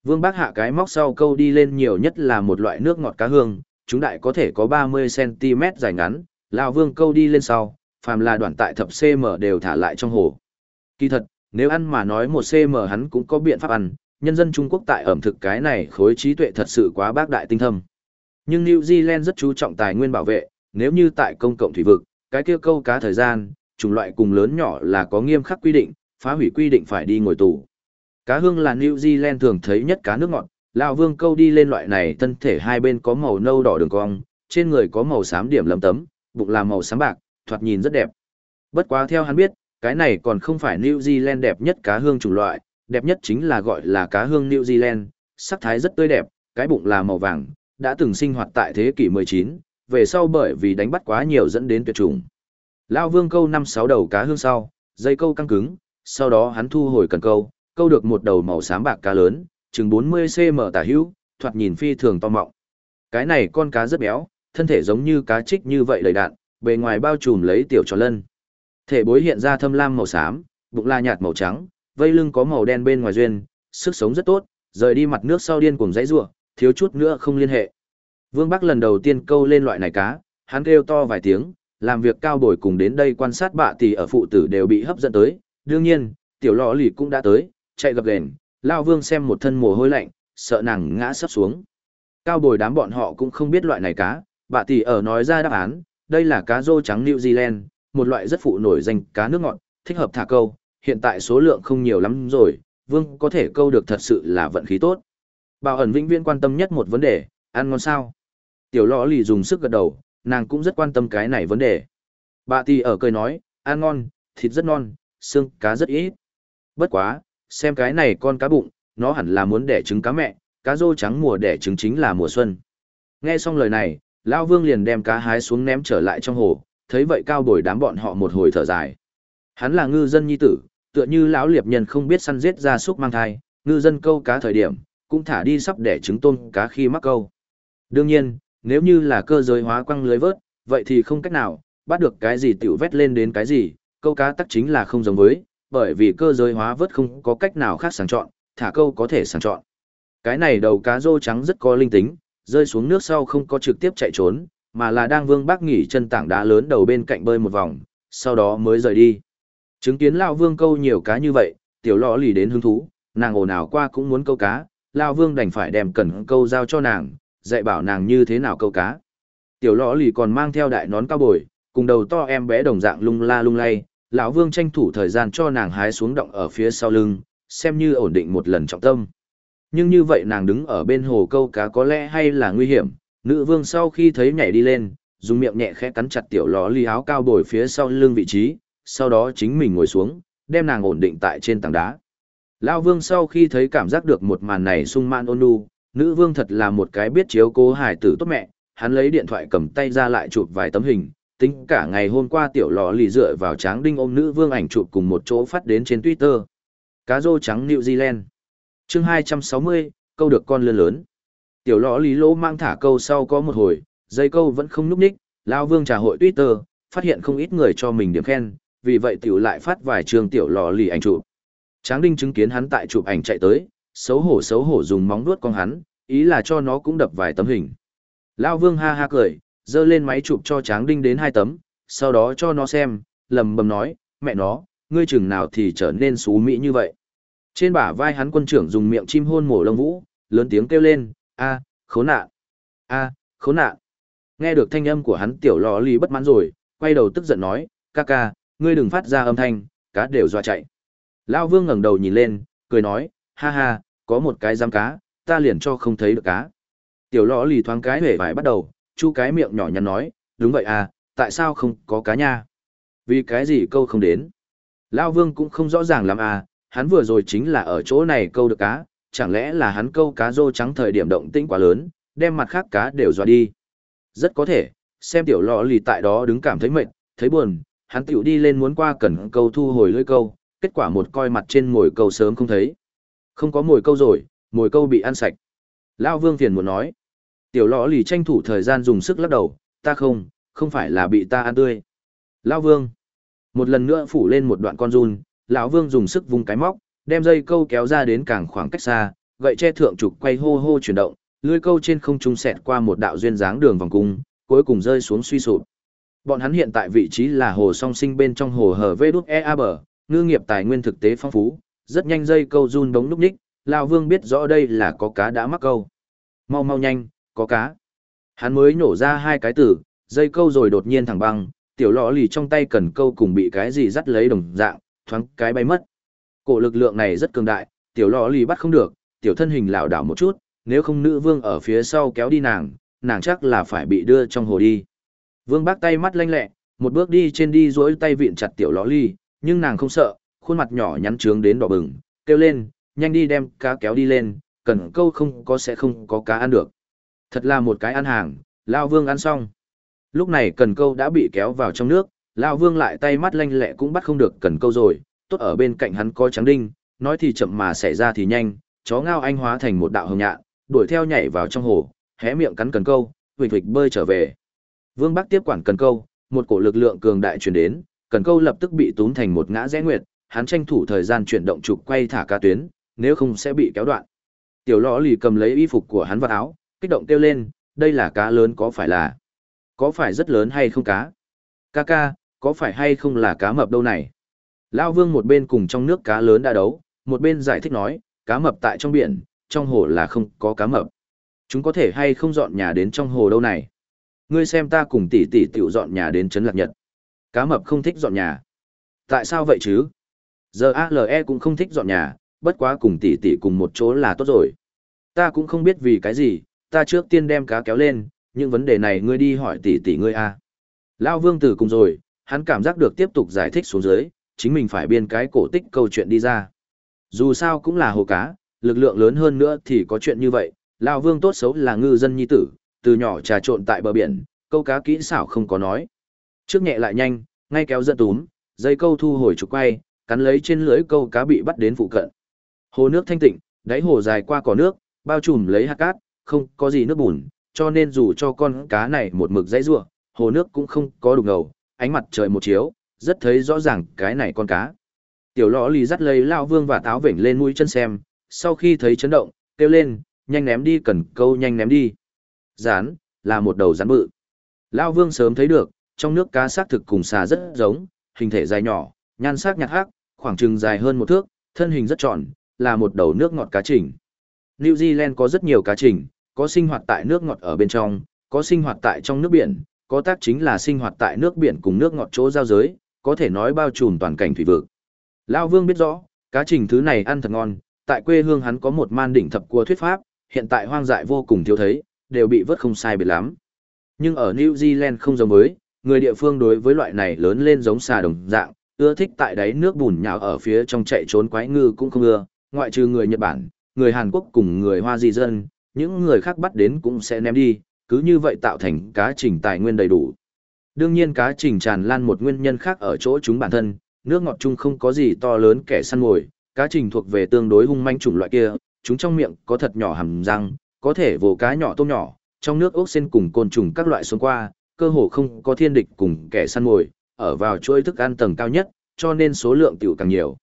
Vương Bác hạ cái móc sau câu đi lên nhiều nhất là một loại nước ngọt cá hương, chúng đại có thể có 30cm dài ngắn, Lão Vương câu đi lên sau, phàm là đoạn tại thập cm đều thả lại trong hồ. Kỳ thật, nếu ăn mà nói một cm hắn cũng có biện pháp ăn, nhân dân Trung Quốc tại ẩm thực cái này khối trí tuệ thật sự quá bác đại tinh thâm. Nhưng New Zealand rất chú trọng tài nguyên bảo vệ, nếu như tại công cộng thủy vực, cái kia câu cá thời gian, chủng loại cùng lớn nhỏ là có nghiêm khắc quy định, phá hủy quy định phải đi ngồi tù. Cá hương là New Zealand thường thấy nhất cá nước ngọt, Lão Vương câu đi lên loại này thân thể hai bên có màu nâu đỏ đường cong, trên người có màu xám điểm lấm tấm, bụng là màu xám bạc, thoạt nhìn rất đẹp. Bất quá theo hắn biết, Cái này còn không phải New Zealand đẹp nhất cá hương chủng loại, đẹp nhất chính là gọi là cá hương New Zealand, sắc thái rất tươi đẹp, cái bụng là màu vàng, đã từng sinh hoạt tại thế kỷ 19, về sau bởi vì đánh bắt quá nhiều dẫn đến tuyệt chủng. Lao Vương câu 5-6 đầu cá hương sau, dây câu căng cứng, sau đó hắn thu hồi cần câu, câu được một đầu màu xám bạc cá lớn, chừng 40cm tả hữu, thoạt nhìn phi thường to mọng. Cái này con cá rất béo, thân thể giống như cá trích như vậy đầy đạn, bề ngoài bao trùm lấy tiểu tròn lân. Thể bối hiện ra thâm lam màu xám, bụng la nhạt màu trắng, vây lưng có màu đen bên ngoài duyên, sức sống rất tốt, rời đi mặt nước sau điên cuồng dãy rủa, thiếu chút nữa không liên hệ. Vương Bắc lần đầu tiên câu lên loại này cá, hắn kêu to vài tiếng, làm việc cao bồi cùng đến đây quan sát bạ tỷ ở phụ tử đều bị hấp dẫn tới, đương nhiên, tiểu lọ lì cũng đã tới, chạy gặp gền, lao vương xem một thân mồ hôi lạnh, sợ nàng ngã sắp xuống. Cao bồi đám bọn họ cũng không biết loại này cá, bạ tỷ ở nói ra đáp án, đây là cá rô trắng New Zealand, một loại rất phụ nổi danh cá nước ngọt, thích hợp thả câu, hiện tại số lượng không nhiều lắm rồi, vương có thể câu được thật sự là vận khí tốt. Bảo ẩn vĩnh viễn quan tâm nhất một vấn đề, ăn ngon sao? Tiểu lọ lì dùng sức gật đầu, nàng cũng rất quan tâm cái này vấn đề. Bà tỷ ở cười nói, ăn ngon, thịt rất non, xương cá rất ít. Bất quá, xem cái này con cá bụng, nó hẳn là muốn đẻ trứng cá mẹ, cá rô trắng mùa đẻ trứng chính là mùa xuân. Nghe xong lời này, Lão Vương liền đem cá hái xuống ném trở lại trong hồ, thấy vậy cao bồi đám bọn họ một hồi thở dài. Hắn là ngư dân nhi tử, tựa như lão liệp nhân không biết săn giết ra súc mang thai, ngư dân câu cá thời điểm, cũng thả đi sắp đẻ trứng tôm cá khi mắc câu. Đương nhiên, nếu như là cơ giới hóa quăng lưới vớt, vậy thì không cách nào, bắt được cái gì tiểu vét lên đến cái gì, câu cá tắc chính là không giống với, bởi vì cơ giới hóa vớt không có cách nào khác sàng chọn, thả câu có thể sàng chọn. Cái này đầu cá rô trắng rất có linh tính, rơi xuống nước sau không có trực tiếp chạy trốn, mà là đang vương bác nghỉ chân tảng đá lớn đầu bên cạnh bơi một vòng, sau đó mới rời đi. Chứng kiến lão Vương câu nhiều cá như vậy, tiểu lọ lì đến hứng thú, nàng ồn ào qua cũng muốn câu cá, Lao Vương đành phải đem cần câu giao cho nàng, dạy bảo nàng như thế nào câu cá. Tiểu lọ lì còn mang theo đại nón cao bồi, cùng đầu to em bé đồng dạng lung la lung lay, lão Vương tranh thủ thời gian cho nàng hái xuống động ở phía sau lưng, xem như ổn định một lần trọng tâm. Nhưng như vậy nàng đứng ở bên hồ câu cá có lẽ hay là nguy hiểm, nữ vương sau khi thấy nhảy đi lên, dùng miệng nhẹ khẽ cắn chặt tiểu lò ly áo cao bồi phía sau lưng vị trí, sau đó chính mình ngồi xuống, đem nàng ổn định tại trên tảng đá. Lao vương sau khi thấy cảm giác được một màn này sung man ôn nhu, nữ vương thật là một cái biết chiếu cố hài tử tốt mẹ, hắn lấy điện thoại cầm tay ra lại chụp vài tấm hình, tính cả ngày hôm qua tiểu lò lì dựa vào tráng đinh ôm nữ vương ảnh chụp cùng một chỗ phát đến trên Twitter. Cá rô trắng New Zealand. chương 260, câu được con lươn lớn. Tiểu lò lì lỗ mang thả câu sau có một hồi, dây câu vẫn không núp ních, Lao vương trà hội Twitter, phát hiện không ít người cho mình điểm khen, vì vậy tiểu lại phát vài trường tiểu lò lì ảnh chụp. Tráng đinh chứng kiến hắn tại chụp ảnh chạy tới, xấu hổ xấu hổ dùng móng vuốt con hắn, ý là cho nó cũng đập vài tấm hình. Lão vương ha ha cười, dơ lên máy chụp cho tráng đinh đến hai tấm, sau đó cho nó xem, lầm bầm nói, mẹ nó, ngươi chừng nào thì trở nên xú mỹ như vậy. Trên bả vai hắn quân trưởng dùng miệng chim hôn mổ lông vũ, lớn tiếng kêu lên, a, khốn nạn, a, khốn nạn. Nghe được thanh âm của hắn tiểu lò lì bất mãn rồi, quay đầu tức giận nói, ca ca, ngươi đừng phát ra âm thanh, cá đều dọa chạy. Lao vương ngẩng đầu nhìn lên, cười nói, ha ha, có một cái giam cá, ta liền cho không thấy được cá. Tiểu lò lì thoáng cái hề vải bắt đầu, chu cái miệng nhỏ nhắn nói, đúng vậy à, tại sao không có cá nha? Vì cái gì câu không đến? Lao vương cũng không rõ ràng lắm à, hắn vừa rồi chính là ở chỗ này câu được cá, chẳng lẽ là hắn câu cá rô trắng thời điểm động tĩnh quá lớn, đem mặt khác cá đều dọa đi. Rất có thể, xem tiểu lọ lì tại đó đứng cảm thấy mệt, thấy buồn, hắn tiểu đi lên muốn qua cần câu thu hồi lưỡi câu, kết quả một coi mặt trên mồi câu sớm không thấy. Không có mồi câu rồi, mồi câu bị ăn sạch. Lao vương phiền muốn nói. Tiểu lọ lì tranh thủ thời gian dùng sức lắc đầu, ta không, không phải là bị ta ăn tươi. Lao vương. Một lần nữa phủ lên một đoạn con run, lão vương dùng sức vung cái móc, đem dây câu kéo ra đến càng khoảng cách xa, gậy che thượng trục quay hô hô chuyển động, lưỡi câu trên không trung xẹt qua một đạo duyên dáng đường vòng cung, cuối cùng rơi xuống suy sụp. Bọn hắn hiện tại vị trí là hồ song sinh bên trong hồ hở vê đút e a bờ, ngư nghiệp tài nguyên thực tế phong phú, rất nhanh dây câu run bóng lúc ních, lão vương biết rõ đây là có cá đã mắc câu. Mau mau nhanh, có cá. Hắn mới nổ ra hai cái tử, dây câu rồi đột nhiên thẳng băng, tiểu lọ lì trong tay cần câu cùng bị cái gì dắt lấy đồng dạng, thoáng cái bay mất. Cổ lực lượng này rất cường đại, tiểu lọ lì bắt không được, tiểu thân hình lảo đảo một chút, nếu không nữ vương ở phía sau kéo đi nàng, nàng chắc là phải bị đưa trong hồ đi. Vương bác tay mắt lanh lẹ, một bước đi trên đi dối tay vịn chặt tiểu lọ lì, nhưng nàng không sợ, khuôn mặt nhỏ nhắn trướng đến đỏ bừng, kêu lên, nhanh đi đem cá kéo đi lên, cần câu không có sẽ không có cá ăn được. Thật là một cái ăn hàng, Lao Vương ăn xong. Lúc này cần câu đã bị kéo vào trong nước, Lao Vương lại tay mắt lanh lẹ cũng bắt không được cần câu rồi, tốt ở bên cạnh hắn có trắng đinh, nói thì chậm mà xảy ra thì nhanh, chó ngao anh hóa thành một đạo hồng nhạn, đuổi theo nhảy vào trong hồ, hé miệng cắn cần câu, huỵch huỵch bơi trở về. Vương Bắc tiếp quản cần câu, một cổ lực lượng cường đại truyền đến, cần câu lập tức bị túm thành một ngã rẽ nguyệt, hắn tranh thủ thời gian chuyển động trục quay thả cá tuyến, nếu không sẽ bị kéo đoạn. Tiểu lõ lì cầm lấy y phục của hắn vào áo, kích động kêu lên, đây là cá lớn có phải là, có phải rất lớn hay không cá? Ca ca, có phải hay không là cá mập đâu này? Lao vương một bên cùng trong nước cá lớn đã đấu, một bên giải thích nói, cá mập tại trong biển, trong hồ là không có cá mập. Chúng có thể hay không dọn nhà đến trong hồ đâu này? Ngươi xem ta cùng tỷ tỷ tiểu dọn nhà đến Trấn Lạc Nhật. Cá mập không thích dọn nhà. Tại sao vậy chứ? Giờ ALE cũng không thích dọn nhà, bất quá cùng tỷ tỷ cùng một chỗ là tốt rồi. Ta cũng không biết vì cái gì, ta trước tiên đem cá kéo lên, nhưng vấn đề này ngươi đi hỏi tỷ tỷ ngươi a. À. Lao Vương Tử cùng rồi, hắn cảm giác được tiếp tục giải thích xuống dưới, chính mình phải biên cái cổ tích câu chuyện đi ra. Dù sao cũng là hồ cá, lực lượng lớn hơn nữa thì có chuyện như vậy, Lao Vương tốt xấu là ngư dân nhi tử, từ nhỏ trà trộn tại bờ biển, câu cá kỹ xảo không có nói. Trước nhẹ lại nhanh, ngay kéo dẫn túm, dây câu thu hồi trục quay, cắn lấy trên lưới câu cá bị bắt đến phụ cận. Hồ nước thanh tịnh, đáy hồ dài qua cỏ nước, bao trùm lấy hạt cát, không có gì nước bùn, cho nên dù cho con cá này một mực dãy rủa, hồ nước cũng không có đục ngầu, ánh mặt trời một chiếu, rất thấy rõ ràng cái này con cá. Tiểu lọ lì dắt lấy lao vương và táo vểnh lên mũi chân xem, sau khi thấy chấn động, kêu lên, nhanh ném đi cần câu nhanh ném đi. Rán, là một đầu rắn bự. Lao vương sớm thấy được, trong nước cá xác thực cùng xà rất giống, hình thể dài nhỏ, nhan sắc nhạt hắc, khoảng chừng dài hơn một thước, thân hình rất tròn, là một đầu nước ngọt cá trình. New Zealand có rất nhiều cá trình, có sinh hoạt tại nước ngọt ở bên trong, có sinh hoạt tại trong nước biển, có tác chính là sinh hoạt tại nước biển cùng nước ngọt chỗ giao giới, có thể nói bao trùm toàn cảnh thủy vực. Lão Vương biết rõ, cá trình thứ này ăn thật ngon, tại quê hương hắn có một man đỉnh thập cua thuyết pháp, hiện tại hoang dại vô cùng thiếu thấy, đều bị vớt không sai biệt lắm. Nhưng ở New Zealand không giống với, người địa phương đối với loại này lớn lên giống xà đồng dạng, ưa thích tại đáy nước bùn nhào ở phía trong chạy trốn quái ngư cũng không ưa, ngoại trừ người Nhật Bản, người Hàn Quốc cùng người Hoa di dân, những người khác bắt đến cũng sẽ ném đi, cứ như vậy tạo thành cá trình tài nguyên đầy đủ. Đương nhiên cá trình tràn lan một nguyên nhân khác ở chỗ chúng bản thân, nước ngọt chung không có gì to lớn kẻ săn mồi, cá trình thuộc về tương đối hung manh chủng loại kia, chúng trong miệng có thật nhỏ hàm răng, có thể vồ cá nhỏ tôm nhỏ, trong nước ốc sen cùng côn trùng các loại xuống qua, cơ hồ không có thiên địch cùng kẻ săn mồi, ở vào chuỗi thức ăn tầng cao nhất, cho nên số lượng tiểu càng nhiều.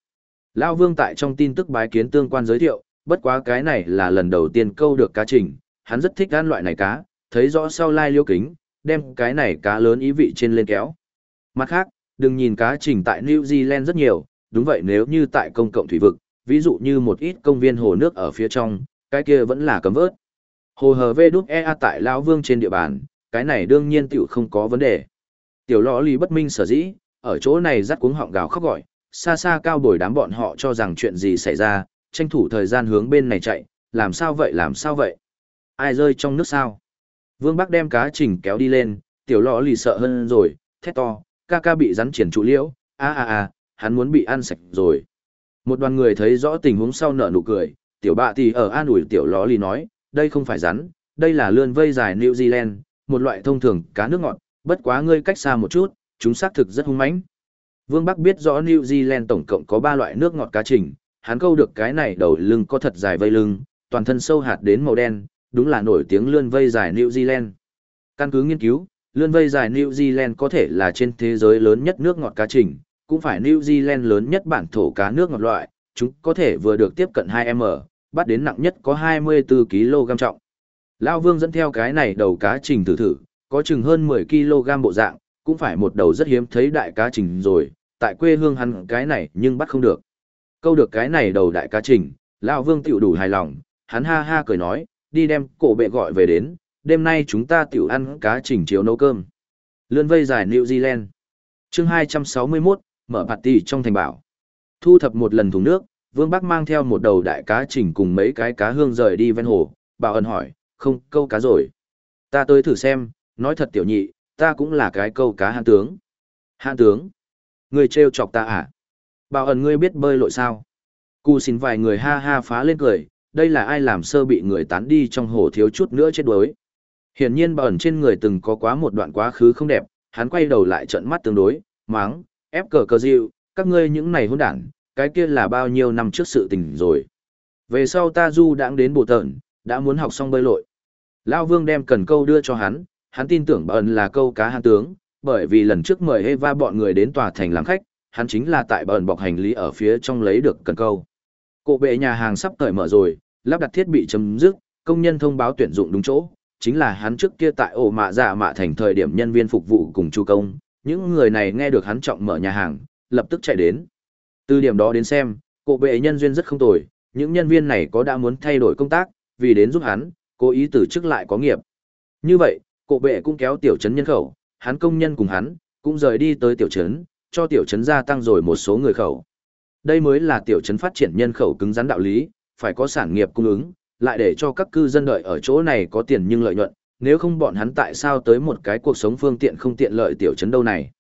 Lão Vương tại trong tin tức bái kiến tương quan giới thiệu, bất quá cái này là lần đầu tiên câu được cá trình, hắn rất thích ăn loại này cá, thấy rõ sau lai liêu kính, đem cái này cá lớn ý vị trên lên kéo. Mặt khác, đừng nhìn cá trình tại New Zealand rất nhiều, đúng vậy nếu như tại công cộng thủy vực, ví dụ như một ít công viên hồ nước ở phía trong, cái kia vẫn là cấm vớt. Hồ hờ vê đúc EA tại Lão Vương trên địa bàn, cái này đương nhiên tiểu không có vấn đề. Tiểu lõ lì bất minh sở dĩ, ở chỗ này rắt cuống họng gào khóc gọi, xa xa cao bồi đám bọn họ cho rằng chuyện gì xảy ra, tranh thủ thời gian hướng bên này chạy, làm sao vậy làm sao vậy? Ai rơi trong nước sao? Vương Bắc đem cá trình kéo đi lên, tiểu lọ lì sợ hơn rồi, thét to, ca ca bị rắn triển trụ liễu, a a a, hắn muốn bị ăn sạch rồi. Một đoàn người thấy rõ tình huống sau nở nụ cười, tiểu bạ thì ở an ủi tiểu lọ lì nói, đây không phải rắn, đây là lươn vây dài New Zealand, một loại thông thường cá nước ngọt, bất quá ngươi cách xa một chút, chúng xác thực rất hung mãnh. Vương Bắc biết rõ New Zealand tổng cộng có 3 loại nước ngọt cá trình, hắn câu được cái này đầu lưng có thật dài vây lưng, toàn thân sâu hạt đến màu đen, đúng là nổi tiếng lươn vây dài New Zealand. Căn cứ nghiên cứu, lươn vây dài New Zealand có thể là trên thế giới lớn nhất nước ngọt cá trình, cũng phải New Zealand lớn nhất bản thổ cá nước ngọt loại, chúng có thể vừa được tiếp cận 2m, bắt đến nặng nhất có 24 kg trọng. Lao Vương dẫn theo cái này đầu cá trình thử thử, có chừng hơn 10 kg bộ dạng, cũng phải một đầu rất hiếm thấy đại cá trình rồi, tại quê hương hắn cái này nhưng bắt không được. Câu được cái này đầu đại cá trình, Lão Vương tiểu đủ hài lòng, hắn ha ha cười nói, đi đem cổ bệ gọi về đến, đêm nay chúng ta tiểu ăn cá trình chiếu nấu cơm. Lươn vây dài New Zealand. chương 261, mở party trong thành bảo. Thu thập một lần thùng nước, Vương Bắc mang theo một đầu đại cá trình cùng mấy cái cá hương rời đi ven hồ, bảo ẩn hỏi, không câu cá rồi. Ta tới thử xem, nói thật tiểu nhị, ta cũng là cái câu cá hạng tướng. Hạng tướng? Người trêu chọc ta à? Bảo ẩn ngươi biết bơi lội sao? cù xin vài người ha ha phá lên cười, đây là ai làm sơ bị người tán đi trong hồ thiếu chút nữa chết đuối. Hiển nhiên bảo ẩn trên người từng có quá một đoạn quá khứ không đẹp, hắn quay đầu lại trận mắt tương đối, máng, ép cờ cờ dịu, các ngươi những này hôn đản, cái kia là bao nhiêu năm trước sự tình rồi. Về sau ta du đãng đến bộ tợn, đã muốn học xong bơi lội. Lao vương đem cần câu đưa cho hắn, hắn tin tưởng bà ẩn là câu cá hàn tướng, bởi vì lần trước mời Eva bọn người đến tòa thành làm khách, hắn chính là tại bờn bọc hành lý ở phía trong lấy được cần câu. Cổ bệ nhà hàng sắp cởi mở rồi, lắp đặt thiết bị chấm dứt, công nhân thông báo tuyển dụng đúng chỗ, chính là hắn trước kia tại ổ mạ dạ mạ thành thời điểm nhân viên phục vụ cùng chu công, những người này nghe được hắn trọng mở nhà hàng, lập tức chạy đến. Từ điểm đó đến xem, cổ bệ nhân duyên rất không tồi, những nhân viên này có đã muốn thay đổi công tác, vì đến giúp hắn, cố ý từ chức lại có nghiệp. Như vậy, cổ bệ cũng kéo tiểu trấn nhân khẩu, hắn công nhân cùng hắn, cũng rời đi tới tiểu trấn, cho tiểu trấn gia tăng rồi một số người khẩu. Đây mới là tiểu trấn phát triển nhân khẩu cứng rắn đạo lý, phải có sản nghiệp cung ứng, lại để cho các cư dân đợi ở chỗ này có tiền nhưng lợi nhuận, nếu không bọn hắn tại sao tới một cái cuộc sống phương tiện không tiện lợi tiểu trấn đâu này.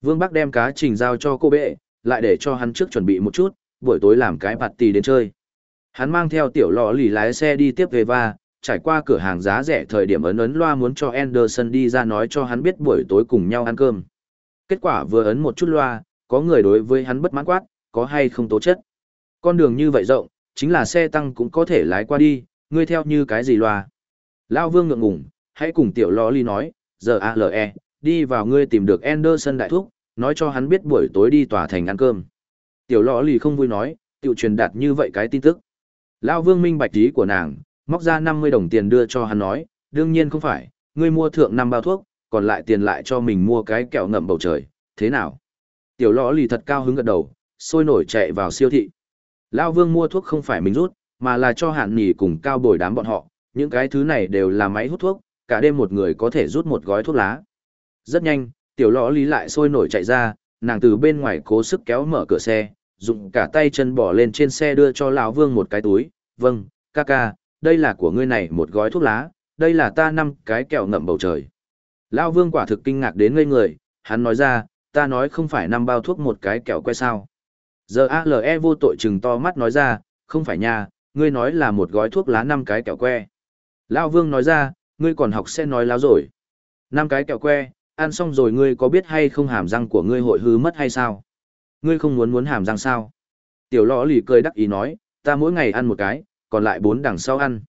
Vương Bắc đem cá trình giao cho cô bệ, lại để cho hắn trước chuẩn bị một chút, buổi tối làm cái bạt tì đến chơi. Hắn mang theo tiểu lọ lì lái xe đi tiếp về và, trải qua cửa hàng giá rẻ thời điểm ấn ấn loa muốn cho Anderson đi ra nói cho hắn biết buổi tối cùng nhau ăn cơm. Kết quả vừa ấn một chút loa, có người đối với hắn bất mãn quát, có hay không tố chất. Con đường như vậy rộng, chính là xe tăng cũng có thể lái qua đi, ngươi theo như cái gì loa. Lao vương ngượng ngùng, hãy cùng tiểu lò ly nói, giờ ALE, đi vào ngươi tìm được Anderson đại thúc, nói cho hắn biết buổi tối đi tòa thành ăn cơm. Tiểu lò ly không vui nói, tiểu truyền đạt như vậy cái tin tức. Lao vương minh bạch ý của nàng, móc ra 50 đồng tiền đưa cho hắn nói, đương nhiên không phải, ngươi mua thượng năm bao thuốc, còn lại tiền lại cho mình mua cái kẹo ngậm bầu trời, thế nào? Tiểu lõ lì thật cao hứng gật đầu, sôi nổi chạy vào siêu thị. Lao vương mua thuốc không phải mình rút, mà là cho hạn nỉ cùng cao bồi đám bọn họ, những cái thứ này đều là máy hút thuốc, cả đêm một người có thể rút một gói thuốc lá. Rất nhanh, tiểu lõ lý lại sôi nổi chạy ra, nàng từ bên ngoài cố sức kéo mở cửa xe, dùng cả tay chân bỏ lên trên xe đưa cho lão vương một cái túi, vâng, ca ca, đây là của ngươi này một gói thuốc lá, đây là ta năm cái kẹo ngậm bầu trời. Lão vương quả thực kinh ngạc đến ngây người, hắn nói ra, ta nói không phải năm bao thuốc một cái kẹo que sao. Giờ ALE vô tội trừng to mắt nói ra, không phải nha, ngươi nói là một gói thuốc lá năm cái kẹo que. Lão vương nói ra, ngươi còn học sẽ nói láo rồi. Năm cái kẹo que, ăn xong rồi ngươi có biết hay không hàm răng của ngươi hội hư mất hay sao? Ngươi không muốn muốn hàm răng sao? Tiểu lõ lì cười đắc ý nói, ta mỗi ngày ăn một cái, còn lại bốn đằng sau ăn.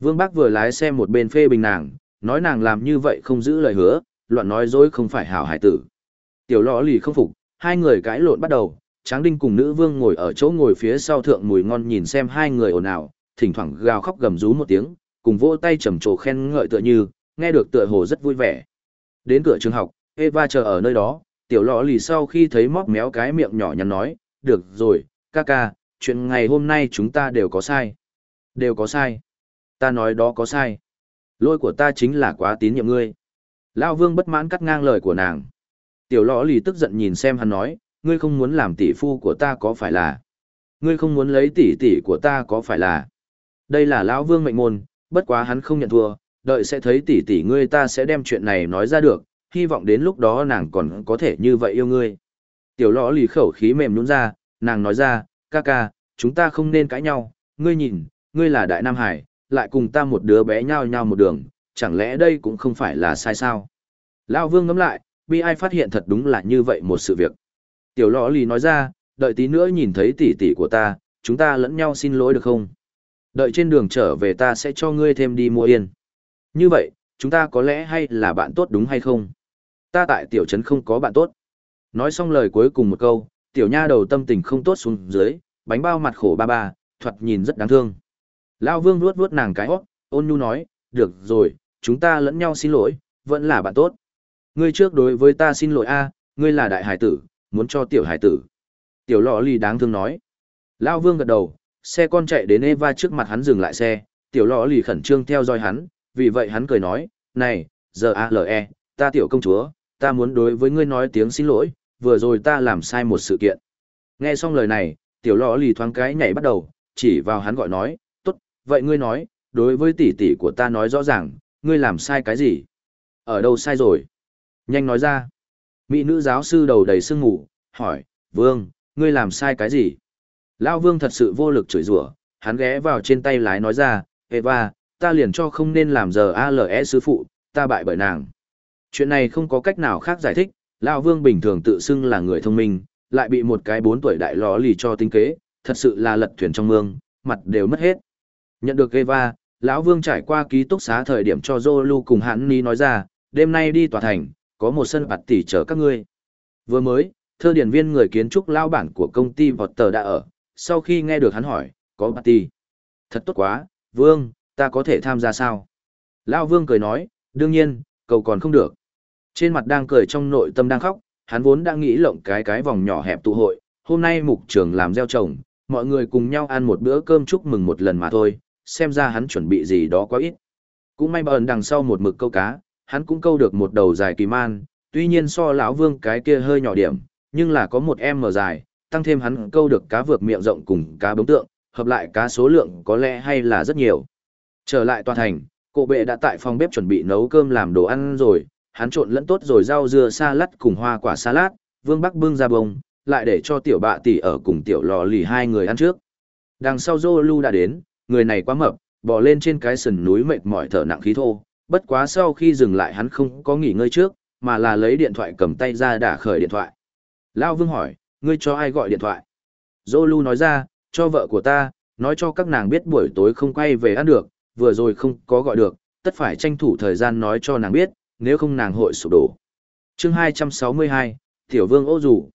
Vương Bác vừa lái xe một bên phê bình nàng, nói nàng làm như vậy không giữ lời hứa, loạn nói dối không phải hảo hải tử. Tiểu lõ lì không phục, hai người cãi lộn bắt đầu, Tráng Đinh cùng nữ vương ngồi ở chỗ ngồi phía sau thượng mùi ngon nhìn xem hai người ồn ào, thỉnh thoảng gào khóc gầm rú một tiếng, cùng vỗ tay trầm trồ khen ngợi tựa như, nghe được tựa hồ rất vui vẻ. Đến cửa trường học, Eva chờ ở nơi đó, tiểu lọ lì sau khi thấy móc méo cái miệng nhỏ nhắn nói, được rồi, ca ca, chuyện ngày hôm nay chúng ta đều có sai. Đều có sai. Ta nói đó có sai. Lỗi của ta chính là quá tín nhiệm ngươi. Lao vương bất mãn cắt ngang lời của nàng. Tiểu lọ lì tức giận nhìn xem hắn nói, ngươi không muốn làm tỷ phu của ta có phải là. Ngươi không muốn lấy tỷ tỷ của ta có phải là. Đây là lão vương mệnh môn, bất quá hắn không nhận thua, đợi sẽ thấy tỷ tỷ ngươi ta sẽ đem chuyện này nói ra được, hy vọng đến lúc đó nàng còn có thể như vậy yêu ngươi. Tiểu lọ lì khẩu khí mềm nhún ra, nàng nói ra, ca ca, chúng ta không nên cãi nhau, ngươi nhìn, ngươi là đại nam hải, lại cùng ta một đứa bé nhau nhau một đường, chẳng lẽ đây cũng không phải là sai sao? Lão vương ngẫm lại, bi ai phát hiện thật đúng là như vậy một sự việc. Tiểu lọ lì nói ra, đợi tí nữa nhìn thấy tỷ tỷ của ta, chúng ta lẫn nhau xin lỗi được không? Đợi trên đường trở về ta sẽ cho ngươi thêm đi mua yên. Như vậy, chúng ta có lẽ hay là bạn tốt đúng hay không? Ta tại tiểu trấn không có bạn tốt. Nói xong lời cuối cùng một câu, tiểu nha đầu tâm tình không tốt xuống dưới, bánh bao mặt khổ ba ba, thoạt nhìn rất đáng thương. Lao vương vuốt vuốt nàng cái hót, ôn nhu nói, được rồi, chúng ta lẫn nhau xin lỗi, vẫn là bạn tốt. Ngươi trước đối với ta xin lỗi a, ngươi là đại hải tử, muốn cho tiểu hải tử. Tiểu lọ Lì đáng thương nói. Lao vương gật đầu, xe con chạy đến Eva trước mặt hắn dừng lại xe, tiểu lọ lì khẩn trương theo dõi hắn, vì vậy hắn cười nói, này, giờ ALE, ta tiểu công chúa, ta muốn đối với ngươi nói tiếng xin lỗi, vừa rồi ta làm sai một sự kiện. Nghe xong lời này, tiểu lọ lì thoáng cái nhảy bắt đầu, chỉ vào hắn gọi nói, vậy ngươi nói, đối với tỷ tỷ của ta nói rõ ràng, ngươi làm sai cái gì? Ở đâu sai rồi? Nhanh nói ra. Mỹ nữ giáo sư đầu đầy sương ngủ, hỏi, vương, ngươi làm sai cái gì? Lão Vương thật sự vô lực chửi rủa, hắn ghé vào trên tay lái nói ra, Eva, ta liền cho không nên làm giờ ALE sư phụ, ta bại bởi nàng. Chuyện này không có cách nào khác giải thích, Lão Vương bình thường tự xưng là người thông minh, lại bị một cái bốn tuổi đại lò lì cho tinh kế, thật sự là lật thuyền trong mương, mặt đều mất hết. Nhận được Eva, lão Vương trải qua ký túc xá thời điểm cho Zolu cùng hắn ni nói ra, đêm nay đi tòa thành, có một sân bạt tỷ chờ các ngươi. Vừa mới, thơ điển viên người kiến trúc lao bản của công ty Potter đã ở, sau khi nghe được hắn hỏi, có bạt tỷ. Thật tốt quá, Vương, ta có thể tham gia sao? Lão Vương cười nói, đương nhiên, cầu còn không được. Trên mặt đang cười trong nội tâm đang khóc, hắn vốn đã nghĩ lộng cái cái vòng nhỏ hẹp tụ hội, hôm nay mục trường làm gieo trồng, mọi người cùng nhau ăn một bữa cơm chúc mừng một lần mà thôi, xem ra hắn chuẩn bị gì đó quá ít. Cũng may bờn đằng sau một mực câu cá, hắn cũng câu được một đầu dài kỳ man, tuy nhiên so lão vương cái kia hơi nhỏ điểm, nhưng là có một em mở dài, tăng thêm hắn câu được cá vượt miệng rộng cùng cá bống tượng, hợp lại cá số lượng có lẽ hay là rất nhiều. Trở lại toàn thành, cụ bệ đã tại phòng bếp chuẩn bị nấu cơm làm đồ ăn rồi, hắn trộn lẫn tốt rồi rau dưa salad cùng hoa quả salad, vương bắc bưng ra bông, lại để cho tiểu bạ tỷ ở cùng tiểu lò lì hai người ăn trước. Đằng sau Zolu đã đến, người này quá mập, bò lên trên cái sườn núi mệt mỏi thở nặng khí thô, bất quá sau khi dừng lại hắn không có nghỉ ngơi trước, mà là lấy điện thoại cầm tay ra đả khởi điện thoại. Lao Vương hỏi, ngươi cho ai gọi điện thoại? Zolu nói ra, cho vợ của ta, nói cho các nàng biết buổi tối không quay về ăn được, vừa rồi không có gọi được, tất phải tranh thủ thời gian nói cho nàng biết, nếu không nàng hội sụp đổ. chương 262, Tiểu Vương ô dù.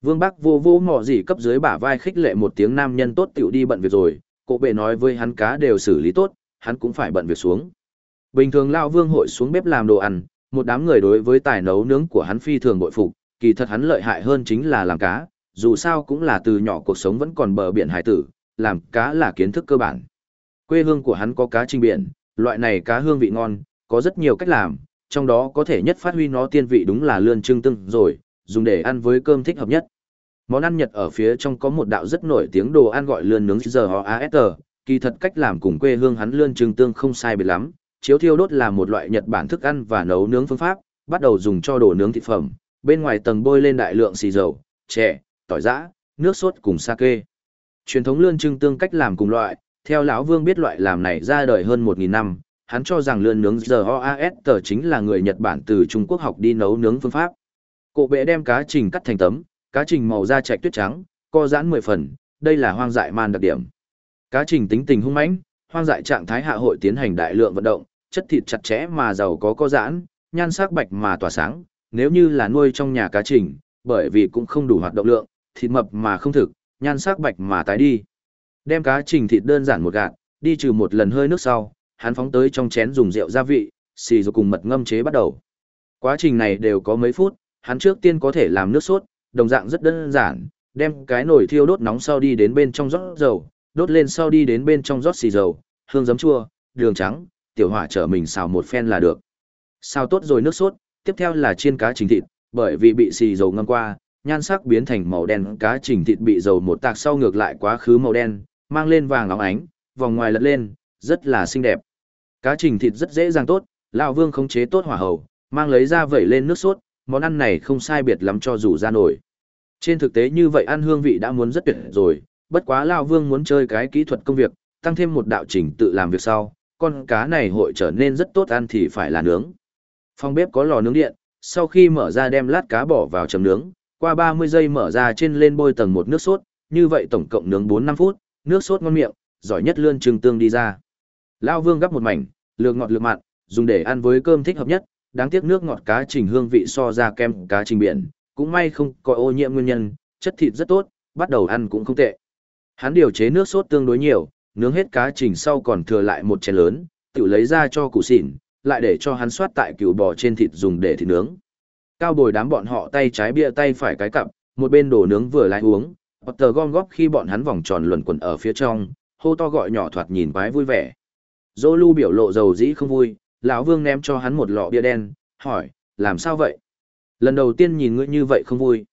Vương Bắc vô vô mỏ gì cấp dưới bả vai khích lệ một tiếng nam nhân tốt tiểu đi bận việc rồi, cổ bệ nói với hắn cá đều xử lý tốt, hắn cũng phải bận việc xuống. Bình thường Lao Vương hội xuống bếp làm đồ ăn, một đám người đối với tài nấu nướng của hắn phi thường bội phục, kỳ thật hắn lợi hại hơn chính là làm cá, dù sao cũng là từ nhỏ cuộc sống vẫn còn bờ biển hải tử, làm cá là kiến thức cơ bản. Quê hương của hắn có cá trinh biển, loại này cá hương vị ngon, có rất nhiều cách làm, trong đó có thể nhất phát huy nó tiên vị đúng là lươn trưng tưng rồi, dùng để ăn với cơm thích hợp nhất. Món ăn Nhật ở phía trong có một đạo rất nổi tiếng đồ ăn gọi lươn nướng giờ ho kỳ thật cách làm cùng quê hương hắn lươn trưng tương không sai biệt lắm, chiếu thiêu đốt là một loại Nhật Bản thức ăn và nấu nướng phương pháp, bắt đầu dùng cho đồ nướng thịt phẩm, bên ngoài tầng bôi lên đại lượng xì dầu, chè, tỏi giã, nước sốt cùng sake. Truyền thống lươn trưng tương cách làm cùng loại, theo lão Vương biết loại làm này ra đời hơn 1000 năm, hắn cho rằng lươn nướng giờ OAS tờ chính là người Nhật Bản từ Trung Quốc học đi nấu nướng phương pháp. Cụ bệ đem cá trình cắt thành tấm, cá trình màu da chạch tuyết trắng, co giãn 10 phần, đây là hoang dại man đặc điểm. Cá trình tính tình hung mãnh, hoang dại trạng thái hạ hội tiến hành đại lượng vận động, chất thịt chặt chẽ mà giàu có co giãn, nhan sắc bạch mà tỏa sáng, nếu như là nuôi trong nhà cá trình, bởi vì cũng không đủ hoạt động lượng, thịt mập mà không thực, nhan sắc bạch mà tái đi. Đem cá trình thịt đơn giản một gạt, đi trừ một lần hơi nước sau, hắn phóng tới trong chén dùng rượu gia vị, xì rồi cùng mật ngâm chế bắt đầu. Quá trình này đều có mấy phút, hắn trước tiên có thể làm nước sốt, đồng dạng rất đơn giản, đem cái nồi thiêu đốt nóng sau đi đến bên trong rót dầu, đốt lên sau đi đến bên trong rót xì dầu, hương giấm chua, đường trắng, tiểu hỏa trở mình xào một phen là được. Xào tốt rồi nước sốt, tiếp theo là chiên cá trình thịt, bởi vì bị xì dầu ngâm qua, nhan sắc biến thành màu đen, cá trình thịt bị dầu một tạc sau ngược lại quá khứ màu đen, mang lên vàng óng ánh, vòng ngoài lật lên, rất là xinh đẹp. Cá trình thịt rất dễ dàng tốt, lão Vương khống chế tốt hỏa hầu, mang lấy ra vẩy lên nước sốt, món ăn này không sai biệt lắm cho dù ra nổi. Trên thực tế như vậy ăn hương vị đã muốn rất tuyệt rồi, bất quá lão Vương muốn chơi cái kỹ thuật công việc, tăng thêm một đạo trình tự làm việc sau, con cá này hội trở nên rất tốt ăn thì phải là nướng. Phòng bếp có lò nướng điện, sau khi mở ra đem lát cá bỏ vào chấm nướng, qua 30 giây mở ra trên lên bôi tầng một nước sốt, như vậy tổng cộng nướng 4-5 phút, nước sốt ngon miệng, giỏi nhất lươn trưng tương đi ra. Lao Vương gắp một mảnh, lược ngọt lược mặn, dùng để ăn với cơm thích hợp nhất, đáng tiếc nước ngọt cá trình hương vị so ra kem cá trình biển, cũng may không có ô nhiễm nguyên nhân, chất thịt rất tốt, bắt đầu ăn cũng không tệ. Hắn điều chế nước sốt tương đối nhiều, nướng hết cá trình sau còn thừa lại một chén lớn, tự lấy ra cho cụ xỉn, lại để cho hắn soát tại cừu bò trên thịt dùng để thịt nướng. Cao bồi đám bọn họ tay trái bia tay phải cái cặp, một bên đổ nướng vừa lái uống, Potter gom góp khi bọn hắn vòng tròn luẩn quẩn ở phía trong, hô to gọi nhỏ thoạt nhìn quái vui vẻ. dô lưu biểu lộ dầu dĩ không vui, lão Vương ném cho hắn một lọ bia đen, hỏi, làm sao vậy? Lần đầu tiên nhìn ngươi như vậy không vui.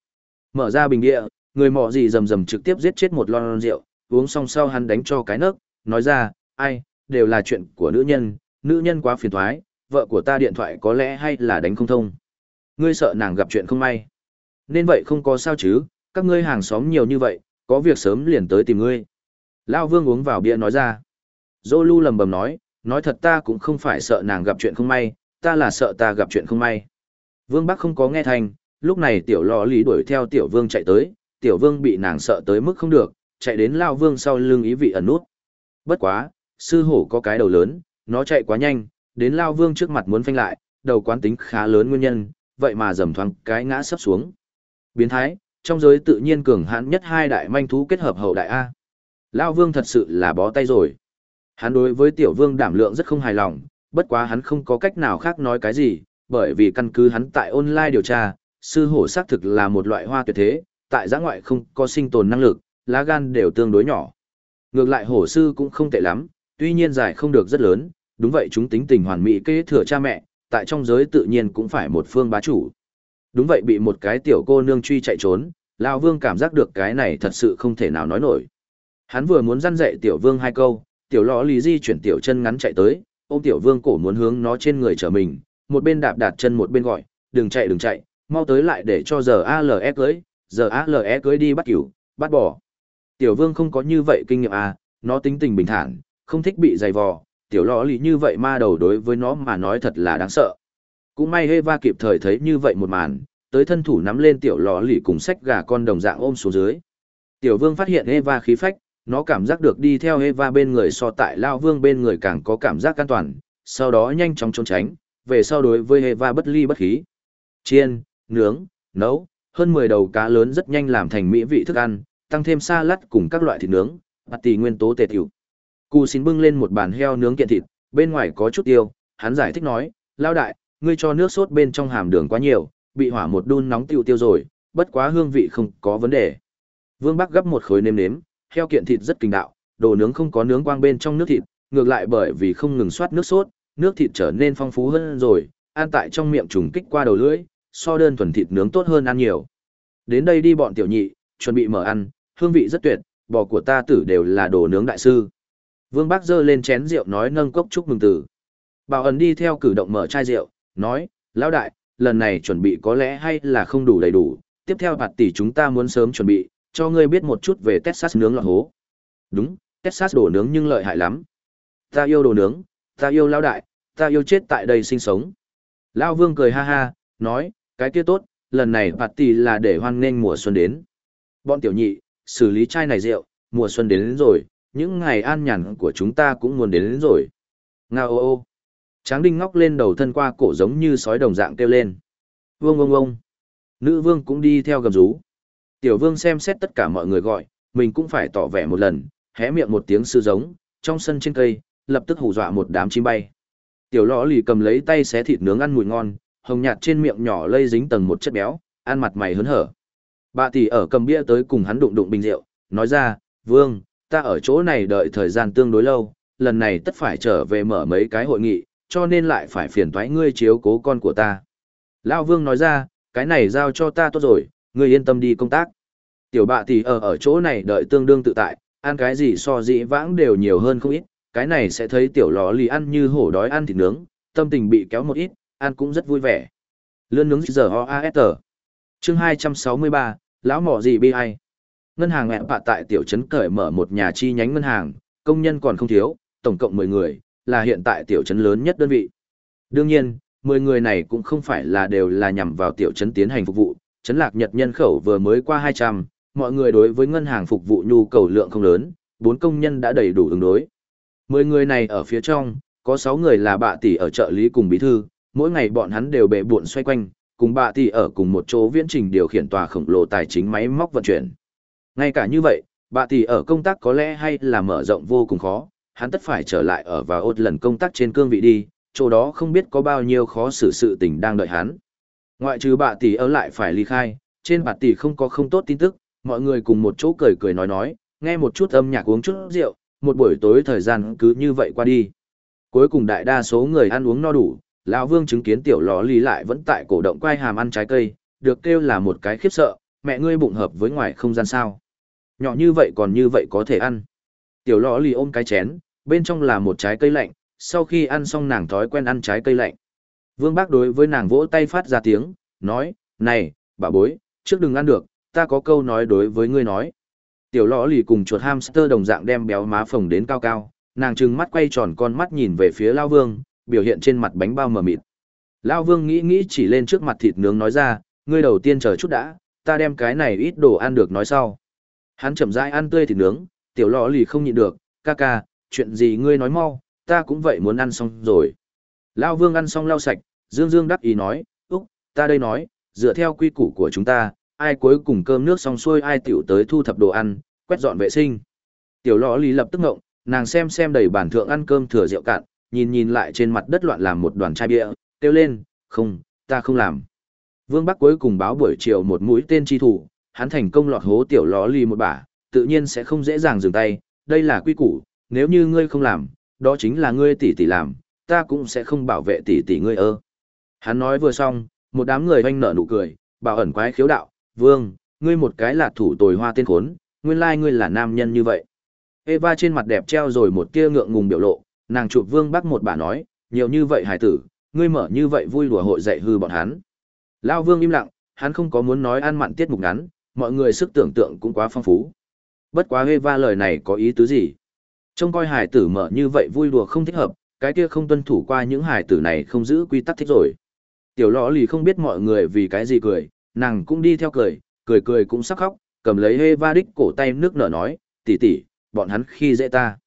Mở ra bình địa, người mọ gì rầm rầm trực tiếp giết chết một lon rượu, uống xong sau hắn đánh cho cái nấc, nói ra, ai, đều là chuyện của nữ nhân, nữ nhân quá phiền thoái, vợ của ta điện thoại có lẽ hay là đánh không thông. Ngươi sợ nàng gặp chuyện không may. Nên vậy không có sao chứ, các ngươi hàng xóm nhiều như vậy, có việc sớm liền tới tìm ngươi. Lao Vương uống vào bia nói ra. Dô Lu lầm bầm nói, nói thật ta cũng không phải sợ nàng gặp chuyện không may, ta là sợ ta gặp chuyện không may. Vương Bắc không có nghe thành, lúc này tiểu lò lý đuổi theo tiểu vương chạy tới, tiểu vương bị nàng sợ tới mức không được, chạy đến Lao Vương sau lưng ý vị ẩn nút. Bất quá, sư hổ có cái đầu lớn, nó chạy quá nhanh, đến Lao Vương trước mặt muốn phanh lại, đầu quán tính khá lớn nguyên nhân, vậy mà dầm thoáng cái ngã sắp xuống. Biến thái, trong giới tự nhiên cường hãn nhất hai đại manh thú kết hợp hậu đại A. Lao Vương thật sự là bó tay rồi. Hắn đối với tiểu vương đảm lượng rất không hài lòng, bất quá hắn không có cách nào khác nói cái gì, bởi vì căn cứ hắn tại online điều tra, sư hổ xác thực là một loại hoa tuyệt thế, tại giã ngoại không có sinh tồn năng lực, lá gan đều tương đối nhỏ. Ngược lại hổ sư cũng không tệ lắm, tuy nhiên giải không được rất lớn, đúng vậy chúng tính tình hoàn mỹ kế thừa cha mẹ, tại trong giới tự nhiên cũng phải một phương bá chủ. Đúng vậy bị một cái tiểu cô nương truy chạy trốn, Lão Vương cảm giác được cái này thật sự không thể nào nói nổi. Hắn vừa muốn răn dạy tiểu vương hai câu, tiểu lò lì di chuyển tiểu chân ngắn chạy tới, ôm tiểu vương cổ muốn hướng nó trên người trở mình, một bên đạp đạt chân một bên gọi, đừng chạy đừng chạy, mau tới lại để cho giờ ALE cưới, giờ ALE cưới đi bắt cửu, bắt bỏ. Tiểu vương không có như vậy kinh nghiệm à, nó tính tình bình thản, không thích bị dày vò, tiểu lò lì như vậy ma đầu đối với nó mà nói thật là đáng sợ. Cũng may Eva kịp thời thấy như vậy một màn, tới thân thủ nắm lên tiểu lò lì cùng sách gà con đồng dạng ôm xuống dưới. Tiểu vương phát hiện Eva khí phách, nó cảm giác được đi theo Eva bên người so tại Lao Vương bên người càng có cảm giác an toàn, sau đó nhanh chóng trốn tránh, về sau đối với Eva bất ly bất khí. Chiên, nướng, nấu, hơn 10 đầu cá lớn rất nhanh làm thành mỹ vị thức ăn, tăng thêm salad cùng các loại thịt nướng, patty nguyên tố tề tiểu. Cù xin bưng lên một bàn heo nướng kiện thịt, bên ngoài có chút tiêu, hắn giải thích nói, lao đại, ngươi cho nước sốt bên trong hàm đường quá nhiều, bị hỏa một đun nóng tiêu tiêu rồi, bất quá hương vị không có vấn đề. Vương Bắc gấp một khối nêm nếm, heo kiện thịt rất kinh đạo, đồ nướng không có nướng quang bên trong nước thịt, ngược lại bởi vì không ngừng soát nước sốt, nước thịt trở nên phong phú hơn rồi, ăn tại trong miệng trùng kích qua đầu lưỡi, so đơn thuần thịt nướng tốt hơn ăn nhiều. Đến đây đi bọn tiểu nhị, chuẩn bị mở ăn, hương vị rất tuyệt, bò của ta tử đều là đồ nướng đại sư. Vương Bác giơ lên chén rượu nói nâng cốc chúc mừng tử. Bảo ẩn đi theo cử động mở chai rượu, nói, lão đại, lần này chuẩn bị có lẽ hay là không đủ đầy đủ, tiếp theo bạt tỷ chúng ta muốn sớm chuẩn bị, cho ngươi biết một chút về Texas nướng lọt hố. Đúng, Texas đồ nướng nhưng lợi hại lắm. Ta yêu đồ nướng, ta yêu lao đại, ta yêu chết tại đây sinh sống. Lão Vương cười ha ha, nói, cái kia tốt, lần này bạt tỷ là để hoan nghênh mùa xuân đến. Bọn tiểu nhị, xử lý chai này rượu, mùa xuân đến, đến rồi, những ngày an nhàn của chúng ta cũng muốn đến, đến rồi. Nga ô ô. Tráng đinh ngóc lên đầu thân qua cổ giống như sói đồng dạng kêu lên. Vương vương vương. Nữ vương cũng đi theo gầm rú. Tiểu vương xem xét tất cả mọi người gọi, mình cũng phải tỏ vẻ một lần, hé miệng một tiếng sư giống, trong sân trên cây, lập tức hù dọa một đám chim bay. Tiểu lõ lì cầm lấy tay xé thịt nướng ăn mùi ngon, hồng nhạt trên miệng nhỏ lây dính tầng một chất béo, ăn mặt mày hớn hở. Bà tỷ ở cầm bia tới cùng hắn đụng đụng bình rượu, nói ra, vương, ta ở chỗ này đợi thời gian tương đối lâu, lần này tất phải trở về mở mấy cái hội nghị, cho nên lại phải phiền toái ngươi chiếu cố con của ta. Lão vương nói ra, cái này giao cho ta tốt rồi, ngươi yên tâm đi công tác. Tiểu bạ tỷ ở ở chỗ này đợi tương đương tự tại, ăn cái gì so dĩ vãng đều nhiều hơn không ít, cái này sẽ thấy tiểu lò lì ăn như hổ đói ăn thịt nướng, tâm tình bị kéo một ít, ăn cũng rất vui vẻ. Lươn nướng giờ o a s Chương 263, lão mỏ gì bi ai? Ngân hàng hẹn bạ tại tiểu trấn cởi mở một nhà chi nhánh ngân hàng, công nhân còn không thiếu, tổng cộng 10 người, là hiện tại tiểu trấn lớn nhất đơn vị. Đương nhiên, 10 người này cũng không phải là đều là nhằm vào tiểu trấn tiến hành phục vụ, Chấn lạc nhật nhân khẩu vừa mới qua 200, mọi người đối với ngân hàng phục vụ nhu cầu lượng không lớn, bốn công nhân đã đầy đủ ứng đối. 10 người này ở phía trong, có 6 người là bạ tỷ ở trợ lý cùng bí thư, mỗi ngày bọn hắn đều bệ buộn xoay quanh, cùng bạ tỷ ở cùng một chỗ viễn trình điều khiển tòa khổng lồ tài chính máy móc vận chuyển. Ngay cả như vậy, bạ tỷ ở công tác có lẽ hay là mở rộng vô cùng khó, hắn tất phải trở lại ở và ốt lần công tác trên cương vị đi, chỗ đó không biết có bao nhiêu khó xử sự tình đang đợi hắn. Ngoại trừ bà tỷ ở lại phải ly khai, trên bà tỷ không có không tốt tin tức, mọi người cùng một chỗ cười cười nói nói, nghe một chút âm nhạc uống chút rượu, một buổi tối thời gian cứ như vậy qua đi. Cuối cùng đại đa số người ăn uống no đủ, lão Vương chứng kiến tiểu lò ly lại vẫn tại cổ động quay hàm ăn trái cây, được kêu là một cái khiếp sợ, mẹ ngươi bụng hợp với ngoài không gian sao. Nhỏ như vậy còn như vậy có thể ăn. Tiểu lò ly ôm cái chén, bên trong là một trái cây lạnh, sau khi ăn xong nàng thói quen ăn trái cây lạnh. Vương Bác đối với nàng vỗ tay phát ra tiếng, nói, này, bà bối, trước đừng ăn được, ta có câu nói đối với ngươi nói. Tiểu lõ lì cùng chuột hamster đồng dạng đem béo má phồng đến cao cao, nàng trừng mắt quay tròn con mắt nhìn về phía Lao Vương, biểu hiện trên mặt bánh bao mờ mịt. Lao Vương nghĩ nghĩ chỉ lên trước mặt thịt nướng nói ra, ngươi đầu tiên chờ chút đã, ta đem cái này ít đồ ăn được nói sau. Hắn chậm rãi ăn tươi thịt nướng, tiểu lọ lì không nhịn được, ca ca, chuyện gì ngươi nói mau, ta cũng vậy muốn ăn xong rồi. Lao Vương ăn xong lau sạch, Dương Dương đắc ý nói, Úc, ta đây nói, dựa theo quy củ của chúng ta, ai cuối cùng cơm nước xong xuôi ai tiểu tới thu thập đồ ăn, quét dọn vệ sinh. Tiểu lọ Lý lập tức ngộng, nàng xem xem đầy bản thượng ăn cơm thừa rượu cạn, nhìn nhìn lại trên mặt đất loạn làm một đoàn chai bia, kêu lên, không, ta không làm. Vương Bắc cuối cùng báo buổi chiều một mũi tên chi thủ, hắn thành công lọt hố tiểu ló lì một bả, tự nhiên sẽ không dễ dàng dừng tay, đây là quy củ, nếu như ngươi không làm, đó chính là ngươi tỷ tỷ làm, ta cũng sẽ không bảo vệ tỷ tỷ ngươi ơ. Hắn nói vừa xong, một đám người hoanh nở nụ cười, bảo ẩn quái khiếu đạo, vương, ngươi một cái là thủ tồi hoa tên khốn, nguyên lai ngươi là nam nhân như vậy. Eva trên mặt đẹp treo rồi một tia ngượng ngùng biểu lộ, nàng chụp vương bắc một bà nói, nhiều như vậy hài tử, ngươi mở như vậy vui đùa hội dạy hư bọn hắn. Lao vương im lặng, hắn không có muốn nói ăn mặn tiết mục ngắn, mọi người sức tưởng tượng cũng quá phong phú. Bất quá Eva lời này có ý tứ gì? Trông coi hài tử mở như vậy vui đùa không thích hợp, cái kia không tuân thủ qua những hài tử này không giữ quy tắc thích rồi. Tiểu lõ lì không biết mọi người vì cái gì cười, nàng cũng đi theo cười, cười cười cũng sắc khóc, cầm lấy Eva đích cổ tay nước nở nói, tỷ tỷ, bọn hắn khi dễ ta.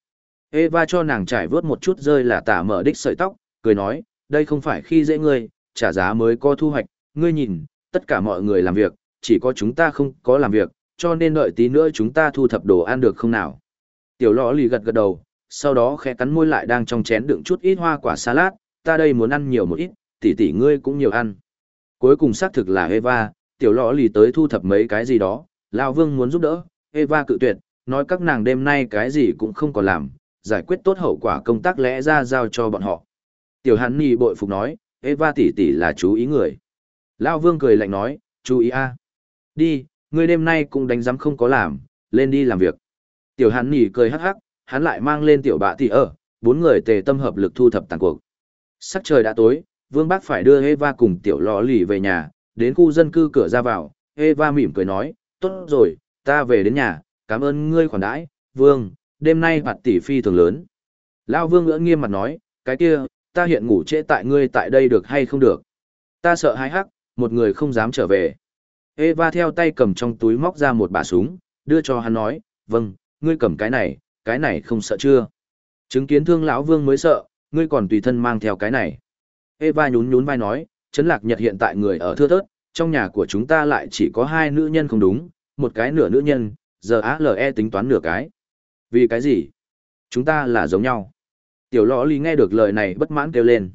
Eva cho nàng trải vớt một chút rơi là tả mở đích sợi tóc, cười nói, đây không phải khi dễ ngươi, trả giá mới có thu hoạch, ngươi nhìn, tất cả mọi người làm việc, chỉ có chúng ta không có làm việc, cho nên đợi tí nữa chúng ta thu thập đồ ăn được không nào. Tiểu lọ lì gật gật đầu, sau đó khẽ cắn môi lại đang trong chén đựng chút ít hoa quả salad, ta đây muốn ăn nhiều một ít, tỷ tỷ ngươi cũng nhiều ăn. Cuối cùng xác thực là Eva, tiểu lọ lì tới thu thập mấy cái gì đó, Lão Vương muốn giúp đỡ, Eva cự tuyệt, nói các nàng đêm nay cái gì cũng không còn làm, giải quyết tốt hậu quả công tác lẽ ra giao cho bọn họ. Tiểu hắn Nhi bội phục nói, Eva tỷ tỷ là chú ý người. Lão Vương cười lạnh nói, chú ý a. Đi, ngươi đêm nay cũng đánh giám không có làm, lên đi làm việc. Tiểu hắn Nhi cười hắc hắc, hắn lại mang lên tiểu bạ tỷ ở, bốn người tề tâm hợp lực thu thập tàn cuộc. Sắc trời đã tối, Vương Bác phải đưa Eva cùng tiểu lò lì về nhà, đến khu dân cư cửa ra vào, Eva mỉm cười nói, tốt rồi, ta về đến nhà, cảm ơn ngươi khoản đãi, Vương, đêm nay mặt tỷ phi thường lớn. Lão Vương ngỡ nghiêm mặt nói, cái kia, ta hiện ngủ trễ tại ngươi tại đây được hay không được. Ta sợ hãi hắc, một người không dám trở về. Eva theo tay cầm trong túi móc ra một bả súng, đưa cho hắn nói, vâng, ngươi cầm cái này, cái này không sợ chưa. Chứng kiến thương lão vương mới sợ, ngươi còn tùy thân mang theo cái này. Eva nhún nhún vai nói, Trấn Lạc Nhật hiện tại người ở thưa thớt, trong nhà của chúng ta lại chỉ có hai nữ nhân không đúng, một cái nửa nữ nhân, giờ ALE tính toán nửa cái. Vì cái gì? Chúng ta là giống nhau. Tiểu lõ ly nghe được lời này bất mãn kêu lên.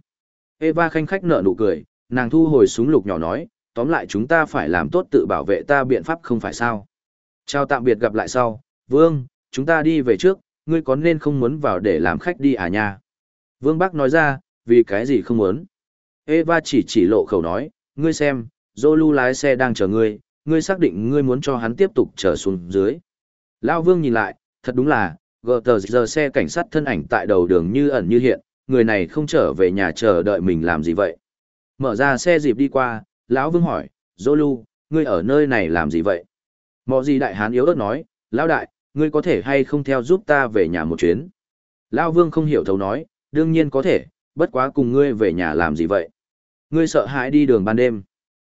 Eva khanh khách nở nụ cười, nàng thu hồi súng lục nhỏ nói, tóm lại chúng ta phải làm tốt tự bảo vệ ta biện pháp không phải sao. Chào tạm biệt gặp lại sau, Vương, chúng ta đi về trước, ngươi có nên không muốn vào để làm khách đi à nha. Vương Bắc nói ra, vì cái gì không muốn. Eva chỉ chỉ lộ khẩu nói, ngươi xem, Zolu lái xe đang chờ ngươi, ngươi xác định ngươi muốn cho hắn tiếp tục trở xuống dưới. Lão Vương nhìn lại, thật đúng là, gờ tờ giờ xe cảnh sát thân ảnh tại đầu đường như ẩn như hiện, người này không trở về nhà chờ đợi mình làm gì vậy. Mở ra xe dịp đi qua, lão Vương hỏi, Zolu, ngươi ở nơi này làm gì vậy? Mọ gì đại hán yếu ớt nói, lão đại, ngươi có thể hay không theo giúp ta về nhà một chuyến? Lão Vương không hiểu thấu nói, đương nhiên có thể, bất quá cùng ngươi về nhà làm gì vậy? Ngươi sợ hãi đi đường ban đêm.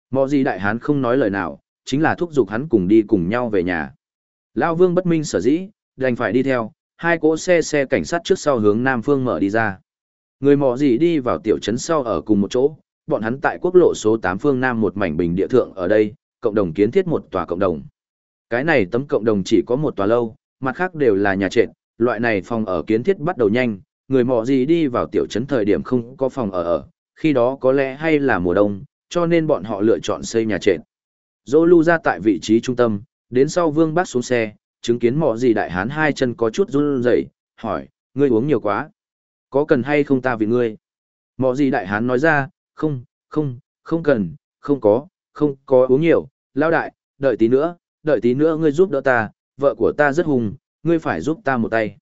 Mọ gì đại hán không nói lời nào, chính là thúc giục hắn cùng đi cùng nhau về nhà. Lão Vương bất minh sở dĩ, đành phải đi theo, hai cỗ xe xe cảnh sát trước sau hướng nam phương mở đi ra. Người mọ gì đi vào tiểu trấn sau ở cùng một chỗ, bọn hắn tại quốc lộ số 8 phương nam một mảnh bình địa thượng ở đây, cộng đồng kiến thiết một tòa cộng đồng. Cái này tấm cộng đồng chỉ có một tòa lâu, mặt khác đều là nhà trệt, loại này phòng ở kiến thiết bắt đầu nhanh, người mọ gì đi vào tiểu trấn thời điểm không có phòng ở ở, khi đó có lẽ hay là mùa đông, cho nên bọn họ lựa chọn xây nhà trệt. Dô lưu ra tại vị trí trung tâm, đến sau vương bác xuống xe, chứng kiến mọ gì đại hán hai chân có chút run rẩy, hỏi, ngươi uống nhiều quá. Có cần hay không ta vì ngươi? Mọ gì đại hán nói ra, không, không, không cần, không có, không có uống nhiều, lao đại, đợi tí nữa, đợi tí nữa ngươi giúp đỡ ta, vợ của ta rất hùng, ngươi phải giúp ta một tay.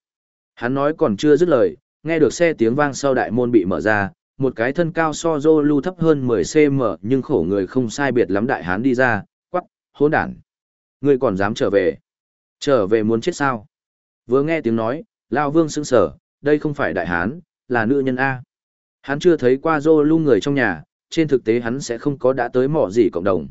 Hắn nói còn chưa dứt lời, nghe được xe tiếng vang sau đại môn bị mở ra, một cái thân cao so dô lưu thấp hơn 10cm nhưng khổ người không sai biệt lắm đại hán đi ra, quắc, hỗn đản. Ngươi còn dám trở về? Trở về muốn chết sao? Vừa nghe tiếng nói, Lao Vương sững sở đây không phải đại hán, là nữ nhân A. Hắn chưa thấy qua dô lưu người trong nhà, trên thực tế hắn sẽ không có đã tới mỏ gì cộng đồng.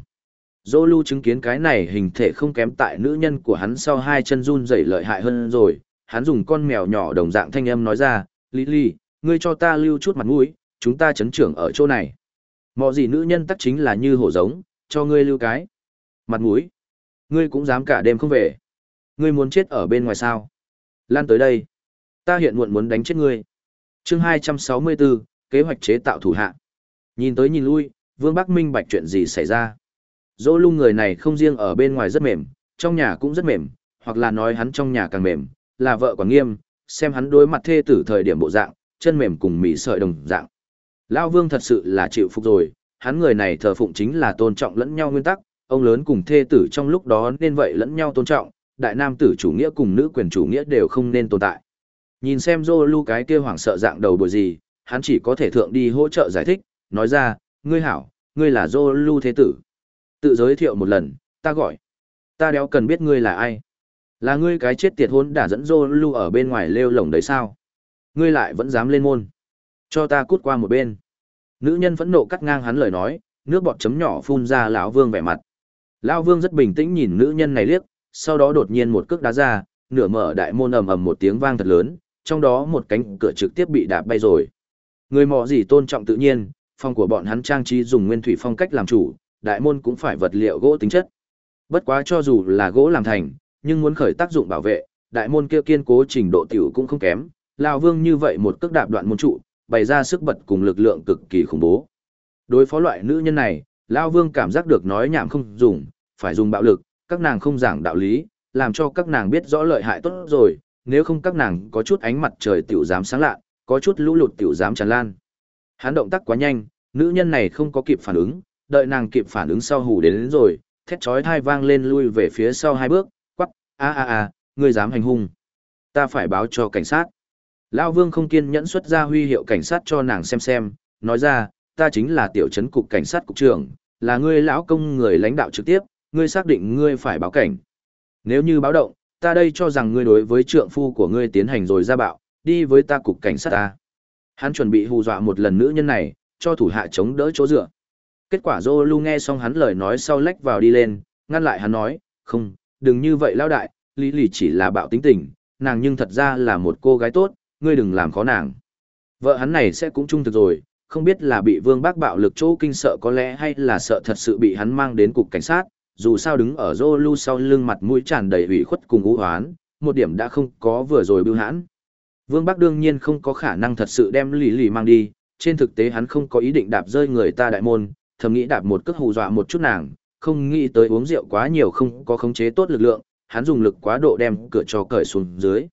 Dô lưu chứng kiến cái này hình thể không kém tại nữ nhân của hắn sau hai chân run rẩy lợi hại hơn rồi, hắn dùng con mèo nhỏ đồng dạng thanh âm nói ra, Lý Lý, ngươi cho ta lưu chút mặt mũi, chúng ta chấn trưởng ở chỗ này. Mọ gì nữ nhân tắc chính là như hổ giống, cho ngươi lưu cái. Mặt mũi. Ngươi cũng dám cả đêm không về. Ngươi muốn chết ở bên ngoài sao? Lan tới đây. Ta hiện muộn muốn đánh chết ngươi. chương 264, kế hoạch chế tạo thủ hạ. Nhìn tới nhìn lui, Vương Bắc minh bạch chuyện gì xảy ra. Dỗ lung người này không riêng ở bên ngoài rất mềm, trong nhà cũng rất mềm, hoặc là nói hắn trong nhà càng mềm, là vợ quả nghiêm, xem hắn đối mặt thê tử thời điểm bộ dạng, chân mềm cùng mỉ sợi đồng dạng. Lão Vương thật sự là chịu phục rồi, hắn người này thờ phụng chính là tôn trọng lẫn nhau nguyên tắc, ông lớn cùng thê tử trong lúc đó nên vậy lẫn nhau tôn trọng, đại nam tử chủ nghĩa cùng nữ quyền chủ nghĩa đều không nên tồn tại. Nhìn xem Zolu cái kia hoảng sợ dạng đầu bồi gì, hắn chỉ có thể thượng đi hỗ trợ giải thích, nói ra, ngươi hảo, ngươi là Zolu thế tử. Tự giới thiệu một lần, ta gọi. Ta đéo cần biết ngươi là ai. Là ngươi cái chết tiệt hôn đã dẫn Zolu ở bên ngoài lêu lồng đấy sao? Ngươi lại vẫn dám lên môn. Cho ta cút qua một bên. Nữ nhân phẫn nộ cắt ngang hắn lời nói, nước bọt chấm nhỏ phun ra lão vương vẻ mặt. Lão vương rất bình tĩnh nhìn nữ nhân này liếc, sau đó đột nhiên một cước đá ra, nửa mở đại môn ầm ầm một tiếng vang thật lớn, trong đó một cánh cửa trực tiếp bị đạp bay rồi. Người mò gì tôn trọng tự nhiên, phòng của bọn hắn trang trí dùng nguyên thủy phong cách làm chủ, đại môn cũng phải vật liệu gỗ tính chất. Bất quá cho dù là gỗ làm thành, nhưng muốn khởi tác dụng bảo vệ, đại môn kia kiên cố trình độ tiểu cũng không kém. Lão Vương như vậy một cước đạp đoạn môn trụ, bày ra sức bật cùng lực lượng cực kỳ khủng bố. Đối phó loại nữ nhân này, Lão Vương cảm giác được nói nhảm không dùng, phải dùng bạo lực, các nàng không giảng đạo lý, làm cho các nàng biết rõ lợi hại tốt rồi, nếu không các nàng có chút ánh mặt trời tiểu dám sáng lạ, có chút lũ lụt tiểu dám tràn lan. Hắn động tác quá nhanh, nữ nhân này không có kịp phản ứng, đợi nàng kịp phản ứng sau hù đến, đến rồi, thét chói tai vang lên lui về phía sau hai bước, quắc, a a a, ngươi dám hành hung. Ta phải báo cho cảnh sát. Lão Vương không kiên nhẫn xuất ra huy hiệu cảnh sát cho nàng xem xem, nói ra, ta chính là tiểu trấn cục cảnh sát cục trưởng, là ngươi lão công người lãnh đạo trực tiếp, ngươi xác định ngươi phải báo cảnh. Nếu như báo động, ta đây cho rằng ngươi đối với trượng phu của ngươi tiến hành rồi ra bạo, đi với ta cục cảnh sát ta. Hắn chuẩn bị hù dọa một lần nữ nhân này, cho thủ hạ chống đỡ chỗ dựa. Kết quả Zolu nghe xong hắn lời nói sau lách vào đi lên, ngăn lại hắn nói, không, đừng như vậy lao đại, lý lì chỉ là bạo tính tình, nàng nhưng thật ra là một cô gái tốt, ngươi đừng làm khó nàng. Vợ hắn này sẽ cũng trung thực rồi, không biết là bị vương bác bạo lực chỗ kinh sợ có lẽ hay là sợ thật sự bị hắn mang đến cục cảnh sát, dù sao đứng ở Zolu sau lưng mặt mũi tràn đầy ủy khuất cùng u hoán, một điểm đã không có vừa rồi bưu hãn. Vương Bắc đương nhiên không có khả năng thật sự đem lì lì mang đi, trên thực tế hắn không có ý định đạp rơi người ta đại môn, thầm nghĩ đạp một cước hù dọa một chút nàng, không nghĩ tới uống rượu quá nhiều không có khống chế tốt lực lượng, hắn dùng lực quá độ đem cửa cho cởi xuống dưới.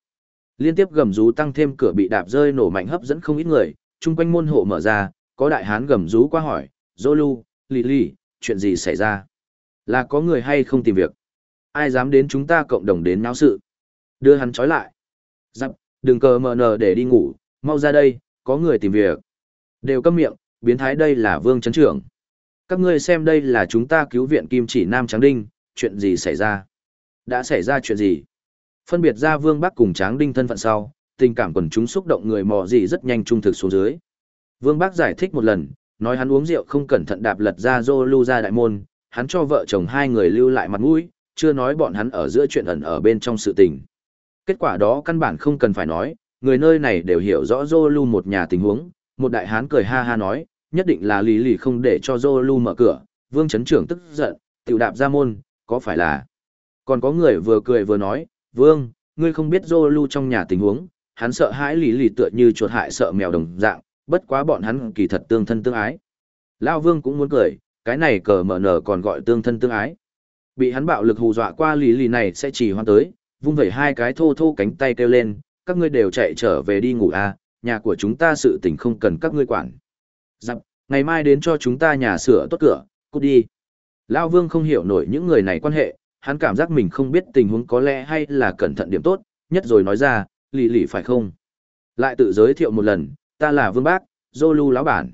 Liên tiếp gầm rú tăng thêm cửa bị đạp rơi nổ mạnh hấp dẫn không ít người, chung quanh môn hộ mở ra, có đại hán gầm rú qua hỏi, Zolu, lì lì, chuyện gì xảy ra? Là có người hay không tìm việc? Ai dám đến chúng ta cộng đồng đến náo sự? Đưa hắn trói lại. Dặm, đừng cờ mờ nờ để đi ngủ, mau ra đây, có người tìm việc. Đều câm miệng, biến thái đây là vương chấn trưởng. Các ngươi xem đây là chúng ta cứu viện kim chỉ Nam Tráng Đinh, chuyện gì xảy ra? Đã xảy ra chuyện gì? Phân biệt ra vương bắc cùng Tráng Đinh thân phận sau, tình cảm quần chúng xúc động người mò gì rất nhanh trung thực xuống dưới. Vương Bắc giải thích một lần, nói hắn uống rượu không cẩn thận đạp lật ra dô lưu ra đại môn, hắn cho vợ chồng hai người lưu lại mặt mũi, chưa nói bọn hắn ở giữa chuyện ẩn ở bên trong sự tình. Kết quả đó căn bản không cần phải nói, người nơi này đều hiểu rõ Zolu một nhà tình huống, một đại hán cười ha ha nói, nhất định là lý lì không để cho Zolu mở cửa, vương chấn trưởng tức giận, tiểu đạp ra môn, có phải là... Còn có người vừa cười vừa nói, vương, ngươi không biết Zolu trong nhà tình huống, hắn sợ hãi lì lì tựa như chuột hại sợ mèo đồng dạng, bất quá bọn hắn kỳ thật tương thân tương ái. Lao vương cũng muốn cười, cái này cờ mở nở còn gọi tương thân tương ái. Bị hắn bạo lực hù dọa qua lì lì này sẽ chỉ hoan tới, vung vẩy hai cái thô thô cánh tay kêu lên, các ngươi đều chạy trở về đi ngủ à, nhà của chúng ta sự tình không cần các ngươi quản. Dặm, ngày mai đến cho chúng ta nhà sửa tốt cửa, cút đi. Lao vương không hiểu nổi những người này quan hệ, hắn cảm giác mình không biết tình huống có lẽ hay là cẩn thận điểm tốt, nhất rồi nói ra, lì lì phải không? Lại tự giới thiệu một lần, ta là vương bác, Zolu lão bản.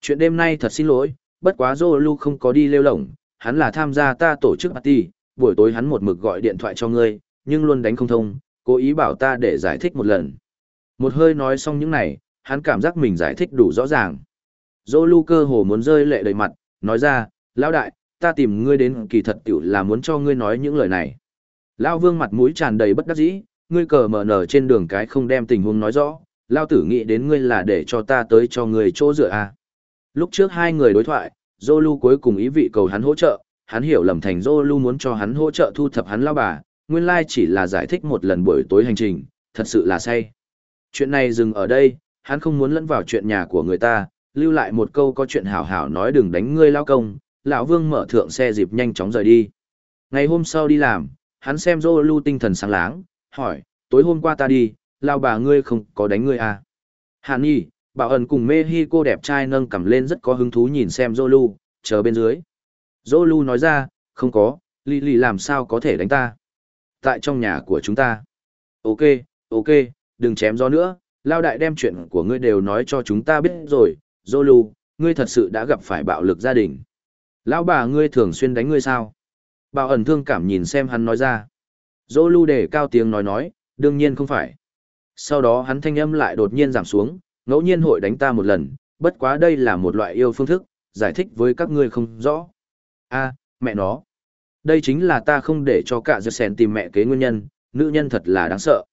Chuyện đêm nay thật xin lỗi, bất quá Zolu không có đi lêu lỏng hắn là tham gia ta tổ chức party, buổi tối hắn một mực gọi điện thoại cho ngươi, nhưng luôn đánh không thông, cố ý bảo ta để giải thích một lần. Một hơi nói xong những này, hắn cảm giác mình giải thích đủ rõ ràng. Zolu cơ hồ muốn rơi lệ đầy mặt, nói ra, lão đại, ta tìm ngươi đến kỳ thật tiểu là muốn cho ngươi nói những lời này. Lão vương mặt mũi tràn đầy bất đắc dĩ, ngươi cờ mở nở trên đường cái không đem tình huống nói rõ, Lão tử nghĩ đến ngươi là để cho ta tới cho ngươi chỗ dựa à. Lúc trước hai người đối thoại, Zolu cuối cùng ý vị cầu hắn hỗ trợ, hắn hiểu lầm thành Zolu muốn cho hắn hỗ trợ thu thập hắn lao bà, nguyên lai chỉ là giải thích một lần buổi tối hành trình, thật sự là say. Chuyện này dừng ở đây, hắn không muốn lẫn vào chuyện nhà của người ta, lưu lại một câu có chuyện hảo hảo nói đừng đánh ngươi lao công, lão vương mở thượng xe dịp nhanh chóng rời đi. Ngày hôm sau đi làm, hắn xem Zolu tinh thần sáng láng, hỏi, tối hôm qua ta đi, lao bà ngươi không có đánh ngươi à? Hàn Nhi, bảo ẩn cùng Mexico đẹp trai nâng cầm lên rất có hứng thú nhìn xem Zolu, chờ bên dưới. Zolu nói ra, không có, Lì lì làm sao có thể đánh ta? Tại trong nhà của chúng ta. Ok, ok, đừng chém gió nữa, lao đại đem chuyện của ngươi đều nói cho chúng ta biết rồi, Zolu, ngươi thật sự đã gặp phải bạo lực gia đình. Lão bà ngươi thường xuyên đánh ngươi sao? Bảo ẩn thương cảm nhìn xem hắn nói ra. Zolu để cao tiếng nói nói, đương nhiên không phải. Sau đó hắn thanh âm lại đột nhiên giảm xuống, ngẫu nhiên hội đánh ta một lần, bất quá đây là một loại yêu phương thức, giải thích với các ngươi không rõ. a mẹ nó. Đây chính là ta không để cho cả giật sèn tìm mẹ kế nguyên nhân, nữ nhân thật là đáng sợ.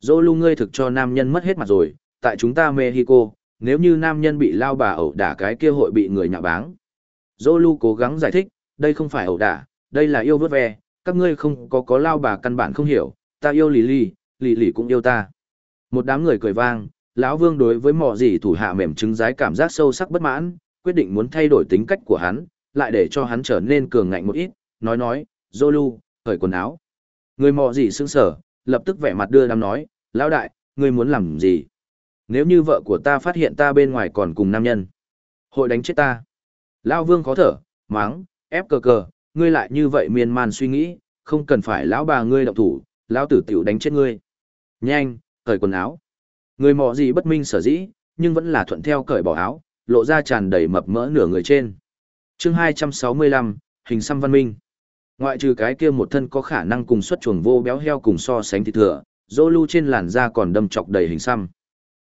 Dô lưu ngươi thực cho nam nhân mất hết mặt rồi, tại chúng ta Mexico, nếu như nam nhân bị lao bà ẩu đả cái kia hội bị người nhạ báng. Dô cố gắng giải thích, đây không phải ẩu đả, đây là yêu vớt ve, các ngươi không có có lao bà căn bản không hiểu, ta yêu lì lì, lì lì cũng yêu ta. Một đám người cười vang, lão vương đối với mỏ gì thủ hạ mềm trứng rái cảm giác sâu sắc bất mãn, quyết định muốn thay đổi tính cách của hắn, lại để cho hắn trở nên cường ngạnh một ít, nói nói, Zolu, cởi quần áo. Người mò gì sững sở, lập tức vẻ mặt đưa đám nói, lão đại, ngươi muốn làm gì? Nếu như vợ của ta phát hiện ta bên ngoài còn cùng nam nhân, hội đánh chết ta. Lão vương khó thở, máng, ép cờ cờ, ngươi lại như vậy miên man suy nghĩ, không cần phải lão bà ngươi động thủ, lão tử tiểu đánh chết ngươi. Nhanh, cởi quần áo. Người mò gì bất minh sở dĩ, nhưng vẫn là thuận theo cởi bỏ áo, lộ ra tràn đầy mập mỡ nửa người trên. chương 265, hình xăm văn minh. Ngoại trừ cái kia một thân có khả năng cùng xuất chuồng vô béo heo cùng so sánh thịt thừa, dô lưu trên làn da còn đâm chọc đầy hình xăm.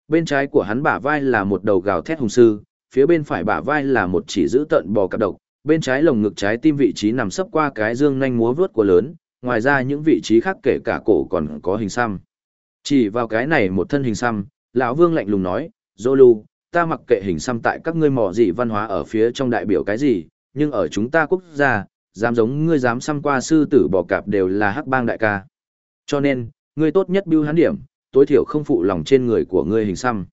Bên trái của hắn bả vai là một đầu gào thét hùng sư, phía bên phải bả vai là một chỉ giữ tận bò cạp độc, bên trái lồng ngực trái tim vị trí nằm sấp qua cái dương nhanh múa vướt của lớn, ngoài ra những vị trí khác kể cả cổ còn có hình xăm. Chỉ vào cái này một thân hình xăm, lão vương lạnh lùng nói, Zolu, ta mặc kệ hình xăm tại các ngươi mỏ gì văn hóa ở phía trong đại biểu cái gì, nhưng ở chúng ta quốc gia, dám giống ngươi dám xăm qua sư tử bò cạp đều là hắc bang đại ca. Cho nên, ngươi tốt nhất bưu hắn điểm, tối thiểu không phụ lòng trên người của ngươi hình xăm.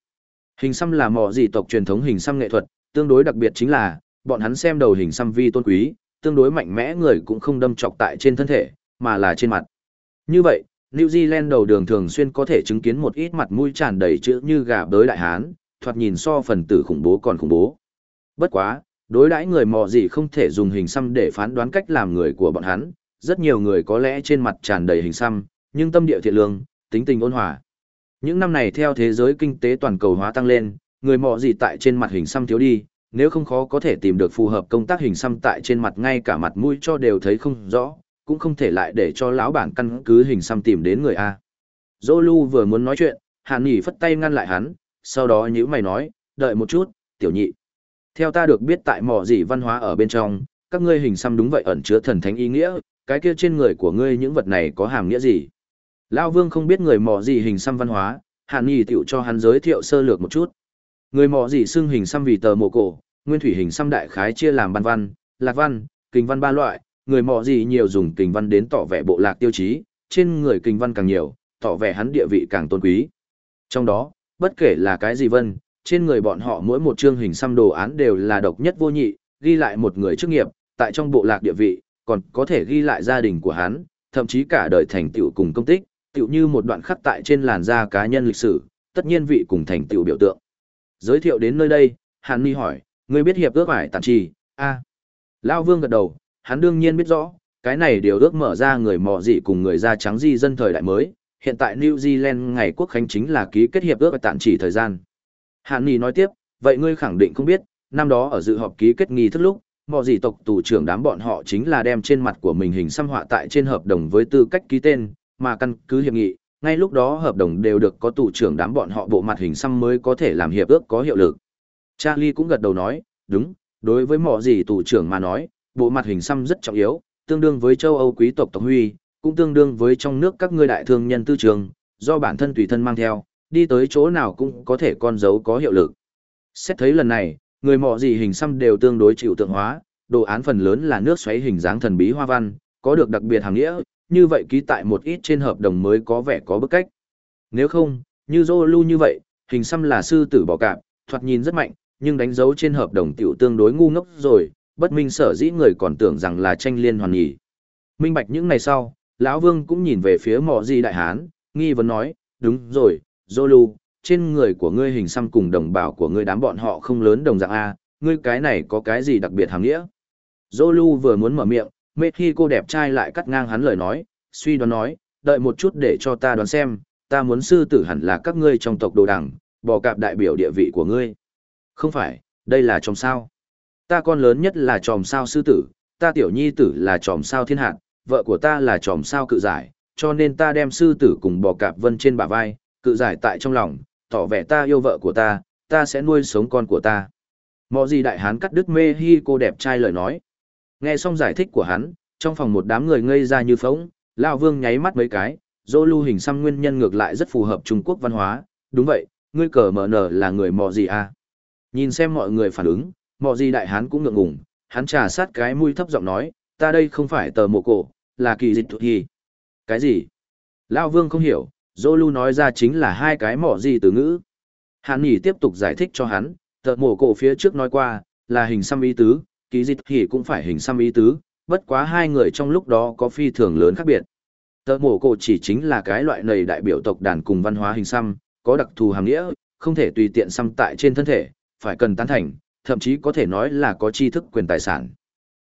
Hình xăm là mỏ gì tộc truyền thống hình xăm nghệ thuật, tương đối đặc biệt chính là, bọn hắn xem đầu hình xăm vi tôn quý, tương đối mạnh mẽ người cũng không đâm chọc tại trên thân thể, mà là trên mặt. Như vậy, New Zealand đầu đường thường xuyên có thể chứng kiến một ít mặt mũi tràn đầy chữ như gà bới đại hán, thoạt nhìn so phần tử khủng bố còn khủng bố. Bất quá, đối đãi người mò gì không thể dùng hình xăm để phán đoán cách làm người của bọn hắn, rất nhiều người có lẽ trên mặt tràn đầy hình xăm, nhưng tâm địa thiện lương, tính tình ôn hòa. Những năm này theo thế giới kinh tế toàn cầu hóa tăng lên, người mò gì tại trên mặt hình xăm thiếu đi, nếu không khó có thể tìm được phù hợp công tác hình xăm tại trên mặt ngay cả mặt mũi cho đều thấy không rõ, cũng không thể lại để cho lão bản căn cứ hình xăm tìm đến người A. Zolu vừa muốn nói chuyện, Hàn Nghị phất tay ngăn lại hắn, sau đó nhữ mày nói, đợi một chút, tiểu nhị. Theo ta được biết tại mỏ gì văn hóa ở bên trong, các ngươi hình xăm đúng vậy ẩn chứa thần thánh ý nghĩa, cái kia trên người của ngươi những vật này có hàm nghĩa gì? Lão Vương không biết người mỏ gì hình xăm văn hóa, Hàn Nghị tiểu cho hắn giới thiệu sơ lược một chút. Người mỏ gì xưng hình xăm vì tờ mộ cổ, nguyên thủy hình xăm đại khái chia làm ban văn, lạc văn, kinh văn ba loại, người mò gì nhiều dùng kình văn đến tỏ vẻ bộ lạc tiêu chí, trên người kình văn càng nhiều, tỏ vẻ hắn địa vị càng tôn quý. Trong đó, bất kể là cái gì vân, trên người bọn họ mỗi một chương hình xăm đồ án đều là độc nhất vô nhị, ghi lại một người chức nghiệp, tại trong bộ lạc địa vị, còn có thể ghi lại gia đình của hắn, thậm chí cả đời thành tựu cùng công tích, tựu như một đoạn khắc tại trên làn da cá nhân lịch sử, tất nhiên vị cùng thành tựu biểu tượng. Giới thiệu đến nơi đây, Hàn Ni hỏi, ngươi biết hiệp ước phải tạm trì, a à. Lao Vương gật đầu, hắn đương nhiên biết rõ, cái này điều ước mở ra người mò dị cùng người da trắng di dân thời đại mới, hiện tại New Zealand ngày quốc khánh chính là ký kết hiệp ước tạm trì thời gian. Hàn Ni nói tiếp, vậy ngươi khẳng định không biết, năm đó ở dự họp ký kết nghi thức lúc, mọi gì tộc tù trưởng đám bọn họ chính là đem trên mặt của mình hình xăm họa tại trên hợp đồng với tư cách ký tên, mà căn cứ hiệp nghị, ngay lúc đó hợp đồng đều được có tù trưởng đám bọn họ bộ mặt hình xăm mới có thể làm hiệp ước có hiệu lực. Charlie cũng gật đầu nói, đúng, đối với mỏ gì tù trưởng mà nói, bộ mặt hình xăm rất trọng yếu, tương đương với châu Âu quý tộc tộc huy, cũng tương đương với trong nước các ngươi đại thương nhân tư trường, do bản thân tùy thân mang theo, đi tới chỗ nào cũng có thể con dấu có hiệu lực. Xét thấy lần này, người mọ gì hình xăm đều tương đối chịu tượng hóa, đồ án phần lớn là nước xoáy hình dáng thần bí hoa văn, có được đặc biệt hàng nghĩa, như vậy ký tại một ít trên hợp đồng mới có vẻ có bức cách. Nếu không, như Zolu như vậy, hình xăm là sư tử bỏ cạp, thoạt nhìn rất mạnh, nhưng đánh dấu trên hợp đồng tiểu tương đối ngu ngốc rồi, bất minh sở dĩ người còn tưởng rằng là tranh liên hoàn nhỉ. Minh bạch những ngày sau, lão Vương cũng nhìn về phía mọ gì đại hán, nghi vấn nói, đúng rồi, Zolu, trên người của ngươi hình xăm cùng đồng bào của ngươi đám bọn họ không lớn đồng dạng A, ngươi cái này có cái gì đặc biệt hàng nghĩa? Zolu vừa muốn mở miệng, mê khi cô đẹp trai lại cắt ngang hắn lời nói, suy đoán nói, đợi một chút để cho ta đoán xem, ta muốn sư tử hẳn là các ngươi trong tộc đồ đẳng, bò cạp đại biểu địa vị của ngươi. Không phải, đây là tròm sao. Ta con lớn nhất là tròm sao sư tử, ta tiểu nhi tử là tròm sao thiên hạt, vợ của ta là tròm sao cự giải, cho nên ta đem sư tử cùng bò cạp vân trên bả vai, cự giải tại trong lòng, tỏ vẻ ta yêu vợ của ta, ta sẽ nuôi sống con của ta. Mọi gì đại hán cắt đứt mê hi cô đẹp trai lời nói. Nghe xong giải thích của hắn, trong phòng một đám người ngây ra như phóng, Lão Vương nháy mắt mấy cái, dô lưu hình xăm nguyên nhân ngược lại rất phù hợp Trung Quốc văn hóa, đúng vậy, ngươi cờ mở nở là người mò gì à? Nhìn xem mọi người phản ứng, mò gì đại hán cũng ngượng ngùng, hắn trà sát cái mũi thấp giọng nói, ta đây không phải tờ mộ cổ, là kỳ dịch thuộc gì? Cái gì? Lão Vương không hiểu, dô lưu nói ra chính là hai cái mò gì từ ngữ. Hàn Nhỉ tiếp tục giải thích cho hắn, tờ mộ cổ phía trước nói qua, là hình xăm ý tứ, kỳ dịch thì cũng phải hình xăm ý tứ, bất quá hai người trong lúc đó có phi thường lớn khác biệt. Tờ mổ cổ chỉ chính là cái loại này đại biểu tộc đàn cùng văn hóa hình xăm, có đặc thù hàm nghĩa, không thể tùy tiện xăm tại trên thân thể, phải cần tán thành, thậm chí có thể nói là có tri thức quyền tài sản.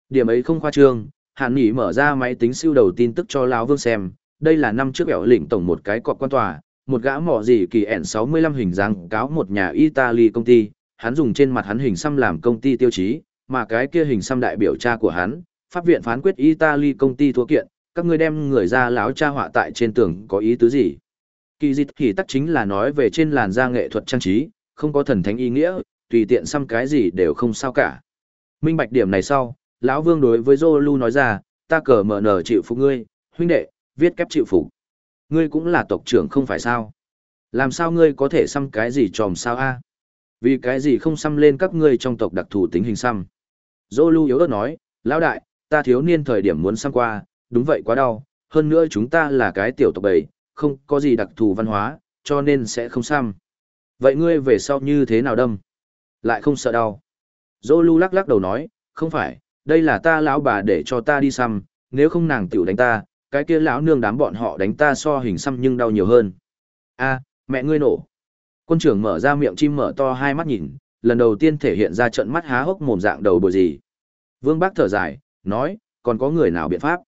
Điểm ấy không khoa trương, Hàn Nghị mở ra máy tính siêu đầu tin tức cho Lão Vương xem, đây là năm trước bẻo lĩnh tổng một cái cọp quan tòa, một gã mỏ gì kỳ ẻn 65 hình dáng cáo một nhà Italy công ty, hắn dùng trên mặt hắn hình xăm làm công ty tiêu chí, mà cái kia hình xăm đại biểu cha của hắn, pháp viện phán quyết Italy công ty thua kiện, các ngươi đem người ra láo cha họa tại trên tường có ý tứ gì? Kỳ dịch thì tắc chính là nói về trên làn da nghệ thuật trang trí, không có thần thánh ý nghĩa, tùy tiện xăm cái gì đều không sao cả. Minh bạch điểm này sau, lão vương đối với Zolu nói ra, ta cờ mở nở chịu phục ngươi, huynh đệ, viết kép chịu phục. Ngươi cũng là tộc trưởng không phải sao? Làm sao ngươi có thể xăm cái gì tròm sao a? Vì cái gì không xăm lên các ngươi trong tộc đặc thù tính hình xăm? Zolu yếu ớt nói, lão đại, ta thiếu niên thời điểm muốn xăm qua, đúng vậy quá đau, hơn nữa chúng ta là cái tiểu tộc bầy, không có gì đặc thù văn hóa, cho nên sẽ không xăm. Vậy ngươi về sau như thế nào đâm? Lại không sợ đau. Zolu lắc lắc đầu nói, không phải, đây là ta lão bà để cho ta đi xăm, nếu không nàng tiểu đánh ta, cái kia lão nương đám bọn họ đánh ta so hình xăm nhưng đau nhiều hơn. A, mẹ ngươi nổ. Quân trưởng mở ra miệng chim mở to hai mắt nhìn, lần đầu tiên thể hiện ra trận mắt há hốc mồm dạng đầu bồi gì. Vương Bác thở dài, nói, còn có người nào biện pháp?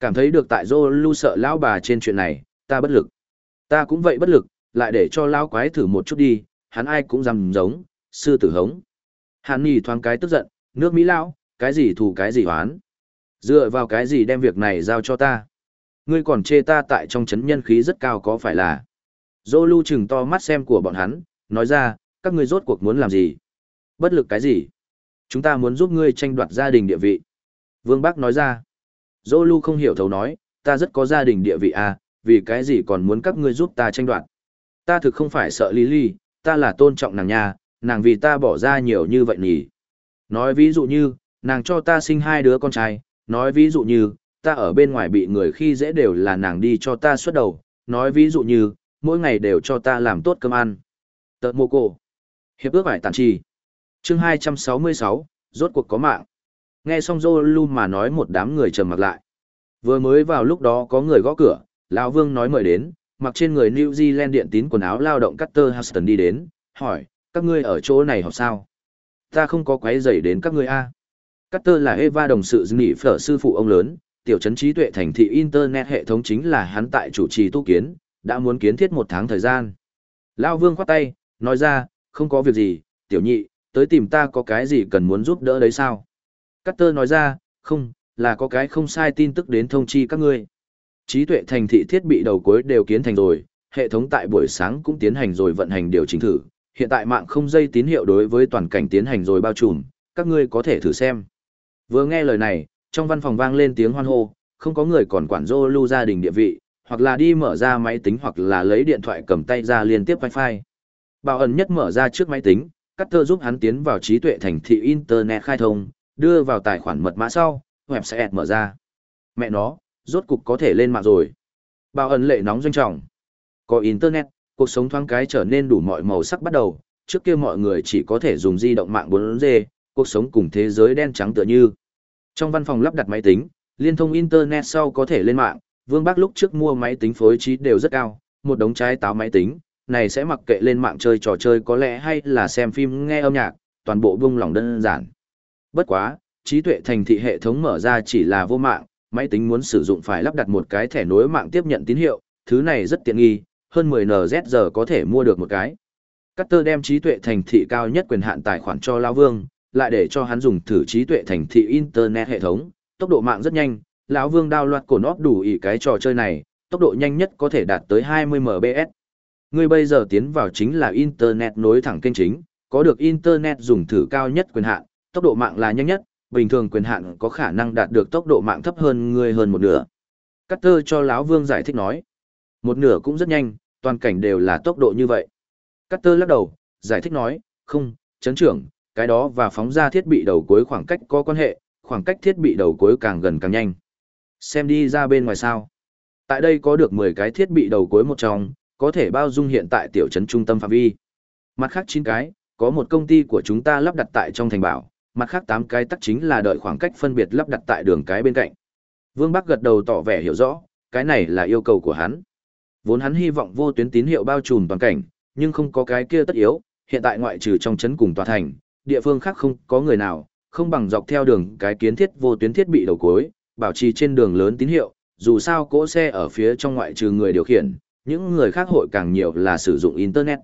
Cảm thấy được tại dô lưu sợ lão bà trên chuyện này, ta bất lực. Ta cũng vậy bất lực, lại để cho lão quái thử một chút đi, hắn ai cũng dám giống, sư tử hống. Hàn Nhi thoáng cái tức giận, nước Mỹ lão, cái gì thù cái gì hoán. Dựa vào cái gì đem việc này giao cho ta. Ngươi còn chê ta tại trong chấn nhân khí rất cao có phải là. Dô lưu chừng to mắt xem của bọn hắn, nói ra, các ngươi rốt cuộc muốn làm gì? Bất lực cái gì? Chúng ta muốn giúp ngươi tranh đoạt gia đình địa vị. Vương Bắc nói ra. Dô lưu không hiểu thấu nói, ta rất có gia đình địa vị à, vì cái gì còn muốn các ngươi giúp ta tranh đoạt. Ta thực không phải sợ Lý Ly, ta là tôn trọng nàng nha, nàng vì ta bỏ ra nhiều như vậy nhỉ. Nói ví dụ như, nàng cho ta sinh hai đứa con trai, nói ví dụ như, ta ở bên ngoài bị người khi dễ đều là nàng đi cho ta xuất đầu, nói ví dụ như, mỗi ngày đều cho ta làm tốt cơm ăn. Tợt mô cổ. Hiệp ước vải tàn trì. chương 266, rốt cuộc có mạng. Nghe xong Zolu mà nói một đám người trầm mặc lại. Vừa mới vào lúc đó có người gõ cửa, lão Vương nói mời đến, mặc trên người New Zealand điện tín quần áo lao động Cutter Huston đi đến, hỏi, các ngươi ở chỗ này học sao? Ta không có quấy rầy đến các ngươi a. Cutter là Eva đồng sự nghỉ phở sư phụ ông lớn, tiểu trấn trí tuệ thành thị Internet hệ thống chính là hắn tại chủ trì tu kiến, đã muốn kiến thiết một tháng thời gian. Lao Vương khoát tay, nói ra, không có việc gì, tiểu nhị, tới tìm ta có cái gì cần muốn giúp đỡ đấy sao? Carter nói ra, không, là có cái không sai tin tức đến thông chi các ngươi. Trí tuệ thành thị thiết bị đầu cuối đều kiến thành rồi, hệ thống tại buổi sáng cũng tiến hành rồi vận hành điều chỉnh thử, hiện tại mạng không dây tín hiệu đối với toàn cảnh tiến hành rồi bao trùm, các ngươi có thể thử xem. Vừa nghe lời này, trong văn phòng vang lên tiếng hoan hô, không có người còn quản dô lưu gia đình địa vị, hoặc là đi mở ra máy tính hoặc là lấy điện thoại cầm tay ra liên tiếp wifi. Bảo ẩn nhất mở ra trước máy tính, Cutter giúp hắn tiến vào trí tuệ thành thị Internet khai thông, đưa vào tài khoản mật mã sau, website mở ra. Mẹ nó, rốt cục có thể lên mạng rồi. Bảo ẩn lệ nóng doanh trọng. Có Internet, cuộc sống thoáng cái trở nên đủ mọi màu sắc bắt đầu, trước kia mọi người chỉ có thể dùng di động mạng 4G, cuộc sống cùng thế giới đen trắng tựa như. Trong văn phòng lắp đặt máy tính, liên thông Internet sau có thể lên mạng, Vương Bác lúc trước mua máy tính phối trí đều rất cao, một đống trái táo máy tính, này sẽ mặc kệ lên mạng chơi trò chơi có lẽ hay là xem phim nghe âm nhạc, toàn bộ vung lòng đơn giản. Bất quá, trí tuệ thành thị hệ thống mở ra chỉ là vô mạng, máy tính muốn sử dụng phải lắp đặt một cái thẻ nối mạng tiếp nhận tín hiệu, thứ này rất tiện nghi, hơn 10 NZ giờ có thể mua được một cái. Cutter đem trí tuệ thành thị cao nhất quyền hạn tài khoản cho Lao Vương, lại để cho hắn dùng thử trí tuệ thành thị Internet hệ thống, tốc độ mạng rất nhanh, lão Vương đao loạt cổ nóp đủ ý cái trò chơi này, tốc độ nhanh nhất có thể đạt tới 20 mbps. Ngươi bây giờ tiến vào chính là Internet nối thẳng kênh chính, có được Internet dùng thử cao nhất quyền hạn, tốc độ mạng là nhanh nhất, bình thường quyền hạn có khả năng đạt được tốc độ mạng thấp hơn ngươi hơn một nửa. Cutter cho lão Vương giải thích nói, một nửa cũng rất nhanh, toàn cảnh đều là tốc độ như vậy. Cutter lắc đầu, giải thích nói, không, chấn trưởng, cái đó và phóng ra thiết bị đầu cuối khoảng cách có quan hệ, khoảng cách thiết bị đầu cuối càng gần càng nhanh. Xem đi ra bên ngoài sao. Tại đây có được 10 cái thiết bị đầu cuối một trong, có thể bao dung hiện tại tiểu trấn trung tâm phạm vi. Mặt khác 9 cái, có một công ty của chúng ta lắp đặt tại trong thành bảo, mặt khác 8 cái tắc chính là đợi khoảng cách phân biệt lắp đặt tại đường cái bên cạnh. Vương Bắc gật đầu tỏ vẻ hiểu rõ, cái này là yêu cầu của hắn. Vốn hắn hy vọng vô tuyến tín hiệu bao trùm toàn cảnh, nhưng không có cái kia tất yếu, hiện tại ngoại trừ trong trấn cùng tòa thành, địa phương khác không có người nào, không bằng dọc theo đường cái kiến thiết vô tuyến thiết bị đầu cuối, bảo trì trên đường lớn tín hiệu, dù sao cỗ xe ở phía trong ngoại trừ người điều khiển, những người khác hội càng nhiều là sử dụng Internet.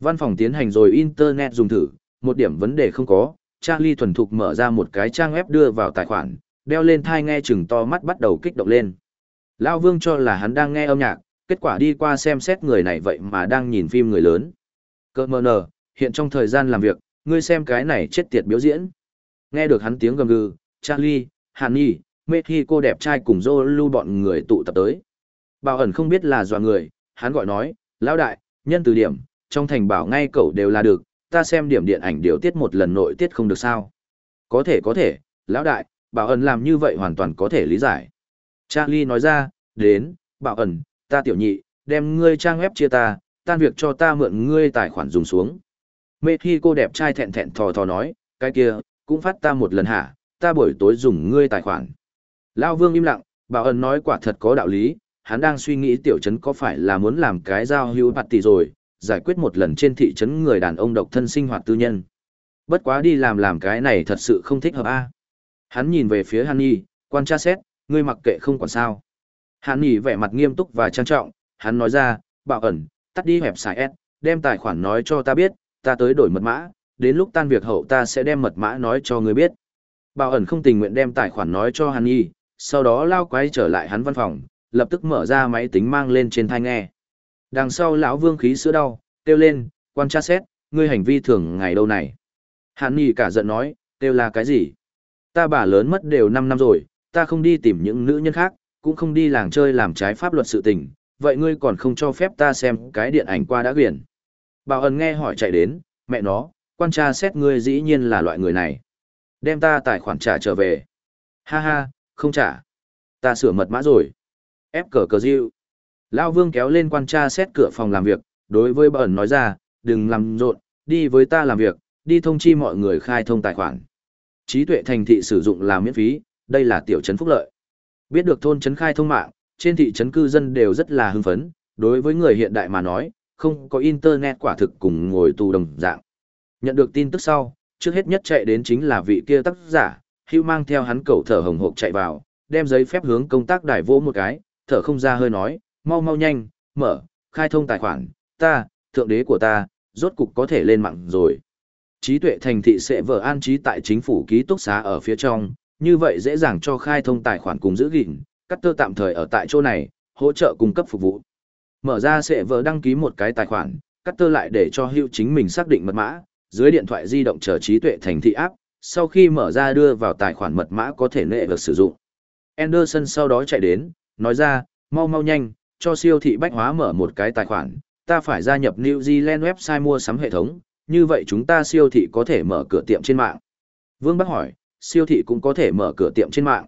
Văn phòng tiến hành rồi Internet dùng thử, một điểm vấn đề không có, Charlie thuần thục mở ra một cái trang web đưa vào tài khoản, đeo lên thai nghe chừng to mắt bắt đầu kích động lên. Lão Vương cho là hắn đang nghe âm nhạc, kết quả đi qua xem xét người này vậy mà đang nhìn phim người lớn. Cơ mờ nờ, hiện trong thời gian làm việc, ngươi xem cái này chết tiệt biểu diễn. Nghe được hắn tiếng gầm gừ, Charlie, Hàn Nhi, mê thi cô đẹp trai cùng dô lưu bọn người tụ tập tới. Bảo ẩn không biết là dọa người, hắn gọi nói, lão đại, nhân từ điểm, trong thành bảo ngay cậu đều là được, ta xem điểm điện ảnh điều tiết một lần nội tiết không được sao. Có thể có thể, lão đại, bảo ẩn làm như vậy hoàn toàn có thể lý giải. Charlie nói ra, đến, bảo ẩn, ta tiểu nhị, đem ngươi trang web chia ta, tan việc cho ta mượn ngươi tài khoản dùng xuống. Mê khi cô đẹp trai thẹn thẹn thò thò nói, cái kia, cũng phát ta một lần hả, ta buổi tối dùng ngươi tài khoản. Lao vương im lặng, bảo ẩn nói quả thật có đạo lý, hắn đang suy nghĩ tiểu trấn có phải là muốn làm cái giao hữu bạt tỷ rồi, giải quyết một lần trên thị trấn người đàn ông độc thân sinh hoạt tư nhân. Bất quá đi làm làm cái này thật sự không thích hợp a. Hắn nhìn về phía Hàn Nhi, quan tra xét, ngươi mặc kệ không còn sao. Hàn Nhi vẻ mặt nghiêm túc và trang trọng, hắn nói ra, bảo ẩn, tắt đi hẹp xài S, đem tài khoản nói cho ta biết, ta tới đổi mật mã, đến lúc tan việc hậu ta sẽ đem mật mã nói cho ngươi biết. Bảo ẩn không tình nguyện đem tài khoản nói cho Hàn Nhi, sau đó lao quay trở lại hắn văn phòng, lập tức mở ra máy tính mang lên trên thai nghe. Đằng sau lão vương khí sữa đau, kêu lên, quan tra xét, ngươi hành vi thường ngày đâu này. Hàn Nghị cả giận nói, kêu là cái gì? Ta bà lớn mất đều 5 năm rồi, ta không đi tìm những nữ nhân khác, cũng không đi làng chơi làm trái pháp luật sự tình, vậy ngươi còn không cho phép ta xem cái điện ảnh qua đã quyển. Bảo ẩn nghe hỏi chạy đến, mẹ nó, quan tra xét ngươi dĩ nhiên là loại người này. Đem ta tài khoản trả trở về. Ha ha, không trả. Ta sửa mật mã rồi. Ép cờ cờ diệu. Lao vương kéo lên quan tra xét cửa phòng làm việc, đối với bẩn nói ra, đừng làm rộn, đi với ta làm việc, đi thông chi mọi người khai thông tài khoản. Trí tuệ thành thị sử dụng là miễn phí, đây là tiểu trấn phúc lợi. Biết được thôn trấn khai thông mạng, trên thị trấn cư dân đều rất là hưng phấn, đối với người hiện đại mà nói, không có internet quả thực cùng ngồi tù đồng dạng. Nhận được tin tức sau, trước hết nhất chạy đến chính là vị kia tác giả, hưu mang theo hắn cầu thở hồng hộc chạy vào, đem giấy phép hướng công tác đài vỗ một cái, thở không ra hơi nói, mau mau nhanh, mở, khai thông tài khoản, ta, thượng đế của ta, rốt cục có thể lên mạng rồi. trí tuệ thành thị sẽ vở an trí tại chính phủ ký túc xá ở phía trong, như vậy dễ dàng cho khai thông tài khoản cùng giữ gìn, cắt tơ tạm thời ở tại chỗ này, hỗ trợ cung cấp phục vụ. Mở ra sẽ vở đăng ký một cái tài khoản, cắt tơ lại để cho hữu chính mình xác định mật mã, dưới điện thoại di động chờ trí tuệ thành thị áp, sau khi mở ra đưa vào tài khoản mật mã có thể nệ được sử dụng. Anderson sau đó chạy đến, nói ra, mau mau nhanh, cho siêu thị bách hóa mở một cái tài khoản, ta phải gia nhập New Zealand website mua sắm hệ thống, như vậy chúng ta siêu thị có thể mở cửa tiệm trên mạng. Vương Bắc hỏi, siêu thị cũng có thể mở cửa tiệm trên mạng.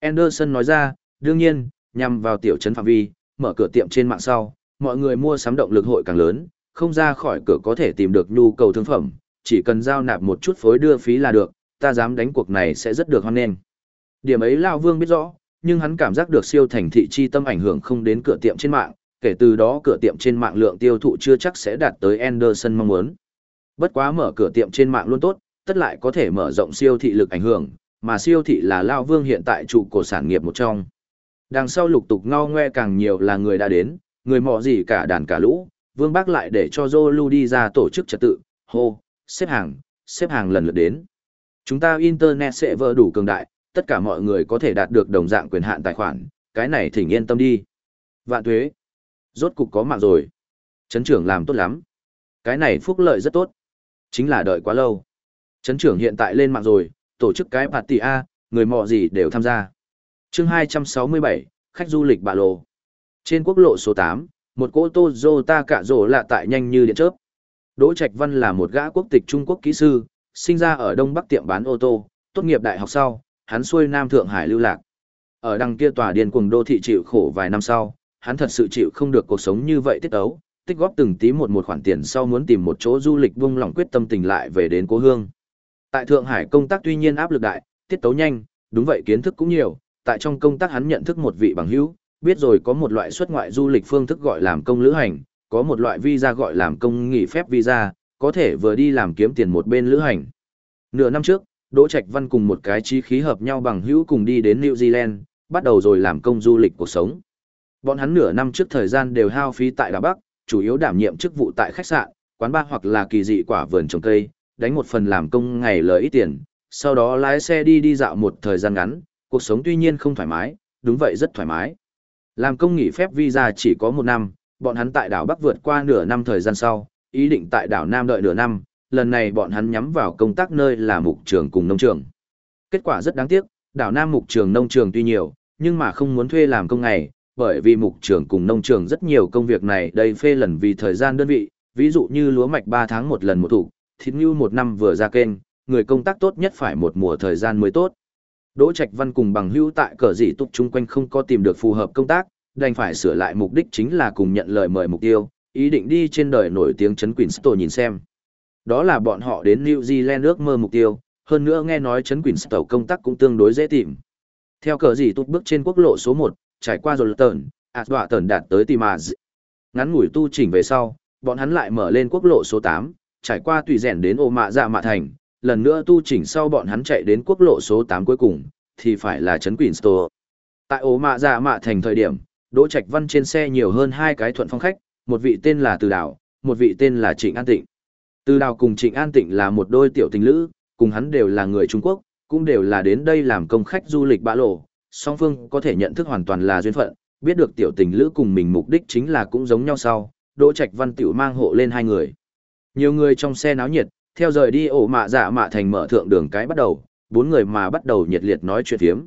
Anderson nói ra, đương nhiên, nhằm vào tiểu trấn phạm vi, mở cửa tiệm trên mạng sau, mọi người mua sắm động lực hội càng lớn, không ra khỏi cửa có thể tìm được nhu cầu thương phẩm, chỉ cần giao nạp một chút phối đưa phí là được, ta dám đánh cuộc này sẽ rất được hoan nghênh. Điểm ấy Lao Vương biết rõ, nhưng hắn cảm giác được siêu thành thị chi tâm ảnh hưởng không đến cửa tiệm trên mạng, kể từ đó cửa tiệm trên mạng lượng tiêu thụ chưa chắc sẽ đạt tới Anderson mong muốn. Bất quá mở cửa tiệm trên mạng luôn tốt, tất lại có thể mở rộng siêu thị lực ảnh hưởng, mà siêu thị là Lao Vương hiện tại trụ cổ sản nghiệp một trong. Đằng sau lục tục ngao ngoe càng nhiều là người đã đến, người mò gì cả đàn cả lũ, Vương Bác lại để cho Zolu đi ra tổ chức trật tự, hô, xếp hàng, xếp hàng lần lượt đến. Chúng ta Internet sẽ vỡ đủ cường đại, tất cả mọi người có thể đạt được đồng dạng quyền hạn tài khoản, cái này thỉnh yên tâm đi. Vạn thuế. Rốt cục có mạng rồi. Trấn trưởng làm tốt lắm. Cái này phúc lợi rất tốt. Chính là đợi quá lâu. Trấn trưởng hiện tại lên mạng rồi, tổ chức cái party A, người mọ gì đều tham gia. chương 267, khách du lịch bạ lồ Trên quốc lộ số 8, một cỗ tô dô ta cả rổ lạ tại nhanh như điện chớp. Đỗ Trạch Văn là một gã quốc tịch Trung Quốc kỹ sư, sinh ra ở Đông Bắc tiệm bán ô tô, tốt nghiệp đại học sau, hắn xuôi Nam Thượng Hải lưu lạc. Ở đằng kia tòa điền cuồng đô thị chịu khổ vài năm sau, hắn thật sự chịu không được cuộc sống như vậy tiết ấu, tích góp từng tí một một khoản tiền sau muốn tìm một chỗ du lịch vung lòng quyết tâm tình lại về đến cố hương. Tại Thượng Hải công tác tuy nhiên áp lực đại, tiết tấu nhanh, đúng vậy kiến thức cũng nhiều, tại trong công tác hắn nhận thức một vị bằng hữu, biết rồi có một loại xuất ngoại du lịch phương thức gọi làm công lữ hành, có một loại visa gọi làm công nghỉ phép visa, có thể vừa đi làm kiếm tiền một bên lữ hành. Nửa năm trước, Đỗ Trạch Văn cùng một cái chí khí hợp nhau bằng hữu cùng đi đến New Zealand, bắt đầu rồi làm công du lịch cuộc sống. Bọn hắn nửa năm trước thời gian đều hao phí tại Đà Bắc, chủ yếu đảm nhiệm chức vụ tại khách sạn, quán bar hoặc là kỳ dị quả vườn trồng cây, đánh một phần làm công ngày lời ít tiền, sau đó lái xe đi đi dạo một thời gian ngắn, cuộc sống tuy nhiên không thoải mái, đúng vậy rất thoải mái. Làm công nghỉ phép visa chỉ có một năm, bọn hắn tại đảo Bắc vượt qua nửa năm thời gian sau, ý định tại đảo Nam đợi nửa năm, lần này bọn hắn nhắm vào công tác nơi là mục trường cùng nông trường. Kết quả rất đáng tiếc, đảo Nam mục trường nông trường tuy nhiều, nhưng mà không muốn thuê làm công ngày, bởi vì mục trường cùng nông trường rất nhiều công việc này đây phê lần vì thời gian đơn vị, ví dụ như lúa mạch 3 tháng một lần một thủ, thịt như một năm vừa ra kênh, người công tác tốt nhất phải một mùa thời gian mới tốt. Đỗ Trạch Văn cùng bằng hữu tại cờ dị túc chung quanh không có tìm được phù hợp công tác, đành phải sửa lại mục đích chính là cùng nhận lời mời mục tiêu, ý định đi trên đời nổi tiếng chấn Queenstown nhìn xem. Đó là bọn họ đến New Zealand ước mơ mục tiêu, hơn nữa nghe nói chấn tàu công tác cũng tương đối dễ tìm. Theo cờ gì tụt bước trên quốc lộ số 1, trải qua rồi tờn, à, ạt đọa tờn đạt tới Timaz. À, Ngắn ngủi tu chỉnh về sau, bọn hắn lại mở lên quốc lộ số 8, trải qua tùy rèn đến ô mạ dạ mạ thành, lần nữa tu chỉnh sau bọn hắn chạy đến quốc lộ số 8 cuối cùng, thì phải là chấn Queenstown. Tại ô mạ dạ mạ thành thời điểm, Đỗ Trạch Văn trên xe nhiều hơn hai cái thuận phong khách, một vị tên là Từ Đảo, một vị tên là Trịnh An Tịnh. Từ Đào cùng Trịnh An Tịnh là một đôi tiểu tình lữ, cùng hắn đều là người Trung Quốc, cũng đều là đến đây làm công khách du lịch bã lộ, song phương có thể nhận thức hoàn toàn là duyên phận, biết được tiểu tình lữ cùng mình mục đích chính là cũng giống nhau sau, Đỗ Trạch Văn tiểu mang hộ lên hai người. Nhiều người trong xe náo nhiệt, theo rời đi ổ mạ dạ mạ thành mở thượng đường cái bắt đầu, bốn người mà bắt đầu nhiệt liệt nói chuyện phiếm.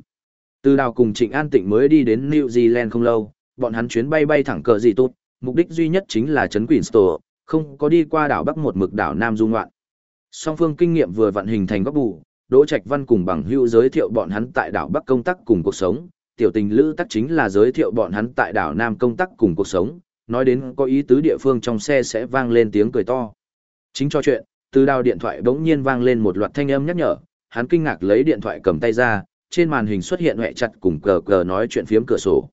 Từ đào cùng Trịnh An Tịnh mới đi đến New Zealand không lâu, bọn hắn chuyến bay bay thẳng cờ gì tốt, mục đích duy nhất chính là trấn Queenstown, không có đi qua đảo Bắc một mực đảo Nam du ngoạn. Song phương kinh nghiệm vừa vận hình thành góc bù, Đỗ Trạch Văn cùng bằng hữu giới thiệu bọn hắn tại đảo Bắc công tác cùng cuộc sống, tiểu tình lữ tắc chính là giới thiệu bọn hắn tại đảo Nam công tác cùng cuộc sống, nói đến có ý tứ địa phương trong xe sẽ vang lên tiếng cười to. Chính cho chuyện, từ đào điện thoại bỗng nhiên vang lên một loạt thanh âm nhắc nhở, hắn kinh ngạc lấy điện thoại cầm tay ra, trên màn hình xuất hiện hệ chặt cùng cờ cờ nói chuyện phiếm cửa sổ.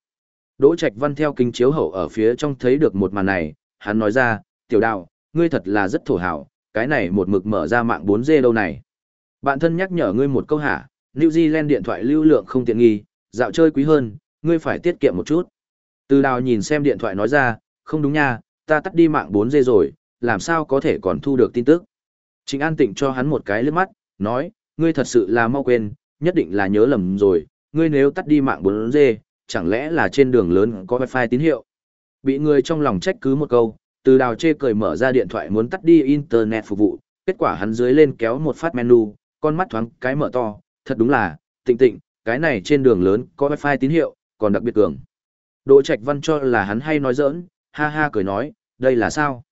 Đỗ Trạch Văn theo kính chiếu hậu ở phía trong thấy được một màn này, hắn nói ra, tiểu đào, ngươi thật là rất thổ hảo, cái này một mực mở ra mạng 4G đâu này. Bạn thân nhắc nhở ngươi một câu hả, New Zealand điện thoại lưu lượng không tiện nghi, dạo chơi quý hơn, ngươi phải tiết kiệm một chút. Từ đào nhìn xem điện thoại nói ra, không đúng nha, ta tắt đi mạng 4G rồi, làm sao có thể còn thu được tin tức. Trịnh An Tịnh cho hắn một cái liếc mắt, nói, ngươi thật sự là mau quên, nhất định là nhớ lầm rồi, ngươi nếu tắt đi mạng 4G, chẳng lẽ là trên đường lớn có wifi tín hiệu. Bị người trong lòng trách cứ một câu, từ đào chê cười mở ra điện thoại muốn tắt đi internet phục vụ, kết quả hắn dưới lên kéo một phát menu, con mắt thoáng cái mở to, thật đúng là, tịnh tịnh, cái này trên đường lớn có wifi tín hiệu, còn đặc biệt cường. Đỗ Trạch Văn cho là hắn hay nói giỡn, ha ha cười nói, đây là sao?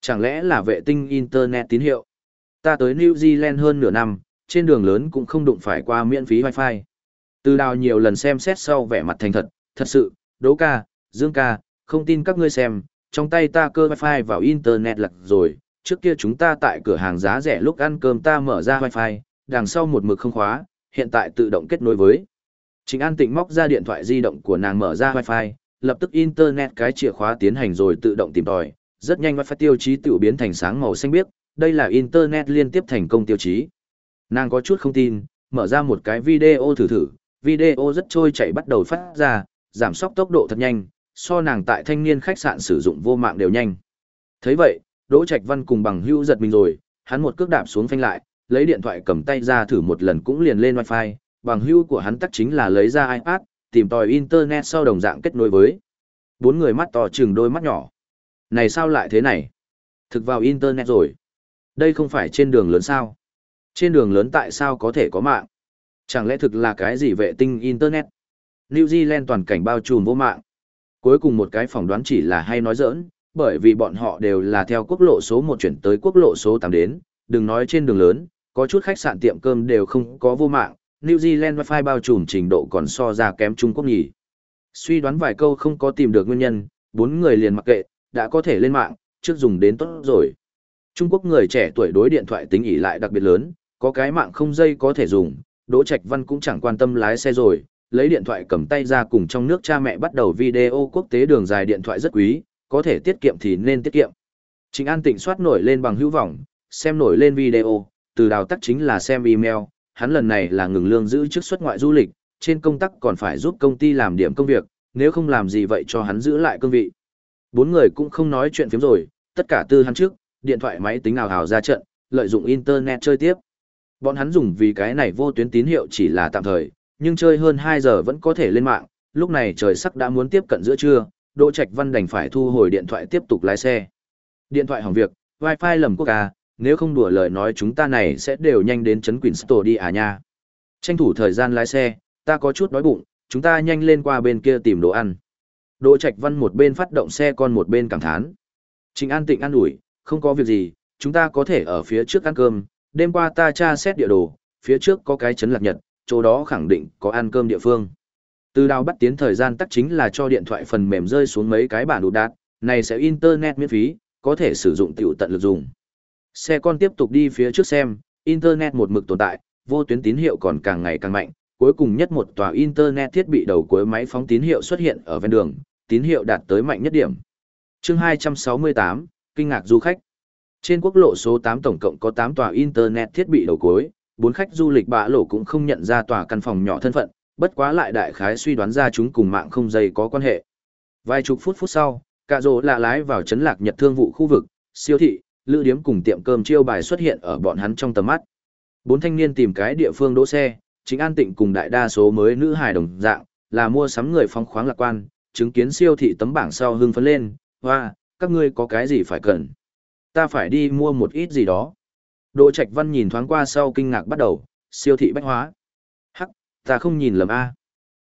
Chẳng lẽ là vệ tinh internet tín hiệu? Ta tới New Zealand hơn nửa năm, trên đường lớn cũng không đụng phải qua miễn phí wifi. Từ đào nhiều lần xem xét sau vẻ mặt thành thật, thật sự, Đỗ ca, Dương ca, không tin các ngươi xem, trong tay ta cơ wifi vào internet lật rồi, trước kia chúng ta tại cửa hàng giá rẻ lúc ăn cơm ta mở ra wifi, đằng sau một mực không khóa, hiện tại tự động kết nối với. Trình An Tịnh móc ra điện thoại di động của nàng mở ra wifi, lập tức internet cái chìa khóa tiến hành rồi tự động tìm tòi, rất nhanh wifi tiêu chí tự biến thành sáng màu xanh biếc, đây là internet liên tiếp thành công tiêu chí. Nàng có chút không tin, mở ra một cái video thử thử, video rất trôi chảy bắt đầu phát ra, giảm sóc tốc độ thật nhanh, so nàng tại thanh niên khách sạn sử dụng vô mạng đều nhanh. Thấy vậy, Đỗ Trạch Văn cùng bằng hữu giật mình rồi, hắn một cước đạp xuống phanh lại, lấy điện thoại cầm tay ra thử một lần cũng liền lên wifi, bằng hữu của hắn tắc chính là lấy ra iPad, tìm tòi internet sau đồng dạng kết nối với. Bốn người mắt to chừng đôi mắt nhỏ. Này sao lại thế này? Thực vào internet rồi. Đây không phải trên đường lớn sao? Trên đường lớn tại sao có thể có mạng? Chẳng lẽ thực là cái gì vệ tinh internet? New Zealand toàn cảnh bao trùm vô mạng. Cuối cùng một cái phỏng đoán chỉ là hay nói giỡn, bởi vì bọn họ đều là theo quốc lộ số 1 chuyển tới quốc lộ số 8 đến, đừng nói trên đường lớn, có chút khách sạn tiệm cơm đều không có vô mạng, New Zealand wifi bao trùm trình độ còn so ra kém Trung Quốc nhỉ. Suy đoán vài câu không có tìm được nguyên nhân, bốn người liền mặc kệ, đã có thể lên mạng, trước dùng đến tốt rồi. Trung Quốc người trẻ tuổi đối điện thoại tính ỉ lại đặc biệt lớn, có cái mạng không dây có thể dùng, Đỗ Trạch Văn cũng chẳng quan tâm lái xe rồi, lấy điện thoại cầm tay ra cùng trong nước cha mẹ bắt đầu video quốc tế đường dài điện thoại rất quý, có thể tiết kiệm thì nên tiết kiệm. Trịnh An Tịnh soát nổi lên bằng hữu vọng, xem nổi lên video, từ đào tắc chính là xem email, hắn lần này là ngừng lương giữ chức xuất ngoại du lịch, trên công tác còn phải giúp công ty làm điểm công việc, nếu không làm gì vậy cho hắn giữ lại cương vị. Bốn người cũng không nói chuyện phiếm rồi, tất cả tư hắn trước, điện thoại máy tính nào hào ra trận, lợi dụng internet chơi tiếp. Bọn hắn dùng vì cái này vô tuyến tín hiệu chỉ là tạm thời, nhưng chơi hơn 2 giờ vẫn có thể lên mạng, lúc này trời sắc đã muốn tiếp cận giữa trưa, Đỗ Trạch Văn đành phải thu hồi điện thoại tiếp tục lái xe. Điện thoại hỏng việc, wifi lầm quốc à, nếu không đùa lời nói chúng ta này sẽ đều nhanh đến chấn Quỳnh Store đi à nha. Tranh thủ thời gian lái xe, ta có chút đói bụng, chúng ta nhanh lên qua bên kia tìm đồ ăn. Đỗ Trạch Văn một bên phát động xe con một bên cảm thán. Trình An Tịnh an ủi, không có việc gì, chúng ta có thể ở phía trước ăn cơm, đêm qua ta tra xét địa đồ, phía trước có cái chấn lạc nhật, chỗ đó khẳng định có ăn cơm địa phương. Từ đào bắt tiến thời gian tắt chính là cho điện thoại phần mềm rơi xuống mấy cái bản đủ đạt, này sẽ internet miễn phí, có thể sử dụng tiểu tận lực dùng. Xe con tiếp tục đi phía trước xem, internet một mực tồn tại, vô tuyến tín hiệu còn càng ngày càng mạnh, cuối cùng nhất một tòa internet thiết bị đầu cuối máy phóng tín hiệu xuất hiện ở ven đường, tín hiệu đạt tới mạnh nhất điểm. Chương 268, kinh ngạc du khách. Trên quốc lộ số 8 tổng cộng có 8 tòa internet thiết bị đầu cuối, bốn khách du lịch bạ lộ cũng không nhận ra tòa căn phòng nhỏ thân phận, bất quá lại đại khái suy đoán ra chúng cùng mạng không dây có quan hệ. Vài chục phút phút sau, cả rồ lạ lái vào chấn lạc nhật thương vụ khu vực, siêu thị, lữ điếm cùng tiệm cơm chiêu bài xuất hiện ở bọn hắn trong tầm mắt. Bốn thanh niên tìm cái địa phương đỗ xe, chính an tịnh cùng đại đa số mới nữ hài đồng dạng, là mua sắm người phong khoáng lạc quan, chứng kiến siêu thị tấm bảng sau hưng phấn lên, hoa, các ngươi có cái gì phải cần. Ta phải đi mua một ít gì đó. Đỗ Trạch Văn nhìn thoáng qua sau kinh ngạc bắt đầu, siêu thị bách hóa. Hắc, ta không nhìn lầm a.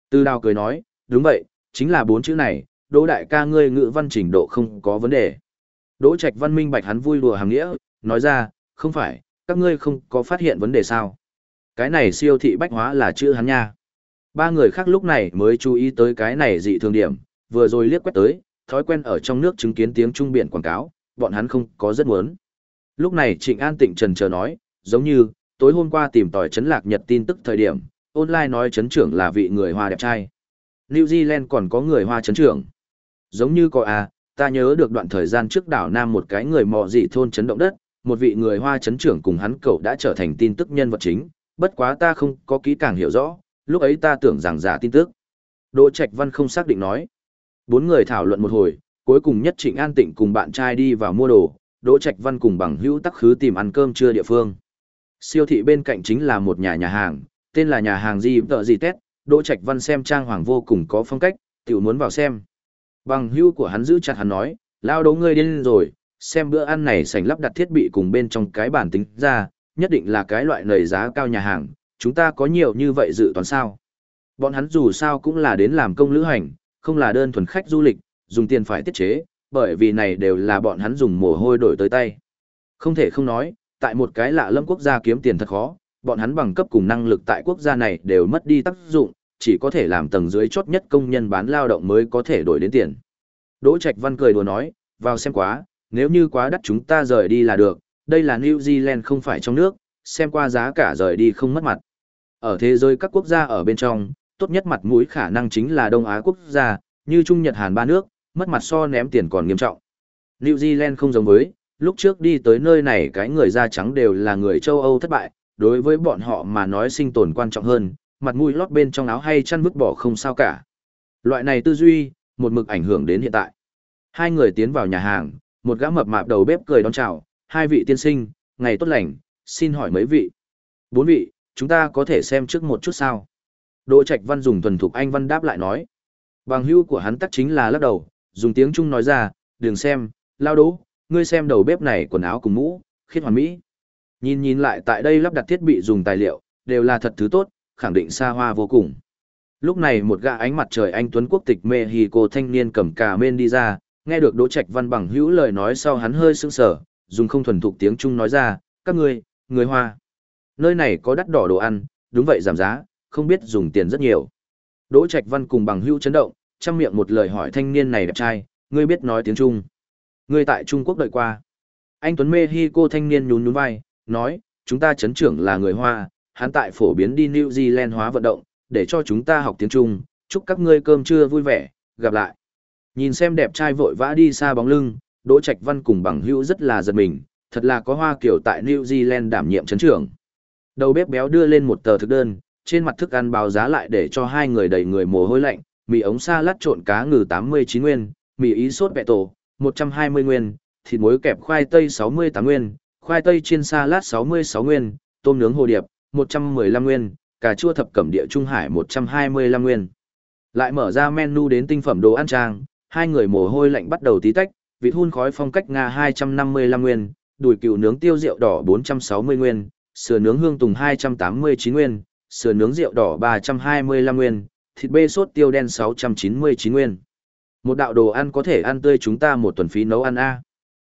Tư Đào cười nói, đúng vậy, chính là bốn chữ này, Đỗ đại ca ngươi ngữ văn trình độ không có vấn đề. Đỗ Trạch Văn minh bạch hắn vui đùa hàng nghĩa, nói ra, không phải, các ngươi không có phát hiện vấn đề sao. Cái này siêu thị bách hóa là chữ hắn nha. Ba người khác lúc này mới chú ý tới cái này dị thường điểm, vừa rồi liếc quét tới, thói quen ở trong nước chứng kiến tiếng trung biển quảng cáo, bọn hắn không có rất muốn. Lúc này Trịnh An Tịnh trần chờ nói, giống như, tối hôm qua tìm tòi chấn lạc nhật tin tức thời điểm, online nói chấn trưởng là vị người Hoa đẹp trai. New Zealand còn có người Hoa chấn trưởng. Giống như có à, ta nhớ được đoạn thời gian trước đảo Nam một cái người mò dị thôn chấn động đất, một vị người Hoa chấn trưởng cùng hắn cậu đã trở thành tin tức nhân vật chính, bất quá ta không có kỹ càng hiểu rõ, lúc ấy ta tưởng rằng giả tin tức. Đỗ Trạch Văn không xác định nói. Bốn người thảo luận một hồi, cuối cùng nhất Trịnh An Tịnh cùng bạn trai đi vào mua đồ, Đỗ Trạch Văn cùng bằng hữu tắc khứ tìm ăn cơm trưa địa phương. Siêu thị bên cạnh chính là một nhà nhà hàng, tên là nhà hàng gì tợ gì tết, Đỗ Trạch Văn xem trang hoàng vô cùng có phong cách, tiểu muốn vào xem. Bằng hữu của hắn giữ chặt hắn nói, lao đấu ngươi điên rồi, xem bữa ăn này sành lắp đặt thiết bị cùng bên trong cái bản tính ra, nhất định là cái loại nầy giá cao nhà hàng, chúng ta có nhiều như vậy dự toán sao. Bọn hắn dù sao cũng là đến làm công lữ hành, không là đơn thuần khách du lịch, dùng tiền phải tiết chế, bởi vì này đều là bọn hắn dùng mồ hôi đổi tới tay. Không thể không nói, tại một cái lạ lâm quốc gia kiếm tiền thật khó, bọn hắn bằng cấp cùng năng lực tại quốc gia này đều mất đi tác dụng, chỉ có thể làm tầng dưới chốt nhất công nhân bán lao động mới có thể đổi đến tiền. Đỗ Trạch Văn cười đùa nói, vào xem quá, nếu như quá đắt chúng ta rời đi là được, đây là New Zealand không phải trong nước, xem qua giá cả rời đi không mất mặt. Ở thế giới các quốc gia ở bên trong, tốt nhất mặt mũi khả năng chính là Đông Á quốc gia, như Trung Nhật Hàn ba nước, mất mặt so ném tiền còn nghiêm trọng. New Zealand không giống với, lúc trước đi tới nơi này cái người da trắng đều là người châu Âu thất bại, đối với bọn họ mà nói sinh tồn quan trọng hơn, mặt mũi lót bên trong áo hay chăn vứt bỏ không sao cả. Loại này tư duy, một mực ảnh hưởng đến hiện tại. Hai người tiến vào nhà hàng, một gã mập mạp đầu bếp cười đón chào, hai vị tiên sinh, ngày tốt lành, xin hỏi mấy vị. Bốn vị, chúng ta có thể xem trước một chút sao. Đỗ Trạch Văn dùng thuần thục anh văn đáp lại nói. Bằng hữu của hắn tắc chính là lắc đầu, dùng tiếng Trung nói ra, đừng xem, lao đỗ, ngươi xem đầu bếp này quần áo cùng mũ, khiết hoàn mỹ. Nhìn nhìn lại tại đây lắp đặt thiết bị dùng tài liệu, đều là thật thứ tốt, khẳng định xa hoa vô cùng. Lúc này một gã ánh mặt trời anh Tuấn quốc tịch Mexico thanh niên cầm cà men đi ra, nghe được Đỗ Trạch Văn bằng hữu lời nói sau hắn hơi sững sờ, dùng không thuần thục tiếng Trung nói ra, các ngươi, người Hoa. Nơi này có đắt đỏ đồ ăn, đúng vậy giảm giá, không biết dùng tiền rất nhiều. Đỗ Trạch Văn cùng bằng hữu chấn động, trong miệng một lời hỏi thanh niên này đẹp trai, ngươi biết nói tiếng Trung. Ngươi tại Trung Quốc đợi qua. Anh Tuấn Mê Hi cô thanh niên nhún nhún vai, nói, chúng ta chấn trưởng là người Hoa, hắn tại phổ biến đi New Zealand hóa vận động, để cho chúng ta học tiếng Trung, chúc các ngươi cơm trưa vui vẻ, gặp lại. Nhìn xem đẹp trai vội vã đi xa bóng lưng, Đỗ Trạch Văn cùng bằng hữu rất là giật mình, thật là có hoa kiểu tại New Zealand đảm nhiệm chấn trưởng. Đầu bếp béo đưa lên một tờ thực đơn, trên mặt thức ăn báo giá lại để cho hai người đầy người mồ hôi lạnh, mì ống sa lát trộn cá ngừ 89 nguyên, mì ý sốt bẹ tổ, 120 nguyên, thịt muối kẹp khoai tây 68 nguyên, khoai tây chiên sa lát 66 nguyên, tôm nướng hồ điệp, 115 nguyên, cà chua thập cẩm địa trung hải 125 nguyên. Lại mở ra menu đến tinh phẩm đồ ăn trang, hai người mồ hôi lạnh bắt đầu tí tách, vịt hun khói phong cách Nga 255 nguyên, đùi cừu nướng tiêu rượu đỏ 460 nguyên, sườn nướng hương tùng 289 nguyên, sườn nướng rượu đỏ 325 nguyên, thịt bê sốt tiêu đen 699 nguyên. Một đạo đồ ăn có thể ăn tươi chúng ta một tuần phí nấu ăn a.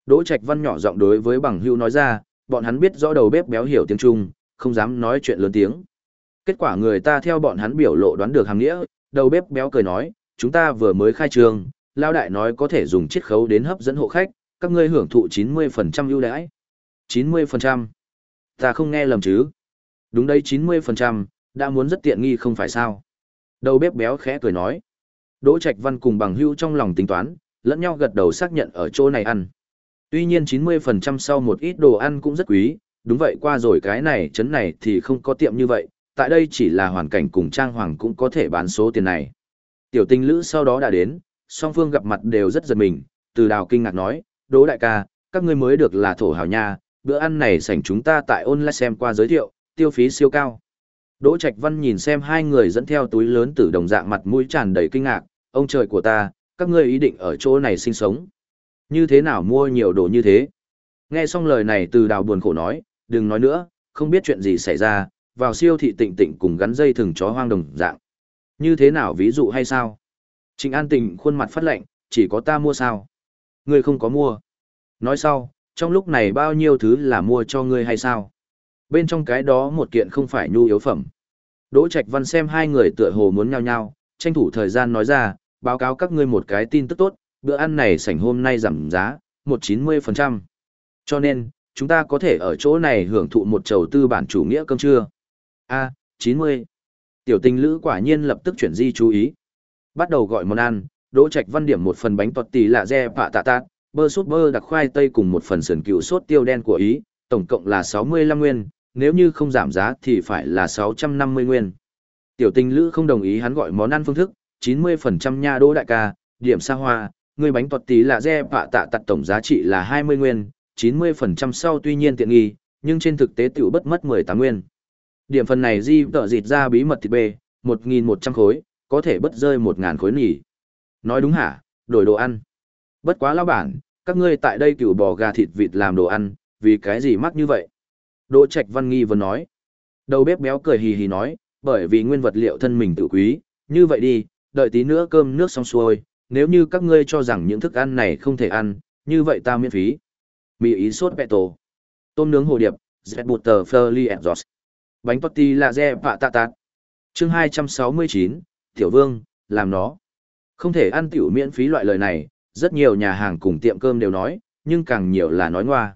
Đỗ Trạch Văn nhỏ giọng đối với bằng hưu nói ra, bọn hắn biết rõ đầu bếp béo hiểu tiếng Trung, không dám nói chuyện lớn tiếng. Kết quả người ta theo bọn hắn biểu lộ đoán được hàng nghĩa, đầu bếp béo cười nói, chúng ta vừa mới khai trương, lao đại nói có thể dùng chiết khấu đến hấp dẫn hộ khách, các ngươi hưởng thụ 90% ưu đãi. 90%? Ta không nghe lầm chứ? Đúng đây 90%, đã muốn rất tiện nghi không phải sao? Đầu bếp béo khẽ cười nói. Đỗ Trạch Văn cùng bằng hưu trong lòng tính toán, lẫn nhau gật đầu xác nhận ở chỗ này ăn. Tuy nhiên 90% sau một ít đồ ăn cũng rất quý, đúng vậy qua rồi cái này chấn này thì không có tiệm như vậy, tại đây chỉ là hoàn cảnh cùng trang hoàng cũng có thể bán số tiền này. Tiểu tình lữ sau đó đã đến, song phương gặp mặt đều rất giật mình, từ đào kinh ngạc nói, đỗ đại ca, các ngươi mới được là thổ hào nha, bữa ăn này sảnh chúng ta tại online xem qua giới thiệu, tiêu phí siêu cao. Đỗ Trạch Văn nhìn xem hai người dẫn theo túi lớn từ đồng dạng mặt mũi tràn đầy kinh ngạc, ông trời của ta, các ngươi ý định ở chỗ này sinh sống. Như thế nào mua nhiều đồ như thế? Nghe xong lời này từ đào buồn khổ nói, đừng nói nữa, không biết chuyện gì xảy ra, vào siêu thị tịnh tịnh cùng gắn dây thừng chó hoang đồng dạng. Như thế nào ví dụ hay sao? Trình An Tịnh khuôn mặt phát lệnh, chỉ có ta mua sao? Ngươi không có mua. Nói sau, trong lúc này bao nhiêu thứ là mua cho ngươi hay sao? Bên trong cái đó một kiện không phải nhu yếu phẩm. Đỗ Trạch Văn xem hai người tựa hồ muốn nhau nhau, tranh thủ thời gian nói ra, báo cáo các ngươi một cái tin tức tốt, bữa ăn này sảnh hôm nay giảm giá, một chín mươi phần trăm. Cho nên, chúng ta có thể ở chỗ này hưởng thụ một chầu tư bản chủ nghĩa cơm trưa. A, chín mươi. Tiểu tình lữ quả nhiên lập tức chuyển di chú ý. Bắt đầu gọi món ăn, Đỗ Trạch Văn điểm một phần bánh tọt tỉ lạ re pạ tạ tạ, bơ sốt bơ đặc khoai tây cùng một phần sườn cừu sốt tiêu đen của Ý, tổng cộng là sáu mươi lăm nguyên, nếu như không giảm giá thì phải là sáu trăm năm mươi nguyên. Tiểu tình lữ không đồng ý hắn gọi món ăn phương thức, chín mươi phần trăm nha đô đại ca, điểm xa hoa, người bánh tọt tí là re bạ tạ tặt tổng giá trị là hai mươi nguyên, 90% sau tuy nhiên tiện nghi, nhưng trên thực tế tiểu bất mất 18 nguyên. Điểm phần này di tợ dịt ra bí mật thịt bê, 1.100 khối, có thể bất rơi 1.000 khối nỉ. Nói đúng hả, đổi đồ ăn. Bất quá lao bản, các ngươi tại đây cửu bò gà thịt vịt làm đồ ăn, vì cái gì mắc như vậy? Đỗ Trạch Văn nghi vừa nói. Đầu bếp béo cười hì hì nói, bởi vì nguyên vật liệu thân mình tự quý, như vậy đi, đợi tí nữa cơm nước xong xuôi, nếu như các ngươi cho rằng những thức ăn này không thể ăn, như vậy ta miễn phí. Mì ý sốt bẹ tổ, tôm nướng hồ điệp, dẹt bụt tờ phơ li exhaust, bánh patty là dẹ bạ tạ tạt. Chương 269, Tiểu Vương, làm nó. Không thể ăn tiểu miễn phí loại lời này, rất nhiều nhà hàng cùng tiệm cơm đều nói, nhưng càng nhiều là nói ngoa.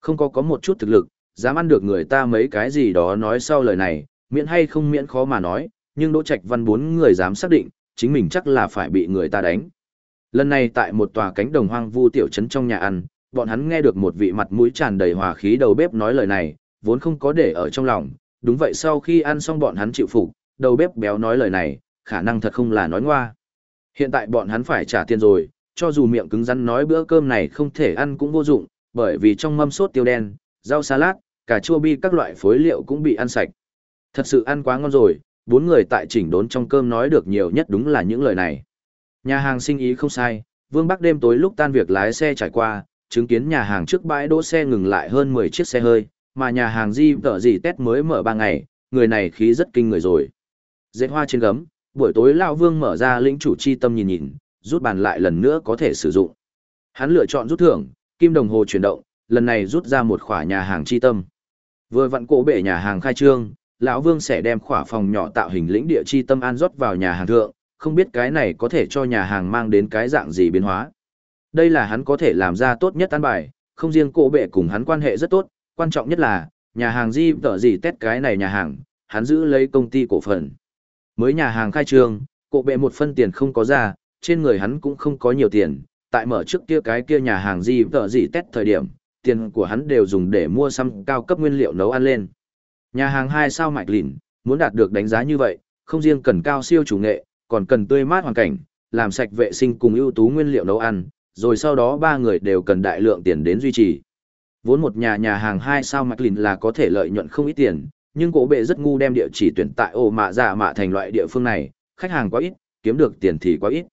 Không có có một chút thực lực, dám ăn được người ta mấy cái gì đó nói sau lời này, miễn hay không miễn khó mà nói, nhưng Đỗ Trạch Văn bốn người dám xác định, chính mình chắc là phải bị người ta đánh. Lần này tại một tòa cánh đồng hoang vu tiểu trấn trong nhà ăn, bọn hắn nghe được một vị mặt mũi tràn đầy hòa khí đầu bếp nói lời này, vốn không có để ở trong lòng, đúng vậy sau khi ăn xong bọn hắn chịu phục, đầu bếp béo nói lời này, khả năng thật không là nói ngoa. Hiện tại bọn hắn phải trả tiền rồi, cho dù miệng cứng rắn nói bữa cơm này không thể ăn cũng vô dụng, bởi vì trong mâm sốt tiêu đen, rau salad, cà chua bi các loại phối liệu cũng bị ăn sạch. Thật sự ăn quá ngon rồi, bốn người tại chỉnh đốn trong cơm nói được nhiều nhất đúng là những lời này. Nhà hàng sinh ý không sai, Vương Bắc đêm tối lúc tan việc lái xe trải qua, chứng kiến nhà hàng trước bãi đỗ xe ngừng lại hơn 10 chiếc xe hơi, mà nhà hàng di tở gì test mới mở 3 ngày, người này khí rất kinh người rồi. Dệt hoa trên gấm, buổi tối Lão Vương mở ra lĩnh chủ chi tâm nhìn nhìn, rút bàn lại lần nữa có thể sử dụng. Hắn lựa chọn rút thưởng, kim đồng hồ chuyển động, lần này rút ra một khỏa nhà hàng chi tâm. Vừa vặn cổ bể nhà hàng khai trương, lão Vương sẽ đem khỏa phòng nhỏ tạo hình lĩnh địa chi tâm an rót vào nhà hàng thượng, không biết cái này có thể cho nhà hàng mang đến cái dạng gì biến hóa. Đây là hắn có thể làm ra tốt nhất an bài, không riêng cổ bệ cùng hắn quan hệ rất tốt, quan trọng nhất là, nhà hàng di tở gì test cái này nhà hàng, hắn giữ lấy công ty cổ phần. Mới nhà hàng khai trương, cổ bệ một phân tiền không có ra, trên người hắn cũng không có nhiều tiền, tại mở trước kia cái kia nhà hàng di tở gì test thời điểm, tiền của hắn đều dùng để mua xăm cao cấp nguyên liệu nấu ăn lên. Nhà hàng hai sao mạch lìn, muốn đạt được đánh giá như vậy, không riêng cần cao siêu chủ nghệ, còn cần tươi mát hoàn cảnh, làm sạch vệ sinh cùng ưu tú nguyên liệu nấu ăn, rồi sau đó ba người đều cần đại lượng tiền đến duy trì. Vốn một nhà nhà hàng hai sao mạch lìn là có thể lợi nhuận không ít tiền, nhưng cổ bệ rất ngu đem địa chỉ tuyển tại ổ mạ giả dạ mạ thành loại địa phương này, khách hàng quá ít, kiếm được tiền thì quá ít.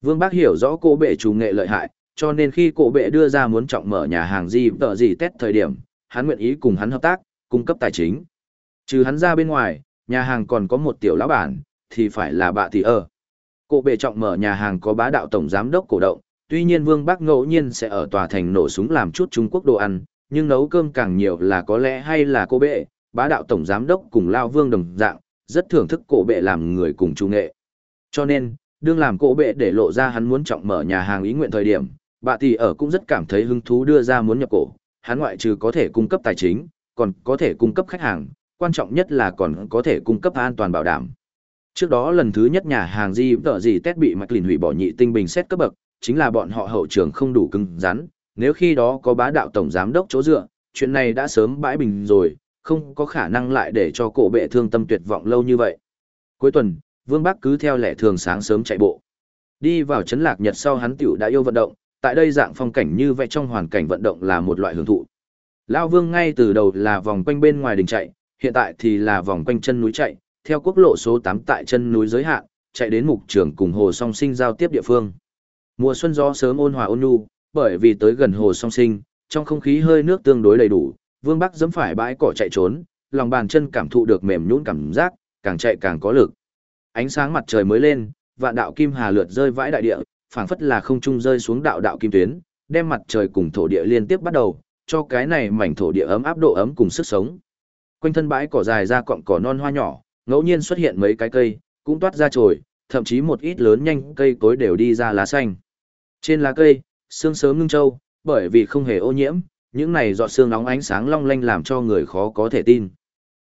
Vương Bác hiểu rõ cổ bệ chủ nghệ lợi hại, cho nên khi cổ bệ đưa ra muốn trọng mở nhà hàng gì tờ gì test thời điểm, hắn nguyện ý cùng hắn hợp tác, cung cấp tài chính. Trừ hắn ra bên ngoài, nhà hàng còn có một tiểu lão bản, thì phải là bạ tỷ ơ. Cổ bệ trọng mở nhà hàng có bá đạo tổng giám đốc cổ động, tuy nhiên Vương Bắc ngẫu nhiên sẽ ở tòa thành nổ súng làm chút Trung Quốc đồ ăn, nhưng nấu cơm càng nhiều là có lẽ hay là cô bệ, bá đạo tổng giám đốc cùng Lao Vương đồng dạng, rất thưởng thức cổ bệ làm người cùng trung nghệ. Cho nên, đương làm cổ bệ để lộ ra hắn muốn trọng mở nhà hàng ý nguyện thời điểm, bà tỷ ở cũng rất cảm thấy hứng thú đưa ra muốn nhập cổ, hắn ngoại trừ có thể cung cấp tài chính, còn có thể cung cấp khách hàng, quan trọng nhất là còn có thể cung cấp an toàn bảo đảm. Trước đó lần thứ nhất nhà hàng di tờ gì test bị mạch lìn hủy bỏ nhị tinh bình xét cấp bậc, chính là bọn họ hậu trường không đủ cứng rắn, nếu khi đó có bá đạo tổng giám đốc chỗ dựa, chuyện này đã sớm bãi bình rồi, không có khả năng lại để cho cổ bệ thương tâm tuyệt vọng lâu như vậy. Cuối tuần, Vương Bắc cứ theo lệ thường sáng sớm chạy bộ. Đi vào chấn lạc nhật sau hắn tiểu đã yêu vận động, tại đây dạng phong cảnh như vậy trong hoàn cảnh vận động là một loại hưởng thụ. Lao Vương ngay từ đầu là vòng quanh bên ngoài đỉnh chạy, hiện tại thì là vòng quanh chân núi chạy, theo quốc lộ số 8 tại chân núi giới hạn, chạy đến mục trường cùng hồ song sinh giao tiếp địa phương. Mùa xuân gió sớm ôn hòa ôn nhu, bởi vì tới gần hồ song sinh, trong không khí hơi nước tương đối đầy đủ, Vương Bắc giẫm phải bãi cỏ chạy trốn, lòng bàn chân cảm thụ được mềm nhũn cảm giác, càng chạy càng có lực. Ánh sáng mặt trời mới lên, vạn đạo kim hà lượt rơi vãi đại địa, phảng phất là không trung rơi xuống đạo đạo kim tuyến, đem mặt trời cùng thổ địa liên tiếp bắt đầu, cho cái này mảnh thổ địa ấm áp độ ấm cùng sức sống. Quanh thân bãi cỏ dài ra cọng cỏ non hoa nhỏ, ngẫu nhiên xuất hiện mấy cái cây, cũng toát ra trồi, thậm chí một ít lớn nhanh cây cối đều đi ra lá xanh. Trên lá cây, xương sớm ngưng châu, bởi vì không hề ô nhiễm, những này giọt xương nóng ánh sáng long lanh làm cho người khó có thể tin.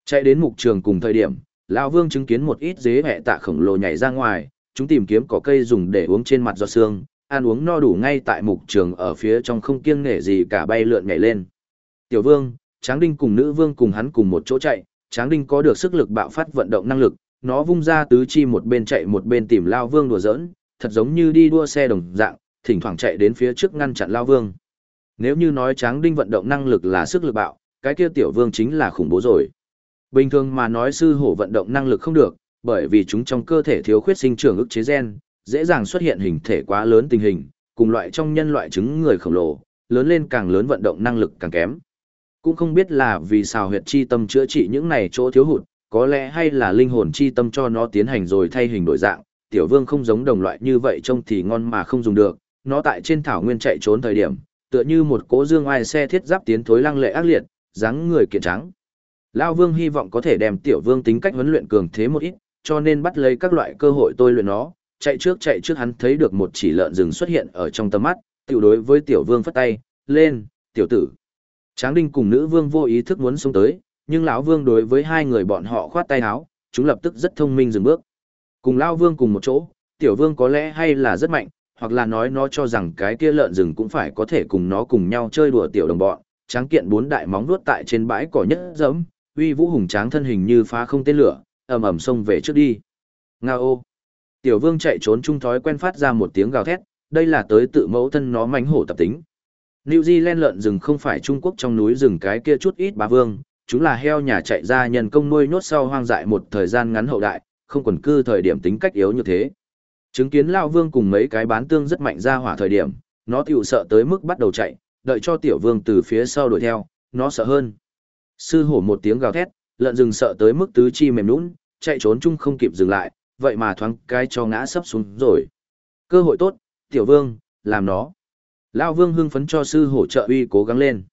Chạy đến mục trường cùng thời điểm, lão Vương chứng kiến một ít dế hệ tạ khổng lồ nhảy ra ngoài, chúng tìm kiếm cỏ cây dùng để uống trên mặt giọt xương, ăn uống no đủ ngay tại mục trường ở phía trong không kiêng nể gì cả bay lượn nhảy lên. Tiểu Vương, Tráng Đinh cùng nữ vương cùng hắn cùng một chỗ chạy, Tráng Đinh có được sức lực bạo phát vận động năng lực, nó vung ra tứ chi một bên chạy một bên tìm Lao Vương đùa giỡn, thật giống như đi đua xe đồng dạng, thỉnh thoảng chạy đến phía trước ngăn chặn Lao Vương. Nếu như nói tráng đinh vận động năng lực là sức lực bạo, cái kia tiểu vương chính là khủng bố rồi. Bình thường mà nói sư hổ vận động năng lực không được, bởi vì chúng trong cơ thể thiếu khuyết sinh trưởng ức chế gen, dễ dàng xuất hiện hình thể quá lớn tình hình, cùng loại trong nhân loại trứng người khổng lồ, lớn lên càng lớn vận động năng lực càng kém. Cũng không biết là vì sao huyệt chi tâm chữa trị những này chỗ thiếu hụt, có lẽ hay là linh hồn chi tâm cho nó tiến hành rồi thay hình đổi dạng, tiểu vương không giống đồng loại như vậy trông thì ngon mà không dùng được, nó tại trên thảo nguyên chạy trốn thời điểm, tựa như một cỗ dương oai xe thiết giáp tiến thối lăng lệ ác liệt, dáng người kiện trắng. Lao vương hy vọng có thể đem tiểu vương tính cách huấn luyện cường thế một ít, cho nên bắt lấy các loại cơ hội tôi luyện nó, chạy trước chạy trước hắn thấy được một chỉ lợn rừng xuất hiện ở trong tầm mắt, tiểu đối với tiểu vương phất tay, lên, tiểu tử. Tráng đinh cùng nữ vương vô ý thức muốn xông tới, nhưng lão vương đối với hai người bọn họ khoát tay áo, chúng lập tức rất thông minh dừng bước. Cùng lão vương cùng một chỗ, tiểu vương có lẽ hay là rất mạnh, hoặc là nói nó cho rằng cái kia lợn rừng cũng phải có thể cùng nó cùng nhau chơi đùa tiểu đồng bọn, tráng kiện bốn đại móng vuốt tại trên bãi cỏ nhất dẫm, uy vũ hùng tráng thân hình như phá không tên lửa, ầm ầm xông về trước đi. Ngao. Tiểu Vương chạy trốn trung thói quen phát ra một tiếng gào thét, đây là tới tự mẫu thân nó mánh hổ tập tính. New Zealand lợn rừng không phải Trung Quốc trong núi rừng cái kia chút ít bá vương, chúng là heo nhà chạy ra nhân công nuôi nhốt sau hoang dại một thời gian ngắn hậu đại, không quần cư thời điểm tính cách yếu như thế. Chứng kiến Lão Vương cùng mấy cái bán tương rất mạnh ra hỏa thời điểm, nó tiểu sợ tới mức bắt đầu chạy, đợi cho Tiểu Vương từ phía sau đuổi theo, nó sợ hơn. Sư hổ một tiếng gào thét, lợn rừng sợ tới mức tứ chi mềm nhũn, chạy trốn chung không kịp dừng lại, vậy mà thoáng cái cho ngã sấp xuống rồi. Cơ hội tốt, Tiểu Vương, làm nó. Lão Vương hưng phấn cho sư hổ trợ uy cố gắng lên.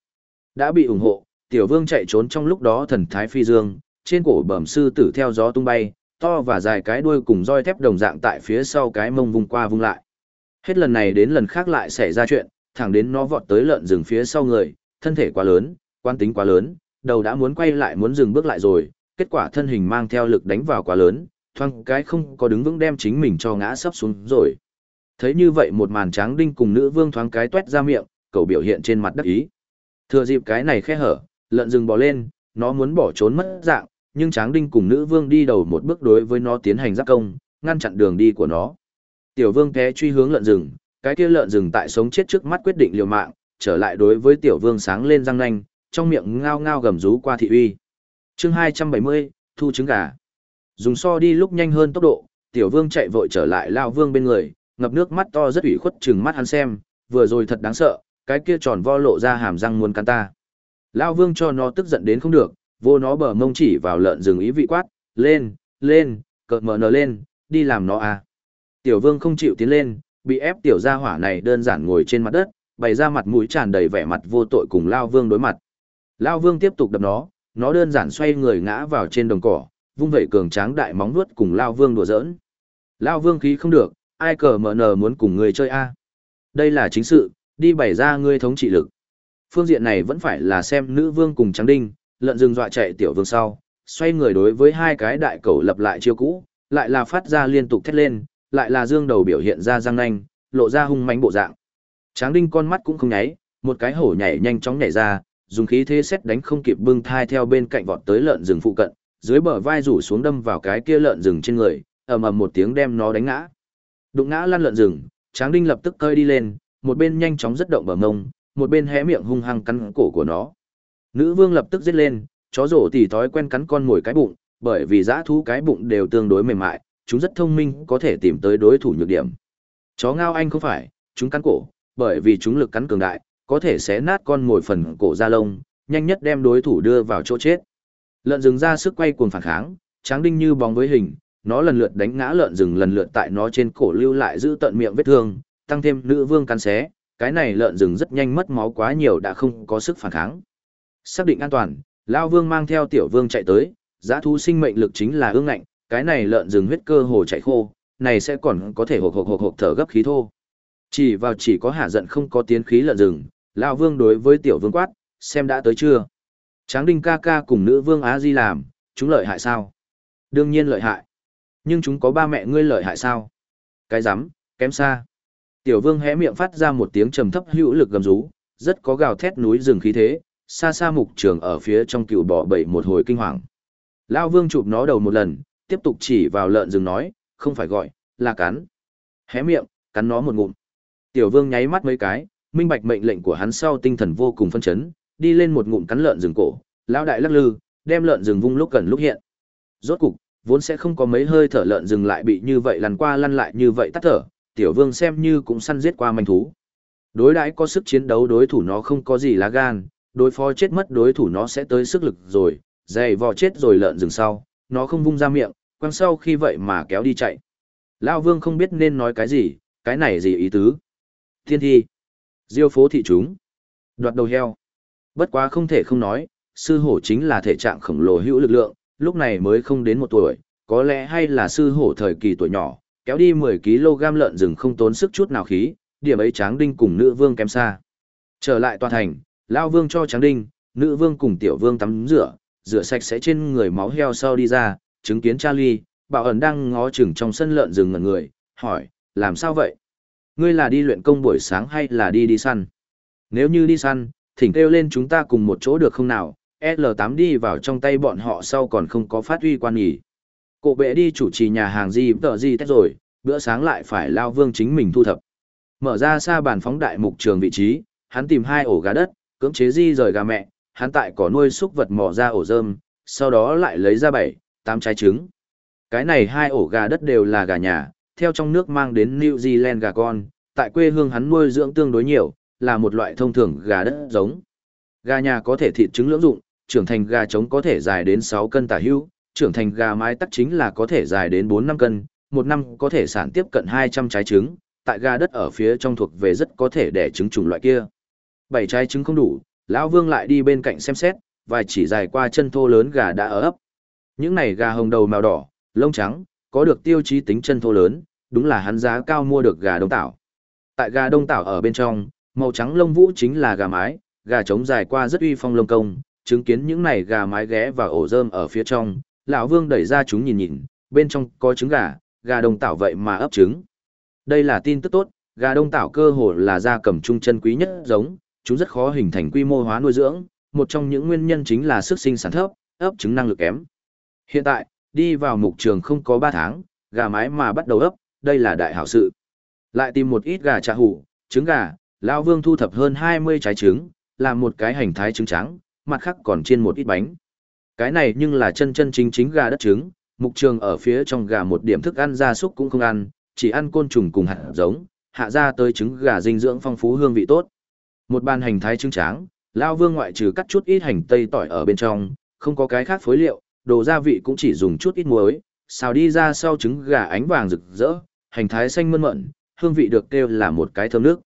Đã bị ủng hộ, Tiểu Vương chạy trốn trong lúc đó thần thái phi dương, trên cổ bẩm sư tử theo gió tung bay, to và dài cái đuôi cùng roi thép đồng dạng tại phía sau cái mông vung qua vung lại. Hết lần này đến lần khác lại xảy ra chuyện, thẳng đến nó vọt tới lợn rừng phía sau người, thân thể quá lớn, quan tính quá lớn, đầu đã muốn quay lại muốn dừng bước lại rồi, kết quả thân hình mang theo lực đánh vào quá lớn, thoang cái không có đứng vững đem chính mình cho ngã sấp xuống rồi. Thấy như vậy một màn tráng đinh cùng nữ vương thoáng cái tuét ra miệng, cậu biểu hiện trên mặt đắc ý. Thừa dịp cái này khe hở, lợn rừng bò lên, nó muốn bỏ trốn mất dạng, nhưng tráng đinh cùng nữ vương đi đầu một bước đối với nó tiến hành giáp công, ngăn chặn đường đi của nó. Tiểu vương té truy hướng lợn rừng, cái kia lợn rừng tại sống chết trước mắt quyết định liều mạng, trở lại đối với tiểu vương sáng lên răng nanh, trong miệng ngao ngao gầm rú qua thị uy. Chương 270, thu trứng gà. Dùng so đi lúc nhanh hơn tốc độ, tiểu vương chạy vội trở lại lao vương bên người, ngập nước mắt to rất ủy khuất chừng mắt hắn xem, vừa rồi thật đáng sợ, cái kia tròn vo lộ ra hàm răng muốn cắn ta. Lao vương cho nó tức giận đến không được, vô nó bờ mông chỉ vào lợn rừng ý vị quát, lên, lên, cợt mở nở lên, đi làm nó à. Tiểu vương không chịu tiến lên, bị ép tiểu gia hỏa này đơn giản ngồi trên mặt đất, bày ra mặt mũi tràn đầy vẻ mặt vô tội cùng Lao vương đối mặt. Lao vương tiếp tục đập nó, nó đơn giản xoay người ngã vào trên đồng cỏ, vung vẩy cường tráng đại móng vuốt cùng Lao vương đùa giỡn. Lao vương khí không được, ai cờ mở nờ muốn cùng người chơi a Đây là chính sự, đi bày ra ngươi thống trị lực. Phương diện này vẫn phải là xem nữ vương cùng trắng đinh, lợn rừng dọa chạy tiểu vương sau, xoay người đối với hai cái đại cầu lập lại chiêu cũ, lại là phát ra liên tục thét lên, lại là dương đầu biểu hiện ra răng nanh, lộ ra hung mãnh bộ dạng. Tráng đinh con mắt cũng không nháy, một cái hổ nhảy nhanh chóng nhảy ra, dùng khí thế xét đánh không kịp bưng thai theo bên cạnh vọt tới lợn rừng phụ cận, dưới bờ vai rủ xuống đâm vào cái kia lợn rừng trên người, ầm ầm một tiếng đem nó đánh ngã. Đụng ngã lăn lợn rừng, Tráng đinh lập tức cơi đi lên, một bên nhanh chóng rất động bờ mông, một bên hé miệng hung hăng cắn cổ của nó. Nữ vương lập tức giết lên, chó rổ tỉ thói quen cắn con mồi cái bụng, bởi vì dã thú cái bụng đều tương đối mềm mại, chúng rất thông minh có thể tìm tới đối thủ nhược điểm. Chó ngao anh không phải, chúng cắn cổ, bởi vì chúng lực cắn cường đại, có thể xé nát con ngồi phần cổ da lông, nhanh nhất đem đối thủ đưa vào chỗ chết. Lợn rừng ra sức quay cuồng phản kháng, tráng đinh như bóng với hình, nó lần lượt đánh ngã lợn rừng lần lượt tại nó trên cổ lưu lại giữ tận miệng vết thương, tăng thêm nữ vương cắn xé, cái này lợn rừng rất nhanh mất máu quá nhiều đã không có sức phản kháng. Xác định an toàn, lão Vương mang theo tiểu vương chạy tới, giá thú sinh mệnh lực chính là ương ngạnh, cái này lợn rừng huyết cơ hồ chạy khô, này sẽ còn có thể hộc hộc hộc thở gấp khí thô. Chỉ vào chỉ có hạ giận không có tiến khí lợn rừng, Lao Vương đối với tiểu vương quát, xem đã tới chưa. Tráng đinh ca ca cùng nữ vương Á Di làm, chúng lợi hại sao? Đương nhiên lợi hại. Nhưng chúng có ba mẹ ngươi lợi hại sao? Cái rắm kém xa. Tiểu vương hé miệng phát ra một tiếng trầm thấp hữu lực gầm rú, rất có gào thét núi rừng khí thế, xa xa mục trường ở phía trong cựu bỏ bậy một hồi kinh hoàng. Lao vương chụp nó đầu một lần, tiếp tục chỉ vào lợn rừng nói, không phải gọi, là cắn. Hé miệng, cắn nó một ngụm. Tiểu vương nháy mắt mấy cái, minh bạch mệnh lệnh của hắn sau tinh thần vô cùng phân chấn, đi lên một ngụm cắn lợn rừng cổ, lão đại lắc lư, đem lợn rừng vung lúc gần lúc hiện. Rốt cục, vốn sẽ không có mấy hơi thở lợn rừng lại bị như vậy lăn qua lăn lại như vậy tắt thở, tiểu vương xem như cũng săn giết qua manh thú. Đối đãi có sức chiến đấu đối thủ nó không có gì lá gan, đối phó chết mất đối thủ nó sẽ tới sức lực rồi, dày vò chết rồi lợn rừng sau, nó không vung ra miệng, quăng sau khi vậy mà kéo đi chạy. Lao vương không biết nên nói cái gì, cái này gì ý tứ. Thiên thi, diêu phố thị chúng, đoạt đầu heo. Bất quá không thể không nói, sư hổ chính là thể trạng khổng lồ hữu lực lượng, lúc này mới không đến một tuổi, có lẽ hay là sư hổ thời kỳ tuổi nhỏ, kéo đi 10kg lợn rừng không tốn sức chút nào khí, điểm ấy tráng đinh cùng nữ vương kém xa. Trở lại tòa thành, Lao vương cho tráng đinh, nữ vương cùng tiểu vương tắm rửa, rửa sạch sẽ trên người máu heo sau đi ra, chứng kiến Charlie, bảo ẩn đang ngó chừng trong sân lợn rừng ngẩn người, hỏi, làm sao vậy? Ngươi là đi luyện công buổi sáng hay là đi đi săn? Nếu như đi săn, thỉnh kêu lên chúng ta cùng một chỗ được không nào? L8 đi vào trong tay bọn họ sau còn không có phát huy quan nghỉ. Cổ bệ đi chủ trì nhà hàng gì tờ gì tết rồi, bữa sáng lại phải lao vương chính mình thu thập. Mở ra xa bàn phóng đại mục trường vị trí, hắn tìm hai ổ gà đất, cưỡng chế di rời gà mẹ, hắn tại cỏ nuôi xúc vật mò ra ổ rơm, sau đó lại lấy ra bảy, tám trái trứng. Cái này hai ổ gà đất đều là gà nhà, theo trong nước mang đến New Zealand gà con, tại quê hương hắn nuôi dưỡng tương đối nhiều, là một loại thông thường gà đất giống. Gà nhà có thể thịt trứng lưỡng dụng, trưởng thành gà trống có thể dài đến 6 cân tả hữu, trưởng thành gà mái tắc chính là có thể dài đến 4 năm cân, một năm có thể sản tiếp cận 200 trái trứng, tại gà đất ở phía trong thuộc về rất có thể đẻ trứng chủng loại kia. Bảy trái trứng không đủ, lão Vương lại đi bên cạnh xem xét, vài chỉ dài qua chân thô lớn gà đã ở ấp. Những này gà hồng đầu màu đỏ, lông trắng, có được tiêu chí tính chân thô lớn, đúng là hắn giá cao mua được gà đông tảo. Tại gà đông tảo ở bên trong, màu trắng lông vũ chính là gà mái, gà trống dài qua rất uy phong lông công, chứng kiến những này gà mái ghé và ổ rơm ở phía trong, lão Vương đẩy ra chúng nhìn nhìn, bên trong có trứng gà, gà đông tảo vậy mà ấp trứng. Đây là tin tức tốt, gà đông tảo cơ hồ là gia cầm trung chân quý nhất giống, chúng rất khó hình thành quy mô hóa nuôi dưỡng, một trong những nguyên nhân chính là sức sinh sản thấp, ấp trứng năng lực kém. Hiện tại, đi vào mục trường không có 3 tháng, gà mái mà bắt đầu ấp, đây là đại hảo sự. Lại tìm một ít gà trà hủ, trứng gà, lão Vương thu thập hơn 20 trái trứng, làm một cái hành thái trứng trắng, mặt khác còn chiên một ít bánh. Cái này nhưng là chân chân chính chính gà đất trứng, mục trường ở phía trong gà một điểm thức ăn gia súc cũng không ăn, chỉ ăn côn trùng cùng hạt giống, hạ ra tới trứng gà dinh dưỡng phong phú hương vị tốt. Một bàn hành thái trứng trắng, Lão Vương ngoại trừ cắt chút ít hành tây tỏi ở bên trong, không có cái khác phối liệu, đồ gia vị cũng chỉ dùng chút ít muối, xào đi ra sau trứng gà ánh vàng rực rỡ, hành thái xanh mơn mận, hương vị được kêu là một cái thơm nước.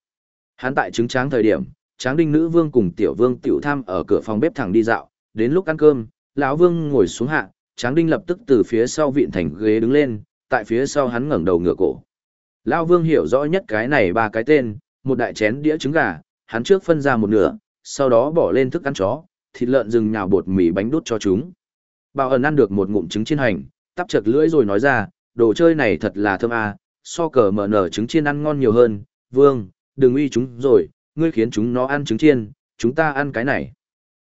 Hắn tại trứng tráng thời điểm, tráng đinh nữ vương cùng tiểu vương tiểu tham ở cửa phòng bếp thẳng đi dạo, đến lúc ăn cơm, lão vương ngồi xuống hạ, tráng đinh lập tức từ phía sau vịn thành ghế đứng lên, tại phía sau hắn ngẩng đầu ngửa cổ. Lão vương hiểu rõ nhất cái này ba cái tên, một đại chén đĩa trứng gà, hắn trước phân ra một nửa, sau đó bỏ lên thức ăn chó, thịt lợn rừng nhào bột mì bánh đút cho chúng. Bảo ẩn ăn được một ngụm trứng chiên hành, tắp chật lưỡi rồi nói ra, đồ chơi này thật là thơm à, so cờ mở nở trứng chiên ăn ngon nhiều hơn, vương, đừng uy chúng rồi, ngươi khiến chúng nó ăn trứng chiên, chúng ta ăn cái này.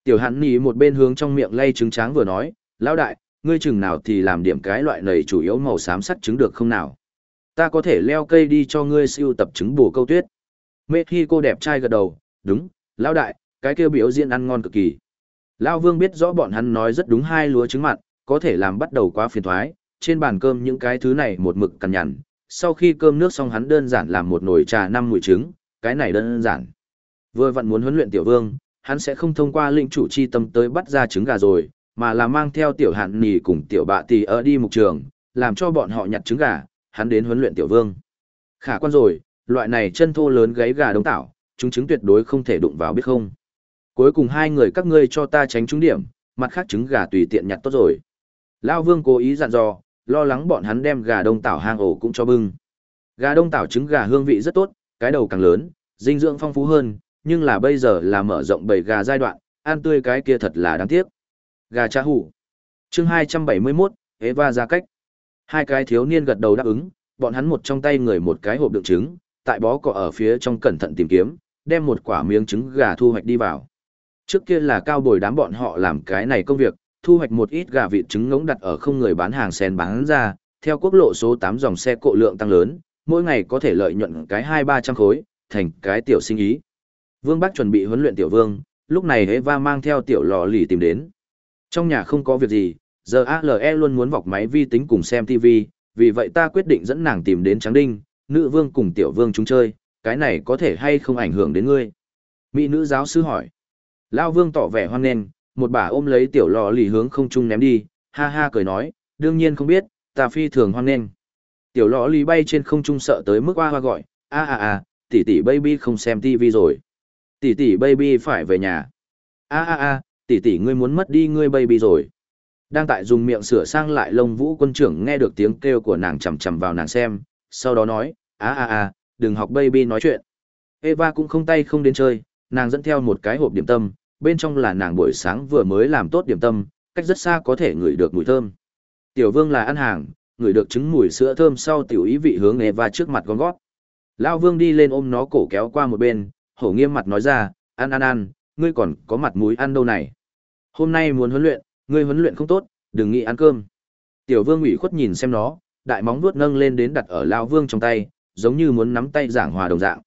Tiểu hắn nỉ một bên hướng trong miệng lay trứng tráng vừa nói, lão đại, ngươi chừng nào thì làm điểm cái loại này chủ yếu màu xám sắt trứng được không nào? Ta có thể leo cây đi cho ngươi siêu tập trứng bổ câu tuyết. Mê khi cô đẹp trai gật đầu, đúng, lão đại, cái kia biểu diễn ăn ngon cực kỳ. Lão vương biết rõ bọn hắn nói rất đúng hai lúa trứng mặn, có thể làm bắt đầu quá phiền thoái, trên bàn cơm những cái thứ này một mực cằn nhằn. Sau khi cơm nước xong hắn đơn giản làm một nồi trà năm mùi trứng, cái này đơn giản. Vừa vặn muốn huấn luyện tiểu vương, hắn sẽ không thông qua lĩnh chủ chi tâm tới bắt ra trứng gà rồi, mà là mang theo tiểu hạn nì cùng tiểu bạ tì ở đi mục trường, làm cho bọn họ nhặt trứng gà, hắn đến huấn luyện tiểu vương. Khả quan rồi, loại này chân thô lớn gáy gà đông tảo, chúng trứng tuyệt đối không thể đụng vào biết không. Cuối cùng hai người các ngươi cho ta tránh trúng điểm, mặt khác trứng gà tùy tiện nhặt tốt rồi. Lao vương cố ý dặn dò, lo lắng bọn hắn đem gà đông tảo hang ổ cũng cho bưng. Gà đông tảo trứng gà hương vị rất tốt, cái đầu càng lớn, dinh dưỡng phong phú hơn, nhưng là bây giờ là mở rộng bầy gà giai đoạn, ăn tươi cái kia thật là đáng tiếc. Gà cha hủ. Chương 271, Eva ra cách. Hai cái thiếu niên gật đầu đáp ứng, bọn hắn một trong tay người một cái hộp đựng trứng, tại bó cỏ ở phía trong cẩn thận tìm kiếm, đem một quả miếng trứng gà thu hoạch đi vào. Trước kia là cao bồi đám bọn họ làm cái này công việc, thu hoạch một ít gà vịt trứng ngỗng đặt ở không người bán hàng sen bán ra, theo quốc lộ số 8 dòng xe cộ lượng tăng lớn, mỗi ngày có thể lợi nhuận cái 2-300 khối, thành cái tiểu sinh ý. Vương Bắc chuẩn bị huấn luyện tiểu vương, lúc này Eva mang theo tiểu lò lì tìm đến. Trong nhà không có việc gì, giờ ALE luôn muốn vọc máy vi tính cùng xem TV, vì vậy ta quyết định dẫn nàng tìm đến Tráng Đinh, nữ vương cùng tiểu vương chúng chơi, cái này có thể hay không ảnh hưởng đến ngươi. Mỹ nữ giáo sư hỏi. Lao vương tỏ vẻ hoan nghênh, một bà ôm lấy tiểu lò lì hướng không trung ném đi, ha ha cười nói, đương nhiên không biết, ta phi thường hoan nghênh. Tiểu lò lì bay trên không trung sợ tới mức hoa hoa gọi, a a a, tỷ tỷ baby không xem tivi rồi. Tỷ tỷ baby phải về nhà. A a a, tỷ tỷ ngươi muốn mất đi ngươi baby rồi. Đang tại dùng miệng sửa sang lại lông vũ quân trưởng nghe được tiếng kêu của nàng chầm chầm vào nàng xem, sau đó nói, a a a, đừng học baby nói chuyện. Eva cũng không tay không đến chơi, nàng dẫn theo một cái hộp điểm tâm, bên trong là nàng buổi sáng vừa mới làm tốt điểm tâm, cách rất xa có thể ngửi được mùi thơm. Tiểu vương là ăn hàng, ngửi được trứng mùi sữa thơm sau tiểu ý vị hướng Eva trước mặt con gót. lão vương đi lên ôm nó cổ kéo qua một bên, hổ nghiêm mặt nói ra, ăn ăn ăn, ngươi còn có mặt mũi ăn đâu này. Hôm nay muốn huấn luyện, ngươi huấn luyện không tốt, đừng nghĩ ăn cơm. Tiểu vương ủy khuất nhìn xem nó, đại móng vuốt nâng lên đến đặt ở lão vương trong tay, giống như muốn nắm tay giảng hòa đồng dạng.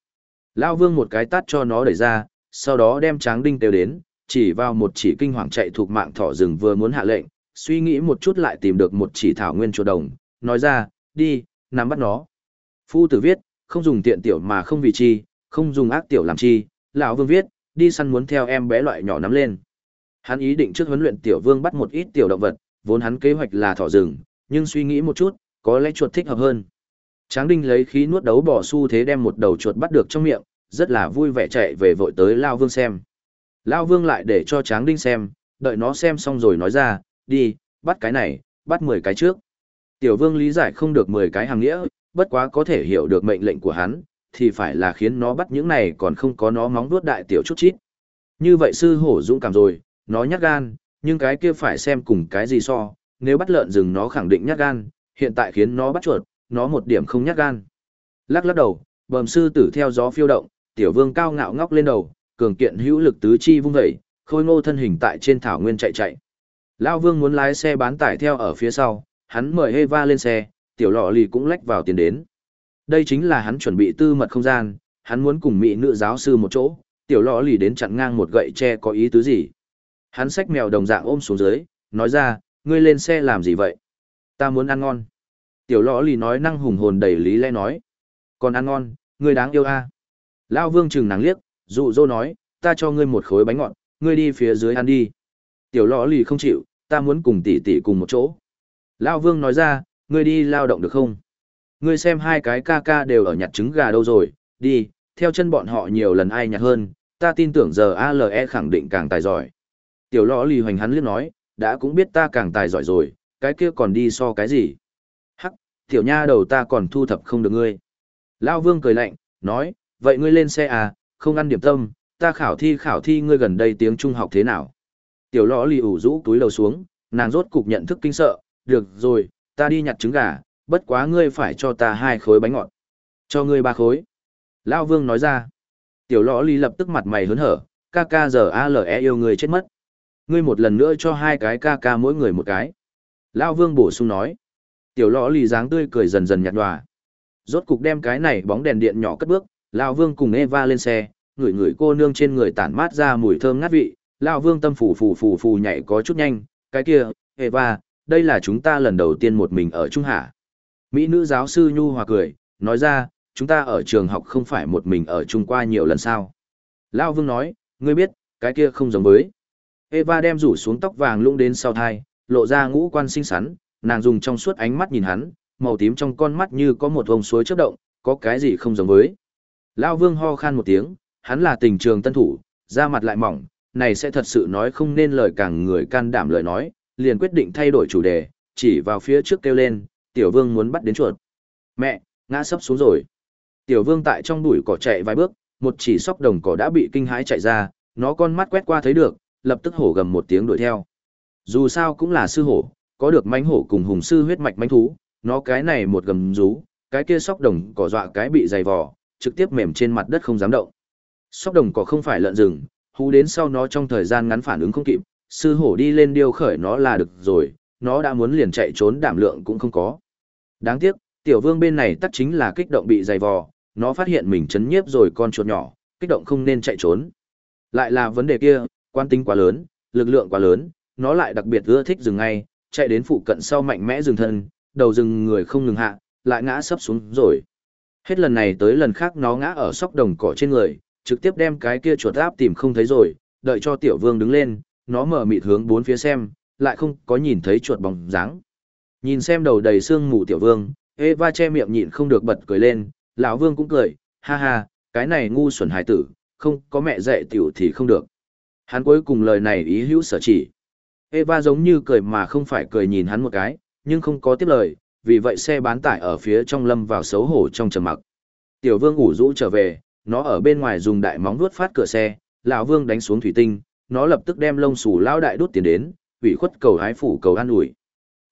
lão vương một cái tát cho nó đẩy ra, sau đó đem tráng đinh tiêu đến, chỉ vào một chỉ kinh hoàng chạy thuộc mạng thỏ rừng vừa muốn hạ lệnh, suy nghĩ một chút lại tìm được một chỉ thảo nguyên chuột đồng, nói ra, đi, nắm bắt nó. Phu tử viết, không dùng tiện tiểu mà không vì chi, không dùng ác tiểu làm chi, lão vương viết, đi săn muốn theo em bé loại nhỏ nắm lên. Hắn ý định trước huấn luyện tiểu vương bắt một ít tiểu động vật, vốn hắn kế hoạch là thỏ rừng, nhưng suy nghĩ một chút, có lẽ chuột thích hợp hơn. Tráng Đinh lấy khí nuốt đấu bỏ xu thế đem một đầu chuột bắt được trong miệng, rất là vui vẻ chạy về vội tới Lao Vương xem. Lao Vương lại để cho Tráng Đinh xem, đợi nó xem xong rồi nói ra, đi, bắt cái này, bắt 10 cái trước. Tiểu Vương lý giải không được 10 cái hàng nghĩa, bất quá có thể hiểu được mệnh lệnh của hắn, thì phải là khiến nó bắt những này còn không có nó móng đuốt đại tiểu chút chít. Như vậy sư hổ dũng cảm rồi, nó nhát gan, nhưng cái kia phải xem cùng cái gì so, nếu bắt lợn rừng nó khẳng định nhát gan, hiện tại khiến nó bắt chuột, nó một điểm không nhát gan. Lắc lắc đầu, bầm sư tử theo gió phiêu động, tiểu vương cao ngạo ngóc lên đầu, cường kiện hữu lực tứ chi vung dậy, khôi ngô thân hình tại trên thảo nguyên chạy chạy. Lão vương muốn lái xe bán tải theo ở phía sau, hắn mời Eva lên xe, tiểu lọ lì cũng lách vào tiền đến. Đây chính là hắn chuẩn bị tư mật không gian, hắn muốn cùng mỹ nữ giáo sư một chỗ, tiểu lọ lì đến chặn ngang một gậy tre có ý tứ gì. Hắn xách mèo đồng dạng ôm xuống dưới, nói ra, ngươi lên xe làm gì vậy? Ta muốn ăn ngon. Tiểu lọ lì nói năng hùng hồn đầy lý lẽ nói. Còn ăn ngon, ngươi đáng yêu a. À? Lao vương chừng nàng liếc, dụ dỗ nói, ta cho ngươi một khối bánh ngọt, ngươi đi phía dưới ăn đi. Tiểu lọ lì không chịu, ta muốn cùng tỷ tỷ cùng một chỗ. Lao vương nói ra, ngươi đi lao động được không? Ngươi xem hai cái ca ca đều ở nhặt trứng gà đâu rồi, đi, theo chân bọn họ nhiều lần ai nhặt hơn, ta tin tưởng giờ ALE khẳng định càng tài giỏi. Tiểu lọ lì hoành hắn liếc nói, đã cũng biết ta càng tài giỏi rồi, cái kia còn đi so cái gì? Hắc, tiểu nha đầu ta còn thu thập không được ngươi. Lao vương cười lạnh, nói, vậy ngươi lên xe à, không ăn điểm tâm, ta khảo thi khảo thi ngươi gần đây tiếng trung học thế nào? Tiểu lõ lì ủ rũ túi lầu xuống, nàng rốt cục nhận thức kinh sợ, được rồi, ta đi nhặt trứng gà, bất quá ngươi phải cho ta hai khối bánh ngọt. Cho ngươi ba khối. Lao vương nói ra. Tiểu lõ lì lập tức mặt mày hớn hở, ca ca giờ ALE yêu người chết mất. Ngươi một lần nữa cho hai cái ca ca mỗi người một cái. Lao vương bổ sung nói. Tiểu lõ lì dáng tươi cười dần dần nhạt nhòa. Rốt cục đem cái này bóng đèn điện nhỏ cất bước, Lão vương cùng Eva lên xe, ngửi ngửi cô nương trên người tản mát ra mùi thơm ngát vị. Lão vương tâm phủ phủ phủ phủ nhảy có chút nhanh, cái kia, Eva, đây là chúng ta lần đầu tiên một mình ở Trung Hạ. Mỹ nữ giáo sư Nhu Hòa cười, nói ra, chúng ta ở trường học không phải một mình ở Trung qua nhiều lần sao. Lão Vương nói, ngươi biết, cái kia không giống với. Eva đem rủ xuống tóc vàng lung đến sau thai, lộ ra ngũ quan xinh xắn, nàng dùng trong suốt ánh mắt nhìn hắn, màu tím trong con mắt như có một vòng suối chớp động, có cái gì không giống với. Lao Vương ho khan một tiếng, hắn là tình trường tân thủ, da mặt lại mỏng, này sẽ thật sự nói không nên lời càng người can đảm lời nói, liền quyết định thay đổi chủ đề, chỉ vào phía trước kêu lên, tiểu vương muốn bắt đến chuột. Mẹ, ngã sấp xuống rồi. Tiểu vương tại trong bụi cỏ chạy vài bước, một chỉ sóc đồng cỏ đã bị kinh hãi chạy ra, nó con mắt quét qua thấy được, lập tức hổ gầm một tiếng đuổi theo. Dù sao cũng là sư hổ, có được mánh hổ cùng hùng sư huyết mạch mánh thú, nó cái này một gầm rú, cái kia sóc đồng cỏ dọa cái bị dày vò, trực tiếp mềm trên mặt đất không dám động. Sóc đồng cỏ không phải lợn rừng, hú đến sau nó trong thời gian ngắn phản ứng không kịp, sư hổ đi lên điêu khởi nó là được rồi, nó đã muốn liền chạy trốn đảm lượng cũng không có. Đáng tiếc, tiểu vương bên này tất chính là kích động bị dày vò, nó phát hiện mình chấn nhiếp rồi con chuột nhỏ, kích động không nên chạy trốn. Lại là vấn đề kia, quan tính quá lớn, lực lượng quá lớn, nó lại đặc biệt ưa thích dừng ngay, chạy đến phụ cận sau mạnh mẽ dừng thân, đầu dừng người không ngừng hạ, lại ngã sấp xuống rồi. Hết lần này tới lần khác nó ngã ở sóc đồng cỏ trên người, trực tiếp đem cái kia chuột áp tìm không thấy rồi, đợi cho tiểu vương đứng lên, nó mở mịt hướng bốn phía xem, lại không có nhìn thấy chuột bóng dáng. Nhìn xem đầu đầy xương mù tiểu vương, Eva che miệng nhịn không được bật cười lên, lão vương cũng cười, ha ha, cái này ngu xuẩn hài tử, không có mẹ dạy tiểu thì không được. Hắn cuối cùng lời này ý hữu sở chỉ. Eva giống như cười mà không phải cười nhìn hắn một cái, nhưng không có tiếp lời, vì vậy xe bán tải ở phía trong lâm vào xấu hổ trong trầm mặc. Tiểu vương ủ rũ trở về, nó ở bên ngoài dùng đại móng vuốt phát cửa xe, lão vương đánh xuống thủy tinh, nó lập tức đem lông sủ lao đại đút tiền đến, ủy khuất cầu hái phủ cầu an ủi.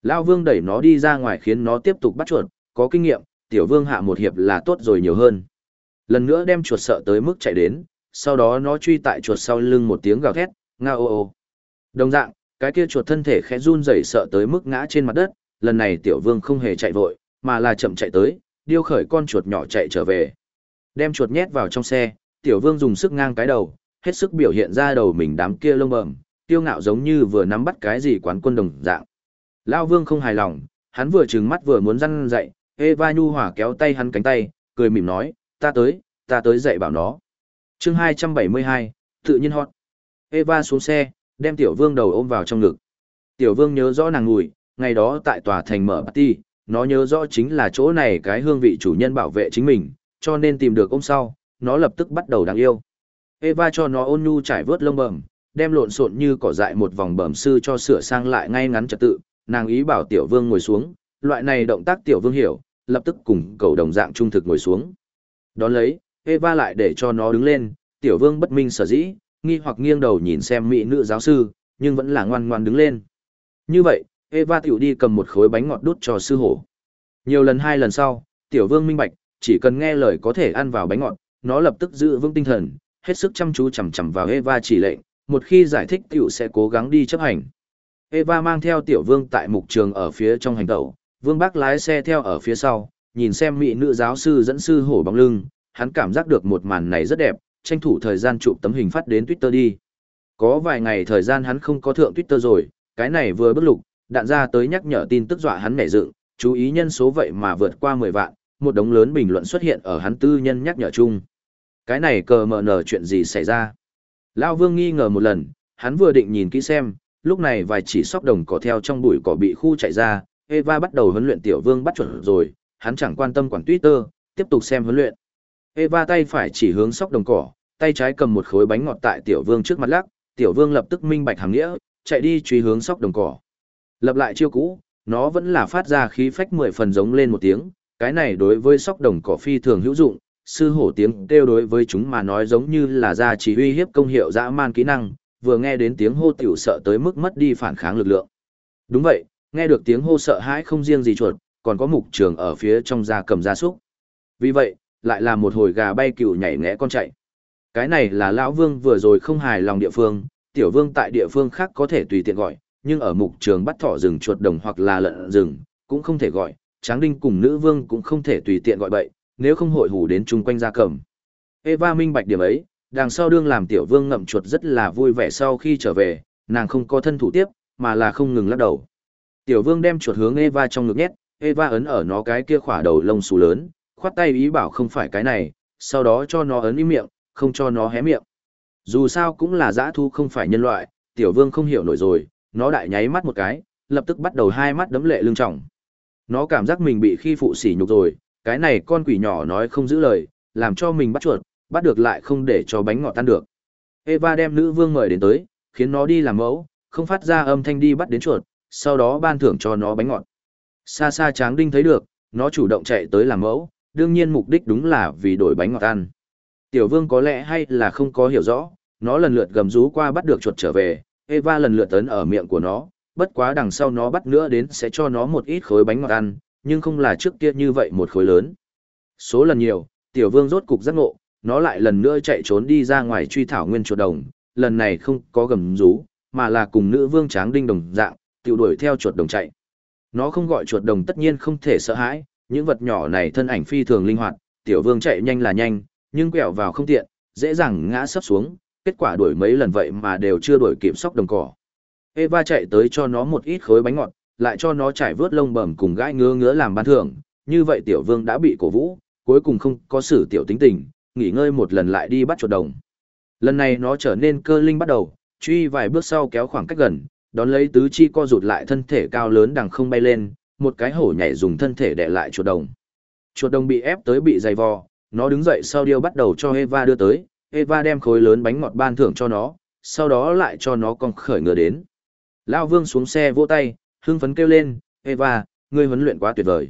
Lão vương đẩy nó đi ra ngoài khiến nó tiếp tục bắt chuột, có kinh nghiệm, tiểu vương hạ một hiệp là tốt rồi nhiều hơn. Lần nữa đem chuột sợ tới mức chạy đến, sau đó nó truy tại chuột sau lưng một tiếng gào thét, ngao ô ô. Đồng dạng, cái kia chuột thân thể khẽ run rẩy sợ tới mức ngã trên mặt đất, lần này tiểu vương không hề chạy vội, mà là chậm chạy tới, điêu khởi con chuột nhỏ chạy trở về. Đem chuột nhét vào trong xe, tiểu vương dùng sức ngang cái đầu, hết sức biểu hiện ra đầu mình đám kia lông bẩm, tiêu ngạo giống như vừa nắm bắt cái gì quán quân đồng dạng. Lao vương không hài lòng, hắn vừa trừng mắt vừa muốn răn dậy, Eva nhu hòa kéo tay hắn cánh tay, cười mỉm nói, ta tới, ta tới dạy bảo nó. chương 272, tự nhiên hot. Eva xuống xe, đem tiểu vương đầu ôm vào trong ngực. Tiểu vương nhớ rõ nàng ngùi, ngày đó tại tòa thành mở party, nó nhớ rõ chính là chỗ này cái hương vị chủ nhân bảo vệ chính mình, cho nên tìm được ông sau, nó lập tức bắt đầu đáng yêu. Eva cho nó ôn nhu trải vớt lông bẩm, đem lộn xộn như cỏ dại một vòng bẩm sư cho sửa sang lại ngay ngắn trật tự, nàng ý bảo tiểu vương ngồi xuống, loại này động tác tiểu vương hiểu, lập tức cùng cầu đồng dạng trung thực ngồi xuống. Đón lấy, Eva lại để cho nó đứng lên, tiểu vương bất minh sở dĩ, nghi hoặc nghiêng đầu nhìn xem mỹ nữ giáo sư, nhưng vẫn là ngoan ngoan đứng lên. Như vậy, Eva tiểu đi cầm một khối bánh ngọt đút cho sư hổ. Nhiều lần hai lần sau, tiểu vương minh bạch, chỉ cần nghe lời có thể ăn vào bánh ngọt, nó lập tức giữ vững tinh thần, hết sức chăm chú chằm chằm vào Eva chỉ lệnh, một khi giải thích tiểu sẽ cố gắng đi chấp hành. Eva mang theo tiểu vương tại mục trường ở phía trong hành tẩu, vương bác lái xe theo ở phía sau, nhìn xem mỹ nữ giáo sư dẫn sư hổ bóng lưng, hắn cảm giác được một màn này rất đẹp, tranh thủ thời gian chụp tấm hình phát đến Twitter đi. Có vài ngày thời gian hắn không có thượng Twitter rồi, cái này vừa bất lục, đạn ra tới nhắc nhở tin tức dọa hắn nảy dựng, chú ý nhân số vậy mà vượt qua 10 vạn, một đống lớn bình luận xuất hiện ở hắn tư nhân nhắc nhở chung. Cái này cờ mờ nở chuyện gì xảy ra? Lão Vương nghi ngờ một lần, hắn vừa định nhìn kỹ xem, lúc này vài chỉ sóc đồng cỏ theo trong bụi cỏ bị khu chạy ra, Eva bắt đầu huấn luyện tiểu vương bắt chuẩn rồi, hắn chẳng quan tâm quản Twitter, tiếp tục xem huấn luyện. Eva tay phải chỉ hướng sóc đồng cỏ, tay trái cầm một khối bánh ngọt tại tiểu vương trước mặt lắc, tiểu vương lập tức minh bạch hàm nghĩa, chạy đi truy hướng sóc đồng cỏ. Lập lại chiêu cũ, nó vẫn là phát ra khí phách mười phần giống lên một tiếng, cái này đối với sóc đồng cỏ phi thường hữu dụng, sư hổ tiếng kêu đối với chúng mà nói giống như là ra chỉ uy hiếp công hiệu dã man kỹ năng, vừa nghe đến tiếng hô tiểu sợ tới mức mất đi phản kháng lực lượng. Đúng vậy, nghe được tiếng hô sợ hãi không riêng gì chuột, còn có mục trường ở phía trong da cầm da súc. Vì vậy, lại là một hồi gà bay cựu nhảy nhẽ con chạy. Cái này là lão vương vừa rồi không hài lòng địa phương, tiểu vương tại địa phương khác có thể tùy tiện gọi, nhưng ở mục trường bắt thỏ rừng chuột đồng hoặc là lợn rừng, cũng không thể gọi, tráng đinh cùng nữ vương cũng không thể tùy tiện gọi bậy, nếu không hội hủ đến chung quanh gia cầm. Eva minh bạch điểm ấy, đằng sau đương làm tiểu vương ngậm chuột rất là vui vẻ sau khi trở về, nàng không có thân thủ tiếp, mà là không ngừng lắc đầu. Tiểu vương đem chuột hướng Eva trong ngực nhét, Eva ấn ở nó cái kia khỏa đầu lông xù lớn, khoát tay ý bảo không phải cái này, sau đó cho nó ấn im miệng, không cho nó hé miệng. Dù sao cũng là dã thu không phải nhân loại, tiểu vương không hiểu nổi rồi, nó đại nháy mắt một cái, lập tức bắt đầu hai mắt đấm lệ lưng trọng. Nó cảm giác mình bị khi phụ sỉ nhục rồi, cái này con quỷ nhỏ nói không giữ lời, làm cho mình bắt chuột, bắt được lại không để cho bánh ngọt tan được. Eva đem nữ vương mời đến tới, khiến nó đi làm mẫu, không phát ra âm thanh đi bắt đến chuột, sau đó ban thưởng cho nó bánh ngọt. Xa xa tráng đinh thấy được, nó chủ động chạy tới làm mẫu, đương nhiên mục đích đúng là vì đổi bánh ngọt ăn. Tiểu vương có lẽ hay là không có hiểu rõ, nó lần lượt gầm rú qua bắt được chuột trở về, Eva lần lượt tấn ở miệng của nó, bất quá đằng sau nó bắt nữa đến sẽ cho nó một ít khối bánh ngọt ăn, nhưng không là trước kia như vậy một khối lớn. Số lần nhiều, tiểu vương rốt cục giác ngộ, nó lại lần nữa chạy trốn đi ra ngoài truy thảo nguyên chuột đồng, lần này không có gầm rú, mà là cùng nữ vương tráng đinh đồng dạng, tiểu đuổi theo chuột đồng chạy. Nó không gọi chuột đồng tất nhiên không thể sợ hãi, những vật nhỏ này thân ảnh phi thường linh hoạt, tiểu vương chạy nhanh là nhanh, nhưng quẹo vào không tiện, dễ dàng ngã sấp xuống, kết quả đuổi mấy lần vậy mà đều chưa đuổi kịp sóc đồng cỏ. Eva chạy tới cho nó một ít khối bánh ngọt, lại cho nó trải vớt lông bẩm cùng gãi ngứa ngứa làm ban thưởng, như vậy tiểu vương đã bị cổ vũ, cuối cùng không có xử tiểu tính tình, nghỉ ngơi một lần lại đi bắt chuột đồng. Lần này nó trở nên cơ linh bắt đầu, truy vài bước sau kéo khoảng cách gần, đón lấy tứ chi co rụt lại thân thể cao lớn đằng không bay lên, một cái hổ nhảy dùng thân thể để lại chuột đồng. Chuột đồng bị ép tới bị dày vò, nó đứng dậy sau điêu bắt đầu cho Eva đưa tới, Eva đem khối lớn bánh ngọt ban thưởng cho nó, sau đó lại cho nó con khởi ngựa đến. Lao vương xuống xe vỗ tay, hưng phấn kêu lên, Eva, ngươi huấn luyện quá tuyệt vời.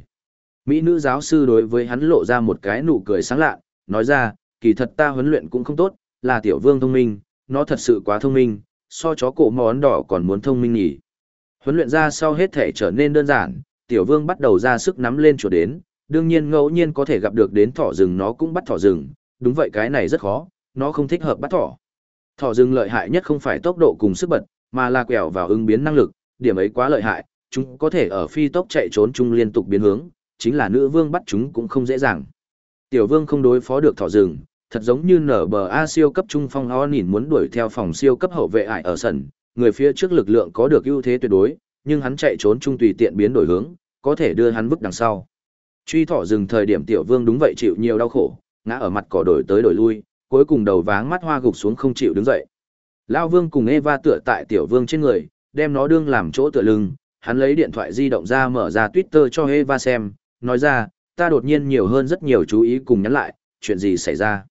Mỹ nữ giáo sư đối với hắn lộ ra một cái nụ cười sáng lạ, nói ra, kỳ thật ta huấn luyện cũng không tốt, là tiểu vương thông minh, nó thật sự quá thông minh, so chó cổ món đỏ còn muốn thông minh nhỉ. Huấn luyện ra sau hết thể trở nên đơn giản, tiểu vương bắt đầu ra sức nắm lên chuột đến, đương nhiên ngẫu nhiên có thể gặp được đến thỏ rừng nó cũng bắt thỏ rừng, đúng vậy cái này rất khó, nó không thích hợp bắt thỏ. Thỏ rừng lợi hại nhất không phải tốc độ cùng sức bật, mà là quẹo vào ứng biến năng lực, điểm ấy quá lợi hại, chúng có thể ở phi tốc chạy trốn chung liên tục biến hướng, chính là nữ vương bắt chúng cũng không dễ dàng. Tiểu vương không đối phó được thỏ rừng, thật giống như nở bờ A siêu cấp trung phong o nhìn muốn đuổi theo phòng siêu cấp hậu vệ ải ở sân, người phía trước lực lượng có được ưu thế tuyệt đối, nhưng hắn chạy trốn trung tùy tiện biến đổi hướng, có thể đưa hắn vứt đằng sau. Truy thỏ rừng thời điểm tiểu vương đúng vậy chịu nhiều đau khổ, ngã ở mặt cỏ đổi tới đổi lui, cuối cùng đầu váng mắt hoa gục xuống không chịu đứng dậy. Lão vương cùng Eva tựa tại tiểu vương trên người, đem nó đương làm chỗ tựa lưng, hắn lấy điện thoại di động ra mở ra Twitter cho Eva xem, nói ra, ta đột nhiên nhiều hơn rất nhiều chú ý cùng nhắn lại, chuyện gì xảy ra.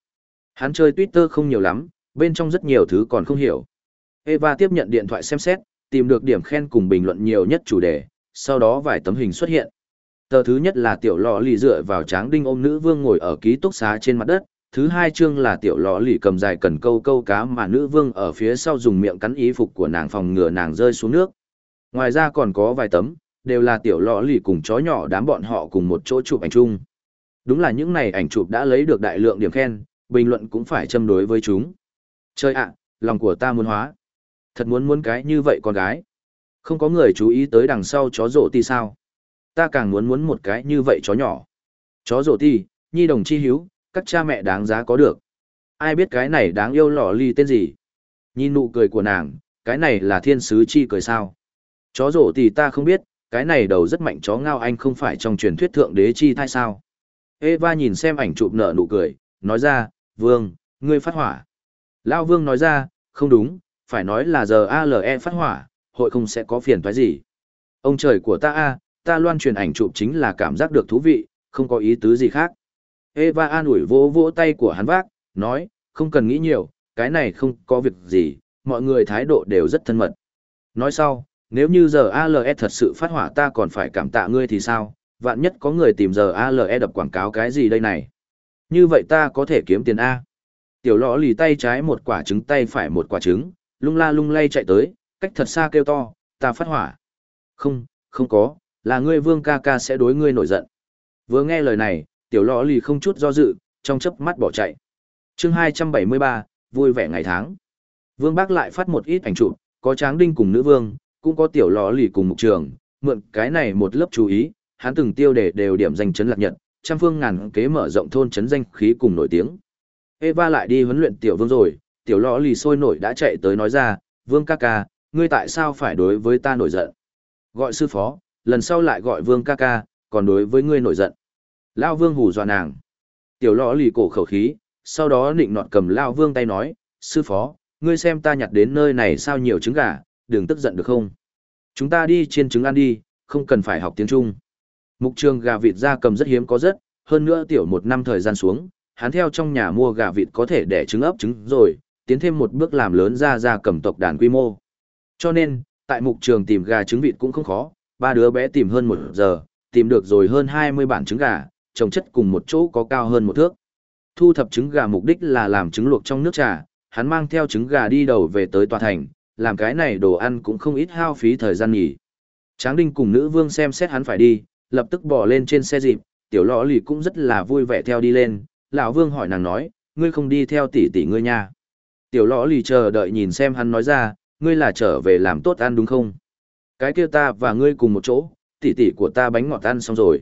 Hắn chơi Twitter không nhiều lắm, bên trong rất nhiều thứ còn không hiểu. Eva tiếp nhận điện thoại xem xét, tìm được điểm khen cùng bình luận nhiều nhất chủ đề, sau đó vài tấm hình xuất hiện. Tờ thứ nhất là tiểu lò lì dựa vào tráng đinh ôm nữ vương ngồi ở ký túc xá trên mặt đất, thứ hai chương là tiểu lò lì cầm dài cần câu câu cá mà nữ vương ở phía sau dùng miệng cắn ý phục của nàng phòng ngừa nàng rơi xuống nước. Ngoài ra còn có vài tấm, đều là tiểu lò lì cùng chó nhỏ đám bọn họ cùng một chỗ chụp ảnh chung. Đúng là những này ảnh chụp đã lấy được đại lượng điểm khen, bình luận cũng phải châm đối với chúng. Chơi ạ, lòng của ta muốn hóa. Thật muốn muốn cái như vậy con gái. Không có người chú ý tới đằng sau chó rổ ti sao. Ta càng muốn muốn một cái như vậy chó nhỏ. Chó rổ ti, nhi đồng chi hiếu, các cha mẹ đáng giá có được. Ai biết cái này đáng yêu lọ ly tên gì? Nhìn nụ cười của nàng, cái này là thiên sứ chi cười sao? Chó rổ thì ta không biết, cái này đầu rất mạnh chó ngao anh không phải trong truyền thuyết thượng đế chi thai sao? Eva nhìn xem ảnh chụp nở nụ cười, nói ra, vương, ngươi phát hỏa. Lao vương nói ra, không đúng, phải nói là giờ ALE phát hỏa, hội không sẽ có phiền toái gì. Ông trời của ta a, ta loan truyền ảnh chụp chính là cảm giác được thú vị, không có ý tứ gì khác. Eva an ủi vỗ vỗ tay của hắn vác, nói, không cần nghĩ nhiều, cái này không có việc gì, mọi người thái độ đều rất thân mật. Nói sau, nếu như giờ ALE thật sự phát hỏa ta còn phải cảm tạ ngươi thì sao, vạn nhất có người tìm giờ ALE đập quảng cáo cái gì đây này. Như vậy ta có thể kiếm tiền A. Tiểu lọ lì tay trái một quả trứng tay phải một quả trứng, lung la lung lay chạy tới, cách thật xa kêu to, ta phát hỏa. Không, không có, là ngươi vương ca ca sẽ đối ngươi nổi giận. Vừa nghe lời này, tiểu lò lì không chút do dự, trong chớp mắt bỏ chạy. chương 273, vui vẻ ngày tháng. Vương bác lại phát một ít ảnh chụp, có tráng đinh cùng nữ vương, cũng có tiểu lò lì cùng mục trường, mượn cái này một lớp chú ý, hắn từng tiêu đề đều điểm danh chấn lạc nhật, trăm phương ngàn kế mở rộng thôn chấn danh khí cùng nổi tiếng. Eva lại đi huấn luyện tiểu vương rồi, tiểu lò lì sôi nổi đã chạy tới nói ra, vương ca ca, ngươi tại sao phải đối với ta nổi giận? Gọi sư phó, lần sau lại gọi vương ca ca, còn đối với ngươi nổi giận. Lao vương hù dọa nàng. Tiểu lọ lì cổ khẩu khí, sau đó nịnh nọt cầm Lao vương tay nói, sư phó, ngươi xem ta nhặt đến nơi này sao nhiều trứng gà, đừng tức giận được không? Chúng ta đi trên trứng ăn đi, không cần phải học tiếng Trung. Mục trường gà vịt ra cầm rất hiếm có rất, hơn nữa tiểu một năm thời gian xuống, hắn theo trong nhà mua gà vịt có thể đẻ trứng ấp trứng rồi, tiến thêm một bước làm lớn ra ra cầm tộc đàn quy mô. Cho nên, tại mục trường tìm gà trứng vịt cũng không khó, ba đứa bé tìm hơn một giờ, tìm được rồi hơn 20 bản trứng gà, trồng chất cùng một chỗ có cao hơn một thước. Thu thập trứng gà mục đích là làm trứng luộc trong nước trà, hắn mang theo trứng gà đi đầu về tới tòa thành, làm cái này đồ ăn cũng không ít hao phí thời gian nghỉ. Tráng Đinh cùng nữ vương xem xét hắn phải đi, lập tức bỏ lên trên xe dịp, tiểu lọ lì cũng rất là vui vẻ theo đi lên, lão vương hỏi nàng nói, ngươi không đi theo tỷ tỷ ngươi nha. Tiểu lọ lì chờ đợi nhìn xem hắn nói ra, ngươi là trở về làm tốt ăn đúng không? Cái kia ta và ngươi cùng một chỗ, tỷ tỷ của ta bánh ngọt ăn xong rồi.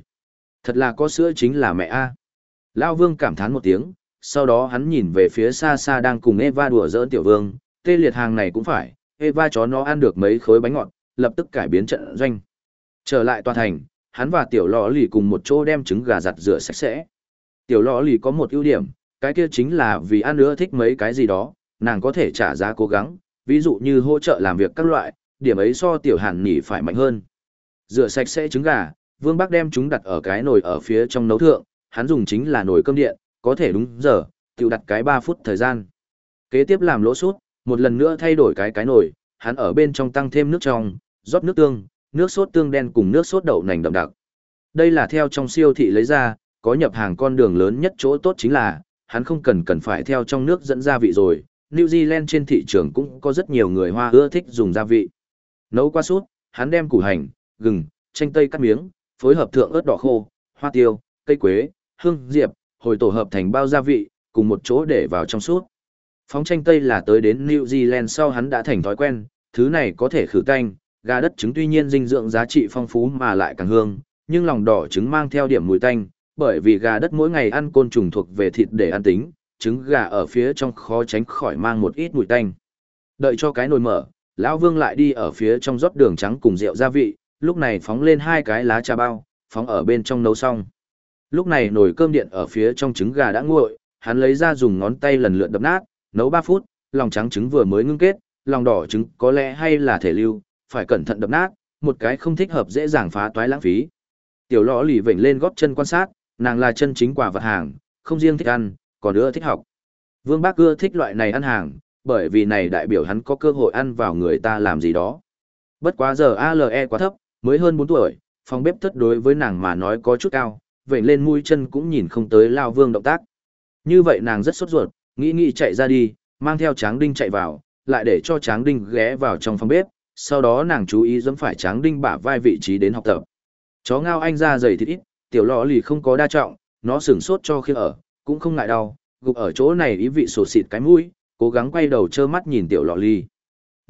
Thật là có sữa chính là mẹ a. Lão vương cảm thán một tiếng, sau đó hắn nhìn về phía xa xa đang cùng Eva đùa giỡn tiểu vương, tê liệt hàng này cũng phải, Eva chó nó ăn được mấy khối bánh ngọt, lập tức cải biến trận doanh. Trở lại tòa thành, hắn và tiểu lọ lì cùng một chỗ đem trứng gà giặt rửa sạch sẽ. Tiểu lọ lì có một ưu điểm, cái kia chính là vì ăn nữa thích mấy cái gì đó, nàng có thể trả giá cố gắng, ví dụ như hỗ trợ làm việc các loại, điểm ấy so tiểu hàn nhỉ phải mạnh hơn. Rửa sạch sẽ trứng gà, Vương Bắc đem chúng đặt ở cái nồi ở phía trong nấu thượng, hắn dùng chính là nồi cơm điện, có thể đúng giờ, tiểu đặt cái 3 phút thời gian. Kế tiếp làm lỗ sốt, một lần nữa thay đổi cái cái nồi, hắn ở bên trong tăng thêm nước trong, rót nước tương, nước sốt tương đen cùng nước sốt đậu nành đậm đặc. Đây là theo trong siêu thị lấy ra, có nhập hàng con đường lớn nhất chỗ tốt chính là, hắn không cần cần phải theo trong nước dẫn gia vị rồi. New Zealand trên thị trường cũng có rất nhiều người hoa ưa thích dùng gia vị. Nấu qua sút, hắn đem củ hành, gừng, chanh tây cắt miếng, phối hợp thượng ớt đỏ khô, hoa tiêu, cây quế, hương diệp, hồi tổ hợp thành bao gia vị, cùng một chỗ để vào trong suốt. Phóng chanh tây là tới đến New Zealand sau hắn đã thành thói quen, thứ này có thể khử tanh, gà đất trứng tuy nhiên dinh dưỡng giá trị phong phú mà lại càng hương, nhưng lòng đỏ trứng mang theo điểm mùi tanh, bởi vì gà đất mỗi ngày ăn côn trùng thuộc về thịt để ăn tính, trứng gà ở phía trong khó tránh khỏi mang một ít mùi tanh. Đợi cho cái nồi mở, lão Vương lại đi ở phía trong rót đường trắng cùng rượu gia vị, lúc này phóng lên hai cái lá trà bao, phóng ở bên trong nấu xong. Lúc này nồi cơm điện ở phía trong trứng gà đã nguội, hắn lấy ra dùng ngón tay lần lượt đập nát, nấu 3 phút, lòng trắng trứng vừa mới ngưng kết, lòng đỏ trứng có lẽ hay là thể lưu, phải cẩn thận đập nát, một cái không thích hợp dễ dàng phá toái lãng phí. Tiểu lọ lì vểnh lên góp chân quan sát, nàng là chân chính quả vật hàng, không riêng thích ăn, còn nữa thích học. Vương Bác ưa thích loại này ăn hàng, bởi vì này đại biểu hắn có cơ hội ăn vào người ta làm gì đó. Bất quá giờ ALE quá thấp, mới hơn 4 tuổi, phòng bếp thất đối với nàng mà nói có chút cao, vậy lên mũi chân cũng nhìn không tới lao vương động tác. Như vậy nàng rất sốt ruột, nghĩ nghĩ chạy ra đi, mang theo tráng đinh chạy vào, lại để cho tráng đinh ghé vào trong phòng bếp, sau đó nàng chú ý dẫm phải tráng đinh bả vai vị trí đến học tập. Chó ngao anh ra dày thịt ít, tiểu lọ lì không có đa trọng, nó sửng sốt cho khi ở, cũng không ngại đau, gục ở chỗ này ý vị sổ xịt cái mũi, cố gắng quay đầu trơ mắt nhìn tiểu lọ lì.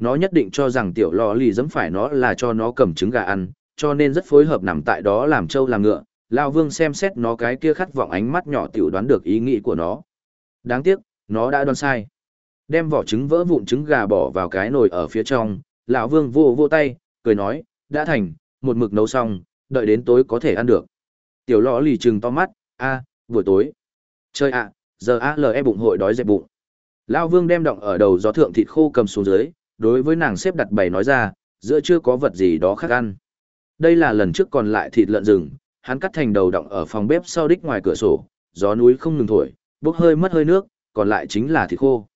Nó nhất định cho rằng tiểu lò lì dẫm phải nó là cho nó cầm trứng gà ăn, cho nên rất phối hợp nằm tại đó làm trâu làm ngựa. Lao vương xem xét nó cái kia khát vọng ánh mắt nhỏ tiểu đoán được ý nghĩ của nó. Đáng tiếc, nó đã đoán sai. Đem vỏ trứng vỡ vụn trứng gà bỏ vào cái nồi ở phía trong, lão vương vô vô tay, cười nói, đã thành, một mực nấu xong, đợi đến tối có thể ăn được. Tiểu lò lì trừng to mắt, a, buổi tối. Chơi ạ, giờ a e bụng hội đói dẹp bụng. Lão vương đem động ở đầu gió thượng thịt khô cầm xuống dưới, đối với nàng xếp đặt bày nói ra, giữa chưa có vật gì đó khác ăn. Đây là lần trước còn lại thịt lợn rừng, hắn cắt thành đầu động ở phòng bếp sau đích ngoài cửa sổ, gió núi không ngừng thổi, bốc hơi mất hơi nước, còn lại chính là thịt khô.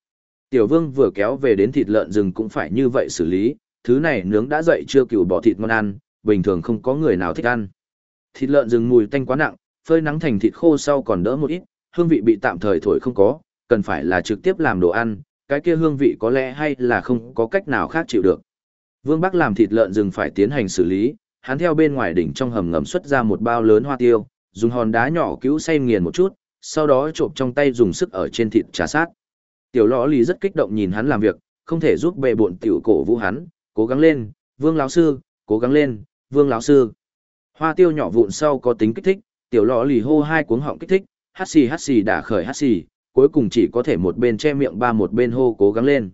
Tiểu vương vừa kéo về đến thịt lợn rừng cũng phải như vậy xử lý, thứ này nướng đã dậy chưa cừu bỏ thịt ngon ăn, bình thường không có người nào thích ăn. Thịt lợn rừng mùi tanh quá nặng, phơi nắng thành thịt khô sau còn đỡ một ít, hương vị bị tạm thời thổi không có, cần phải là trực tiếp làm đồ ăn, cái kia hương vị có lẽ hay là không có cách nào khác chịu được. Vương Bắc làm thịt lợn rừng phải tiến hành xử lý, hắn theo bên ngoài đỉnh trong hầm ngầm xuất ra một bao lớn hoa tiêu, dùng hòn đá nhỏ cứu xay nghiền một chút, sau đó trộm trong tay dùng sức ở trên thịt trà sát. Tiểu lõ lì rất kích động nhìn hắn làm việc, không thể giúp bệ bộn tiểu cổ vũ hắn, cố gắng lên, vương lão sư, cố gắng lên, vương lão sư. Hoa tiêu nhỏ vụn sau có tính kích thích, tiểu lọ lì hô hai cuống họng kích thích, hát xì hát xì đã khởi hát xì, cuối cùng chỉ có thể một bên che miệng ba một bên hô cố gắng lên.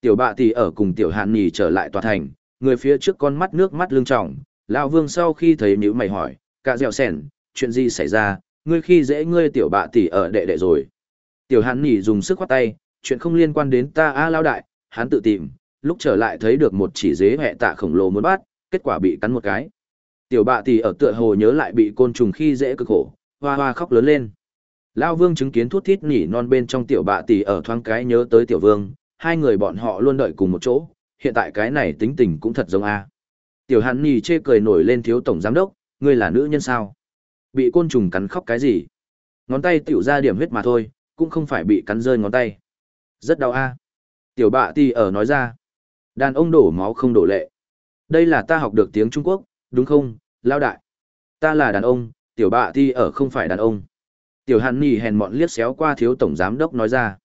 Tiểu bạ thì ở cùng tiểu hạn nhì trở lại tòa thành, người phía trước con mắt nước mắt lưng trọng, lão vương sau khi thấy nữ mày hỏi, cả dẻo sẻn, chuyện gì xảy ra, ngươi khi dễ ngươi tiểu bạ tỷ ở đệ đệ rồi. Tiểu hạn nhì dùng sức khoát tay, chuyện không liên quan đến ta a lao đại, hắn tự tìm, lúc trở lại thấy được một chỉ dế hẹ tạ khổng lồ muốn bắt, kết quả bị cắn một cái. Tiểu bạ tỷ ở tựa hồ nhớ lại bị côn trùng khi dễ cực khổ, hoa hoa khóc lớn lên. Lao vương chứng kiến thuốc thít nhỉ non bên trong tiểu bạ tỷ ở thoáng cái nhớ tới tiểu vương, hai người bọn họ luôn đợi cùng một chỗ, hiện tại cái này tính tình cũng thật giống a. Tiểu hàn nhỉ chê cười nổi lên thiếu tổng giám đốc, ngươi là nữ nhân sao? Bị côn trùng cắn khóc cái gì? Ngón tay tiểu ra điểm huyết mà thôi, cũng không phải bị cắn rơi ngón tay. Rất đau a. Tiểu bạ tỷ ở nói ra. Đàn ông đổ máu không đổ lệ. Đây là ta học được tiếng Trung Quốc, đúng không, lao đại? Ta là đàn ông, tiểu bạ ti ở không phải đàn ông. Tiểu hàn nỉ hèn mọn liếc xéo qua thiếu tổng giám đốc nói ra.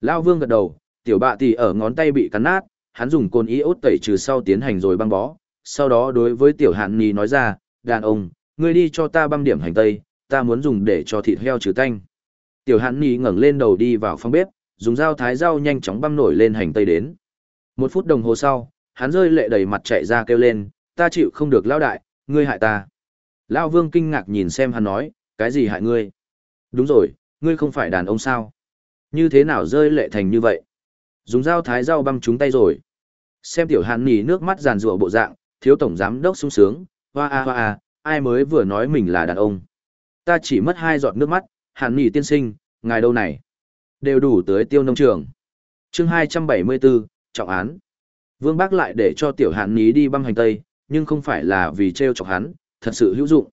Lao vương gật đầu, tiểu bạ ti ở ngón tay bị cắn nát, hắn dùng cồn iốt tẩy trừ sau tiến hành rồi băng bó. Sau đó đối với tiểu hàn nỉ nói ra, đàn ông, ngươi đi cho ta băng điểm hành tây, ta muốn dùng để cho thịt heo trừ tanh. Tiểu Hàn Nhi ngẩng lên đầu đi vào phòng bếp, dùng dao thái dao nhanh chóng băm nổi lên hành tây đến. Một phút đồng hồ sau, hắn rơi lệ đầy mặt chạy ra kêu lên, ta chịu không được lão đại, ngươi hại ta. Lão Vương kinh ngạc nhìn xem hắn nói, cái gì hại ngươi? Đúng rồi, ngươi không phải đàn ông sao? Như thế nào rơi lệ thành như vậy? Dùng dao thái dao băm chúng tay rồi. Xem tiểu hàn nỉ nước mắt giàn rụa bộ dạng, thiếu tổng giám đốc sung sướng, hoa a hoa a, ai mới vừa nói mình là đàn ông. Ta chỉ mất hai giọt nước mắt, hàn nỉ tiên sinh, ngài đâu này? Đều đủ tới tiêu nông trường. chương hai trăm bảy mươi 274, trọng án. Vương Bác lại để cho tiểu hàn nỉ đi băm hành tây, nhưng không phải là vì treo chọc hắn, thật sự hữu dụng.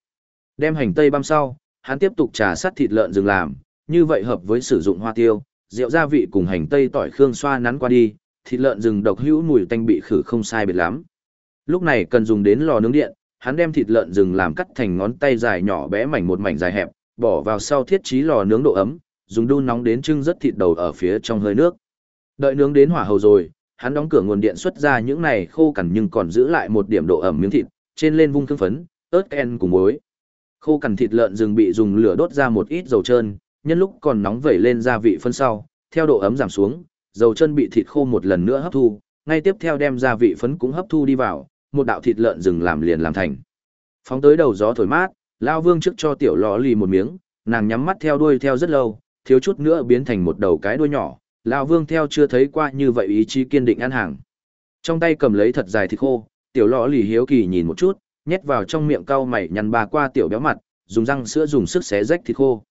Đem hành tây băm sau, hắn tiếp tục trà sắt thịt lợn rừng làm, như vậy hợp với sử dụng hoa tiêu, rượu gia vị cùng hành tây tỏi khương xoa nắn qua đi, thịt lợn rừng độc hữu mùi tanh bị khử không sai biệt lắm. Lúc này cần dùng đến lò nướng điện, hắn đem thịt lợn rừng làm cắt thành ngón tay dài nhỏ bé mảnh một mảnh dài hẹp, bỏ vào sau thiết trí lò nướng độ ấm, dùng đun nóng đến trưng rất thịt đầu ở phía trong hơi nước. Đợi nướng đến hỏa hầu rồi, hắn đóng cửa nguồn điện xuất ra những này khô cằn nhưng còn giữ lại một điểm độ ẩm miếng thịt, trên lên vung thương phấn, ớt ken cùng muối. Khô cằn thịt lợn rừng bị dùng lửa đốt ra một ít dầu trơn, nhân lúc còn nóng vẩy lên gia vị phân sau, theo độ ấm giảm xuống, dầu chân bị thịt khô một lần nữa hấp thu, ngay tiếp theo đem gia vị phấn cũng hấp thu đi vào, một đạo thịt lợn rừng làm liền làm thành. Phóng tới đầu gió thổi mát, Lao Vương trước cho tiểu lò lì một miếng, nàng nhắm mắt theo đuôi theo rất lâu, thiếu chút nữa biến thành một đầu cái đuôi nhỏ, Lao Vương theo chưa thấy qua như vậy ý chí kiên định ăn hàng. Trong tay cầm lấy thật dài thịt khô, tiểu lò lì hiếu kỳ nhìn một chút, nhét vào trong miệng cau mày nhăn bà qua tiểu béo mặt, dùng răng sữa dùng sức xé rách thịt khô.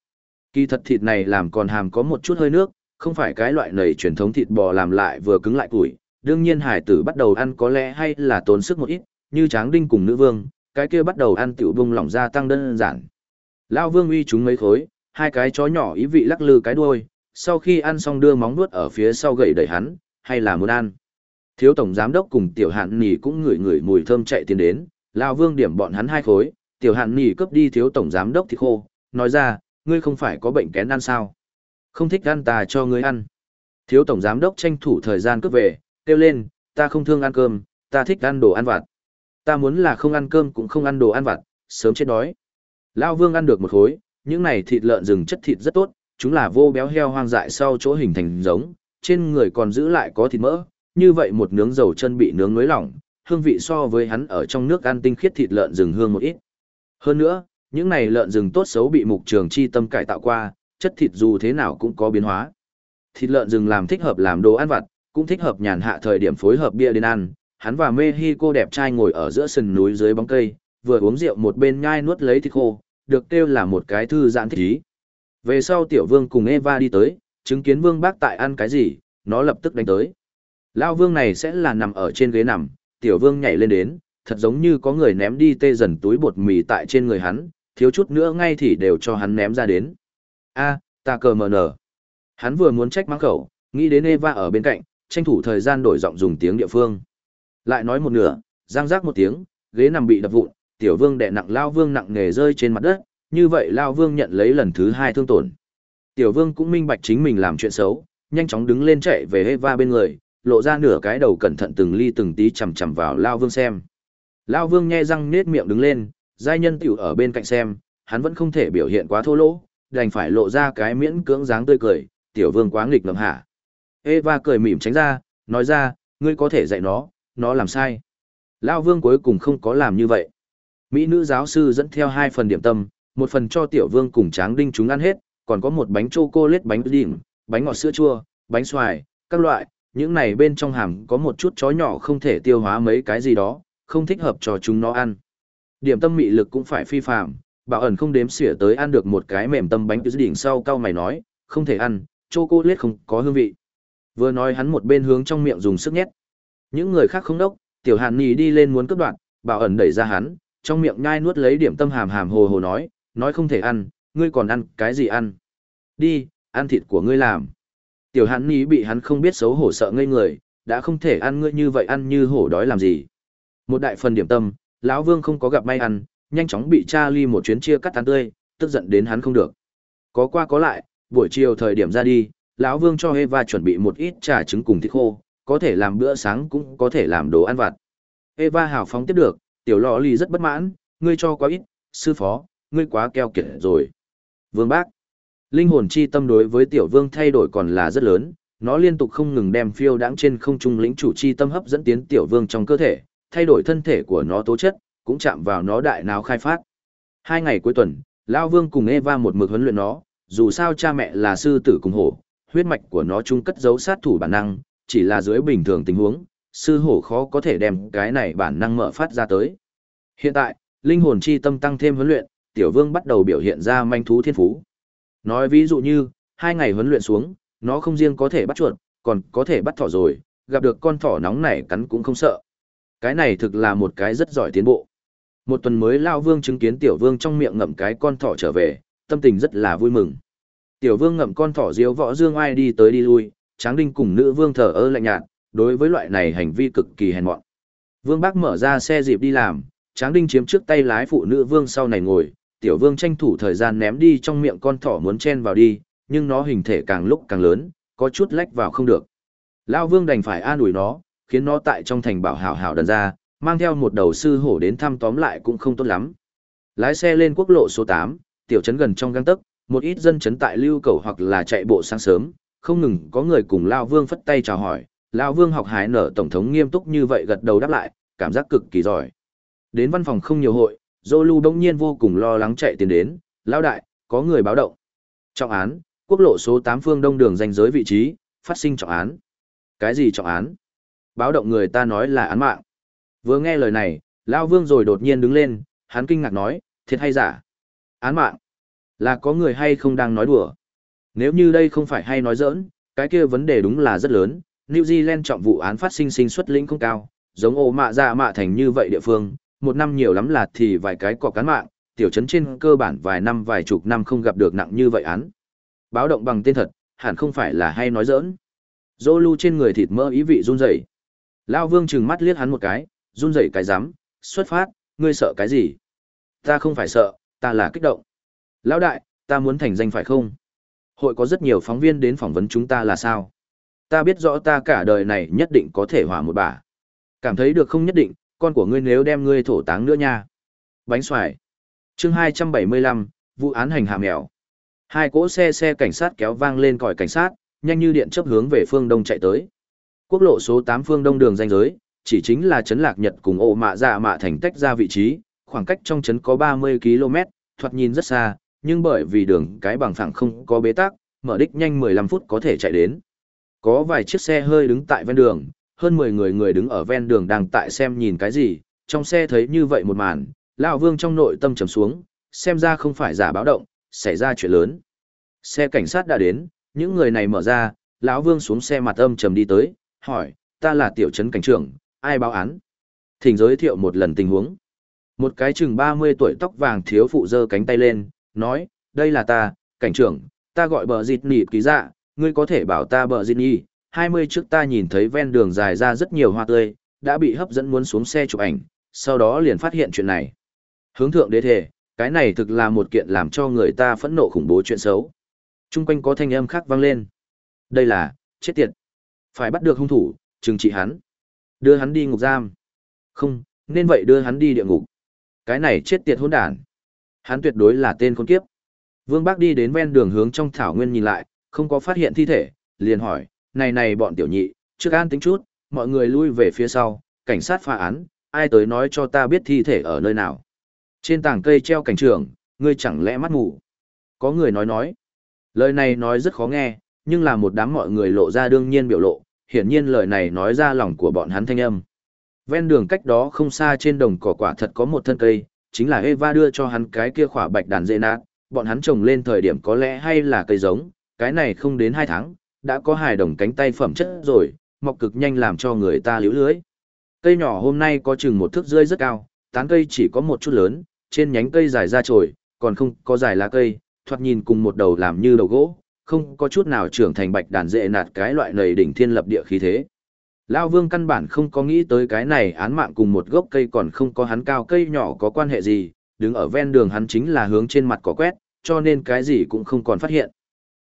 Kỳ thật thịt này làm còn hàm có một chút hơi nước, không phải cái loại nầy truyền thống thịt bò làm lại vừa cứng lại củi. Đương nhiên hải tử bắt đầu ăn có lẽ hay là tốn sức một ít, như tráng đinh cùng nữ vương, cái kia bắt đầu ăn tiểu bung lỏng ra tăng đơn giản. Lao vương uy chúng mấy khối, hai cái chó nhỏ ý vị lắc lư cái đuôi, sau khi ăn xong đưa móng nuốt ở phía sau gậy đẩy hắn, hay là muốn ăn. Thiếu tổng giám đốc cùng tiểu hạn nì cũng ngửi ngửi mùi thơm chạy tiến đến, Lao vương điểm bọn hắn hai khối, tiểu hạn nỉ cướp đi thiếu tổng giám đốc thì khô, nói ra, ngươi không phải có bệnh kén ăn sao? Không thích ăn ta cho ngươi ăn. Thiếu tổng giám đốc tranh thủ thời gian cướp về, kêu lên, ta không thương ăn cơm, ta thích ăn đồ ăn vặt. Ta muốn là không ăn cơm cũng không ăn đồ ăn vặt, sớm chết đói. Lao vương ăn được một khối, những này thịt lợn rừng chất thịt rất tốt, chúng là vô béo heo hoang dại sau chỗ hình thành giống, trên người còn giữ lại có thịt mỡ, như vậy một nướng dầu chân bị nướng nối lỏng, hương vị so với hắn ở trong nước ăn tinh khiết thịt lợn rừng hương một ít. Hơn nữa, những này lợn rừng tốt xấu bị mục trường chi tâm cải tạo qua, chất thịt dù thế nào cũng có biến hóa. Thịt lợn rừng làm thích hợp làm đồ ăn vặt, cũng thích hợp nhàn hạ thời điểm phối hợp bia đến ăn. Hắn và Mexico đẹp trai ngồi ở giữa sườn núi dưới bóng cây, vừa uống rượu một bên nhai nuốt lấy thịt khô, được kêu là một cái thư giãn thích ý. Về sau tiểu vương cùng Eva đi tới, chứng kiến vương bác tại ăn cái gì, nó lập tức đánh tới. Lao vương này sẽ là nằm ở trên ghế nằm, tiểu vương nhảy lên đến, thật giống như có người ném đi tê dần túi bột mì tại trên người hắn, thiếu chút nữa ngay thì đều cho hắn ném ra đến. a ta cờ mờ nở. Hắn vừa muốn trách mắng khẩu, nghĩ đến Eva ở bên cạnh, tranh thủ thời gian đổi giọng dùng tiếng địa phương. Lại nói một nửa, giang rác một tiếng, ghế nằm bị đập vụn, tiểu vương đè nặng lao vương nặng nề rơi trên mặt đất, như vậy lao vương nhận lấy lần thứ hai thương tổn. Tiểu vương cũng minh bạch chính mình làm chuyện xấu, nhanh chóng đứng lên chạy về Eva bên người, lộ ra nửa cái đầu cẩn thận từng ly từng tí chằm chằm vào lao vương xem. Lao vương nghe răng nết miệng đứng lên, giai nhân tiểu ở bên cạnh xem, hắn vẫn không thể biểu hiện quá thô lỗ, đành phải lộ ra cái miễn cưỡng dáng tươi cười, tiểu vương quá nghịch ngợm hả. Eva cười mỉm tránh ra, nói ra, ngươi có thể dạy nó, nó làm sai. Lao vương cuối cùng không có làm như vậy. Mỹ nữ giáo sư dẫn theo hai phần điểm tâm, một phần cho tiểu vương cùng tráng đinh chúng ăn hết, còn có một bánh chocolate bánh đỉnh, bánh ngọt sữa chua, bánh xoài, các loại, những này bên trong hàm có một chút chó nhỏ không thể tiêu hóa mấy cái gì đó, không thích hợp cho chúng nó ăn. Điểm tâm mị lực cũng phải phi phạm, bảo ẩn không đếm xỉa tới ăn được một cái mềm tâm bánh từ đỉnh sau cao mày nói, không thể ăn, chocolate không có hương vị. Vừa nói hắn một bên hướng trong miệng dùng sức nhét. Những người khác không đốc, tiểu hàn nì đi lên muốn cướp đoạn, bảo ẩn đẩy ra hắn, trong miệng nhai nuốt lấy điểm tâm hàm hàm hồ hồ nói, nói không thể ăn, ngươi còn ăn cái gì ăn. Đi, ăn thịt của ngươi làm. Tiểu hắn ní bị hắn không biết xấu hổ sợ ngây người, đã không thể ăn ngươi như vậy ăn như hổ đói làm gì. Một đại phần điểm tâm, lão vương không có gặp may ăn, nhanh chóng bị Charlie một chuyến chia cắt tán tươi, tức giận đến hắn không được. Có qua có lại, buổi chiều thời điểm ra đi, lão Vương cho Eva chuẩn bị một ít trà trứng cùng thịt khô, có thể làm bữa sáng cũng có thể làm đồ ăn vặt. Eva hào phóng tiếp được, tiểu lọ lì rất bất mãn, ngươi cho quá ít, sư phó, ngươi quá keo kiệt rồi. Vương bác. Linh hồn chi tâm đối với tiểu vương thay đổi còn là rất lớn, nó liên tục không ngừng đem phiêu đãng trên không trung lĩnh chủ chi tâm hấp dẫn tiến tiểu vương trong cơ thể, thay đổi thân thể của nó tố chất, cũng chạm vào nó đại não khai phát. Hai ngày cuối tuần, Lao Vương cùng Eva một mực huấn luyện nó, dù sao cha mẹ là sư tử cùng hổ, huyết mạch của nó chung cất giấu sát thủ bản năng, chỉ là dưới bình thường tình huống, sư hổ khó có thể đem cái này bản năng mở phát ra tới. Hiện tại, linh hồn chi tâm tăng thêm huấn luyện, tiểu vương bắt đầu biểu hiện ra manh thú thiên phú. Nói ví dụ như, hai ngày huấn luyện xuống, nó không riêng có thể bắt chuột, còn có thể bắt thỏ rồi, gặp được con thỏ nóng này cắn cũng không sợ. Cái này thực là một cái rất giỏi tiến bộ. Một tuần mới Lao Vương chứng kiến Tiểu Vương trong miệng ngậm cái con thỏ trở về, tâm tình rất là vui mừng. Tiểu Vương ngậm con thỏ diếu võ dương ai đi tới đi lui, Tráng Đinh cùng nữ vương thở ơ lạnh nhạt, đối với loại này hành vi cực kỳ hèn mọn. Vương Bác mở ra xe dịp đi làm, Tráng Đinh chiếm trước tay lái phụ nữ vương sau này ngồi, Tiểu Vương tranh thủ thời gian ném đi trong miệng con thỏ muốn chen vào đi, nhưng nó hình thể càng lúc càng lớn, có chút lách vào không được. Lao Vương đành phải an ủi nó, khiến nó tại trong thành bảo hảo hảo đần ra, mang theo một đầu sư hổ đến thăm tóm lại cũng không tốt lắm. Lái xe lên quốc lộ số 8, tiểu trấn gần trong găng tấc, một ít dân trấn tại lưu cầu hoặc là chạy bộ sáng sớm, không ngừng có người cùng Lao Vương phất tay chào hỏi, Lao Vương học hái nở tổng thống nghiêm túc như vậy gật đầu đáp lại, cảm giác cực kỳ giỏi. Đến văn phòng không nhiều hội, Zolu bỗng nhiên vô cùng lo lắng chạy tiến đến, lão đại, có người báo động. Trọng án, quốc lộ số 8 phương đông đường danh giới vị trí, phát sinh trọng án. Cái gì trọng án? Báo động người ta nói là án mạng. Vừa nghe lời này, lão Vương rồi đột nhiên đứng lên, hắn kinh ngạc nói, thiệt hay giả? Án mạng? Là có người hay không đang nói đùa? Nếu như đây không phải hay nói giỡn, cái kia vấn đề đúng là rất lớn. New Zealand trọng vụ án phát sinh sinh suất lĩnh không cao, giống ổ mạ dạ mạ thành như vậy địa phương, một năm nhiều lắm là thì vài cái cọc cán mạng, tiểu trấn trên cơ bản vài năm vài chục năm không gặp được nặng như vậy án. Báo động bằng tên thật, hẳn không phải là hay nói giỡn. Dô lưu trên người thịt mỡ ý vị run rẩy. Lao vương trừng mắt liếc hắn một cái, run rẩy cái rắm xuất phát, ngươi sợ cái gì? Ta không phải sợ, ta là kích động. Lão đại, ta muốn thành danh phải không? Hội có rất nhiều phóng viên đến phỏng vấn chúng ta là sao? Ta biết rõ ta cả đời này nhất định có thể hỏa một bà. Cảm thấy được không nhất định, con của ngươi nếu đem ngươi thổ táng nữa nha. Bánh xoài. chương 275, vụ án hành hạ mèo. Hai cỗ xe xe cảnh sát kéo vang lên còi cảnh sát, nhanh như điện chấp hướng về phương đông chạy tới. Quốc lộ số 8 phương đông đường danh giới, chỉ chính là trấn Lạc Nhật cùng ổ mạ dạ mạ thành tách ra vị trí, khoảng cách trong trấn có 30 km, thoạt nhìn rất xa, nhưng bởi vì đường cái bằng phẳng không có bế tắc, mở đích nhanh 15 phút có thể chạy đến. Có vài chiếc xe hơi đứng tại ven đường, hơn 10 người người đứng ở ven đường đang tại xem nhìn cái gì, trong xe thấy như vậy một màn, lão Vương trong nội tâm trầm xuống, xem ra không phải giả báo động, xảy ra chuyện lớn. Xe cảnh sát đã đến, những người này mở ra, lão Vương xuống xe mặt âm trầm đi tới, hỏi, ta là tiểu trấn cảnh trưởng, ai báo án? Thỉnh giới thiệu một lần tình huống. Một cái chừng 30 tuổi tóc vàng thiếu phụ giơ cánh tay lên, nói, đây là ta, cảnh trưởng, ta gọi bờ dịt nỉ ký dạ, ngươi có thể bảo ta bờ dịt nỉ, 20 trước ta nhìn thấy ven đường dài ra rất nhiều hoa tươi, đã bị hấp dẫn muốn xuống xe chụp ảnh, sau đó liền phát hiện chuyện này. Hướng thượng đế thể, cái này thực là một kiện làm cho người ta phẫn nộ khủng bố chuyện xấu. Trung quanh có thanh âm khác vang lên. Đây là, chết tiệt. Phải bắt được hung thủ, trừng trị hắn. Đưa hắn đi ngục giam. Không, nên vậy đưa hắn đi địa ngục. Cái này chết tiệt hỗn đản. Hắn tuyệt đối là tên con kiếp. Vương Bác đi đến ven đường hướng trong thảo nguyên nhìn lại, không có phát hiện thi thể, liền hỏi, này này bọn tiểu nhị, trước an tính chút, mọi người lui về phía sau, cảnh sát phá án, ai tới nói cho ta biết thi thể ở nơi nào. Trên tảng cây treo cảnh trường, ngươi chẳng lẽ mắt ngủ. Có người nói nói. Lời này nói rất khó nghe, nhưng là một đám mọi người lộ ra đương nhiên biểu lộ, hiển nhiên lời này nói ra lòng của bọn hắn thanh âm. Ven đường cách đó không xa trên đồng cỏ quả thật có một thân cây, chính là Eva đưa cho hắn cái kia khỏa bạch đàn dê nát, bọn hắn trồng lên thời điểm có lẽ hay là cây giống, cái này không đến 2 tháng, đã có hài đồng cánh tay phẩm chất rồi, mọc cực nhanh làm cho người ta liễu lưới. Cây nhỏ hôm nay có chừng một thước rơi rất cao, tán cây chỉ có một chút lớn, trên nhánh cây dài ra trồi, còn không có dài lá cây, thoạt nhìn cùng một đầu làm như đầu gỗ, không có chút nào trưởng thành bạch đàn dễ nạt cái loại nầy đỉnh thiên lập địa khí thế. Lao vương căn bản không có nghĩ tới cái này án mạng cùng một gốc cây còn không có hắn cao cây nhỏ có quan hệ gì, đứng ở ven đường hắn chính là hướng trên mặt cỏ quét, cho nên cái gì cũng không còn phát hiện.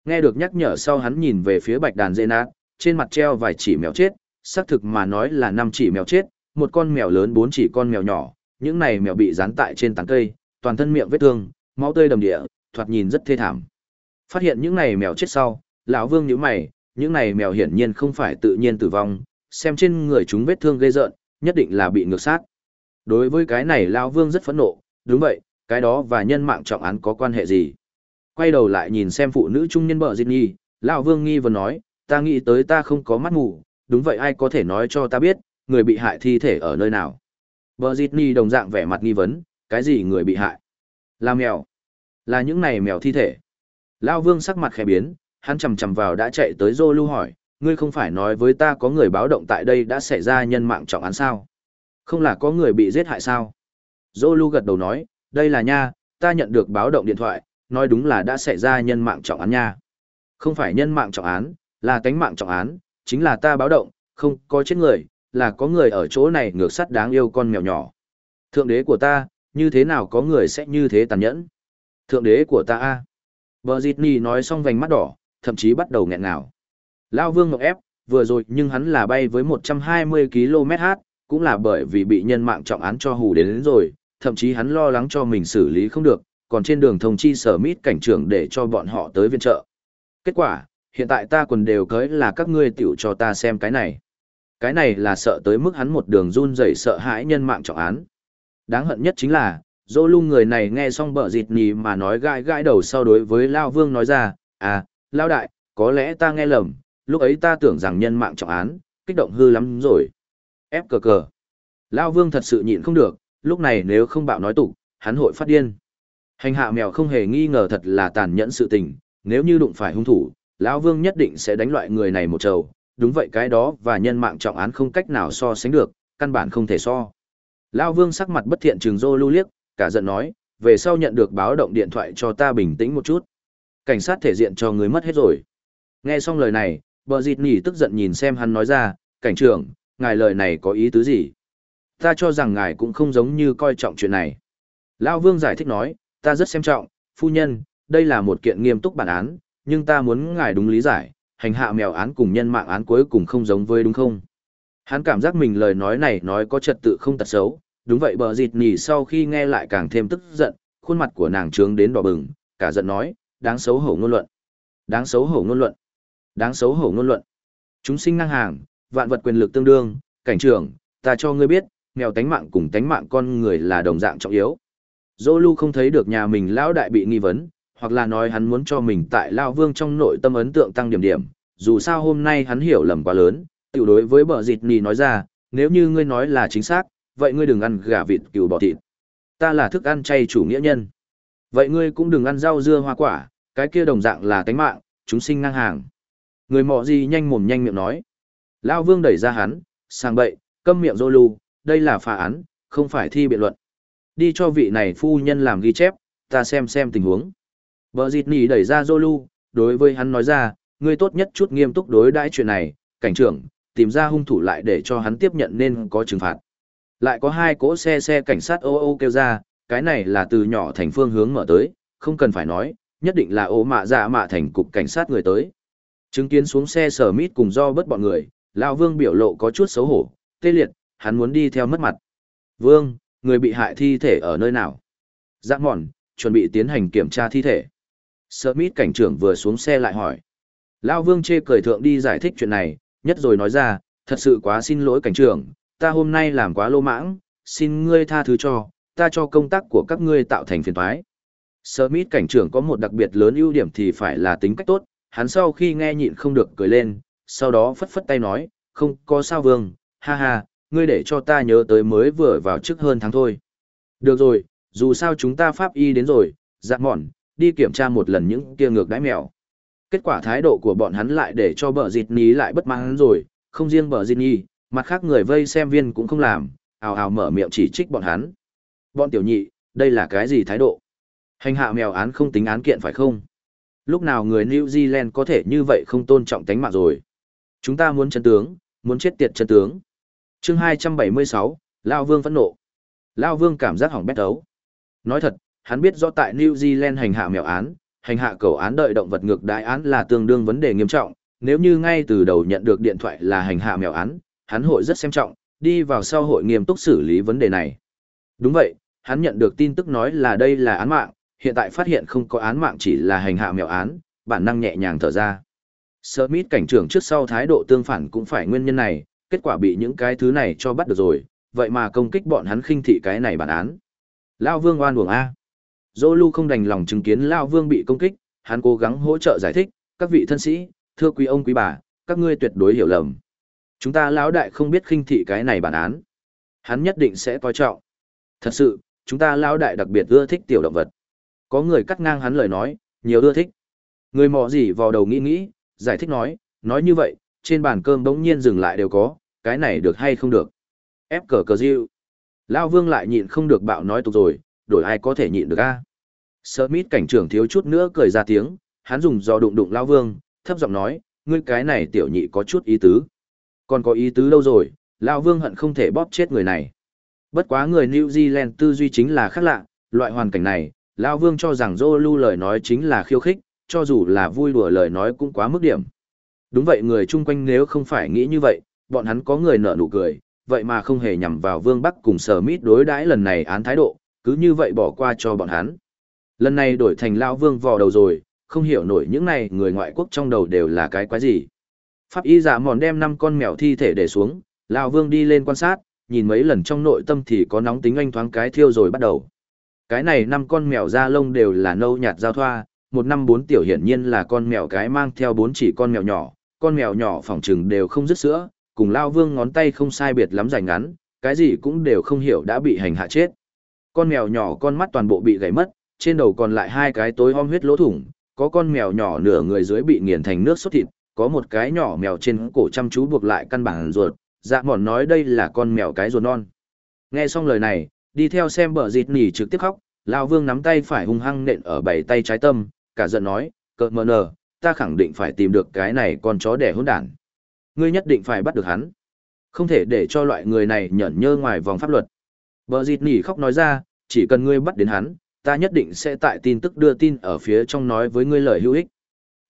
Nghe được nhắc nhở sau hắn nhìn về phía bạch đàn dê nát, trên mặt treo vài chỉ mèo chết, xác thực mà nói là năm chỉ mèo chết, một con mèo lớn bốn chỉ con mèo nhỏ, những này mèo bị dán tại trên tán cây, toàn thân miệng vết thương, máu tươi đầm địa, thoạt nhìn rất thê thảm. Phát hiện những này mèo chết sau, lão Vương nhíu mày, những này mèo hiển nhiên không phải tự nhiên tử vong, xem trên người chúng vết thương gây rợn, nhất định là bị ngược sát. Đối với cái này lão Vương rất phẫn nộ, đúng vậy, cái đó và nhân mạng trọng án có quan hệ gì? Quay đầu lại nhìn xem phụ nữ trung niên bợ dịt Nhi, lão Vương nghi vừa nói, ta nghĩ tới ta không có mắt mù, đúng vậy ai có thể nói cho ta biết, người bị hại thi thể ở nơi nào? bợ dịt Nhi đồng dạng vẻ mặt nghi vấn, cái gì người bị hại? Là mèo. Là những này mèo thi thể. Lão Vương sắc mặt khẽ biến, hắn chầm chầm vào đã chạy tới Dô Lưu hỏi, ngươi không phải nói với ta có người báo động tại đây đã xảy ra nhân mạng trọng án sao? Không là có người bị giết hại sao? Dô Lưu gật đầu nói, đây là nha, ta nhận được báo động điện thoại, nói đúng là đã xảy ra nhân mạng trọng án nha. Không phải nhân mạng trọng án, là tánh mạng trọng án, chính là ta báo động, không có chết người, là có người ở chỗ này ngược sắt đáng yêu con mèo nhỏ. Thượng đế của ta, như thế nào có người sẽ như thế tàn nhẫn? Thượng đế của ta a. Bờ Dịt Nì nói xong vành mắt đỏ, thậm chí bắt đầu nghẹn ngào. Lao Vương Ngọc ép, vừa rồi nhưng hắn là bay với 120 km/h, cũng là bởi vì bị nhân mạng trọng án cho hù đến, đến rồi, thậm chí hắn lo lắng cho mình xử lý không được, còn trên đường thông chi sở mít cảnh trưởng để cho bọn họ tới viện trợ. Kết quả, hiện tại ta quần đều cưới là các ngươi tiểu cho ta xem cái này. Cái này là sợ tới mức hắn một đường run rẩy sợ hãi nhân mạng trọng án. Đáng hận nhất chính là, dô lung người này nghe xong bở dịt nhì mà nói gãi gãi đầu sau đối với Lao Vương nói ra, à, Lao Đại, có lẽ ta nghe lầm, lúc ấy ta tưởng rằng nhân mạng trọng án, kích động hư lắm rồi. Ép cờ cờ. Lao Vương thật sự nhịn không được, lúc này nếu không bạo nói tục, hắn hội phát điên. Hành hạ mèo không hề nghi ngờ thật là tàn nhẫn sự tình, nếu như đụng phải hung thủ, lão Vương nhất định sẽ đánh loại người này một trầu, đúng vậy cái đó và nhân mạng trọng án không cách nào so sánh được, căn bản không thể so. Lão Vương sắc mặt bất thiện trừng rô lưu liếc, cả giận nói, về sau nhận được báo động điện thoại cho ta bình tĩnh một chút. Cảnh sát thể diện cho người mất hết rồi. Nghe xong lời này, bờ dịt nỉ tức giận nhìn xem hắn nói ra, cảnh trưởng, ngài lời này có ý tứ gì? Ta cho rằng ngài cũng không giống như coi trọng chuyện này. Lão Vương giải thích nói, ta rất xem trọng, phu nhân, đây là một kiện nghiêm túc bản án, nhưng ta muốn ngài đúng lý giải, hành hạ mèo án cùng nhân mạng án cuối cùng không giống với đúng không? Hắn cảm giác mình lời nói này nói có trật tự không tật xấu, đúng vậy bờ dịt nỉ sau khi nghe lại càng thêm tức giận, khuôn mặt của nàng trướng đến đỏ bừng, cả giận nói, đáng xấu hổ ngôn luận. Đáng xấu hổ ngôn luận. Đáng xấu hổ ngôn luận. Chúng sinh năng hàng, vạn vật quyền lực tương đương, cảnh trưởng, ta cho ngươi biết, mèo tánh mạng cùng tánh mạng con người là đồng dạng trọng yếu. Dô Lu không thấy được nhà mình lão đại bị nghi vấn, hoặc là nói hắn muốn cho mình tại Lao Vương trong nội tâm ấn tượng tăng điểm điểm, dù sao hôm nay hắn hiểu lầm quá lớn, tiểu đối với bờ dịt nì nói ra, nếu như ngươi nói là chính xác, vậy ngươi đừng ăn gà vịt cừu bò thịt. Ta là thức ăn chay chủ nghĩa nhân. Vậy ngươi cũng đừng ăn rau dưa hoa quả, cái kia đồng dạng là tánh mạng, chúng sinh ngang hàng. Người mọ gì nhanh mồm nhanh miệng nói. Lao Vương đẩy ra hắn, sang bậy, câm miệng dô lưu, đây là phá án, không phải thi biện luận. Đi cho vị này phu nhân làm ghi chép, ta xem xem tình huống. Bờ dịt nỉ đẩy ra Zolu, đối với hắn nói ra, ngươi tốt nhất chút nghiêm túc đối đãi chuyện này, cảnh trưởng, tìm ra hung thủ lại để cho hắn tiếp nhận nên có trừng phạt. Lại có hai cỗ xe xe cảnh sát ô ô kêu ra, cái này là từ nhỏ thành phương hướng mở tới, không cần phải nói, nhất định là ô mạ dạ mạ thành cục cảnh sát người tới. Chứng kiến xuống xe sở mít cùng do bớt bọn người, Lão Vương biểu lộ có chút xấu hổ, tê liệt, hắn muốn đi theo mất mặt. Vương, người bị hại thi thể ở nơi nào? Giác dạ mòn, chuẩn bị tiến hành kiểm tra thi thể. Smith cảnh trưởng vừa xuống xe lại hỏi. Lão Vương chê cười thượng đi giải thích chuyện này, nhất rồi nói ra, thật sự quá xin lỗi cảnh trưởng, ta hôm nay làm quá lô mãng, xin ngươi tha thứ cho, ta cho công tác của các ngươi tạo thành phiền thoái sợ mít cảnh trưởng có một đặc biệt lớn ưu điểm thì phải là tính cách tốt, hắn sau khi nghe nhịn không được cười lên, sau đó phất phất tay nói, không có sao vương, ha ha, ngươi để cho ta nhớ tới mới vừa vào trước hơn tháng thôi. Được rồi, dù sao chúng ta pháp y đến rồi, dạ mòn, đi kiểm tra một lần những kia ngược đáy mèo. Kết quả thái độ của bọn hắn lại để cho bờ dịt ní lại bất mãn rồi, không riêng bờ dịt ní, mặt khác người vây xem viên cũng không làm, ào ào mở miệng chỉ trích bọn hắn. Bọn tiểu nhị, đây là cái gì thái độ? Hành hạ mèo án không tính án kiện phải không? Lúc nào người New Zealand có thể như vậy không tôn trọng tánh mạng rồi? Chúng ta muốn chân tướng, muốn chết tiệt chân tướng chương 276, Lao Vương phẫn nộ. Lao Vương cảm giác hỏng bét ấu. Nói thật, hắn biết rõ tại New Zealand hành hạ mèo án, hành hạ cầu án đợi động vật ngược đại án là tương đương vấn đề nghiêm trọng, nếu như ngay từ đầu nhận được điện thoại là hành hạ mèo án, hắn hội rất xem trọng, đi vào sau hội nghiêm túc xử lý vấn đề này. Đúng vậy, hắn nhận được tin tức nói là đây là án mạng, hiện tại phát hiện không có án mạng chỉ là hành hạ mèo án, bản năng nhẹ nhàng thở ra. Smith cảnh trưởng trước sau thái độ tương phản cũng phải nguyên nhân này, kết quả bị những cái thứ này cho bắt được rồi, vậy mà công kích bọn hắn khinh thị cái này bản án. Lao Vương oan uổng A. Dô Lu không đành lòng chứng kiến Lao Vương bị công kích, hắn cố gắng hỗ trợ giải thích, các vị thân sĩ, thưa quý ông quý bà, các ngươi tuyệt đối hiểu lầm. Chúng ta lão đại không biết khinh thị cái này bản án. Hắn nhất định sẽ coi trọng. Thật sự, chúng ta lão đại đặc biệt ưa thích tiểu động vật. Có người cắt ngang hắn lời nói, nhiều ưa thích. Người mò gì vào đầu nghĩ nghĩ, giải thích nói, nói như vậy, trên bàn cơm bỗng nhiên dừng lại đều có, cái này được hay không được. Ép cờ cờ diêu. Lao vương lại nhịn không được bạo nói tục rồi, đổi ai có thể nhịn được a? Smith cảnh trưởng thiếu chút nữa cười ra tiếng, hắn dùng do đụng đụng Lao vương, thấp giọng nói, ngươi cái này tiểu nhị có chút ý tứ. Còn có ý tứ đâu rồi, Lao vương hận không thể bóp chết người này. Bất quá người New Zealand tư duy chính là khác lạ, loại hoàn cảnh này, Lao vương cho rằng Zolu lời nói chính là khiêu khích, cho dù là vui đùa lời nói cũng quá mức điểm. Đúng vậy người chung quanh nếu không phải nghĩ như vậy, bọn hắn có người nở nụ cười, vậy mà không hề nhằm vào Vương Bắc cùng Sở Mít đối đãi lần này án thái độ, cứ như vậy bỏ qua cho bọn hắn. Lần này đổi thành Lao Vương vò đầu rồi, không hiểu nổi những này người ngoại quốc trong đầu đều là cái quái gì. Pháp y giả mòn đem năm con mèo thi thể để xuống, Lao Vương đi lên quan sát, nhìn mấy lần trong nội tâm thì có nóng tính anh thoáng cái thiêu rồi bắt đầu. Cái này năm con mèo da lông đều là nâu nhạt giao thoa, một năm bốn tiểu hiển nhiên là con mèo cái mang theo bốn chỉ con mèo nhỏ, con mèo nhỏ phỏng trừng đều không dứt sữa, cùng lao vương ngón tay không sai biệt lắm dài ngắn, cái gì cũng đều không hiểu đã bị hành hạ chết. Con mèo nhỏ con mắt toàn bộ bị gãy mất, trên đầu còn lại hai cái tối om huyết lỗ thủng, có con mèo nhỏ nửa người dưới bị nghiền thành nước sốt thịt, có một cái nhỏ mèo trên cổ chăm chú buộc lại căn bản ruột, dạ mòn nói đây là con mèo cái ruột non. Nghe xong lời này, đi theo xem bờ dịt nỉ trực tiếp khóc, lao vương nắm tay phải hung hăng nện ở bảy tay trái tâm, cả giận nói, cợt mờ nờ, ta khẳng định phải tìm được cái này con chó đẻ hỗn đản. Ngươi nhất định phải bắt được hắn. Không thể để cho loại người này nhẫn nhơ ngoài vòng pháp luật. Bờ dịt nỉ khóc nói ra, chỉ cần ngươi bắt đến hắn, ta nhất định sẽ tại tin tức đưa tin ở phía trong nói với ngươi lời hữu ích.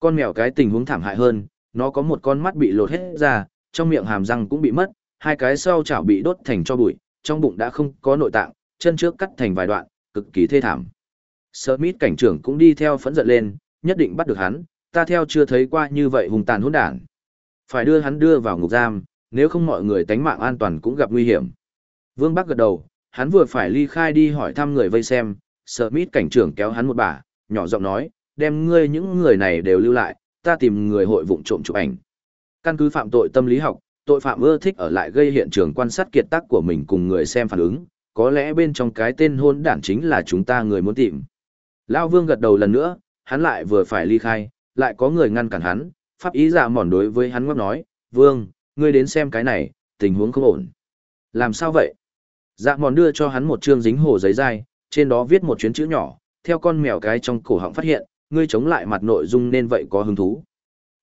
Con mèo cái tình huống thảm hại hơn, nó có một con mắt bị lột hết ra, trong miệng hàm răng cũng bị mất, hai cái sau chảo bị đốt thành cho bụi, trong bụng đã không có nội tạng, chân trước cắt thành vài đoạn, cực kỳ thê thảm. Smith cảnh trưởng cũng đi theo phẫn giận lên, nhất định bắt được hắn, ta theo chưa thấy qua như vậy hùng tàn hỗn đản. Phải đưa hắn đưa vào ngục giam, nếu không mọi người tánh mạng an toàn cũng gặp nguy hiểm. Vương Bắc gật đầu, hắn vừa phải ly khai đi hỏi thăm người vây xem, Smith cảnh trưởng kéo hắn một bà, nhỏ giọng nói, đem ngươi những người này đều lưu lại, ta tìm người hội vụng trộm chụp ảnh. Căn cứ phạm tội tâm lý học, tội phạm ưa thích ở lại gây hiện trường quan sát kiệt tác của mình cùng người xem phản ứng, có lẽ bên trong cái tên hôn đản chính là chúng ta người muốn tìm. Lao Vương gật đầu lần nữa, hắn lại vừa phải ly khai, lại có người ngăn cản hắn, pháp ý dạ mòn đối với hắn ngóc nói, Vương, ngươi đến xem cái này, tình huống không ổn. Làm sao vậy? Dạ mòn đưa cho hắn một chương dính hồ giấy dai, trên đó viết một chuyến chữ nhỏ, theo con mèo cái trong cổ họng phát hiện, ngươi chống lại mặt nội dung nên vậy có hứng thú.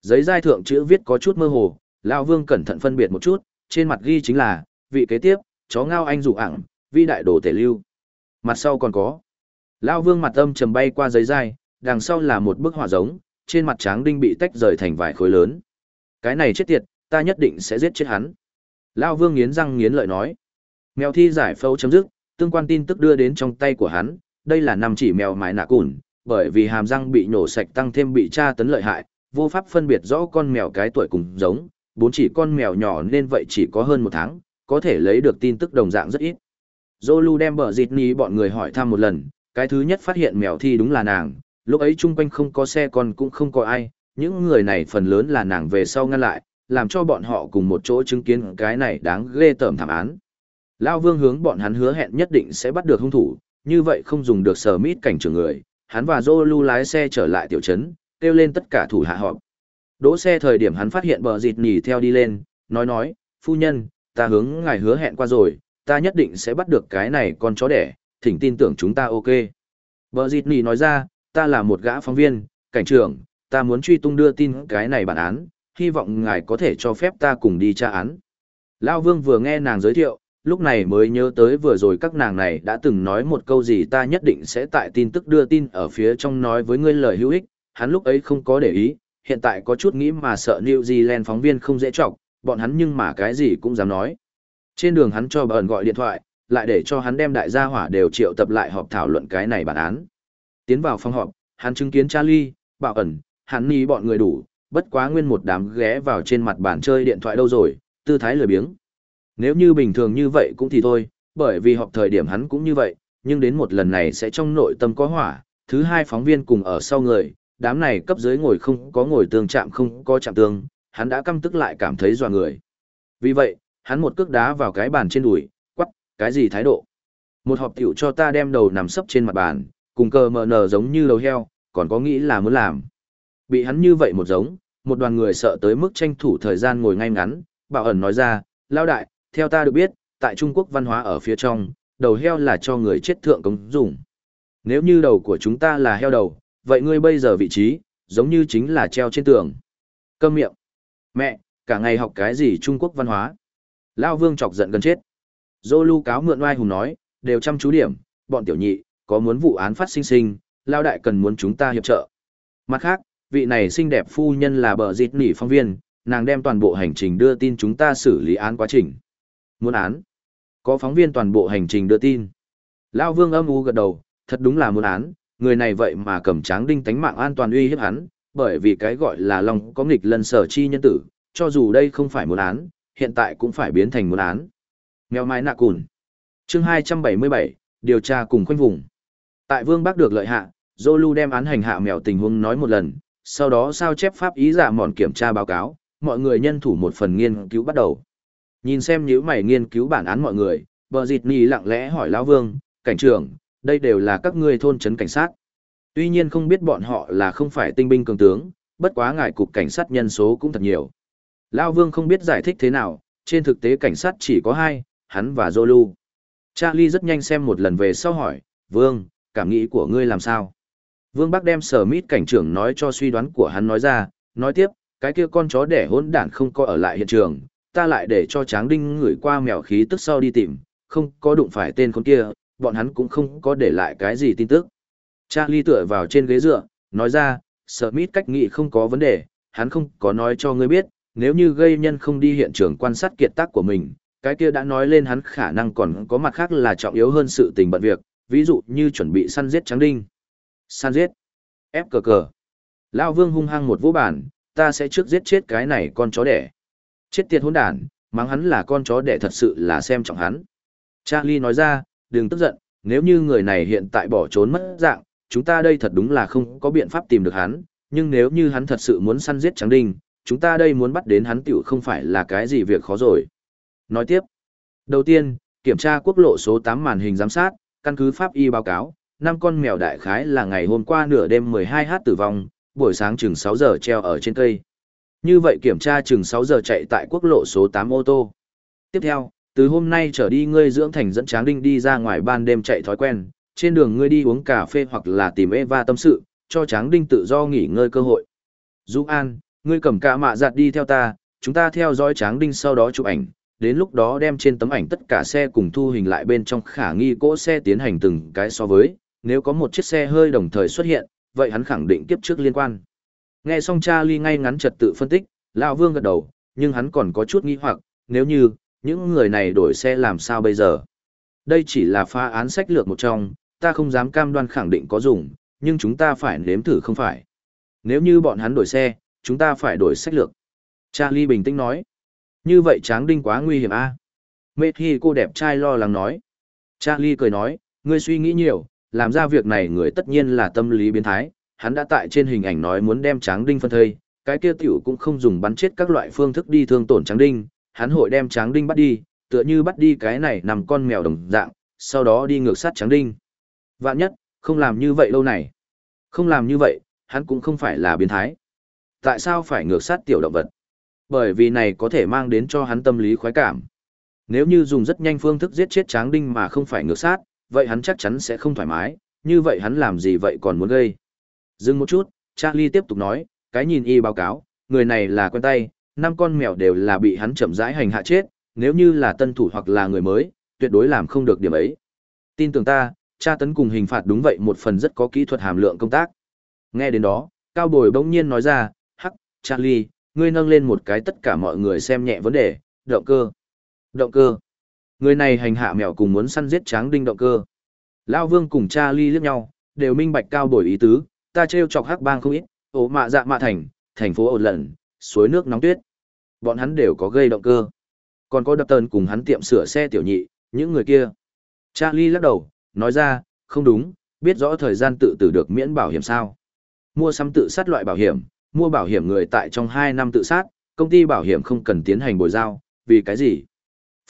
Giấy dai thượng chữ viết có chút mơ hồ, Lão Vương cẩn thận phân biệt một chút, trên mặt ghi chính là, vị kế tiếp, chó ngao anh dụ ảng, vi đại đồ tể lưu. Mặt sau còn có. Lão Vương mặt âm trầm bay qua giấy dai, đằng sau là một bức họa giống, trên mặt tráng đinh bị tách rời thành vài khối lớn. Cái này chết tiệt, ta nhất định sẽ giết chết hắn. Lão Vương nghiến răng nghiến lợi nói. Mèo thi giải phẫu chấm dứt, tương quan tin tức đưa đến trong tay của hắn, đây là năm chỉ mèo mái nạ cùn, bởi vì hàm răng bị nhổ sạch tăng thêm bị tra tấn lợi hại, vô pháp phân biệt rõ con mèo cái tuổi cùng giống, bốn chỉ con mèo nhỏ nên vậy chỉ có hơn một tháng, có thể lấy được tin tức đồng dạng rất ít. Zolu đem bờ dịt ní bọn người hỏi thăm một lần, cái thứ nhất phát hiện mèo thi đúng là nàng, lúc ấy chung quanh không có xe còn cũng không có ai, những người này phần lớn là nàng về sau ngăn lại, làm cho bọn họ cùng một chỗ chứng kiến cái này đáng ghê tởm thảm án. Lao vương hướng bọn hắn hứa hẹn nhất định sẽ bắt được hung thủ, như vậy không dùng được sờ mít cảnh trưởng người, hắn và Zolu lái xe trở lại tiểu trấn, kêu lên tất cả thủ hạ họp. Đỗ xe thời điểm hắn phát hiện bờ dịt nhỉ theo đi lên, nói nói, phu nhân, ta hướng ngài hứa hẹn qua rồi, ta nhất định sẽ bắt được cái này con chó đẻ, thỉnh tin tưởng chúng ta ok. Bờ dịt nhỉ nói ra, ta là một gã phóng viên, cảnh trưởng, ta muốn truy tung đưa tin cái này bản án, hy vọng ngài có thể cho phép ta cùng đi tra án. Lao vương vừa nghe nàng giới thiệu, lúc này mới nhớ tới vừa rồi các nàng này đã từng nói một câu gì ta nhất định sẽ tại tin tức đưa tin ở phía trong nói với ngươi lời hữu ích, hắn lúc ấy không có để ý, hiện tại có chút nghĩ mà sợ New Zealand phóng viên không dễ chọc, bọn hắn nhưng mà cái gì cũng dám nói. Trên đường hắn cho bờn gọi điện thoại, lại để cho hắn đem đại gia hỏa đều triệu tập lại họp thảo luận cái này bản án. Tiến vào phòng họp, hắn chứng kiến Charlie, bảo ẩn, hắn ni bọn người đủ, bất quá nguyên một đám ghé vào trên mặt bàn chơi điện thoại đâu rồi, tư thái lười biếng. Nếu như bình thường như vậy cũng thì thôi, bởi vì họp thời điểm hắn cũng như vậy, nhưng đến một lần này sẽ trong nội tâm có hỏa, thứ hai phóng viên cùng ở sau người, đám này cấp dưới ngồi không có ngồi tương chạm không có chạm tương, hắn đã căm tức lại cảm thấy dọa người. Vì vậy, hắn một cước đá vào cái bàn trên đùi, quắc, cái gì thái độ? Một họp tiểu cho ta đem đầu nằm sấp trên mặt bàn, cùng cờ mờ nờ giống như đầu heo, còn có nghĩ là muốn làm. Bị hắn như vậy một giống, một đoàn người sợ tới mức tranh thủ thời gian ngồi ngay ngắn, bảo ẩn nói ra, lao đại, theo ta được biết, tại Trung Quốc văn hóa ở phía trong, đầu heo là cho người chết thượng cống dùng. Nếu như đầu của chúng ta là heo đầu, vậy ngươi bây giờ vị trí, giống như chính là treo trên tường. Câm miệng. Mẹ, cả ngày học cái gì Trung Quốc văn hóa. Lao vương chọc giận gần chết. Dô lưu cáo mượn oai hùng nói, đều chăm chú điểm, bọn tiểu nhị, có muốn vụ án phát sinh sinh, Lao đại cần muốn chúng ta hiệp trợ. Mặt khác, vị này xinh đẹp phu nhân là bờ dịt nỉ phong viên, nàng đem toàn bộ hành trình đưa tin chúng ta xử lý án quá trình. Muốn án. Có phóng viên toàn bộ hành trình đưa tin. Lao vương âm u gật đầu, thật đúng là muốn án, người này vậy mà cầm tráng đinh tánh mạng an toàn uy hiếp hắn, bởi vì cái gọi là lòng có nghịch lần sở chi nhân tử, cho dù đây không phải muốn án, hiện tại cũng phải biến thành muốn án. Mèo mai nạ cùn. chương 277, điều tra cùng khoanh vùng. Tại Vương Bắc được lợi hạ, Zolu đem án hành hạ mèo tình huống nói một lần, sau đó sao chép pháp ý giả mòn kiểm tra báo cáo, mọi người nhân thủ một phần nghiên cứu bắt đầu. Nhìn xem nếu mày nghiên cứu bản án mọi người, bờ dịt nì lặng lẽ hỏi lão Vương, cảnh trưởng, đây đều là các ngươi thôn trấn cảnh sát. Tuy nhiên không biết bọn họ là không phải tinh binh cường tướng, bất quá ngài cục cảnh sát nhân số cũng thật nhiều. Lão Vương không biết giải thích thế nào, trên thực tế cảnh sát chỉ có hai, hắn và Zolu. Charlie rất nhanh xem một lần về sau hỏi, Vương, cảm nghĩ của ngươi làm sao? Vương Bắc đem sở mít cảnh trưởng nói cho suy đoán của hắn nói ra, nói tiếp, cái kia con chó đẻ hỗn đản không có ở lại hiện trường, ta lại để cho Tráng Đinh ngửi qua mèo khí tức sau đi tìm, không có đụng phải tên con kia, bọn hắn cũng không có để lại cái gì tin tức. Charlie tựa vào trên ghế dựa, nói ra, Smith cách nghĩ không có vấn đề, hắn không có nói cho ngươi biết, nếu như gây nhân không đi hiện trường quan sát kiệt tác của mình, cái kia đã nói lên hắn khả năng còn có mặt khác là trọng yếu hơn sự tình bận việc, ví dụ như chuẩn bị săn giết trắng đinh. Săn giết. Ép cờ cờ. Lao vương hung hăng một vũ bản, ta sẽ trước giết chết cái này con chó đẻ. Chết tiệt hỗn đản, mắng hắn là con chó đẻ thật sự là xem trọng hắn. Charlie nói ra, đừng tức giận, nếu như người này hiện tại bỏ trốn mất dạng, chúng ta đây thật đúng là không có biện pháp tìm được hắn, nhưng nếu như hắn thật sự muốn săn giết Trắng Đinh, chúng ta đây muốn bắt đến hắn tiểu không phải là cái gì việc khó rồi. Nói tiếp, đầu tiên, kiểm tra quốc lộ số 8 màn hình giám sát, căn cứ pháp y báo cáo, năm con mèo đại khái là ngày hôm qua nửa đêm 12h tử vong, buổi sáng chừng 6 giờ treo ở trên cây. Như vậy kiểm tra chừng 6 giờ chạy tại quốc lộ số 8 ô tô. Tiếp theo, từ hôm nay trở đi ngươi dưỡng thành dẫn tráng đinh đi ra ngoài ban đêm chạy thói quen, trên đường ngươi đi uống cà phê hoặc là tìm Eva tâm sự, cho tráng đinh tự do nghỉ ngơi cơ hội. Dũng An, ngươi cầm cả mạ giặt đi theo ta, chúng ta theo dõi tráng đinh sau đó chụp ảnh, đến lúc đó đem trên tấm ảnh tất cả xe cùng thu hình lại bên trong khả nghi cỗ xe tiến hành từng cái so với, nếu có một chiếc xe hơi đồng thời xuất hiện, vậy hắn khẳng định kiếp trước liên quan. Nghe xong Charlie ngay ngắn trật tự phân tích, lão Vương gật đầu, nhưng hắn còn có chút nghi hoặc, nếu như những người này đổi xe làm sao bây giờ? Đây chỉ là pha án sách lược một trong, ta không dám cam đoan khẳng định có dùng, nhưng chúng ta phải nếm thử không phải. Nếu như bọn hắn đổi xe, chúng ta phải đổi sách lược. Charlie bình tĩnh nói. Như vậy tráng đinh quá nguy hiểm a à? Mê Thi cô đẹp trai lo lắng nói. Charlie cười nói, ngươi suy nghĩ nhiều, làm ra việc này người tất nhiên là tâm lý biến thái. Hắn đã tại trên hình ảnh nói muốn đem tráng đinh phân thây, cái kia tiểu cũng không dùng bắn chết các loại phương thức đi thương tổn tráng đinh, hắn hội đem tráng đinh bắt đi, tựa như bắt đi cái này nằm con mèo đồng dạng, sau đó đi ngược sát tráng đinh. Vạn nhất, không làm như vậy lâu này. Không làm như vậy, hắn cũng không phải là biến thái. Tại sao phải ngược sát tiểu động vật? Bởi vì này có thể mang đến cho hắn tâm lý khoái cảm. Nếu như dùng rất nhanh phương thức giết chết tráng đinh mà không phải ngược sát, vậy hắn chắc chắn sẽ không thoải mái, như vậy hắn làm gì vậy còn muốn gây. Dừng một chút, Charlie tiếp tục nói, cái nhìn y báo cáo, người này là quen tay, năm con mèo đều là bị hắn chậm rãi hành hạ chết, nếu như là tân thủ hoặc là người mới, tuyệt đối làm không được điểm ấy. Tin tưởng ta, tra tấn cùng hình phạt đúng vậy một phần rất có kỹ thuật hàm lượng công tác. Nghe đến đó, Cao Bồi bỗng nhiên nói ra, hắc, Charlie, ngươi nâng lên một cái tất cả mọi người xem nhẹ vấn đề, động cơ. Động cơ. Người này hành hạ mèo cùng muốn săn giết tráng đinh động cơ. Lao Vương cùng Charlie liếc nhau, đều minh bạch Cao đổi ý tứ, ta trêu chọc hắc bang không ít, ổ mạ dạ mạ thành, thành phố ổn lận, suối nước nóng tuyết. Bọn hắn đều có gây động cơ. Còn có đập tần cùng hắn tiệm sửa xe tiểu nhị, những người kia. Charlie lắc đầu, nói ra, không đúng, biết rõ thời gian tự tử được miễn bảo hiểm sao. Mua sắm tự sát loại bảo hiểm, mua bảo hiểm người tại trong 2 năm tự sát, công ty bảo hiểm không cần tiến hành bồi giao, vì cái gì?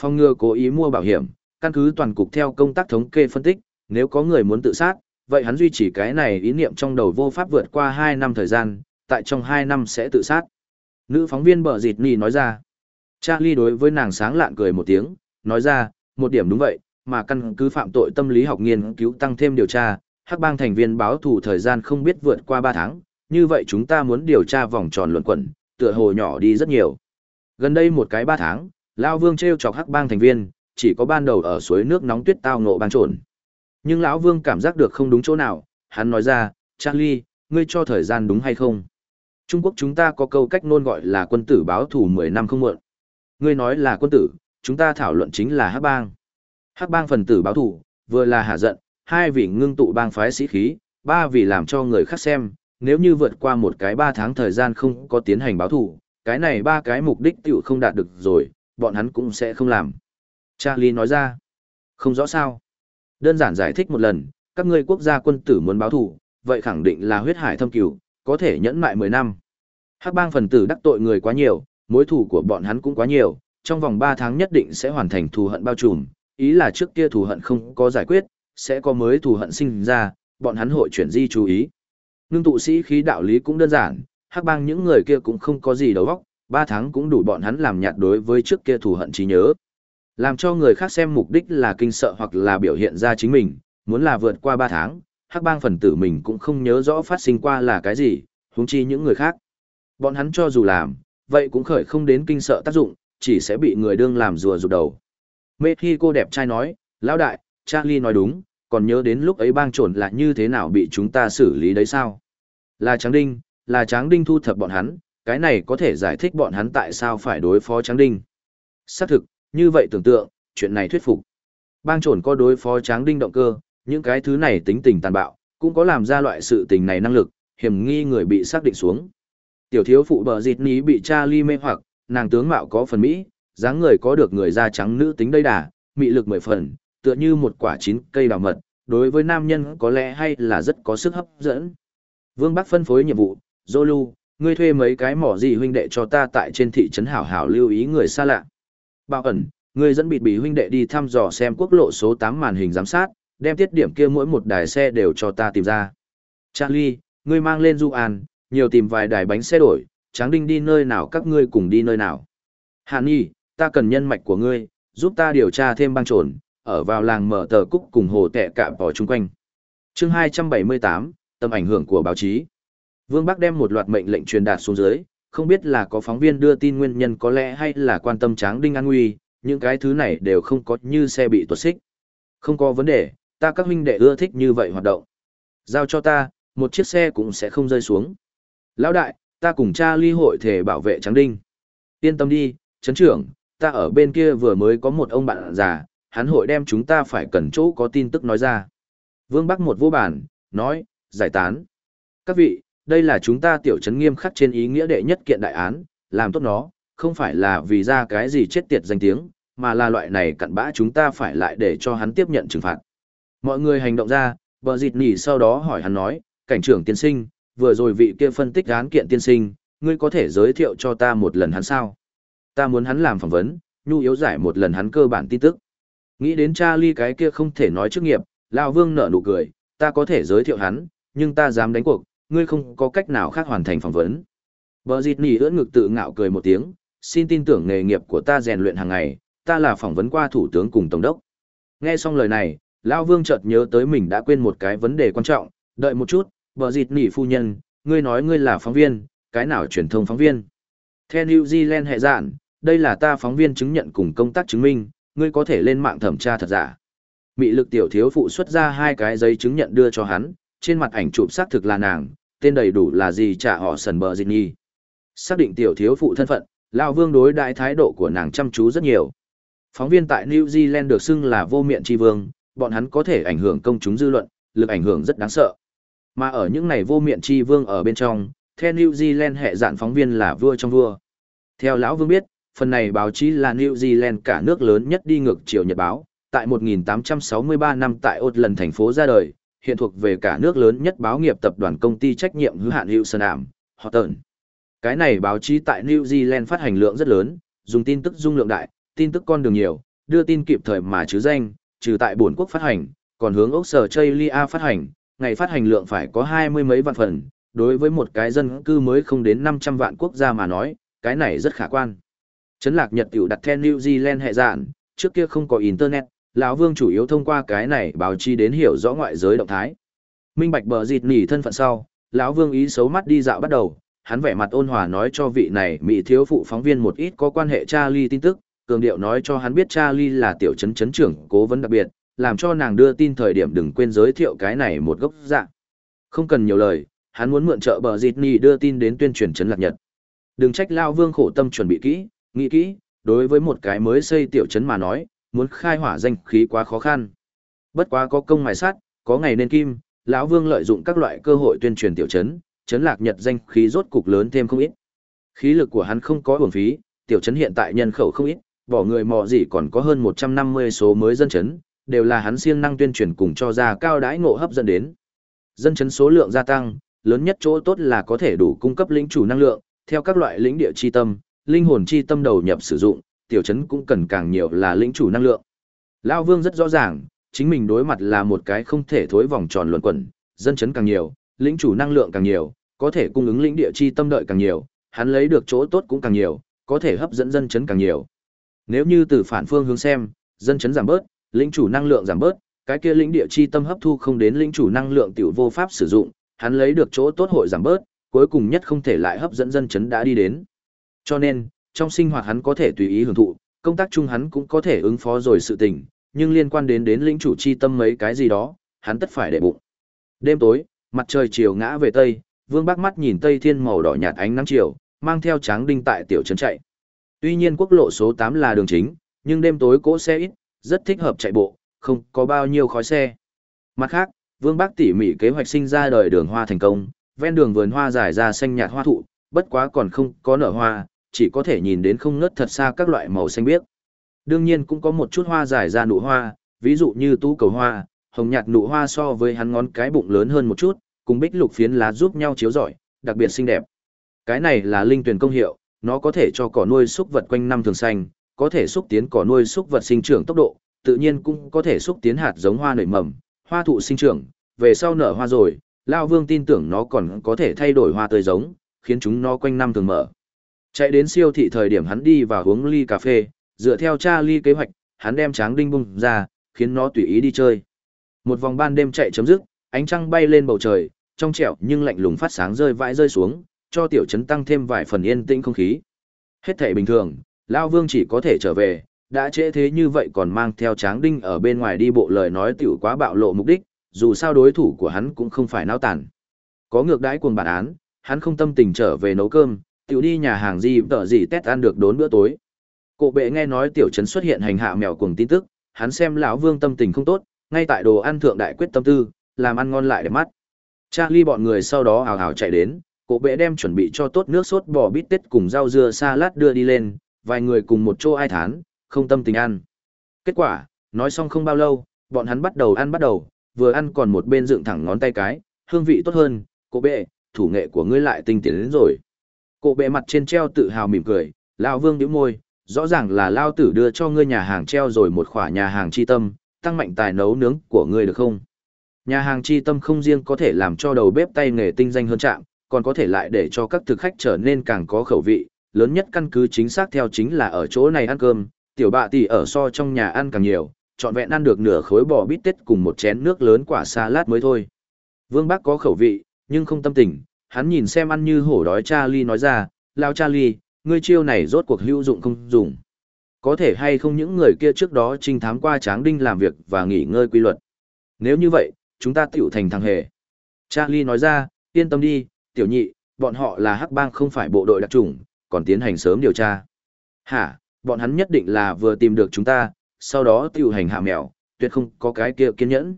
Phong ngừa cố ý mua bảo hiểm, căn cứ toàn cục theo công tác thống kê phân tích, nếu có người muốn tự sát, vậy hắn duy trì cái này ý niệm trong đầu vô pháp vượt qua 2 năm thời gian, tại trong 2 năm sẽ tự sát. Nữ phóng viên bờ dịt nì nói ra. Charlie đối với nàng sáng lạn cười một tiếng, nói ra, một điểm đúng vậy, mà căn cứ phạm tội tâm lý học nghiên cứu tăng thêm điều tra, hắc bang thành viên báo thù thời gian không biết vượt qua 3 tháng, như vậy chúng ta muốn điều tra vòng tròn luận quẩn, tựa hồ nhỏ đi rất nhiều. Gần đây một cái ba tháng, Lao Vương treo chọc hắc bang thành viên, chỉ có ban đầu ở suối nước nóng tuyết tao ngộ bang trộn. Nhưng lão Vương cảm giác được không đúng chỗ nào, hắn nói ra, Charlie, ngươi cho thời gian đúng hay không? Trung Quốc chúng ta có câu cách nôn gọi là quân tử báo thù 10 năm không muộn. Ngươi nói là quân tử, chúng ta thảo luận chính là hắc bang. Hắc bang phần tử báo thù, vừa là hạ giận, hai vị ngưng tụ bang phái sĩ khí, ba vì làm cho người khác xem, nếu như vượt qua một cái ba tháng thời gian không có tiến hành báo thù, cái này ba cái mục đích tiểu không đạt được rồi, bọn hắn cũng sẽ không làm. Charlie nói ra, không rõ sao. Đơn giản giải thích một lần, các ngươi quốc gia quân tử muốn báo thù, vậy khẳng định là huyết hải thâm cửu, có thể nhẫn mại 10 năm. Hắc bang phần tử đắc tội người quá nhiều, mối thù của bọn hắn cũng quá nhiều, trong vòng 3 tháng nhất định sẽ hoàn thành thù hận bao trùm, ý là trước kia thù hận không có giải quyết, sẽ có mới thù hận sinh ra, bọn hắn hội chuyển di chú ý. Nương tụ sĩ khí đạo lý cũng đơn giản, hắc bang những người kia cũng không có gì đầu óc, ba tháng cũng đủ bọn hắn làm nhạt đối với trước kia thù hận trí nhớ. Làm cho người khác xem mục đích là kinh sợ hoặc là biểu hiện ra chính mình, muốn là vượt qua ba tháng, hắc bang phần tử mình cũng không nhớ rõ phát sinh qua là cái gì, huống chi những người khác. Bọn hắn cho dù làm, vậy cũng khởi không đến kinh sợ tác dụng, chỉ sẽ bị người đương làm rùa rụt đầu. Mê khi cô đẹp trai nói, lão đại, Charlie nói đúng, còn nhớ đến lúc ấy bang trộn là như thế nào bị chúng ta xử lý đấy sao? Là Tráng Đinh, là Tráng Đinh thu thập bọn hắn, cái này có thể giải thích bọn hắn tại sao phải đối phó Tráng Đinh. Xác thực, như vậy tưởng tượng, chuyện này thuyết phục. Bang trộn có đối phó Tráng Đinh động cơ, những cái thứ này tính tình tàn bạo, cũng có làm ra loại sự tình này năng lực, hiểm nghi người bị xác định xuống. Tiểu thiếu phụ bờ dịt ní bị cha ly mê hoặc, nàng tướng mạo có phần mỹ, dáng người có được người da trắng nữ tính đây đà, mị lực mười phần, tựa như một quả chín cây đào mật, đối với nam nhân có lẽ hay là rất có sức hấp dẫn. Vương Bắc phân phối nhiệm vụ, Zolu, ngươi thuê mấy cái mỏ gì huynh đệ cho ta tại trên thị trấn hảo hảo lưu ý người xa lạ. Bảo ẩn, ngươi dẫn bịt bị huynh đệ đi thăm dò xem quốc lộ số 8 màn hình giám sát, đem tiết điểm kia mỗi một đài xe đều cho ta tìm ra. Charlie, ngươi mang lên Du An, nhiều tìm vài đài bánh xe đổi, Tráng Đinh đi nơi nào các ngươi cùng đi nơi nào. Hàn Nhi, ta cần nhân mạch của ngươi, giúp ta điều tra thêm băng trồn, ở vào làng mở tờ cúc cùng hồ tệ cạm bỏ chung quanh. chương 278, tầm ảnh hưởng của báo chí. Vương Bắc đem một loạt mệnh lệnh truyền đạt xuống dưới, không biết là có phóng viên đưa tin nguyên nhân có lẽ hay là quan tâm Tráng Đinh an nguy, những cái thứ này đều không có như xe bị tuột xích. Không có vấn đề, ta các huynh đệ ưa thích như vậy hoạt động. Giao cho ta, một chiếc xe cũng sẽ không rơi xuống. Lão đại, ta cùng cha ly hội thể bảo vệ Tráng Đinh. Yên tâm đi, chấn trưởng, ta ở bên kia vừa mới có một ông bạn già, hắn hội đem chúng ta phải cần chỗ có tin tức nói ra. Vương Bắc một vô bản, nói, giải tán. Các vị, đây là chúng ta tiểu trấn nghiêm khắc trên ý nghĩa đệ nhất kiện đại án, làm tốt nó, không phải là vì ra cái gì chết tiệt danh tiếng, mà là loại này cặn bã chúng ta phải lại để cho hắn tiếp nhận trừng phạt. Mọi người hành động ra, bờ dịt nỉ sau đó hỏi hắn nói, cảnh trưởng tiên sinh, vừa rồi vị kia phân tích án kiện tiên sinh, ngươi có thể giới thiệu cho ta một lần hắn sao? Ta muốn hắn làm phỏng vấn, nhu yếu giải một lần hắn cơ bản tin tức. Nghĩ đến Charlie cái kia không thể nói chức nghiệp, Lão Vương nở nụ cười, ta có thể giới thiệu hắn, nhưng ta dám đánh cuộc, ngươi không có cách nào khác hoàn thành phỏng vấn. Bờ dịt nỉ ưỡn ngực tự ngạo cười một tiếng, xin tin tưởng nghề nghiệp của ta rèn luyện hàng ngày, ta là phỏng vấn qua thủ tướng cùng tổng đốc. Nghe xong lời này, Lão Vương chợt nhớ tới mình đã quên một cái vấn đề quan trọng, đợi một chút, bờ dịt nỉ phu nhân, ngươi nói ngươi là phóng viên, cái nào truyền thông phóng viên. Theo New Zealand hệ dạn, đây là ta phóng viên chứng nhận cùng công tác chứng minh, ngươi có thể lên mạng thẩm tra thật giả. Mị lực tiểu thiếu phụ xuất ra hai cái giấy chứng nhận đưa cho hắn, trên mặt ảnh chụp xác thực là nàng, tên đầy đủ là gì trả họ sần bờ dịch nhi. Xác định tiểu thiếu phụ thân phận, Lão Vương đối đại thái độ của nàng chăm chú rất nhiều. Phóng viên tại New Zealand được xưng là vô miệng tri vương, bọn hắn có thể ảnh hưởng công chúng dư luận, lực ảnh hưởng rất đáng sợ. Mà ở những này vô miệng tri vương ở bên trong, theo New Zealand hệ dạng phóng viên là vua trong vua. Theo lão Vương biết, phần này báo chí là New Zealand cả nước lớn nhất đi ngược chiều Nhật báo, tại 1863 năm tại Auckland thành phố ra đời, hiện thuộc về cả nước lớn nhất báo nghiệp tập đoàn công ty trách nhiệm hữu hạn Hữu Sơn Ảm, Horton. Cái này báo chí tại New Zealand phát hành lượng rất lớn, dùng tin tức dung lượng đại, tin tức con đường nhiều, đưa tin kịp thời mà chứ danh, trừ tại buồn quốc phát hành, còn hướng ốc sở Chaylia phát hành, ngày phát hành lượng phải có hai mươi mấy vạn phần, đối với một cái dân cư mới không đến 500 vạn quốc gia mà nói, cái này rất khả quan. Trấn lạc Nhật tiểu đặt then New Zealand hệ dạn, trước kia không có Internet, lão Vương chủ yếu thông qua cái này báo chí đến hiểu rõ ngoại giới động thái. Minh bạch bờ dịt nỉ thân phận sau, lão Vương ý xấu mắt đi dạo bắt đầu, hắn vẻ mặt ôn hòa nói cho vị này mỹ thiếu phụ phóng viên một ít có quan hệ Charlie tin tức, cường điệu nói cho hắn biết Charlie là tiểu trấn trấn trưởng cố vấn đặc biệt, làm cho nàng đưa tin thời điểm đừng quên giới thiệu cái này một gốc dạng. Không cần nhiều lời, hắn muốn mượn trợ bờ dịt nỉ đưa tin đến tuyên truyền trấn lạc nhật. Đừng trách lão Vương khổ tâm chuẩn bị kỹ, nghĩ kỹ, đối với một cái mới xây tiểu trấn mà nói, muốn khai hỏa danh khí quá khó khăn. Bất quá có công mài sát, có ngày nên kim, lão Vương lợi dụng các loại cơ hội tuyên truyền tiểu trấn, trấn lạc nhật danh khí rốt cục lớn thêm không ít. Khí lực của hắn không có uổng phí, tiểu trấn hiện tại nhân khẩu không ít, bỏ người mò gì còn có hơn 150 số mới dân trấn, đều là hắn siêng năng tuyên truyền cùng cho ra cao đãi ngộ hấp dẫn đến. Dân trấn số lượng gia tăng, lớn nhất chỗ tốt là có thể đủ cung cấp lĩnh chủ năng lượng, theo các loại lĩnh địa chi tâm, linh hồn chi tâm đầu nhập sử dụng, tiểu trấn cũng cần càng nhiều là lĩnh chủ năng lượng. Lão Vương rất rõ ràng, chính mình đối mặt là một cái không thể thối vòng tròn luẩn quẩn, dân chấn càng nhiều, lĩnh chủ năng lượng càng nhiều, có thể cung ứng lĩnh địa chi tâm đợi càng nhiều, hắn lấy được chỗ tốt cũng càng nhiều, có thể hấp dẫn dân chấn càng nhiều. Nếu như từ phản phương hướng xem, dân chấn giảm bớt, lĩnh chủ năng lượng giảm bớt, cái kia lĩnh địa chi tâm hấp thu không đến lĩnh chủ năng lượng tiểu vô pháp sử dụng, hắn lấy được chỗ tốt hội giảm bớt, cuối cùng nhất không thể lại hấp dẫn dân chấn đã đi đến. Cho nên, trong sinh hoạt hắn có thể tùy ý hưởng thụ, công tác chung hắn cũng có thể ứng phó rồi sự tình, nhưng liên quan đến đến lĩnh chủ chi tâm mấy cái gì đó, hắn tất phải để bụng. Đêm tối, mặt trời chiều ngã về tây, Vương Bác mắt nhìn tây thiên màu đỏ nhạt ánh nắng chiều, mang theo tráng đinh tại tiểu trấn chạy. Tuy nhiên quốc lộ số 8 là đường chính, nhưng đêm tối cỗ xe ít, rất thích hợp chạy bộ, không có bao nhiêu khói xe. Mặt khác, Vương Bác tỉ mỉ kế hoạch sinh ra đời đường hoa thành công, ven đường vườn hoa dài ra xanh nhạt hoa thụ, bất quá còn không có nở hoa, chỉ có thể nhìn đến không ngớt thật xa các loại màu xanh biếc. Đương nhiên cũng có một chút hoa dài ra nụ hoa, ví dụ như tú cầu hoa, hồng nhạt nụ hoa so với hắn ngón cái bụng lớn hơn một chút, cùng bích lục phiến lá giúp nhau chiếu rọi, đặc biệt xinh đẹp. Cái này là linh tuyển công hiệu, nó có thể cho cỏ nuôi súc vật quanh năm thường xanh, có thể xúc tiến cỏ nuôi súc vật sinh trưởng tốc độ, tự nhiên cũng có thể xúc tiến hạt giống hoa nảy mầm, hoa thụ sinh trưởng, về sau nở hoa rồi, Lao Vương tin tưởng nó còn có thể thay đổi hoa tươi giống, khiến chúng nó quanh năm thường mở. Chạy đến siêu thị thời điểm hắn đi và uống ly cà phê, dựa theo cha ly kế hoạch, hắn đem tráng đinh bung ra, khiến nó tùy ý đi chơi. Một vòng ban đêm chạy chấm dứt, ánh trăng bay lên bầu trời, trong trẻo nhưng lạnh lùng phát sáng rơi vãi rơi xuống, cho tiểu trấn tăng thêm vài phần yên tĩnh không khí. Hết thể bình thường, Lao Vương chỉ có thể trở về, đã trễ thế như vậy còn mang theo tráng đinh ở bên ngoài đi bộ lời nói tiểu quá bạo lộ mục đích, dù sao đối thủ của hắn cũng không phải nao tản. Có ngược đãi cuồng bản án, hắn không tâm tình trở về nấu cơm, tiểu đi nhà hàng gì tợ gì tét ăn được đốn bữa tối. Cổ bệ nghe nói tiểu trấn xuất hiện hành hạ mèo cuồng tin tức, hắn xem lão vương tâm tình không tốt, ngay tại đồ ăn thượng đại quyết tâm tư, làm ăn ngon lại để mắt. Charlie bọn người sau đó ào ào chạy đến, cổ bệ đem chuẩn bị cho tốt nước sốt bò bít tết cùng rau dưa salad đưa đi lên, vài người cùng một chỗ ai thán, không tâm tình ăn. Kết quả, nói xong không bao lâu, bọn hắn bắt đầu ăn bắt đầu, vừa ăn còn một bên dựng thẳng ngón tay cái, hương vị tốt hơn, cổ bệ, thủ nghệ của ngươi lại tinh tiến đến rồi. Cổ bệ mặt trên treo tự hào mỉm cười, Lao Vương nhíu môi, rõ ràng là Lao tử đưa cho ngươi nhà hàng treo rồi một khỏa nhà hàng chi tâm, tăng mạnh tài nấu nướng của ngươi được không? Nhà hàng chi tâm không riêng có thể làm cho đầu bếp tay nghề tinh danh hơn trạng, còn có thể lại để cho các thực khách trở nên càng có khẩu vị, lớn nhất căn cứ chính xác theo chính là ở chỗ này ăn cơm, tiểu bạ tỷ ở so trong nhà ăn càng nhiều, trọn vẹn ăn được nửa khối bò bít tết cùng một chén nước lớn quả salad mới thôi. Vương Bác có khẩu vị, nhưng không tâm tình, hắn nhìn xem ăn như hổ đói Charlie nói ra, lao Charlie, ngươi chiêu này rốt cuộc hữu dụng không dùng. Có thể hay không những người kia trước đó trinh thám qua tráng đinh làm việc và nghỉ ngơi quy luật. Nếu như vậy, chúng ta tiểu thành thằng hề. Charlie nói ra, yên tâm đi, tiểu nhị, bọn họ là hắc bang không phải bộ đội đặc trùng, còn tiến hành sớm điều tra. Hả, bọn hắn nhất định là vừa tìm được chúng ta, sau đó tiểu hành hạ mèo, tuyệt không có cái kia kiên nhẫn.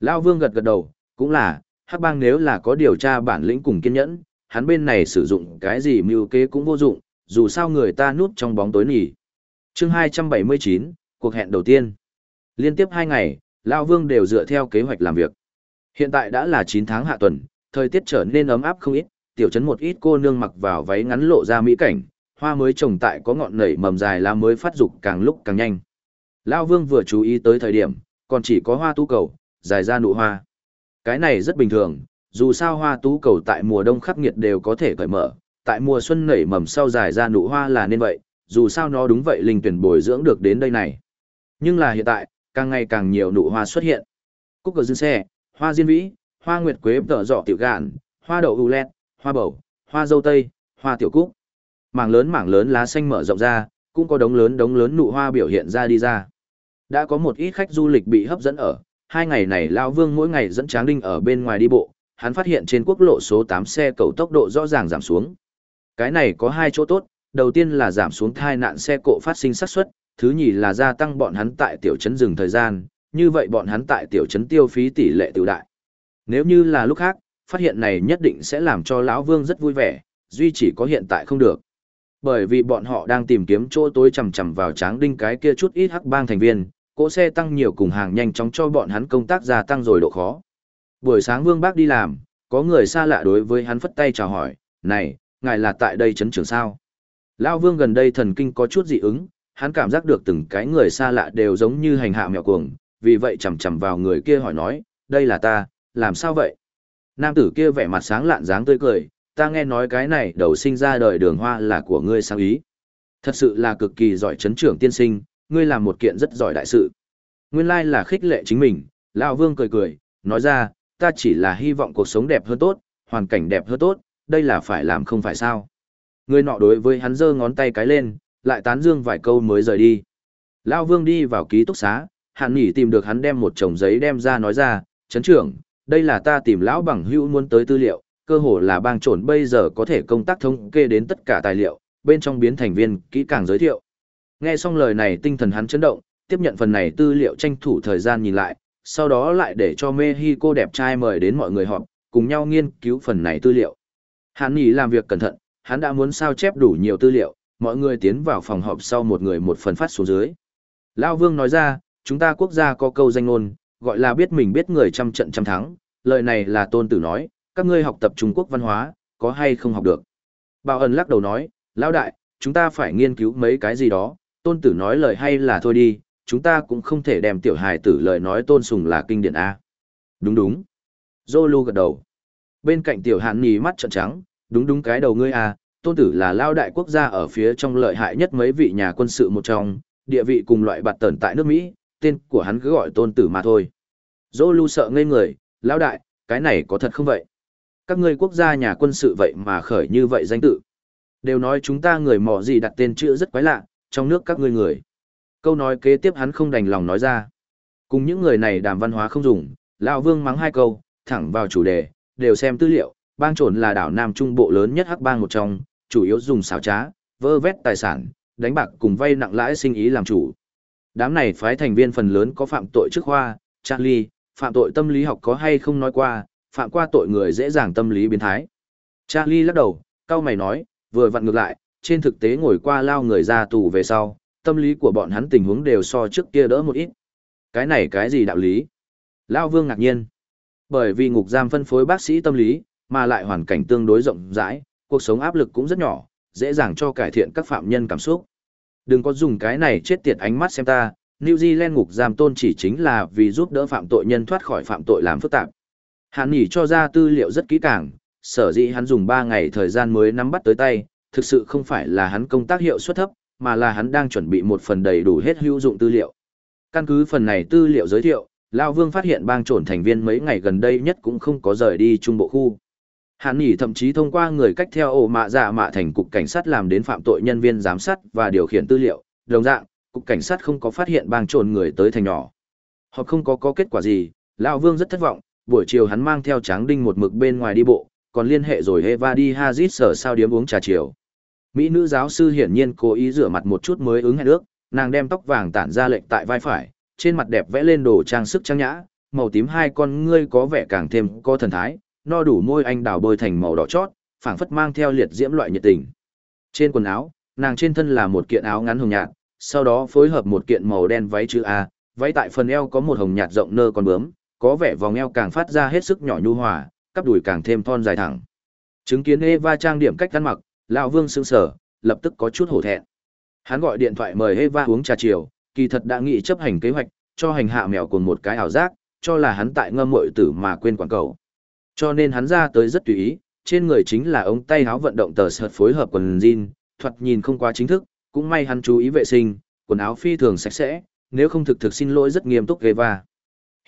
Lao vương gật gật đầu, cũng là, hắc bang nếu là có điều tra bản lĩnh cùng kiên nhẫn, hắn bên này sử dụng cái gì mưu kế cũng vô dụng, dù sao người ta núp trong bóng tối nỉ. chương 279, cuộc hẹn đầu tiên. Liên tiếp 2 ngày, Lao Vương đều dựa theo kế hoạch làm việc. Hiện tại đã là 9 tháng hạ tuần, thời tiết trở nên ấm áp không ít, tiểu trấn một ít cô nương mặc vào váy ngắn lộ ra mỹ cảnh, hoa mới trồng tại có ngọn nảy mầm dài lá mới phát dục càng lúc càng nhanh. Lao Vương vừa chú ý tới thời điểm, còn chỉ có hoa tu cầu, dài ra nụ hoa. Cái này rất bình thường, dù sao hoa tú cầu tại mùa đông khắc nghiệt đều có thể cởi mở, tại mùa xuân nảy mầm sau dài ra nụ hoa là nên vậy, dù sao nó đúng vậy linh tuyển bồi dưỡng được đến đây này. Nhưng là hiện tại, càng ngày càng nhiều nụ hoa xuất hiện. Cúc cờ dương xe, hoa diên vĩ, hoa nguyệt quế tở dọ tiểu gạn, hoa đậu ưu lẹt, hoa bầu, hoa dâu tây, hoa tiểu cúc. Mảng lớn mảng lớn lá xanh mở rộng ra, cũng có đống lớn đống lớn nụ hoa biểu hiện ra đi ra. Đã có một ít khách du lịch bị hấp dẫn ở, hai ngày này Lao Vương mỗi ngày dẫn Tráng Đinh ở bên ngoài đi bộ, hắn phát hiện trên quốc lộ số 8 xe cầu tốc độ rõ ràng giảm xuống. Cái này có hai chỗ tốt, đầu tiên là giảm xuống thai nạn xe cộ phát sinh xác suất, thứ nhì là gia tăng bọn hắn tại tiểu trấn dừng thời gian, như vậy bọn hắn tại tiểu trấn tiêu phí tỷ lệ tiểu đại. Nếu như là lúc khác, phát hiện này nhất định sẽ làm cho lão Vương rất vui vẻ, duy chỉ có hiện tại không được. Bởi vì bọn họ đang tìm kiếm chỗ tối chầm chầm vào tráng đinh cái kia chút ít hắc bang thành viên, cỗ xe tăng nhiều cùng hàng nhanh chóng cho bọn hắn công tác gia tăng rồi độ khó. Buổi sáng Vương Bác đi làm, có người xa lạ đối với hắn phất tay chào hỏi, này, ngài là tại đây chấn trưởng sao? Lao Vương gần đây thần kinh có chút dị ứng, hắn cảm giác được từng cái người xa lạ đều giống như hành hạ mèo cuồng, vì vậy chầm chầm vào người kia hỏi nói, đây là ta, làm sao vậy? Nam tử kia vẻ mặt sáng lạn dáng tươi cười, ta nghe nói cái này đầu sinh ra đời đường hoa là của ngươi sáng ý. Thật sự là cực kỳ giỏi chấn trưởng tiên sinh, ngươi làm một kiện rất giỏi đại sự. Nguyên lai là khích lệ chính mình, Lão Vương cười cười, nói ra, ta chỉ là hy vọng cuộc sống đẹp hơn tốt, hoàn cảnh đẹp hơn tốt, đây là phải làm không phải sao. Người nọ đối với hắn giơ ngón tay cái lên, lại tán dương vài câu mới rời đi. Lão Vương đi vào ký túc xá, Hàn nghỉ tìm được hắn đem một chồng giấy đem ra nói ra, chấn trưởng, đây là ta tìm lão bằng hữu muốn tới tư liệu, cơ hồ là bang trộn bây giờ có thể công tác thống kê đến tất cả tài liệu, bên trong biến thành viên kỹ càng giới thiệu. Nghe xong lời này tinh thần hắn chấn động, tiếp nhận phần này tư liệu tranh thủ thời gian nhìn lại, sau đó lại để cho Mexico đẹp trai mời đến mọi người họp, cùng nhau nghiên cứu phần này tư liệu. hắn nghỉ làm việc cẩn thận, hắn đã muốn sao chép đủ nhiều tư liệu, mọi người tiến vào phòng họp sau một người một phần phát xuống dưới. Lao Vương nói ra, chúng ta quốc gia có câu danh ngôn, gọi là biết mình biết người trăm trận trăm thắng, lời này là tôn tử nói, các ngươi học tập Trung Quốc văn hóa, có hay không học được. Bảo ẩn lắc đầu nói, Lão đại, chúng ta phải nghiên cứu mấy cái gì đó, tôn tử nói lời hay là thôi đi, chúng ta cũng không thể đem tiểu hài tử lời nói tôn sùng là kinh điển A. Đúng đúng. Zolu gật đầu. Bên cạnh tiểu hàn nhì mắt trợn trắng, đúng đúng cái đầu ngươi A, tôn tử là lao đại quốc gia ở phía trong lợi hại nhất mấy vị nhà quân sự một trong, địa vị cùng loại bạt tần tại nước Mỹ, tên của hắn cứ gọi tôn tử mà thôi. Zolu sợ ngây người, lao đại, cái này có thật không vậy? Các ngươi quốc gia nhà quân sự vậy mà khởi như vậy danh tự. Đều nói chúng ta người mỏ gì đặt tên chữ rất quái lạ, trong nước các ngươi người. Câu nói kế tiếp hắn không đành lòng nói ra. Cùng những người này đàm văn hóa không dùng, Lão Vương mắng hai câu, thẳng vào chủ đề, đều xem tư liệu, bang trộn là đảo Nam Trung Bộ lớn nhất hắc bang một trong, chủ yếu dùng xảo trá, vơ vét tài sản, đánh bạc cùng vay nặng lãi sinh ý làm chủ. Đám này phái thành viên phần lớn có phạm tội trước khoa, Charlie, phạm tội tâm lý học có hay không nói qua, phạm qua tội người dễ dàng tâm lý biến thái. Charlie lắc đầu, cao mày nói, vừa vặn ngược lại, trên thực tế ngồi qua lao người ra tù về sau, tâm lý của bọn hắn tình huống đều so trước kia đỡ một ít. Cái này cái gì đạo lý? Lao Vương ngạc nhiên. Bởi vì ngục giam phân phối bác sĩ tâm lý, mà lại hoàn cảnh tương đối rộng rãi, cuộc sống áp lực cũng rất nhỏ, dễ dàng cho cải thiện các phạm nhân cảm xúc. Đừng có dùng cái này chết tiệt ánh mắt xem ta, New Zealand ngục giam tôn chỉ chính là vì giúp đỡ phạm tội nhân thoát khỏi phạm tội làm phức tạp. Hắn nhỉ cho ra tư liệu rất kỹ càng, sở dĩ hắn dùng 3 ngày thời gian mới nắm bắt tới tay, thực sự không phải là hắn công tác hiệu suất thấp, mà là hắn đang chuẩn bị một phần đầy đủ hết hữu dụng tư liệu. Căn cứ phần này tư liệu giới thiệu, Lão Vương phát hiện bang trổn thành viên mấy ngày gần đây nhất cũng không có rời đi trung bộ khu. Hắn nghỉ thậm chí thông qua người cách theo ổ mạ dạ mạ thành cục cảnh sát làm đến phạm tội nhân viên giám sát và điều khiển tư liệu, đồng dạng, cục cảnh sát không có phát hiện bang trộn người tới thành nhỏ. Họ không có có kết quả gì, Lão Vương rất thất vọng, buổi chiều hắn mang theo Tráng Đinh một mực bên ngoài đi bộ, còn liên hệ rồi Eva đi Hazit sở sao điếm uống trà chiều. Mỹ nữ giáo sư hiển nhiên cố ý rửa mặt một chút mới ứng hẹn ước, nàng đem tóc vàng tản ra lệnh tại vai phải, trên mặt đẹp vẽ lên đồ trang sức trang nhã, màu tím hai con ngươi có vẻ càng thêm có thần thái, no đủ môi anh đào bôi thành màu đỏ chót, phảng phất mang theo liệt diễm loại nhiệt tình. Trên quần áo, nàng trên thân là một kiện áo ngắn hồng nhạt, sau đó phối hợp một kiện màu đen váy chữ A, váy tại phần eo có một hồng nhạt rộng nơ con bướm, có vẻ vòng eo càng phát ra hết sức nhỏ nhu hòa, cắp đùi càng thêm thon dài thẳng. Chứng kiến Eva trang điểm cách ăn mặc, lão Vương sững sờ, lập tức có chút hổ thẹn. Hắn gọi điện thoại mời Eva uống trà chiều, kỳ thật đã nghị chấp hành kế hoạch, cho hành hạ mèo cùng một cái ảo giác, cho là hắn tại ngâm muội tử mà quên quảng cầu. Cho nên hắn ra tới rất tùy ý, trên người chính là ống tay áo vận động tờ sợt phối hợp quần jean, thoạt nhìn không quá chính thức, cũng may hắn chú ý vệ sinh, quần áo phi thường sạch sẽ, nếu không thực thực xin lỗi rất nghiêm túc Eva.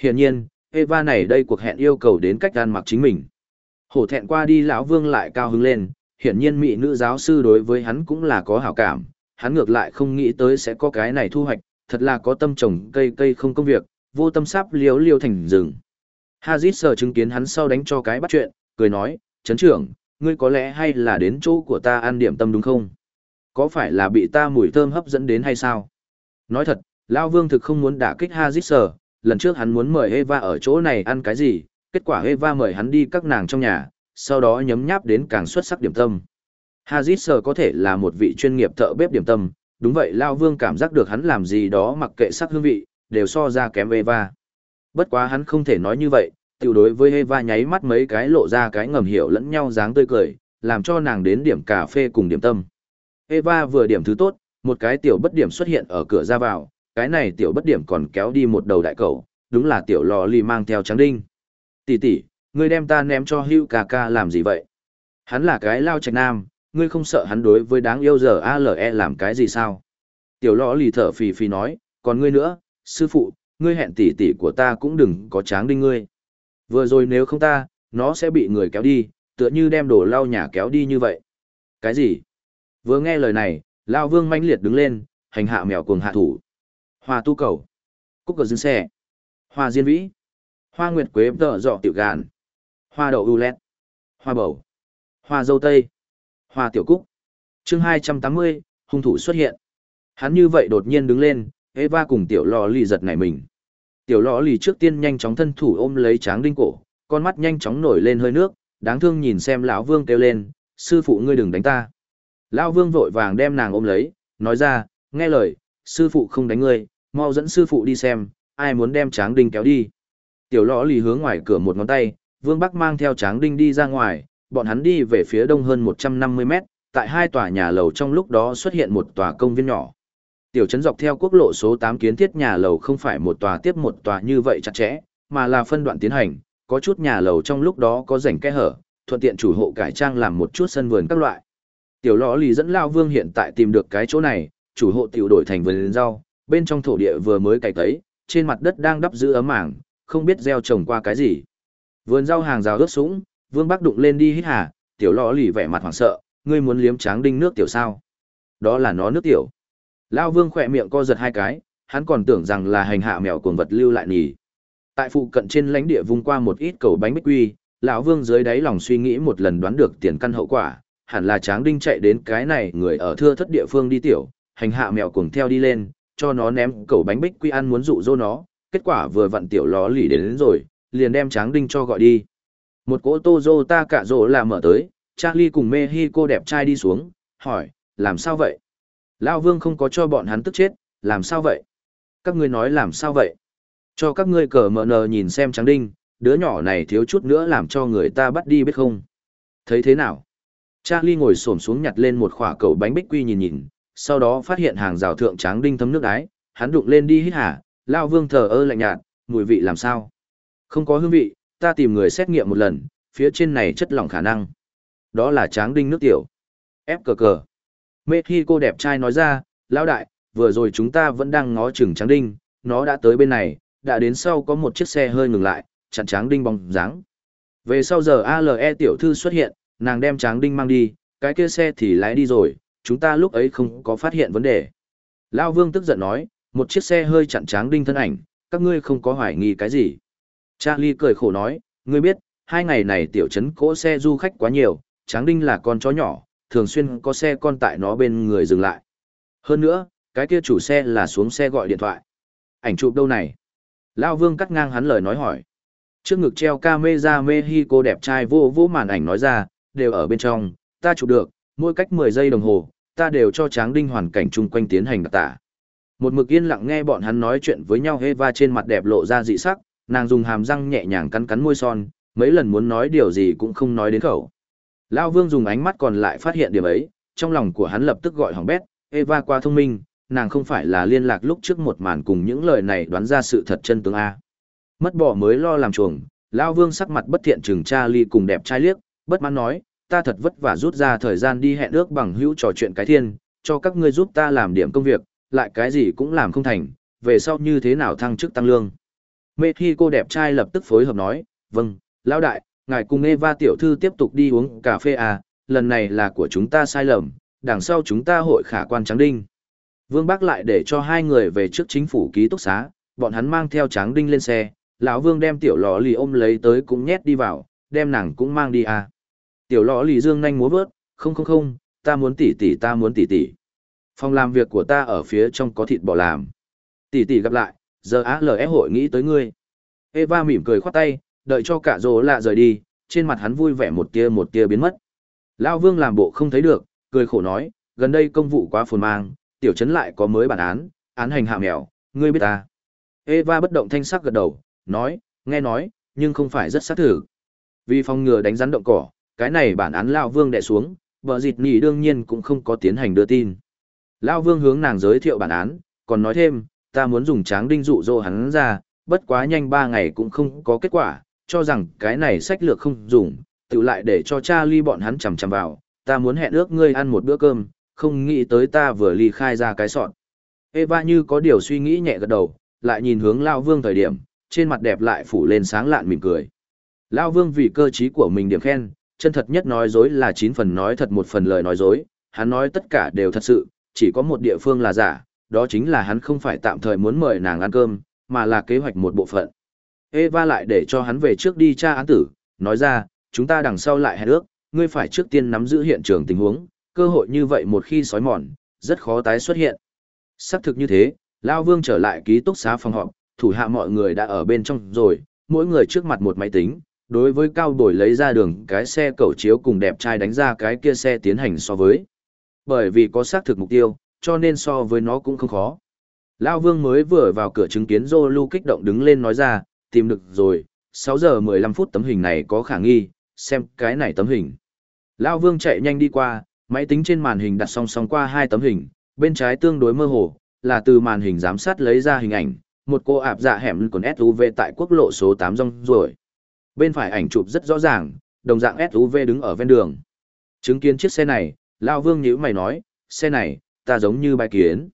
Hiển nhiên, Eva này đây cuộc hẹn yêu cầu đến cách ăn mặc chính mình. Hổ thẹn qua đi lão Vương lại cao hứng lên, hiển nhiên mỹ nữ giáo sư đối với hắn cũng là có hảo cảm, hắn ngược lại không nghĩ tới sẽ có cái này thu hoạch, thật là có tâm trồng cây cây không công việc, vô tâm sắp liếu liêu thành rừng. Hazit sờ chứng kiến hắn sau đánh cho cái bắt chuyện, cười nói, chấn trưởng, ngươi có lẽ hay là đến chỗ của ta ăn điểm tâm đúng không? Có phải là bị ta mùi thơm hấp dẫn đến hay sao? Nói thật, Lao Vương thực không muốn đả kích Hazit sờ, lần trước hắn muốn mời Eva ở chỗ này ăn cái gì, kết quả Eva mời hắn đi các nàng trong nhà, sau đó nhấm nháp đến càng xuất sắc điểm tâm. Hazit sở có thể là một vị chuyên nghiệp thợ bếp điểm tâm, đúng vậy Lao Vương cảm giác được hắn làm gì đó mặc kệ sắc hương vị, đều so ra kém Eva. Bất quá hắn không thể nói như vậy, tiểu đối với Eva nháy mắt mấy cái lộ ra cái ngầm hiểu lẫn nhau dáng tươi cười, làm cho nàng đến điểm cà phê cùng điểm tâm. Eva vừa điểm thứ tốt, một cái tiểu bất điểm xuất hiện ở cửa ra vào, cái này tiểu bất điểm còn kéo đi một đầu đại cầu, đúng là tiểu lò lì mang theo trắng đinh. Tỷ tỷ, ngươi đem ta ném cho hưu ca ca làm gì vậy? Hắn là cái lao trạch nam, ngươi không sợ hắn đối với đáng yêu giờ ALE làm cái gì sao? Tiểu lò lì thở phì phì nói, còn ngươi nữa, sư phụ, ngươi hẹn tỷ tỷ của ta cũng đừng có tráng đinh ngươi. Vừa rồi nếu không ta, nó sẽ bị người kéo đi, tựa như đem đồ lau nhà kéo đi như vậy. Cái gì? Vừa nghe lời này, Lao Vương manh liệt đứng lên, hành hạ mèo cuồng hạ thủ. Hoa tu cầu. Cúc cờ dưng xe. Hoa diên vĩ. Hoa nguyệt quế tợ dọ tiểu gàn. Hoa đậu u lét. Hoa bầu. Hoa dâu tây. Hoa tiểu cúc. chương 280, hung thủ xuất hiện. Hắn như vậy đột nhiên đứng lên, Eva cùng tiểu lò lì giật nảy mình. Tiểu lò lì trước tiên nhanh chóng thân thủ ôm lấy tráng đinh cổ, con mắt nhanh chóng nổi lên hơi nước, đáng thương nhìn xem lão vương kêu lên, sư phụ ngươi đừng đánh ta. Lão vương vội vàng đem nàng ôm lấy, nói ra, nghe lời, sư phụ không đánh ngươi, mau dẫn sư phụ đi xem, ai muốn đem tráng đinh kéo đi. Tiểu lò lì hướng ngoài cửa một ngón tay, vương bắc mang theo tráng đinh đi ra ngoài, bọn hắn đi về phía đông hơn 150 mét, tại hai tòa nhà lầu trong lúc đó xuất hiện một tòa công viên nhỏ. Tiểu trấn dọc theo quốc lộ số 8 kiến thiết nhà lầu không phải một tòa tiếp một tòa như vậy chặt chẽ, mà là phân đoạn tiến hành, có chút nhà lầu trong lúc đó có rảnh kẽ hở, thuận tiện chủ hộ cải trang làm một chút sân vườn các loại. Tiểu lõ lì dẫn Lao Vương hiện tại tìm được cái chỗ này, chủ hộ tiểu đổi thành vườn rau, bên trong thổ địa vừa mới cày tấy, trên mặt đất đang đắp giữ ấm mảng, không biết gieo trồng qua cái gì. Vườn rau hàng rào ướt sũng, Vương Bắc đụng lên đi hít hà, tiểu lọ lì vẻ mặt hoảng sợ, ngươi muốn liếm tráng đinh nước tiểu sao? Đó là nó nước tiểu. Lao vương khỏe miệng co giật hai cái, hắn còn tưởng rằng là hành hạ mèo cuồng vật lưu lại nhỉ. Tại phụ cận trên lãnh địa vung qua một ít cầu bánh bích quy, lão vương dưới đáy lòng suy nghĩ một lần đoán được tiền căn hậu quả, hẳn là tráng đinh chạy đến cái này người ở thưa thất địa phương đi tiểu, hành hạ mèo cuồng theo đi lên, cho nó ném cầu bánh bích quy ăn muốn dụ dỗ nó, kết quả vừa vặn tiểu ló lì đến, đến rồi, liền đem tráng đinh cho gọi đi. Một cỗ Toyota cả rộ là mở tới, Charlie cùng Mexico đẹp trai đi xuống, hỏi, làm sao vậy? Lao vương không có cho bọn hắn tức chết, làm sao vậy? Các ngươi nói làm sao vậy? Cho các ngươi cờ mở nờ nhìn xem Tráng đinh, đứa nhỏ này thiếu chút nữa làm cho người ta bắt đi biết không? Thấy thế nào? Charlie ngồi xổm xuống nhặt lên một khỏa cầu bánh bích quy nhìn nhìn, sau đó phát hiện hàng rào thượng tráng đinh thấm nước đái, hắn đụng lên đi hít hả, Lao vương thờ ơ lạnh nhạt, mùi vị làm sao? Không có hương vị, ta tìm người xét nghiệm một lần, phía trên này chất lỏng khả năng. Đó là tráng đinh nước tiểu. Ép cờ cờ. Mê khi cô đẹp trai nói ra, lão đại, vừa rồi chúng ta vẫn đang ngó chừng tráng đinh, nó đã tới bên này, đã đến sau có một chiếc xe hơi ngừng lại, chặn tráng đinh bóng dáng. Về sau giờ ALE tiểu thư xuất hiện, nàng đem tráng đinh mang đi, cái kia xe thì lái đi rồi, chúng ta lúc ấy không có phát hiện vấn đề. Lao vương tức giận nói, một chiếc xe hơi chặn tráng đinh thân ảnh, các ngươi không có hoài nghi cái gì. Charlie cười khổ nói, ngươi biết, hai ngày này tiểu trấn cỗ xe du khách quá nhiều, tráng đinh là con chó nhỏ, thường xuyên có xe con tại nó bên người dừng lại. Hơn nữa, cái kia chủ xe là xuống xe gọi điện thoại. Ảnh chụp đâu này? Lao Vương cắt ngang hắn lời nói hỏi. Trước ngực treo camera Mexico đẹp trai vô vô màn ảnh nói ra, đều ở bên trong, ta chụp được, mỗi cách 10 giây đồng hồ, ta đều cho Tráng Đinh hoàn cảnh chung quanh tiến hành đặc tả. Một mực yên lặng nghe bọn hắn nói chuyện với nhau Eva trên mặt đẹp lộ ra dị sắc, nàng dùng hàm răng nhẹ nhàng cắn cắn môi son, mấy lần muốn nói điều gì cũng không nói đến khẩu. Lão Vương dùng ánh mắt còn lại phát hiện điểm ấy, trong lòng của hắn lập tức gọi hỏng bét, Eva qua thông minh, nàng không phải là liên lạc lúc trước một màn cùng những lời này đoán ra sự thật chân tướng A. Mất bỏ mới lo làm chuồng, Lão Vương sắc mặt bất thiện trừng cha ly cùng đẹp trai liếc, bất mãn nói, ta thật vất vả rút ra thời gian đi hẹn ước bằng hữu trò chuyện cái thiên, cho các ngươi giúp ta làm điểm công việc, lại cái gì cũng làm không thành, về sau như thế nào thăng chức tăng lương. Mê thi cô đẹp trai lập tức phối hợp nói, vâng, lão đại, ngài cùng Eva tiểu thư tiếp tục đi uống cà phê à, lần này là của chúng ta sai lầm, đằng sau chúng ta hội khả quan tráng đinh. Vương Bác lại để cho hai người về trước chính phủ ký túc xá, bọn hắn mang theo tráng đinh lên xe, lão Vương đem tiểu lò lì ôm lấy tới cũng nhét đi vào, đem nàng cũng mang đi à. Tiểu lò lì dương nhanh múa vớt, không không không, ta muốn tỉ tỉ ta muốn tỉ tỉ. Phòng làm việc của ta ở phía trong có thịt bò làm. Tỷ tỷ gặp lại, giờ á hội nghĩ tới ngươi. Eva mỉm cười khoát tay, đợi cho cả rồ lạ rời đi, trên mặt hắn vui vẻ một tia một tia biến mất. Lão Vương làm bộ không thấy được, cười khổ nói, gần đây công vụ quá phồn mang, tiểu trấn lại có mới bản án, án hành hạ mèo, ngươi biết ta. Eva bất động thanh sắc gật đầu, nói, nghe nói, nhưng không phải rất xác thử. Vì phòng ngừa đánh rắn động cỏ, cái này bản án Lão Vương đè xuống, vợ dịt nhỉ đương nhiên cũng không có tiến hành đưa tin. Lão Vương hướng nàng giới thiệu bản án, còn nói thêm, ta muốn dùng tráng đinh dụ dỗ hắn ra, bất quá nhanh ba ngày cũng không có kết quả, cho rằng cái này sách lược không dùng, tự lại để cho cha ly bọn hắn chằm chằm vào, ta muốn hẹn ước ngươi ăn một bữa cơm, không nghĩ tới ta vừa ly khai ra cái sọn. Eva như có điều suy nghĩ nhẹ gật đầu, lại nhìn hướng Lao Vương thời điểm, trên mặt đẹp lại phủ lên sáng lạn mỉm cười. Lao Vương vì cơ trí của mình điểm khen, chân thật nhất nói dối là chín phần nói thật một phần lời nói dối, hắn nói tất cả đều thật sự, chỉ có một địa phương là giả, đó chính là hắn không phải tạm thời muốn mời nàng ăn cơm, mà là kế hoạch một bộ phận. Eva lại để cho hắn về trước đi tra án tử, nói ra, chúng ta đằng sau lại hẹn ước, ngươi phải trước tiên nắm giữ hiện trường tình huống, cơ hội như vậy một khi sói mòn, rất khó tái xuất hiện. Xác thực như thế, Lao Vương trở lại ký túc xá phòng họp, thủ hạ mọi người đã ở bên trong rồi, mỗi người trước mặt một máy tính, đối với cao bồi lấy ra đường cái xe cầu chiếu cùng đẹp trai đánh ra cái kia xe tiến hành so với. Bởi vì có xác thực mục tiêu, cho nên so với nó cũng không khó. Lao Vương mới vừa vào cửa chứng kiến Zolu kích động đứng lên nói ra, tìm được rồi, 6 giờ 15 phút tấm hình này có khả nghi, xem cái này tấm hình. Lao Vương chạy nhanh đi qua, máy tính trên màn hình đặt song song qua hai tấm hình, bên trái tương đối mơ hồ, là từ màn hình giám sát lấy ra hình ảnh, một cô ạp dạ hẻm còn SUV tại quốc lộ số 8 rong rồi. Bên phải ảnh chụp rất rõ ràng, đồng dạng SUV đứng ở ven đường. Chứng kiến chiếc xe này, Lao Vương nhíu mày nói, xe này, ta giống như bài kiến.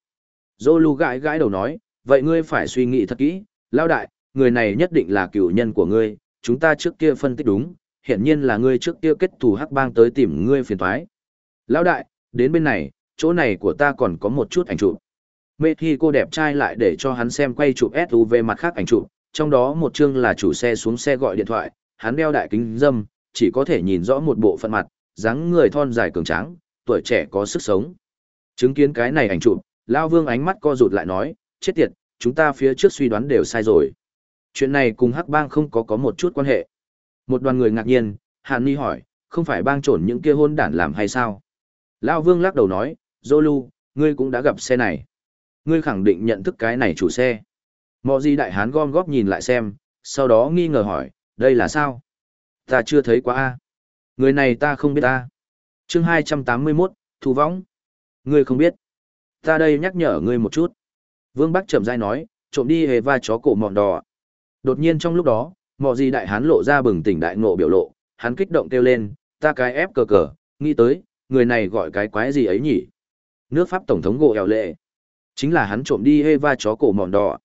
Zolu gãi gãi đầu nói, vậy ngươi phải suy nghĩ thật kỹ, Lao đại, người này nhất định là cựu nhân của ngươi, chúng ta trước kia phân tích đúng, hiện nhiên là ngươi trước kia kết thù hắc bang tới tìm ngươi phiền toái. Lão đại, đến bên này, chỗ này của ta còn có một chút ảnh chụp. Mê khi cô đẹp trai lại để cho hắn xem quay chụp SUV mặt khác ảnh chụp, trong đó một chương là chủ xe xuống xe gọi điện thoại, hắn đeo đại kính dâm, chỉ có thể nhìn rõ một bộ phận mặt, dáng người thon dài cường tráng, tuổi trẻ có sức sống. Chứng kiến cái này ảnh chụp, Lao Vương ánh mắt co rụt lại nói, chết tiệt, chúng ta phía trước suy đoán đều sai rồi. Chuyện này cùng Hắc Bang không có có một chút quan hệ. Một đoàn người ngạc nhiên, Hàn Ni hỏi, không phải bang trổn những kia hôn đản làm hay sao? Lao Vương lắc đầu nói, Zolu, ngươi cũng đã gặp xe này. Ngươi khẳng định nhận thức cái này chủ xe. Mọ gì đại hán gom góp nhìn lại xem, sau đó nghi ngờ hỏi, đây là sao? Ta chưa thấy quá a. Người này ta không biết ta. Chương 281, Thu Võng. Ngươi không biết. Ta đây nhắc nhở ngươi một chút. Vương Bắc chậm dai nói, trộm đi hề va chó cổ mọn đỏ. Đột nhiên trong lúc đó, mọ gì đại hán lộ ra bừng tỉnh đại ngộ biểu lộ, hắn kích động kêu lên, ta cái ép cờ cờ, nghĩ tới, người này gọi cái quái gì ấy nhỉ? Nước Pháp Tổng thống gộ eo lệ. Chính là hắn trộm đi Eva chó cổ mọn đỏ.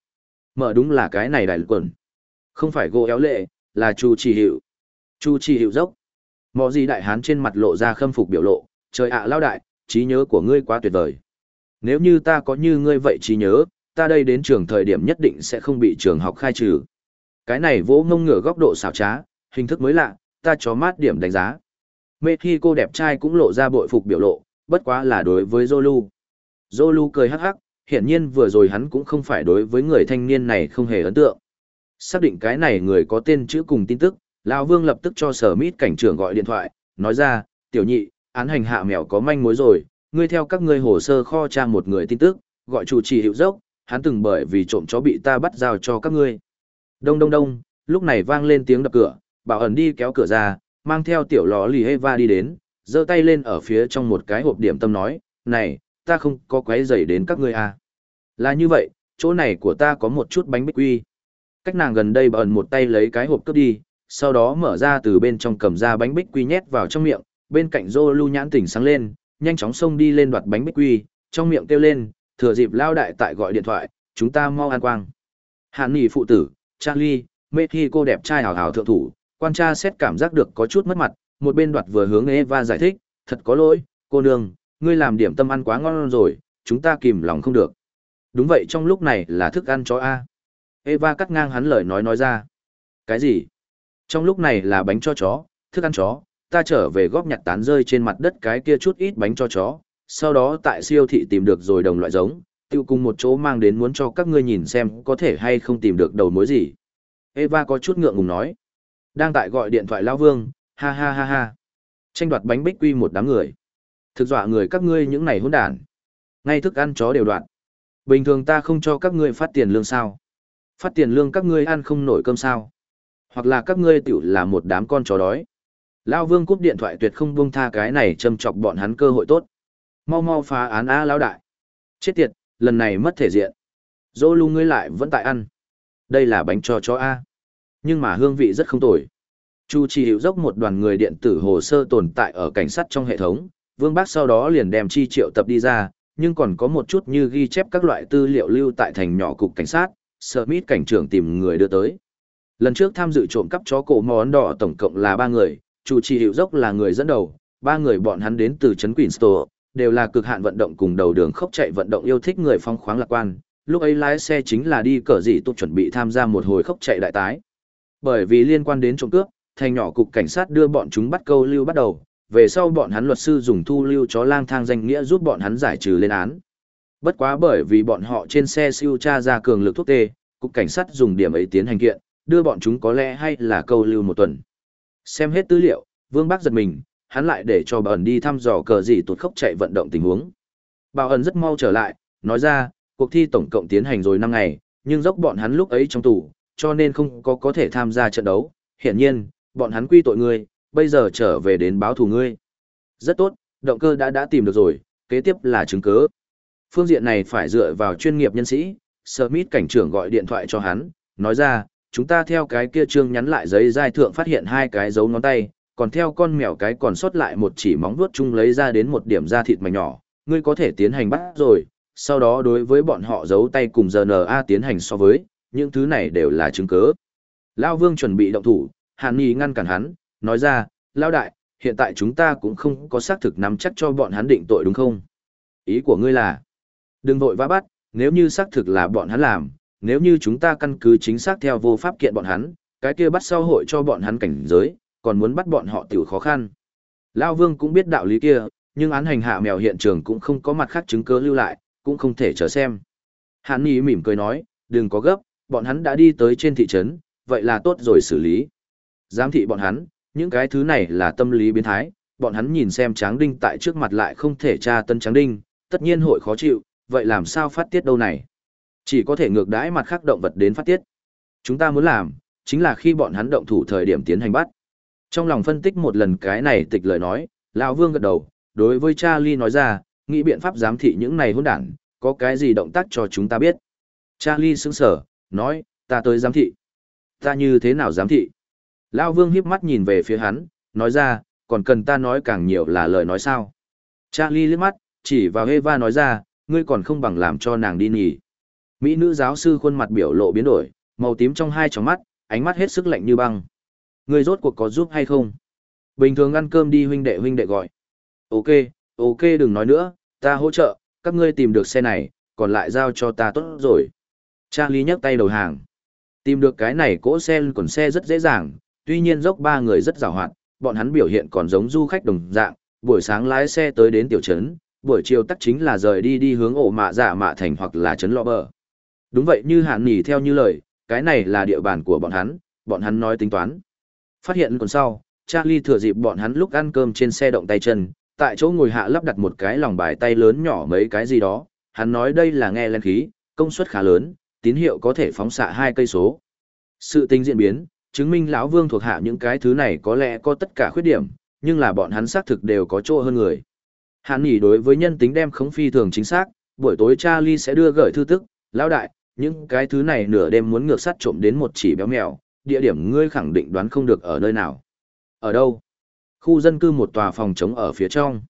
Mở đúng là cái này đại quần. Không phải gỗ éo lệ, là Chu chỉ Hiệu. Chu chỉ Hiệu dốc. Mọ gì đại hán trên mặt lộ ra khâm phục biểu lộ, trời ạ lao đại, trí nhớ của ngươi quá tuyệt vời. Nếu như ta có như ngươi vậy trí nhớ, ta đây đến trường thời điểm nhất định sẽ không bị trường học khai trừ. Cái này vỗ ngông ngửa góc độ xảo trá, hình thức mới lạ, ta cho mát điểm đánh giá. Mê khi cô đẹp trai cũng lộ ra bội phục biểu lộ, bất quá là đối với Zolu. Zolu cười hắc hắc, hiển nhiên vừa rồi hắn cũng không phải đối với người thanh niên này không hề ấn tượng. Xác định cái này người có tên chữ cùng tin tức, Lão Vương lập tức cho sở mít cảnh trưởng gọi điện thoại, nói ra, tiểu nhị, án hành hạ mèo có manh mối rồi, ngươi theo các ngươi hồ sơ kho tra một người tin tức, gọi chủ trì hiệu dốc, hắn từng bởi vì trộm chó bị ta bắt giao cho các ngươi. Đông đông đông, lúc này vang lên tiếng đập cửa, bảo ẩn đi kéo cửa ra, mang theo tiểu lò lì Eva đi đến, giơ tay lên ở phía trong một cái hộp điểm tâm nói, này, ta không có quấy rầy đến các ngươi à. Là như vậy, chỗ này của ta có một chút bánh bích quy. Cách nàng gần đây bảo ẩn một tay lấy cái hộp cướp đi, sau đó mở ra từ bên trong cầm ra bánh bích quy nhét vào trong miệng, bên cạnh Dô lưu nhãn tỉnh sáng lên, nhanh chóng xông đi lên đoạt bánh bích quy, trong miệng kêu lên, thừa dịp lao đại tại gọi điện thoại, chúng ta mau ăn quang. Hạn nỉ phụ tử, Charlie, mê khi cô đẹp trai hào hào thượng thủ, quan tra xét cảm giác được có chút mất mặt, một bên đoạt vừa hướng Eva giải thích, thật có lỗi, cô nương, ngươi làm điểm tâm ăn quá ngon rồi, chúng ta kìm lòng không được. Đúng vậy trong lúc này là thức ăn chó A. Eva cắt ngang hắn lời nói nói ra. Cái gì? Trong lúc này là bánh cho chó, thức ăn chó, ta trở về góp nhặt tán rơi trên mặt đất cái kia chút ít bánh cho chó, sau đó tại siêu thị tìm được rồi đồng loại giống, tiêu cùng một chỗ mang đến muốn cho các ngươi nhìn xem có thể hay không tìm được đầu mối gì. Eva có chút ngượng ngùng nói. Đang tại gọi điện thoại Lão Vương, ha ha ha ha. Tranh đoạt bánh bích quy một đám người. Thực dọa người các ngươi những này hỗn đản. Ngay thức ăn chó đều đoạn. Bình thường ta không cho các ngươi phát tiền lương sao? Phát tiền lương các ngươi ăn không nổi cơm sao? Hoặc là các ngươi tiểu là một đám con chó đói. Lao Vương cúp điện thoại tuyệt không buông tha cái này châm chọc bọn hắn cơ hội tốt. Mau mau phá án a lão đại. Chết tiệt, lần này mất thể diện. Dô lưu ngươi lại vẫn tại ăn. Đây là bánh cho chó a. Nhưng mà hương vị rất không tồi. Chu Chi hiệu dốc một đoàn người điện tử hồ sơ tồn tại ở cảnh sát trong hệ thống, Vương Bác sau đó liền đem chi triệu tập đi ra, nhưng còn có một chút như ghi chép các loại tư liệu lưu tại thành nhỏ cục cảnh sát, Smith cảnh trưởng tìm người đưa tới. Lần trước tham dự trộm cắp chó cổ món đỏ tổng cộng là ba người, chủ trì hiệu dốc là người dẫn đầu, ba người bọn hắn đến từ trấn Queenstow, đều là cực hạn vận động cùng đầu đường khốc chạy vận động yêu thích người phong khoáng lạc quan. Lúc ấy lái xe chính là đi cờ gì tốt chuẩn bị tham gia một hồi khốc chạy đại tái. Bởi vì liên quan đến trộm cướp, thành nhỏ cục cảnh sát đưa bọn chúng bắt câu lưu bắt đầu, về sau bọn hắn luật sư dùng thu lưu chó lang thang danh nghĩa giúp bọn hắn giải trừ lên án. Bất quá bởi vì bọn họ trên xe siêu tra ra cường lực thuốc tê, cục cảnh sát dùng điểm ấy tiến hành kiện, đưa bọn chúng có lẽ hay là câu lưu một tuần. Xem hết tư liệu, Vương Bắc giật mình, hắn lại để cho bà ẩn đi thăm dò cờ gì tụt khốc chạy vận động tình huống. Bảo ẩn rất mau trở lại, nói ra, cuộc thi tổng cộng tiến hành rồi 5 ngày, nhưng dốc bọn hắn lúc ấy trong tù, cho nên không có có thể tham gia trận đấu. Hiển nhiên, bọn hắn quy tội ngươi, bây giờ trở về đến báo thù ngươi. Rất tốt, động cơ đã đã tìm được rồi, kế tiếp là chứng cứ. Phương diện này phải dựa vào chuyên nghiệp nhân sĩ, Smith cảnh trưởng gọi điện thoại cho hắn, nói ra, chúng ta theo cái kia trương nhắn lại giấy giai thượng phát hiện hai cái dấu ngón tay, còn theo con mèo cái còn sót lại một chỉ móng vuốt chung lấy ra đến một điểm da thịt mảnh nhỏ, ngươi có thể tiến hành bắt rồi, sau đó đối với bọn họ giấu tay cùng GNA tiến hành so với, những thứ này đều là chứng cứ. Lao Vương chuẩn bị động thủ, Hàn Nhi ngăn cản hắn, nói ra, Lao Đại, hiện tại chúng ta cũng không có xác thực nắm chắc cho bọn hắn định tội đúng không? Ý của ngươi là, đừng vội vã bắt, nếu như xác thực là bọn hắn làm, nếu như chúng ta căn cứ chính xác theo vô pháp kiện bọn hắn, cái kia bắt sau hội cho bọn hắn cảnh giới, còn muốn bắt bọn họ tiểu khó khăn. Lao Vương cũng biết đạo lý kia, nhưng án hành hạ mèo hiện trường cũng không có mặt khác chứng cứ lưu lại, cũng không thể chờ xem. Hàn Nghị mỉm cười nói, đừng có gấp, bọn hắn đã đi tới trên thị trấn, vậy là tốt rồi xử lý. Giám thị bọn hắn, những cái thứ này là tâm lý biến thái, bọn hắn nhìn xem Tráng Đinh tại trước mặt lại không thể tra tân Tráng Đinh, tất nhiên hội khó chịu, vậy làm sao phát tiết đâu này? Chỉ có thể ngược đãi mặt khác động vật đến phát tiết. Chúng ta muốn làm, chính là khi bọn hắn động thủ thời điểm tiến hành bắt. Trong lòng phân tích một lần cái này tịch lời nói, lão Vương gật đầu, đối với Charlie nói ra, nghĩ biện pháp giám thị những này hỗn đản, có cái gì động tác cho chúng ta biết. Charlie sững sở, nói, ta tới giám thị. Ta như thế nào giám thị? Lão Vương hiếp mắt nhìn về phía hắn, nói ra, còn cần ta nói càng nhiều là lời nói sao. Charlie liếc mắt, chỉ vào Eva nói ra, ngươi còn không bằng làm cho nàng đi nghỉ. Mỹ nữ giáo sư khuôn mặt biểu lộ biến đổi, màu tím trong hai tròng mắt, ánh mắt hết sức lạnh như băng. người rốt cuộc có giúp hay không? Bình thường ăn cơm đi huynh đệ huynh đệ gọi. Ok, ok đừng nói nữa, ta hỗ trợ, các ngươi tìm được xe này, còn lại giao cho ta tốt rồi. Charlie nhấc tay đầu hàng. Tìm được cái này cỗ xe còn xe rất dễ dàng, tuy nhiên dốc ba người rất rào hoạt, bọn hắn biểu hiện còn giống du khách đồng dạng, buổi sáng lái xe tới đến tiểu trấn, buổi chiều tắc chính là rời đi đi hướng ổ mạ giả mạ thành hoặc là trấn lọ bờ. Đúng vậy như hạn nỉ theo như lời, cái này là địa bàn của bọn hắn, bọn hắn nói tính toán. Phát hiện còn sau, Charlie thừa dịp bọn hắn lúc ăn cơm trên xe động tay chân, tại chỗ ngồi hạ lắp đặt một cái lòng bài tay lớn nhỏ mấy cái gì đó, hắn nói đây là nghe lên khí, công suất khá lớn, tín hiệu có thể phóng xạ hai cây số. Sự tính diễn biến, chứng minh lão Vương thuộc hạ những cái thứ này có lẽ có tất cả khuyết điểm, nhưng là bọn hắn xác thực đều có chỗ hơn người. Hắn nghỉ đối với nhân tính đem khống phi thường chính xác, buổi tối Charlie sẽ đưa gửi thư tức, lão đại, những cái thứ này nửa đêm muốn ngược sắt trộm đến một chỉ béo mèo, địa điểm ngươi khẳng định đoán không được ở nơi nào. Ở đâu? Khu dân cư một tòa phòng trống ở phía trong.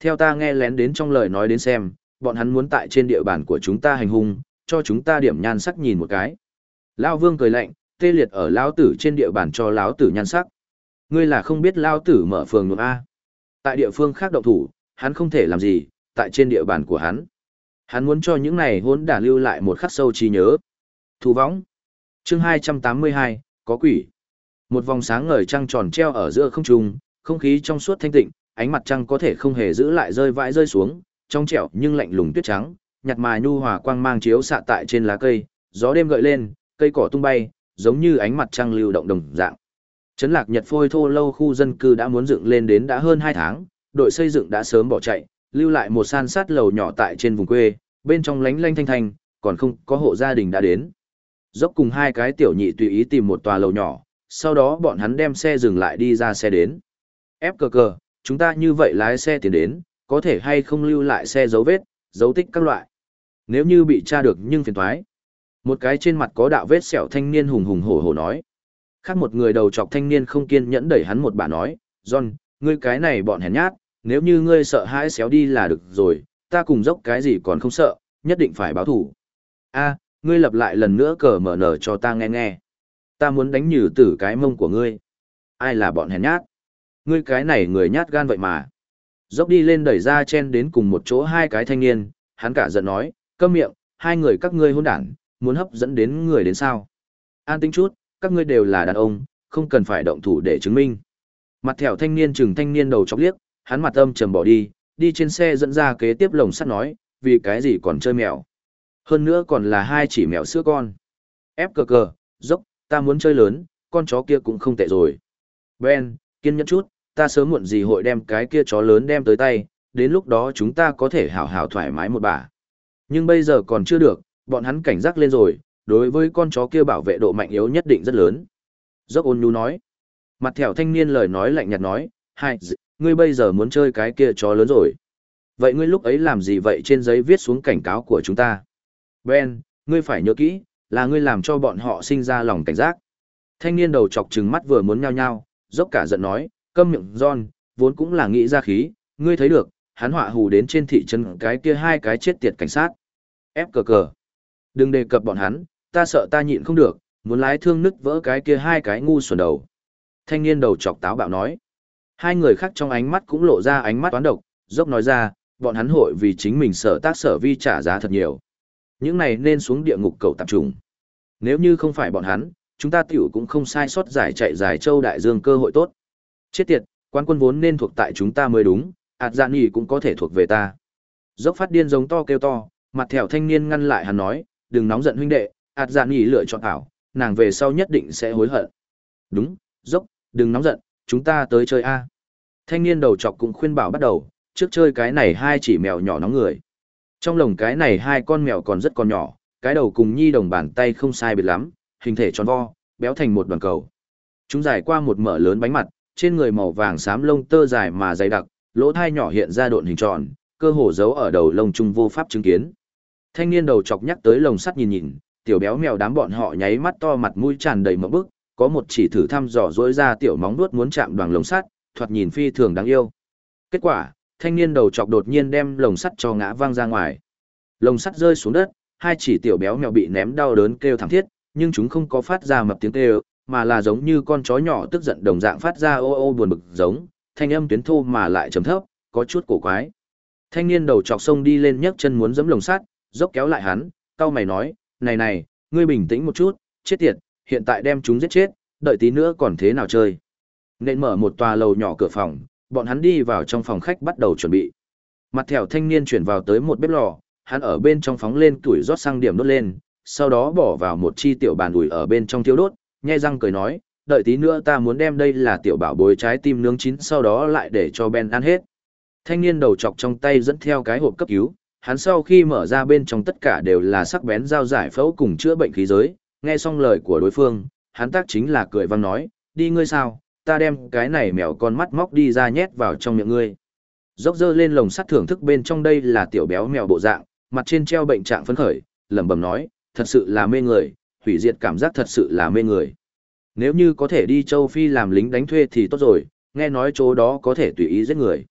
Theo ta nghe lén đến trong lời nói đến xem, bọn hắn muốn tại trên địa bàn của chúng ta hành hung, cho chúng ta điểm nhan sắc nhìn một cái. Lao vương cười lạnh, tê liệt ở lao tử trên địa bàn cho lão tử nhan sắc. Ngươi là không biết lao tử mở phường nhuộm A. Tại địa phương khác động thủ, hắn không thể làm gì, tại trên địa bàn của hắn. Hắn muốn cho những này hỗn đả lưu lại một khắc sâu trí nhớ. Thu võng. chương 282, có quỷ. Một vòng sáng ngời trăng tròn treo ở giữa không trung, không khí trong suốt thanh tịnh, ánh mặt trăng có thể không hề giữ lại rơi vãi rơi xuống, trong trẻo nhưng lạnh lùng tuyết trắng, nhạt mài nhu hòa quang mang chiếu xạ tại trên lá cây, gió đêm gợi lên, cây cỏ tung bay, giống như ánh mặt trăng lưu động đồng dạng. Trấn lạc Nhật phôi thô lâu khu dân cư đã muốn dựng lên đến đã hơn 2 tháng, đội xây dựng đã sớm bỏ chạy, lưu lại một san sát lầu nhỏ tại trên vùng quê, bên trong lánh lanh thanh thanh, còn không có hộ gia đình đã đến. Dốc cùng hai cái tiểu nhị tùy ý tìm một tòa lầu nhỏ, sau đó bọn hắn đem xe dừng lại đi ra xe đến. Ép cờ cờ, chúng ta như vậy lái xe tiến đến, có thể hay không lưu lại xe dấu vết, dấu tích các loại. Nếu như bị tra được nhưng phiền thoái. Một cái trên mặt có đạo vết sẹo thanh niên hùng hùng hổ hổ nói. Khác một người đầu chọc thanh niên không kiên nhẫn đẩy hắn một bà nói, John, ngươi cái này bọn hèn nhát, nếu như ngươi sợ hãi xéo đi là được rồi, ta cùng dốc cái gì còn không sợ, nhất định phải báo thủ. a ngươi lặp lại lần nữa cờ mở nở cho ta nghe nghe. Ta muốn đánh nhừ tử cái mông của ngươi. Ai là bọn hèn nhát? Ngươi cái này người nhát gan vậy mà. Dốc đi lên đẩy ra chen đến cùng một chỗ hai cái thanh niên, hắn cả giận nói, câm miệng, hai người các ngươi hôn đản, muốn hấp dẫn đến người đến sao. An tính chút, các ngươi đều là đàn ông, không cần phải động thủ để chứng minh. Mặt thẻo thanh niên chừng thanh niên đầu chọc liếc, hắn mặt âm trầm bỏ đi, đi trên xe dẫn ra kế tiếp lồng sắt nói, vì cái gì còn chơi mèo. Hơn nữa còn là hai chỉ mèo sữa con. Ép cờ cờ, dốc, ta muốn chơi lớn, con chó kia cũng không tệ rồi. Ben, kiên nhẫn chút, ta sớm muộn gì hội đem cái kia chó lớn đem tới tay, đến lúc đó chúng ta có thể hào hào thoải mái một bà. Nhưng bây giờ còn chưa được, bọn hắn cảnh giác lên rồi, đối với con chó kia bảo vệ độ mạnh yếu nhất định rất lớn. Dốc ôn nhu nói. Mặt thẻo thanh niên lời nói lạnh nhạt nói, hai, ngươi bây giờ muốn chơi cái kia chó lớn rồi. Vậy ngươi lúc ấy làm gì vậy trên giấy viết xuống cảnh cáo của chúng ta? Ben, ngươi phải nhớ kỹ, là ngươi làm cho bọn họ sinh ra lòng cảnh giác. Thanh niên đầu chọc trừng mắt vừa muốn nhao nhao, dốc cả giận nói, câm miệng John, vốn cũng là nghĩ ra khí, ngươi thấy được, hắn họa hù đến trên thị trấn cái kia hai cái chết tiệt cảnh sát. Ép cờ cờ. Đừng đề cập bọn hắn, ta sợ ta nhịn không được, muốn lái thương nứt vỡ cái kia hai cái ngu xuẩn đầu. Thanh niên đầu chọc táo bạo nói. Hai người khác trong ánh mắt cũng lộ ra ánh mắt toán độc, dốc nói ra, bọn hắn hội vì chính mình sở tác sở vi trả giá thật nhiều. Những này nên xuống địa ngục cầu tạp trùng. Nếu như không phải bọn hắn, chúng ta tiểu cũng không sai sót giải chạy giải châu đại dương cơ hội tốt. Chết tiệt, quan quân vốn nên thuộc tại chúng ta mới đúng, ạt dạ nghỉ cũng có thể thuộc về ta. Dốc phát điên giống to kêu to, mặt thẻo thanh niên ngăn lại hắn nói, đừng nóng giận huynh đệ, ạt dạ nghỉ lựa chọn ảo, nàng về sau nhất định sẽ hối hận. Đúng, dốc, đừng nóng giận, chúng ta tới chơi A. Thanh niên đầu chọc cũng khuyên bảo bắt đầu, trước chơi cái này hai chỉ mèo nhỏ nóng người. Trong lồng cái này hai con mèo còn rất còn nhỏ, cái đầu cùng nhi đồng bàn tay không sai biệt lắm, hình thể tròn vo, béo thành một đoàn cầu. Chúng dài qua một mở lớn bánh mặt, trên người màu vàng xám lông tơ dài mà dày đặc, lỗ thai nhỏ hiện ra độn hình tròn, cơ hồ giấu ở đầu lông trung vô pháp chứng kiến. Thanh niên đầu chọc nhắc tới lồng sắt nhìn nhìn, tiểu béo mèo đám bọn họ nháy mắt to mặt mũi tràn đầy mộng bức, có một chỉ thử thăm dò dỗi ra tiểu móng nuốt muốn chạm đoàn lồng sắt, thoạt nhìn phi thường đáng yêu. Kết quả, thanh niên đầu chọc đột nhiên đem lồng sắt cho ngã văng ra ngoài. Lồng sắt rơi xuống đất, hai chỉ tiểu béo mèo bị ném đau đớn kêu thảm thiết, nhưng chúng không có phát ra mập tiếng kêu, mà là giống như con chó nhỏ tức giận đồng dạng phát ra ô ô buồn bực giống, thanh âm tuyến thô mà lại trầm thấp, có chút cổ quái. Thanh niên đầu chọc sông đi lên nhấc chân muốn giẫm lồng sắt, dốc kéo lại hắn, cau mày nói, "Này này, ngươi bình tĩnh một chút, chết tiệt, hiện tại đem chúng giết chết, đợi tí nữa còn thế nào chơi?" Nên mở một tòa lầu nhỏ cửa phòng, bọn hắn đi vào trong phòng khách bắt đầu chuẩn bị. Mặt thẻo thanh niên chuyển vào tới một bếp lò, hắn ở bên trong phóng lên tuổi rót xăng điểm đốt lên, sau đó bỏ vào một chi tiểu bàn ủi ở bên trong thiêu đốt, nhe răng cười nói, đợi tí nữa ta muốn đem đây là tiểu bảo bối trái tim nướng chín sau đó lại để cho Ben ăn hết. Thanh niên đầu chọc trong tay dẫn theo cái hộp cấp cứu, hắn sau khi mở ra bên trong tất cả đều là sắc bén dao giải phẫu cùng chữa bệnh khí giới, nghe xong lời của đối phương, hắn tác chính là cười vang nói, đi ngươi sao, ta đem cái này mèo con mắt móc đi ra nhét vào trong miệng ngươi. Dốc dơ lên lồng sắt thưởng thức bên trong đây là tiểu béo mèo bộ dạng, mặt trên treo bệnh trạng phấn khởi, lẩm bẩm nói, thật sự là mê người, hủy diệt cảm giác thật sự là mê người. Nếu như có thể đi châu Phi làm lính đánh thuê thì tốt rồi, nghe nói chỗ đó có thể tùy ý giết người.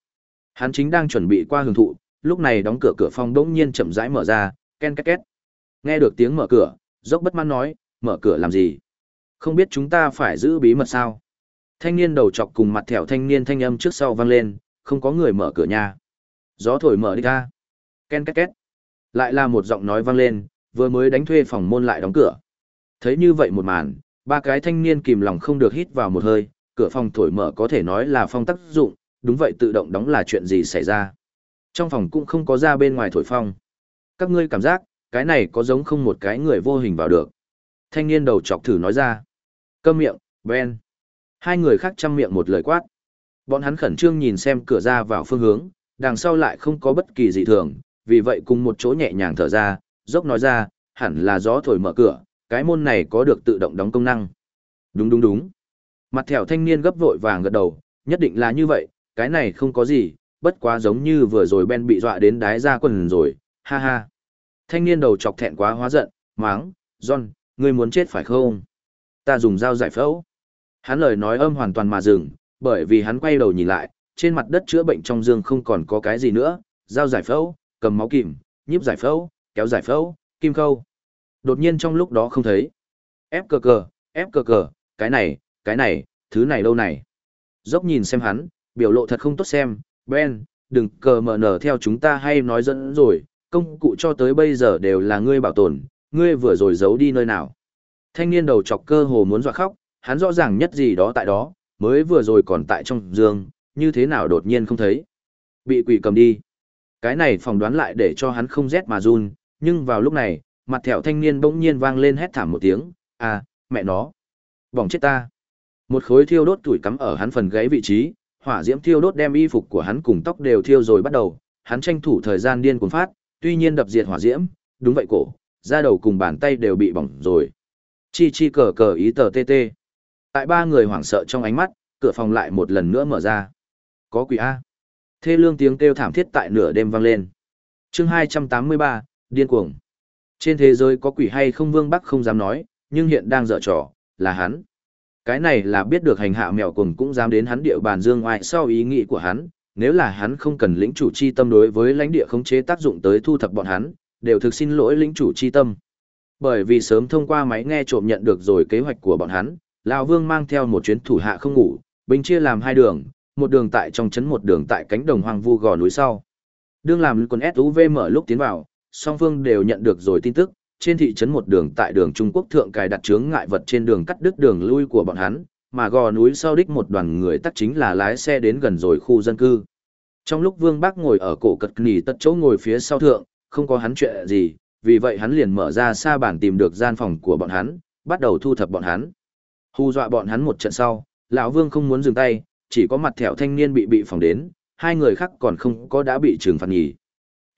Hắn chính đang chuẩn bị qua hưởng thụ, lúc này đóng cửa cửa phòng đống nhiên chậm rãi mở ra, ken két két. Nghe được tiếng mở cửa, dốc bất mãn nói, mở cửa làm gì? Không biết chúng ta phải giữ bí mật sao? Thanh niên đầu chọc cùng mặt thẻo thanh niên thanh âm trước sau vang lên, không có người mở cửa nhà. Gió thổi mở đi ra. Ken két két. Lại là một giọng nói vang lên, vừa mới đánh thuê phòng môn lại đóng cửa. Thấy như vậy một màn, ba cái thanh niên kìm lòng không được hít vào một hơi, cửa phòng thổi mở có thể nói là phong tác dụng, đúng vậy tự động đóng là chuyện gì xảy ra. Trong phòng cũng không có ra bên ngoài thổi phong. Các ngươi cảm giác, cái này có giống không một cái người vô hình vào được. Thanh niên đầu chọc thử nói ra. Câm miệng, Ben. Hai người khác chăm miệng một lời quát. Bọn hắn khẩn trương nhìn xem cửa ra vào phương hướng, đằng sau lại không có bất kỳ dị thường, vì vậy cùng một chỗ nhẹ nhàng thở ra, dốc nói ra, hẳn là gió thổi mở cửa, cái môn này có được tự động đóng công năng. Đúng đúng đúng. Mặt thẻo thanh niên gấp vội vàng gật đầu, nhất định là như vậy, cái này không có gì, bất quá giống như vừa rồi Ben bị dọa đến đái ra quần rồi, ha ha. Thanh niên đầu chọc thẹn quá hóa giận, máng, John, ngươi muốn chết phải không? Ta dùng dao giải phẫu. Hắn lời nói âm hoàn toàn mà dừng, bởi vì hắn quay đầu nhìn lại, trên mặt đất chữa bệnh trong dương không còn có cái gì nữa, dao giải phẫu, cầm máu kìm, nhíp giải phẫu, kéo giải phẫu, kim khâu. Đột nhiên trong lúc đó không thấy. Ép cờ cờ, ép cờ cờ, cái này, cái này, thứ này lâu này. Dốc nhìn xem hắn, biểu lộ thật không tốt xem, Ben, đừng cờ mở nở theo chúng ta hay nói dẫn rồi, công cụ cho tới bây giờ đều là ngươi bảo tồn, ngươi vừa rồi giấu đi nơi nào. Thanh niên đầu chọc cơ hồ muốn dọa khóc, hắn rõ ràng nhất gì đó tại đó, mới vừa rồi còn tại trong giường, như thế nào đột nhiên không thấy. Bị quỷ cầm đi. Cái này phỏng đoán lại để cho hắn không rét mà run, nhưng vào lúc này, mặt thẹo thanh niên bỗng nhiên vang lên hét thảm một tiếng, à, mẹ nó. Bỏng chết ta. Một khối thiêu đốt tuổi cắm ở hắn phần gáy vị trí, hỏa diễm thiêu đốt đem y phục của hắn cùng tóc đều thiêu rồi bắt đầu, hắn tranh thủ thời gian điên cuồng phát, tuy nhiên đập diệt hỏa diễm, đúng vậy cổ, da đầu cùng bàn tay đều bị bỏng rồi. Chi chi cờ cờ ý tờ tê tê. Tại ba người hoảng sợ trong ánh mắt, cửa phòng lại một lần nữa mở ra. Có quỷ A. Thê lương tiếng kêu thảm thiết tại nửa đêm vang lên. chương 283, điên cuồng. Trên thế giới có quỷ hay không vương bắc không dám nói, nhưng hiện đang dở trò, là hắn. Cái này là biết được hành hạ mèo cùng cũng dám đến hắn địa bàn dương ngoại sau ý nghĩ của hắn, nếu là hắn không cần lĩnh chủ chi tâm đối với lãnh địa khống chế tác dụng tới thu thập bọn hắn, đều thực xin lỗi lĩnh chủ chi tâm. Bởi vì sớm thông qua máy nghe trộm nhận được rồi kế hoạch của bọn hắn, lão Vương mang theo một chuyến thủ hạ không ngủ, binh chia làm hai đường, một đường tại trong trấn một đường tại cánh đồng hoang vu gò núi sau. Đương làm quân SUV mở lúc tiến vào, song phương đều nhận được rồi tin tức, trên thị trấn một đường tại đường Trung Quốc thượng cài đặt chướng ngại vật trên đường cắt đứt đường lui của bọn hắn, mà gò núi sau đích một đoàn người tắc chính là lái xe đến gần rồi khu dân cư. Trong lúc Vương Bác ngồi ở cổ cật nỉ tật chỗ ngồi phía sau thượng, không có hắn chuyện gì, vì vậy hắn liền mở ra xa bản tìm được gian phòng của bọn hắn, bắt đầu thu thập bọn hắn. Hù dọa bọn hắn một trận sau, lão Vương không muốn dừng tay, chỉ có mặt thẻo thanh niên bị bị phòng đến, hai người khác còn không có đã bị trừng phạt nhỉ.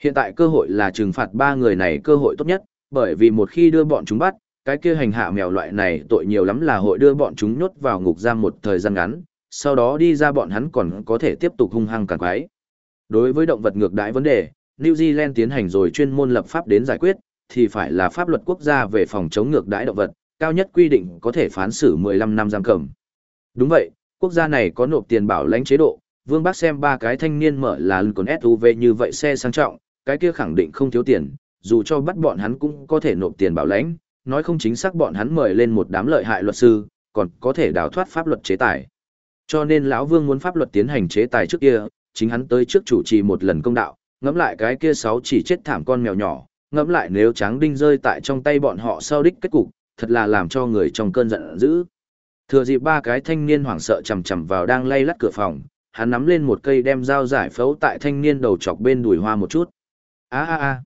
Hiện tại cơ hội là trừng phạt ba người này cơ hội tốt nhất, bởi vì một khi đưa bọn chúng bắt, cái kia hành hạ mèo loại này tội nhiều lắm là hội đưa bọn chúng nhốt vào ngục giam một thời gian ngắn, sau đó đi ra bọn hắn còn có thể tiếp tục hung hăng càng quái. Đối với động vật ngược đãi vấn đề, New Zealand tiến hành rồi chuyên môn lập pháp đến giải quyết, thì phải là pháp luật quốc gia về phòng chống ngược đãi động vật, cao nhất quy định có thể phán xử 15 năm giam cầm. Đúng vậy, quốc gia này có nộp tiền bảo lãnh chế độ, Vương Bác xem ba cái thanh niên mở là còn SUV như vậy xe sang trọng, cái kia khẳng định không thiếu tiền, dù cho bắt bọn hắn cũng có thể nộp tiền bảo lãnh, nói không chính xác bọn hắn mời lên một đám lợi hại luật sư, còn có thể đào thoát pháp luật chế tài. Cho nên lão Vương muốn pháp luật tiến hành chế tài trước kia, chính hắn tới trước chủ trì một lần công đạo, ngẫm lại cái kia sáu chỉ chết thảm con mèo nhỏ, ngẫm lại nếu tráng đinh rơi tại trong tay bọn họ sau đích kết cục, thật là làm cho người trong cơn giận dữ. Thừa dịp ba cái thanh niên hoảng sợ chầm chầm vào đang lay lắt cửa phòng, hắn nắm lên một cây đem dao giải phẫu tại thanh niên đầu chọc bên đùi hoa một chút. A a a.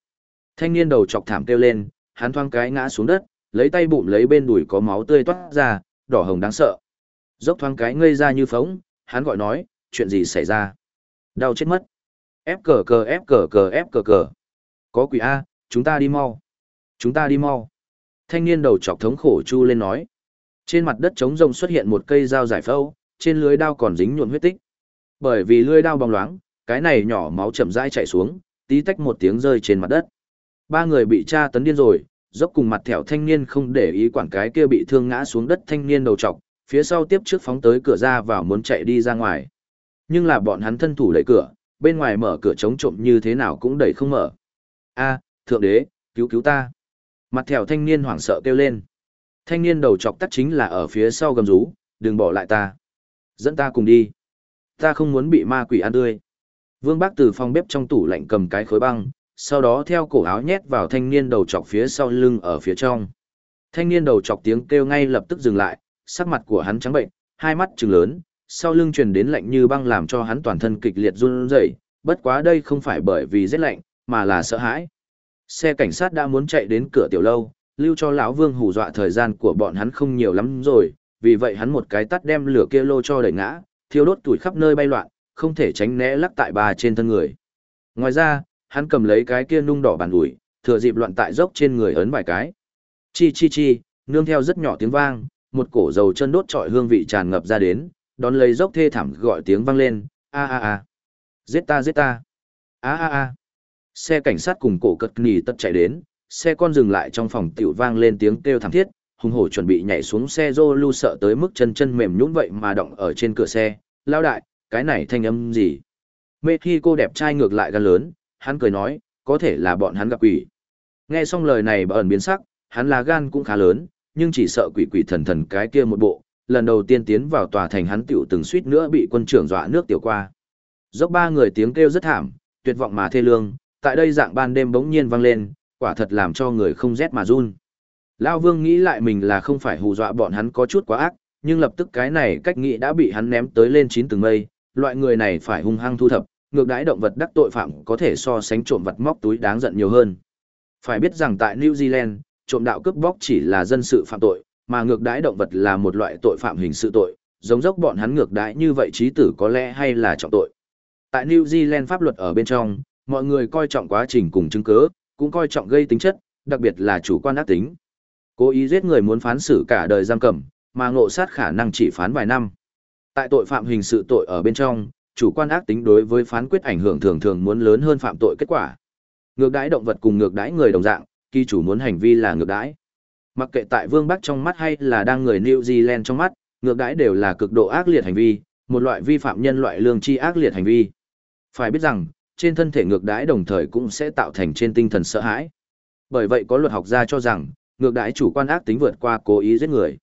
Thanh niên đầu chọc thảm kêu lên, hắn thoang cái ngã xuống đất, lấy tay bụng lấy bên đùi có máu tươi toát ra, đỏ hồng đáng sợ. Dốc thoáng cái ngây ra như phóng, hắn gọi nói, chuyện gì xảy ra? Đau chết mất. Ép cờ cờ ép cờ cờ ép cờ cờ. Có quỷ A, chúng ta đi mau. Chúng ta đi mau. Thanh niên đầu chọc thống khổ chu lên nói. Trên mặt đất trống rông xuất hiện một cây dao giải phâu, trên lưới đao còn dính nhuộm huyết tích. Bởi vì lưới đao bóng loáng, cái này nhỏ máu chậm rãi chảy xuống, tí tách một tiếng rơi trên mặt đất. Ba người bị tra tấn điên rồi, dốc cùng mặt thẻo thanh niên không để ý quản cái kia bị thương ngã xuống đất thanh niên đầu trọc, phía sau tiếp trước phóng tới cửa ra vào muốn chạy đi ra ngoài. Nhưng là bọn hắn thân thủ đẩy cửa, bên ngoài mở cửa chống trộm như thế nào cũng đẩy không mở. A, thượng đế, cứu cứu ta. Mặt thẻo thanh niên hoảng sợ kêu lên. Thanh niên đầu trọc tắt chính là ở phía sau gầm rú, đừng bỏ lại ta. Dẫn ta cùng đi. Ta không muốn bị ma quỷ ăn tươi. Vương Bác từ phòng bếp trong tủ lạnh cầm cái khối băng, sau đó theo cổ áo nhét vào thanh niên đầu chọc phía sau lưng ở phía trong. Thanh niên đầu chọc tiếng kêu ngay lập tức dừng lại, sắc mặt của hắn trắng bệnh, hai mắt trừng lớn, sau lưng truyền đến lạnh như băng làm cho hắn toàn thân kịch liệt run rẩy, bất quá đây không phải bởi vì rét lạnh, mà là sợ hãi. Xe cảnh sát đã muốn chạy đến cửa tiểu lâu, lưu cho lão Vương hù dọa thời gian của bọn hắn không nhiều lắm rồi, vì vậy hắn một cái tắt đem lửa kia lô cho đẩy ngã, thiêu đốt tuổi khắp nơi bay loạn, không thể tránh né lắc tại bà trên thân người. Ngoài ra, hắn cầm lấy cái kia nung đỏ bàn ủi, thừa dịp loạn tại dốc trên người ấn vài cái. Chi chi chi, nương theo rất nhỏ tiếng vang, một cổ dầu chân đốt trọi hương vị tràn ngập ra đến, đón lấy dốc thê thảm gọi tiếng vang lên, a a a. Giết ta giết ta. A a a. Xe cảnh sát cùng cổ cật nì tất chạy đến, xe con dừng lại trong phòng tiểu vang lên tiếng kêu thảm thiết, hùng hổ chuẩn bị nhảy xuống xe Zolu sợ tới mức chân chân mềm nhũn vậy mà động ở trên cửa xe, lao đại, cái này thanh âm gì? Mê khi cô đẹp trai ngược lại gan lớn, hắn cười nói, có thể là bọn hắn gặp quỷ. Nghe xong lời này bà ẩn biến sắc, hắn là gan cũng khá lớn, nhưng chỉ sợ quỷ quỷ thần thần cái kia một bộ, lần đầu tiên tiến vào tòa thành hắn tiểu từng suýt nữa bị quân trưởng dọa nước tiểu qua. Dốc ba người tiếng kêu rất thảm, tuyệt vọng mà thê lương, tại đây dạng ban đêm bỗng nhiên vang lên, quả thật làm cho người không rét mà run. Lao Vương nghĩ lại mình là không phải hù dọa bọn hắn có chút quá ác, nhưng lập tức cái này cách nghĩ đã bị hắn ném tới lên chín tầng mây, loại người này phải hung hăng thu thập, ngược đãi động vật đắc tội phạm có thể so sánh trộm vật móc túi đáng giận nhiều hơn. Phải biết rằng tại New Zealand, trộm đạo cướp bóc chỉ là dân sự phạm tội, mà ngược đãi động vật là một loại tội phạm hình sự tội, giống dốc bọn hắn ngược đãi như vậy trí tử có lẽ hay là trọng tội. Tại New Zealand pháp luật ở bên trong, mọi người coi trọng quá trình cùng chứng cứ, cũng coi trọng gây tính chất, đặc biệt là chủ quan ác tính. Cố ý giết người muốn phán xử cả đời giam cầm, mà ngộ sát khả năng chỉ phán vài năm. Tại tội phạm hình sự tội ở bên trong, chủ quan ác tính đối với phán quyết ảnh hưởng thường thường muốn lớn hơn phạm tội kết quả. Ngược đãi động vật cùng ngược đãi người đồng dạng, kỳ chủ muốn hành vi là ngược đãi. Mặc kệ tại Vương Bắc trong mắt hay là đang người New Zealand trong mắt, ngược đãi đều là cực độ ác liệt hành vi, một loại vi phạm nhân loại lương tri ác liệt hành vi. Phải biết rằng, trên thân thể ngược đãi đồng thời cũng sẽ tạo thành trên tinh thần sợ hãi. Bởi vậy có luật học gia cho rằng, ngược đãi chủ quan ác tính vượt qua cố ý giết người.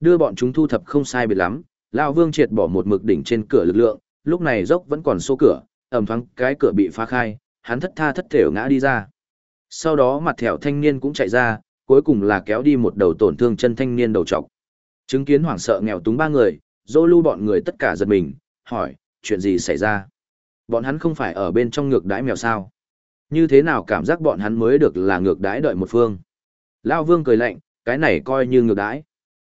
Đưa bọn chúng thu thập không sai biệt lắm, lão Vương triệt bỏ một mực đỉnh trên cửa lực lượng, lúc này dốc vẫn còn số cửa, ẩm thoáng cái cửa bị phá khai, hắn thất tha thất thểu ngã đi ra. Sau đó mặt thẻo thanh niên cũng chạy ra, cuối cùng là kéo đi một đầu tổn thương chân thanh niên đầu trọc. Chứng kiến hoảng sợ nghèo túng ba người, dô lưu bọn người tất cả giật mình, hỏi, chuyện gì xảy ra? Bọn hắn không phải ở bên trong ngược đái mèo sao? Như thế nào cảm giác bọn hắn mới được là ngược đái đợi một phương? Lao vương cười lạnh, cái này coi như ngược đái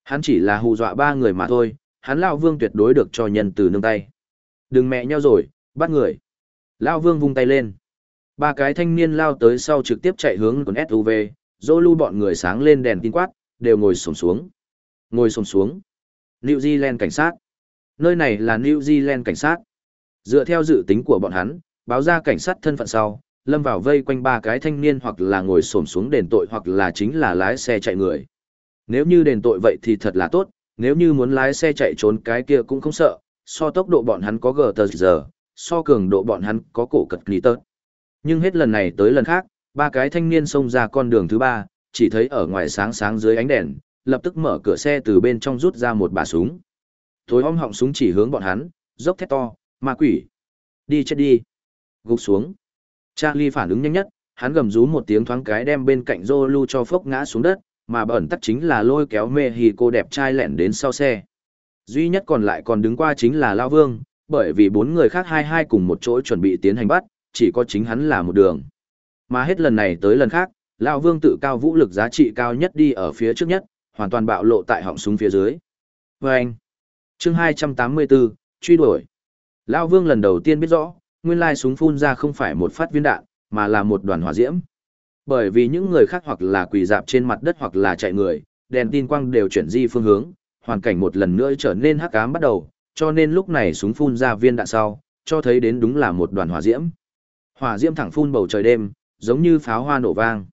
Hắn chỉ là hù dọa ba người mà thôi, hắn Lao vương tuyệt đối được cho nhân từ nương tay. Đừng mẹ nhau rồi, bắt người. Lao vương vung tay lên. Ba cái thanh niên lao tới sau trực tiếp chạy hướng còn SUV, Dỗ lưu bọn người sáng lên đèn tin quát, đều ngồi sổm xuống. Ngồi sổm xuống. New Zealand cảnh sát. Nơi này là New Zealand cảnh sát. Dựa theo dự tính của bọn hắn, báo ra cảnh sát thân phận sau, lâm vào vây quanh ba cái thanh niên hoặc là ngồi xổm xuống đền tội hoặc là chính là lái xe chạy người. Nếu như đền tội vậy thì thật là tốt, nếu như muốn lái xe chạy trốn cái kia cũng không sợ, so tốc độ bọn hắn có gờ tờ giờ, so cường độ bọn hắn có cổ cật lý tớt. Nhưng hết lần này tới lần khác, ba cái thanh niên xông ra con đường thứ ba, chỉ thấy ở ngoài sáng sáng dưới ánh đèn, lập tức mở cửa xe từ bên trong rút ra một bà súng. Thối om họng súng chỉ hướng bọn hắn, dốc thét to, ma quỷ. Đi chết đi. Gục xuống. Charlie phản ứng nhanh nhất, hắn gầm rú một tiếng thoáng cái đem bên cạnh Zolu cho phốc ngã xuống đất, mà bẩn tắc chính là lôi kéo mê hì cô đẹp trai lẹn đến sau xe. Duy nhất còn lại còn đứng qua chính là Lao Vương, bởi vì bốn người khác hai hai cùng một chỗ chuẩn bị tiến hành bắt, chỉ có chính hắn là một đường. Mà hết lần này tới lần khác, Lao Vương tự cao vũ lực giá trị cao nhất đi ở phía trước nhất, hoàn toàn bạo lộ tại họng súng phía dưới. Vâng! anh, chương 284, truy đuổi. Lão Vương lần đầu tiên biết rõ, nguyên lai súng phun ra không phải một phát viên đạn, mà là một đoàn hỏa diễm. Bởi vì những người khác hoặc là quỳ dạp trên mặt đất hoặc là chạy người, đèn tin quang đều chuyển di phương hướng, hoàn cảnh một lần nữa trở nên hắc ám bắt đầu, cho nên lúc này súng phun ra viên đạn sau, cho thấy đến đúng là một đoàn hỏa diễm. Hỏa diễm thẳng phun bầu trời đêm, giống như pháo hoa nổ vang.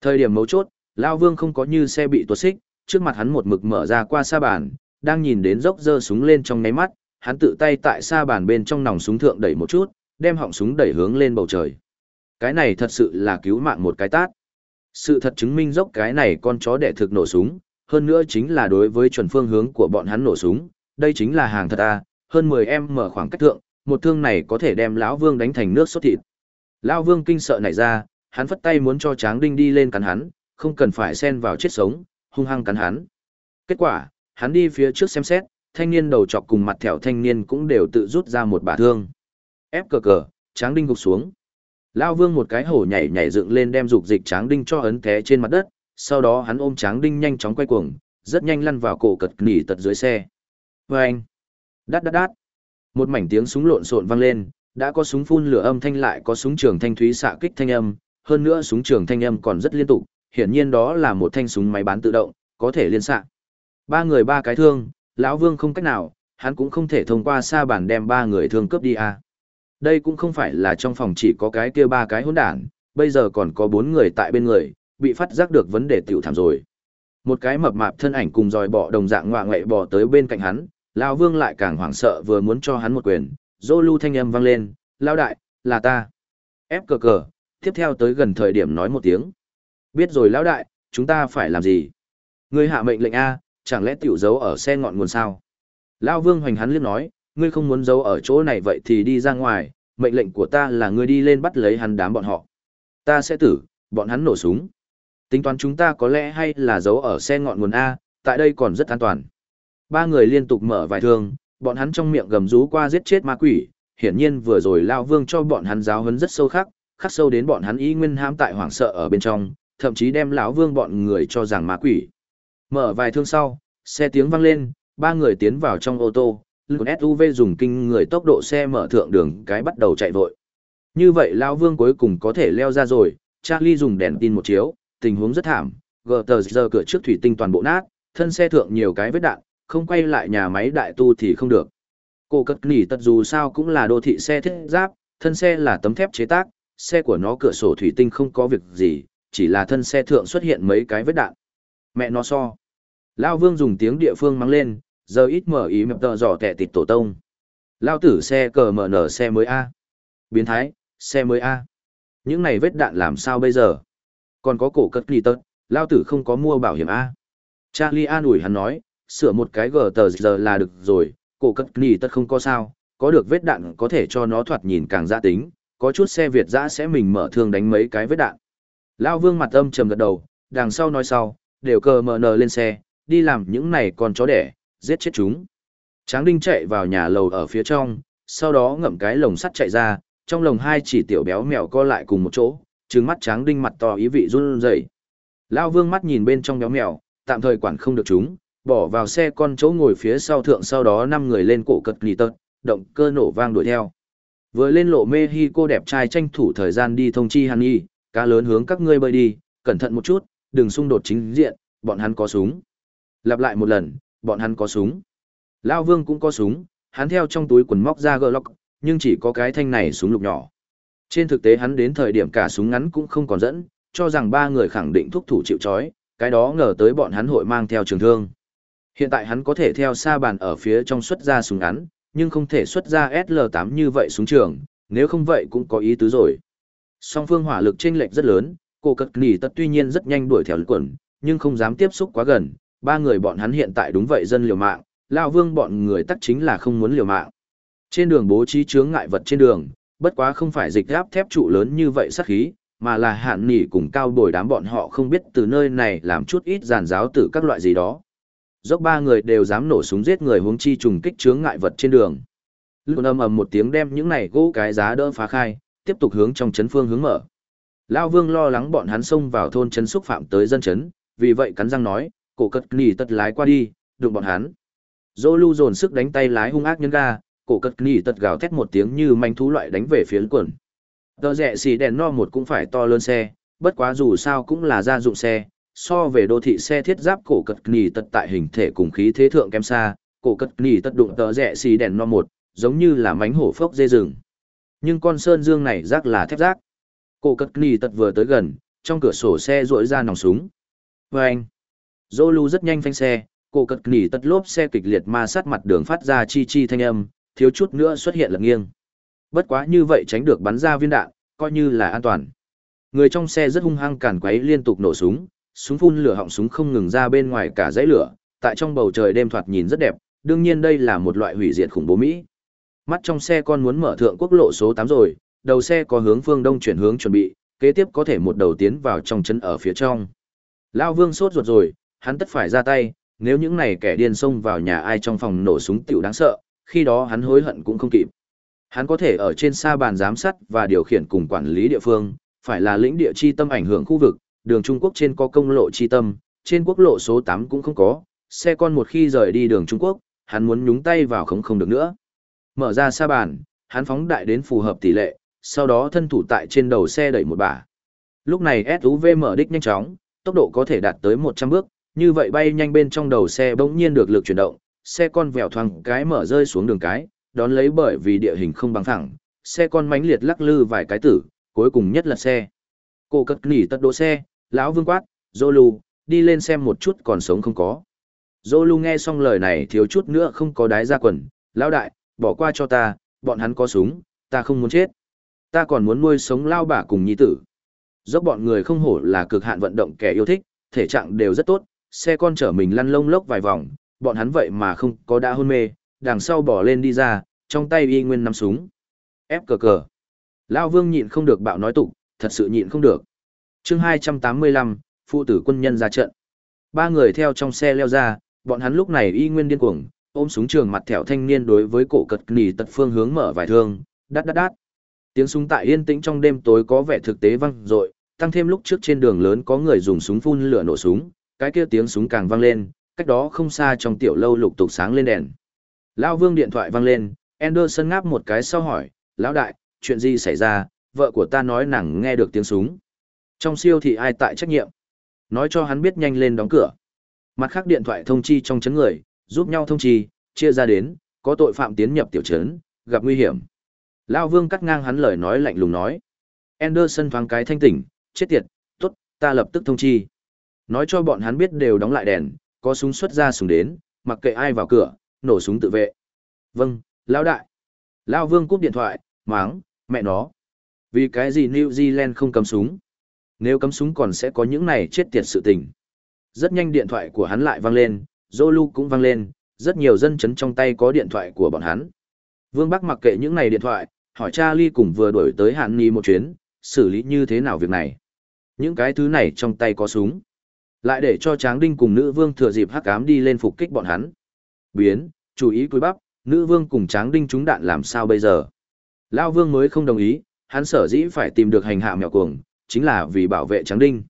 Thời điểm mấu chốt, Lao Vương không có như xe bị tuột xích, trước mặt hắn một mực mở ra qua sa bàn, đang nhìn đến dốc dơ súng lên trong ngáy mắt, hắn tự tay tại sa bàn bên trong nòng súng thượng đẩy một chút, đem họng súng đẩy hướng lên bầu trời. Cái này thật sự là cứu mạng một cái tát. Sự thật chứng minh dốc cái này con chó đẻ thực nổ súng, hơn nữa chính là đối với chuẩn phương hướng của bọn hắn nổ súng, đây chính là hàng thật à, hơn 10 em mở khoảng cách thượng, một thương này có thể đem lão Vương đánh thành nước sốt thịt. Lão Vương kinh sợ nảy ra, hắn phất tay muốn cho Tráng Đinh đi lên cắn hắn, không cần phải xen vào chết sống, hung hăng cắn hắn. Kết quả, hắn đi phía trước xem xét, thanh niên đầu chọc cùng mặt thẻo thanh niên cũng đều tự rút ra một bả thương. Ép cờ cờ, Tráng Đinh gục xuống. Lão Vương một cái hổ nhảy nhảy dựng lên đem dục dịch Tráng Đinh cho ấn té trên mặt đất, sau đó hắn ôm Tráng Đinh nhanh chóng quay cuồng, rất nhanh lăn vào cổ cật nỉ tật dưới xe. Vâng! Đát đát đát! Một mảnh tiếng súng lộn xộn vang lên, đã có súng phun lửa âm thanh lại có súng trường thanh thúy xạ kích thanh âm, hơn nữa súng trường thanh âm còn rất liên tục, hiển nhiên đó là một thanh súng máy bán tự động, có thể liên xạ. Ba người ba cái thương, lão Vương không cách nào, hắn cũng không thể thông qua xa bản đem ba người thương cướp đi à. Đây cũng không phải là trong phòng chỉ có cái kia ba cái hỗn đản, bây giờ còn có bốn người tại bên người, bị phát giác được vấn đề tiểu thảm rồi. Một cái mập mạp thân ảnh cùng dòi bọ đồng dạng ngoạ ngoại bò tới bên cạnh hắn, lão Vương lại càng hoảng sợ vừa muốn cho hắn một quyền, dô lưu thanh âm vang lên, lao đại, là ta. Ép cờ cờ, tiếp theo tới gần thời điểm nói một tiếng. Biết rồi lão đại, chúng ta phải làm gì? Ngươi hạ mệnh lệnh A, chẳng lẽ tiểu giấu ở xe ngọn nguồn sao? Lão vương hoành hắn liếc nói, ngươi không muốn giấu ở chỗ này vậy thì đi ra ngoài, mệnh lệnh của ta là ngươi đi lên bắt lấy hắn đám bọn họ. Ta sẽ tử, bọn hắn nổ súng. Tính toán chúng ta có lẽ hay là giấu ở xe ngọn nguồn A, tại đây còn rất an toàn. Ba người liên tục mở vài thương, bọn hắn trong miệng gầm rú qua giết chết ma quỷ, hiển nhiên vừa rồi Lao Vương cho bọn hắn giáo huấn rất sâu khắc, khắc sâu đến bọn hắn ý nguyên hãm tại hoảng sợ ở bên trong, thậm chí đem lão Vương bọn người cho rằng ma quỷ. Mở vài thương sau, xe tiếng vang lên, ba người tiến vào trong ô tô, lực SUV dùng kinh người tốc độ xe mở thượng đường cái bắt đầu chạy vội. Như vậy lão Vương cuối cùng có thể leo ra rồi, Charlie dùng đèn tin một chiếu, tình huống rất thảm, gờ tờ giờ cửa trước thủy tinh toàn bộ nát, thân xe thượng nhiều cái vết đạn, không quay lại nhà máy đại tu thì không được. Cô cất nỉ tật dù sao cũng là đô thị xe thiết giáp, thân xe là tấm thép chế tác, xe của nó cửa sổ thủy tinh không có việc gì, chỉ là thân xe thượng xuất hiện mấy cái vết đạn. Mẹ nó so. Lao vương dùng tiếng địa phương mắng lên, giờ ít mở ý mập tờ dò tẹ tịt tổ tông. Lao tử xe cờ mở nở xe mới A. Biến thái, xe mới A. Những này vết đạn làm sao bây giờ? Còn có cổ cất kỳ tật, Lao tử không có mua bảo hiểm A. Charlie an ủi hắn nói, sửa một cái gờ tờ giờ là được rồi, cổ cất kỳ tật không có sao, có được vết đạn có thể cho nó thoạt nhìn càng gia tính, có chút xe Việt giã sẽ mình mở thương đánh mấy cái vết đạn. Lao vương mặt âm trầm gật đầu, đằng sau nói sau, đều cờ mở nờ lên xe, đi làm những này con chó đẻ, giết chết chúng. Tráng đinh chạy vào nhà lầu ở phía trong, sau đó ngậm cái lồng sắt chạy ra, trong lồng hai chỉ tiểu béo mèo co lại cùng một chỗ, trừng mắt tráng đinh mặt to ý vị run rẩy. lão vương mắt nhìn bên trong béo mèo, tạm thời quản không được chúng, bỏ vào xe con chỗ ngồi phía sau thượng sau đó năm người lên cổ cật lì tật, động cơ nổ vang đuổi theo. Vừa lên lộ Mexico đẹp trai tranh thủ thời gian đi thông chi Hàn y cá lớn hướng các ngươi bơi đi, cẩn thận một chút, đừng xung đột chính diện, bọn hắn có súng. Lặp lại một lần, bọn hắn có súng. lão Vương cũng có súng, hắn theo trong túi quần móc ra Glock, nhưng chỉ có cái thanh này súng lục nhỏ. Trên thực tế hắn đến thời điểm cả súng ngắn cũng không còn dẫn, cho rằng ba người khẳng định thúc thủ chịu trói cái đó ngờ tới bọn hắn hội mang theo trường thương. Hiện tại hắn có thể theo xa bàn ở phía trong xuất ra súng ngắn, nhưng không thể xuất ra SL8 như vậy súng trường, nếu không vậy cũng có ý tứ rồi. Song phương hỏa lực chênh lệch rất lớn, cô cất nỉ tật tuy nhiên rất nhanh đuổi theo lực quẩn nhưng không dám tiếp xúc quá gần, ba người bọn hắn hiện tại đúng vậy dân liều mạng, lão vương bọn người tắc chính là không muốn liều mạng. Trên đường bố trí chướng ngại vật trên đường, bất quá không phải dịch gáp thép trụ lớn như vậy sát khí, mà là hạn nỉ cùng cao bồi đám bọn họ không biết từ nơi này làm chút ít giàn giáo tử các loại gì đó dốc ba người đều dám nổ súng giết người huống chi trùng kích chướng ngại vật trên đường. Lưu âm ầm một tiếng đem những này gỗ cái giá đỡ phá khai, tiếp tục hướng trong chấn phương hướng mở. Lão Vương lo lắng bọn hắn xông vào thôn chấn xúc phạm tới dân chấn, vì vậy cắn răng nói, cổ cất nỉ tật lái qua đi, đụng bọn hắn. Dô lưu dồn sức đánh tay lái hung ác nhấn ga, cổ cật nỉ tật gào thét một tiếng như manh thú loại đánh về phía quần. Tờ rẻ xì đèn no một cũng phải to lớn xe, bất quá dù sao cũng là gia dụng xe, so về đô thị xe thiết giáp cổ cật nỉ tật tại hình thể cùng khí thế thượng kém xa, cổ cật nỉ tật đụng tờ rẻ xì đèn no một, giống như là mánh hổ phốc dê rừng. Nhưng con sơn dương này rác là thép rác. Cổ cật nỉ tật vừa tới gần, trong cửa sổ xe rỗi ra nòng súng. Và anh, Zolu rất nhanh phanh xe, cổ cật nỉ tật lốp xe kịch liệt ma sát mặt đường phát ra chi chi thanh âm, thiếu chút nữa xuất hiện lật nghiêng. Bất quá như vậy tránh được bắn ra viên đạn, coi như là an toàn. Người trong xe rất hung hăng càn quấy liên tục nổ súng, súng phun lửa họng súng không ngừng ra bên ngoài cả dãy lửa, tại trong bầu trời đêm thoạt nhìn rất đẹp, đương nhiên đây là một loại hủy diệt khủng bố Mỹ. Mắt trong xe con muốn mở thượng quốc lộ số 8 rồi, đầu xe có hướng phương đông chuyển hướng chuẩn bị, kế tiếp có thể một đầu tiến vào trong chân ở phía trong. Lao Vương sốt ruột rồi, hắn tất phải ra tay, nếu những này kẻ điên xông vào nhà ai trong phòng nổ súng tiểu đáng sợ, khi đó hắn hối hận cũng không kịp. Hắn có thể ở trên xa bàn giám sát và điều khiển cùng quản lý địa phương, phải là lĩnh địa chi tâm ảnh hưởng khu vực, đường Trung Quốc trên có công lộ chi tâm, trên quốc lộ số 8 cũng không có, xe con một khi rời đi đường Trung Quốc, hắn muốn nhúng tay vào không không được nữa. Mở ra xa bàn, hắn phóng đại đến phù hợp tỷ lệ, sau đó thân thủ tại trên đầu xe đẩy một bả. Lúc này SUV mở đích nhanh chóng, tốc độ có thể đạt tới 100 bước, như vậy bay nhanh bên trong đầu xe bỗng nhiên được lực chuyển động, xe con vèo thoáng cái mở rơi xuống đường cái, đón lấy bởi vì địa hình không bằng thẳng, xe con mánh liệt lắc lư vài cái tử, cuối cùng nhất là xe. Cô cất nỉ tất đỗ xe, lão vương quát, Zolu, đi lên xem một chút còn sống không có. Zolu nghe xong lời này thiếu chút nữa không có đái ra quần, lão đại, bỏ qua cho ta, bọn hắn có súng, ta không muốn chết. Ta còn muốn nuôi sống lao bà cùng nhi tử. Dốc bọn người không hổ là cực hạn vận động kẻ yêu thích, thể trạng đều rất tốt, xe con chở mình lăn lông lốc vài vòng, bọn hắn vậy mà không có đã hôn mê, đằng sau bỏ lên đi ra, trong tay y nguyên nắm súng. Ép cờ cờ. Lao vương nhịn không được bạo nói tục, thật sự nhịn không được. chương 285, phụ tử quân nhân ra trận. Ba người theo trong xe leo ra, bọn hắn lúc này y nguyên điên cuồng, ôm súng trường mặt thẻo thanh niên đối với cổ cật nỉ tật phương hướng mở vài thương, đắt đắt đắt. Tiếng súng tại yên tĩnh trong đêm tối có vẻ thực tế vang dội, tăng thêm lúc trước trên đường lớn có người dùng súng phun lửa nổ súng, cái kia tiếng súng càng vang lên, cách đó không xa trong tiểu lâu lục tục sáng lên đèn. Lão Vương điện thoại vang lên, Anderson ngáp một cái sau hỏi, lão đại, chuyện gì xảy ra, vợ của ta nói nàng nghe được tiếng súng. Trong siêu thị ai tại trách nhiệm? Nói cho hắn biết nhanh lên đóng cửa. Mặt khác điện thoại thông chi trong chấn người, giúp nhau thông chi, chia ra đến, có tội phạm tiến nhập tiểu trấn, gặp nguy hiểm. Lão Vương cắt ngang hắn lời nói lạnh lùng nói. Anderson thoáng cái thanh tỉnh, chết tiệt, tốt, ta lập tức thông chi. Nói cho bọn hắn biết đều đóng lại đèn, có súng xuất ra súng đến, mặc kệ ai vào cửa, nổ súng tự vệ. Vâng, lão đại. Lão Vương cúp điện thoại, máng, mẹ nó. Vì cái gì New Zealand không cấm súng? Nếu cấm súng còn sẽ có những này chết tiệt sự tình. Rất nhanh điện thoại của hắn lại vang lên, Zolu cũng vang lên, rất nhiều dân chấn trong tay có điện thoại của bọn hắn. Vương Bắc mặc kệ những này điện thoại, hỏi Charlie cùng vừa đuổi tới Hàn Nghi một chuyến, xử lý như thế nào việc này. Những cái thứ này trong tay có súng. Lại để cho Tráng Đinh cùng nữ vương thừa dịp hắc ám đi lên phục kích bọn hắn. Biến, chú ý cúi bắp, nữ vương cùng Tráng Đinh trúng đạn làm sao bây giờ? Lao vương mới không đồng ý, hắn sở dĩ phải tìm được hành hạ mèo cuồng, chính là vì bảo vệ Tráng Đinh.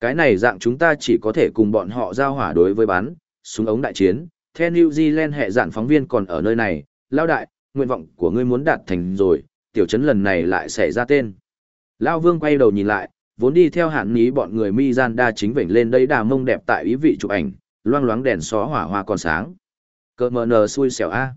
Cái này dạng chúng ta chỉ có thể cùng bọn họ giao hỏa đối với bắn, súng ống đại chiến. Theo New Zealand hệ dạn phóng viên còn ở nơi này, Lao đại, nguyện vọng của ngươi muốn đạt thành rồi, tiểu trấn lần này lại xảy ra tên. Lao vương quay đầu nhìn lại, vốn đi theo hạn ní bọn người mi gian đa chính vểnh lên đây đà mông đẹp tại ý vị chụp ảnh, loang loáng đèn xó hỏa hoa còn sáng. cỡ mờ nờ xui xẻo A.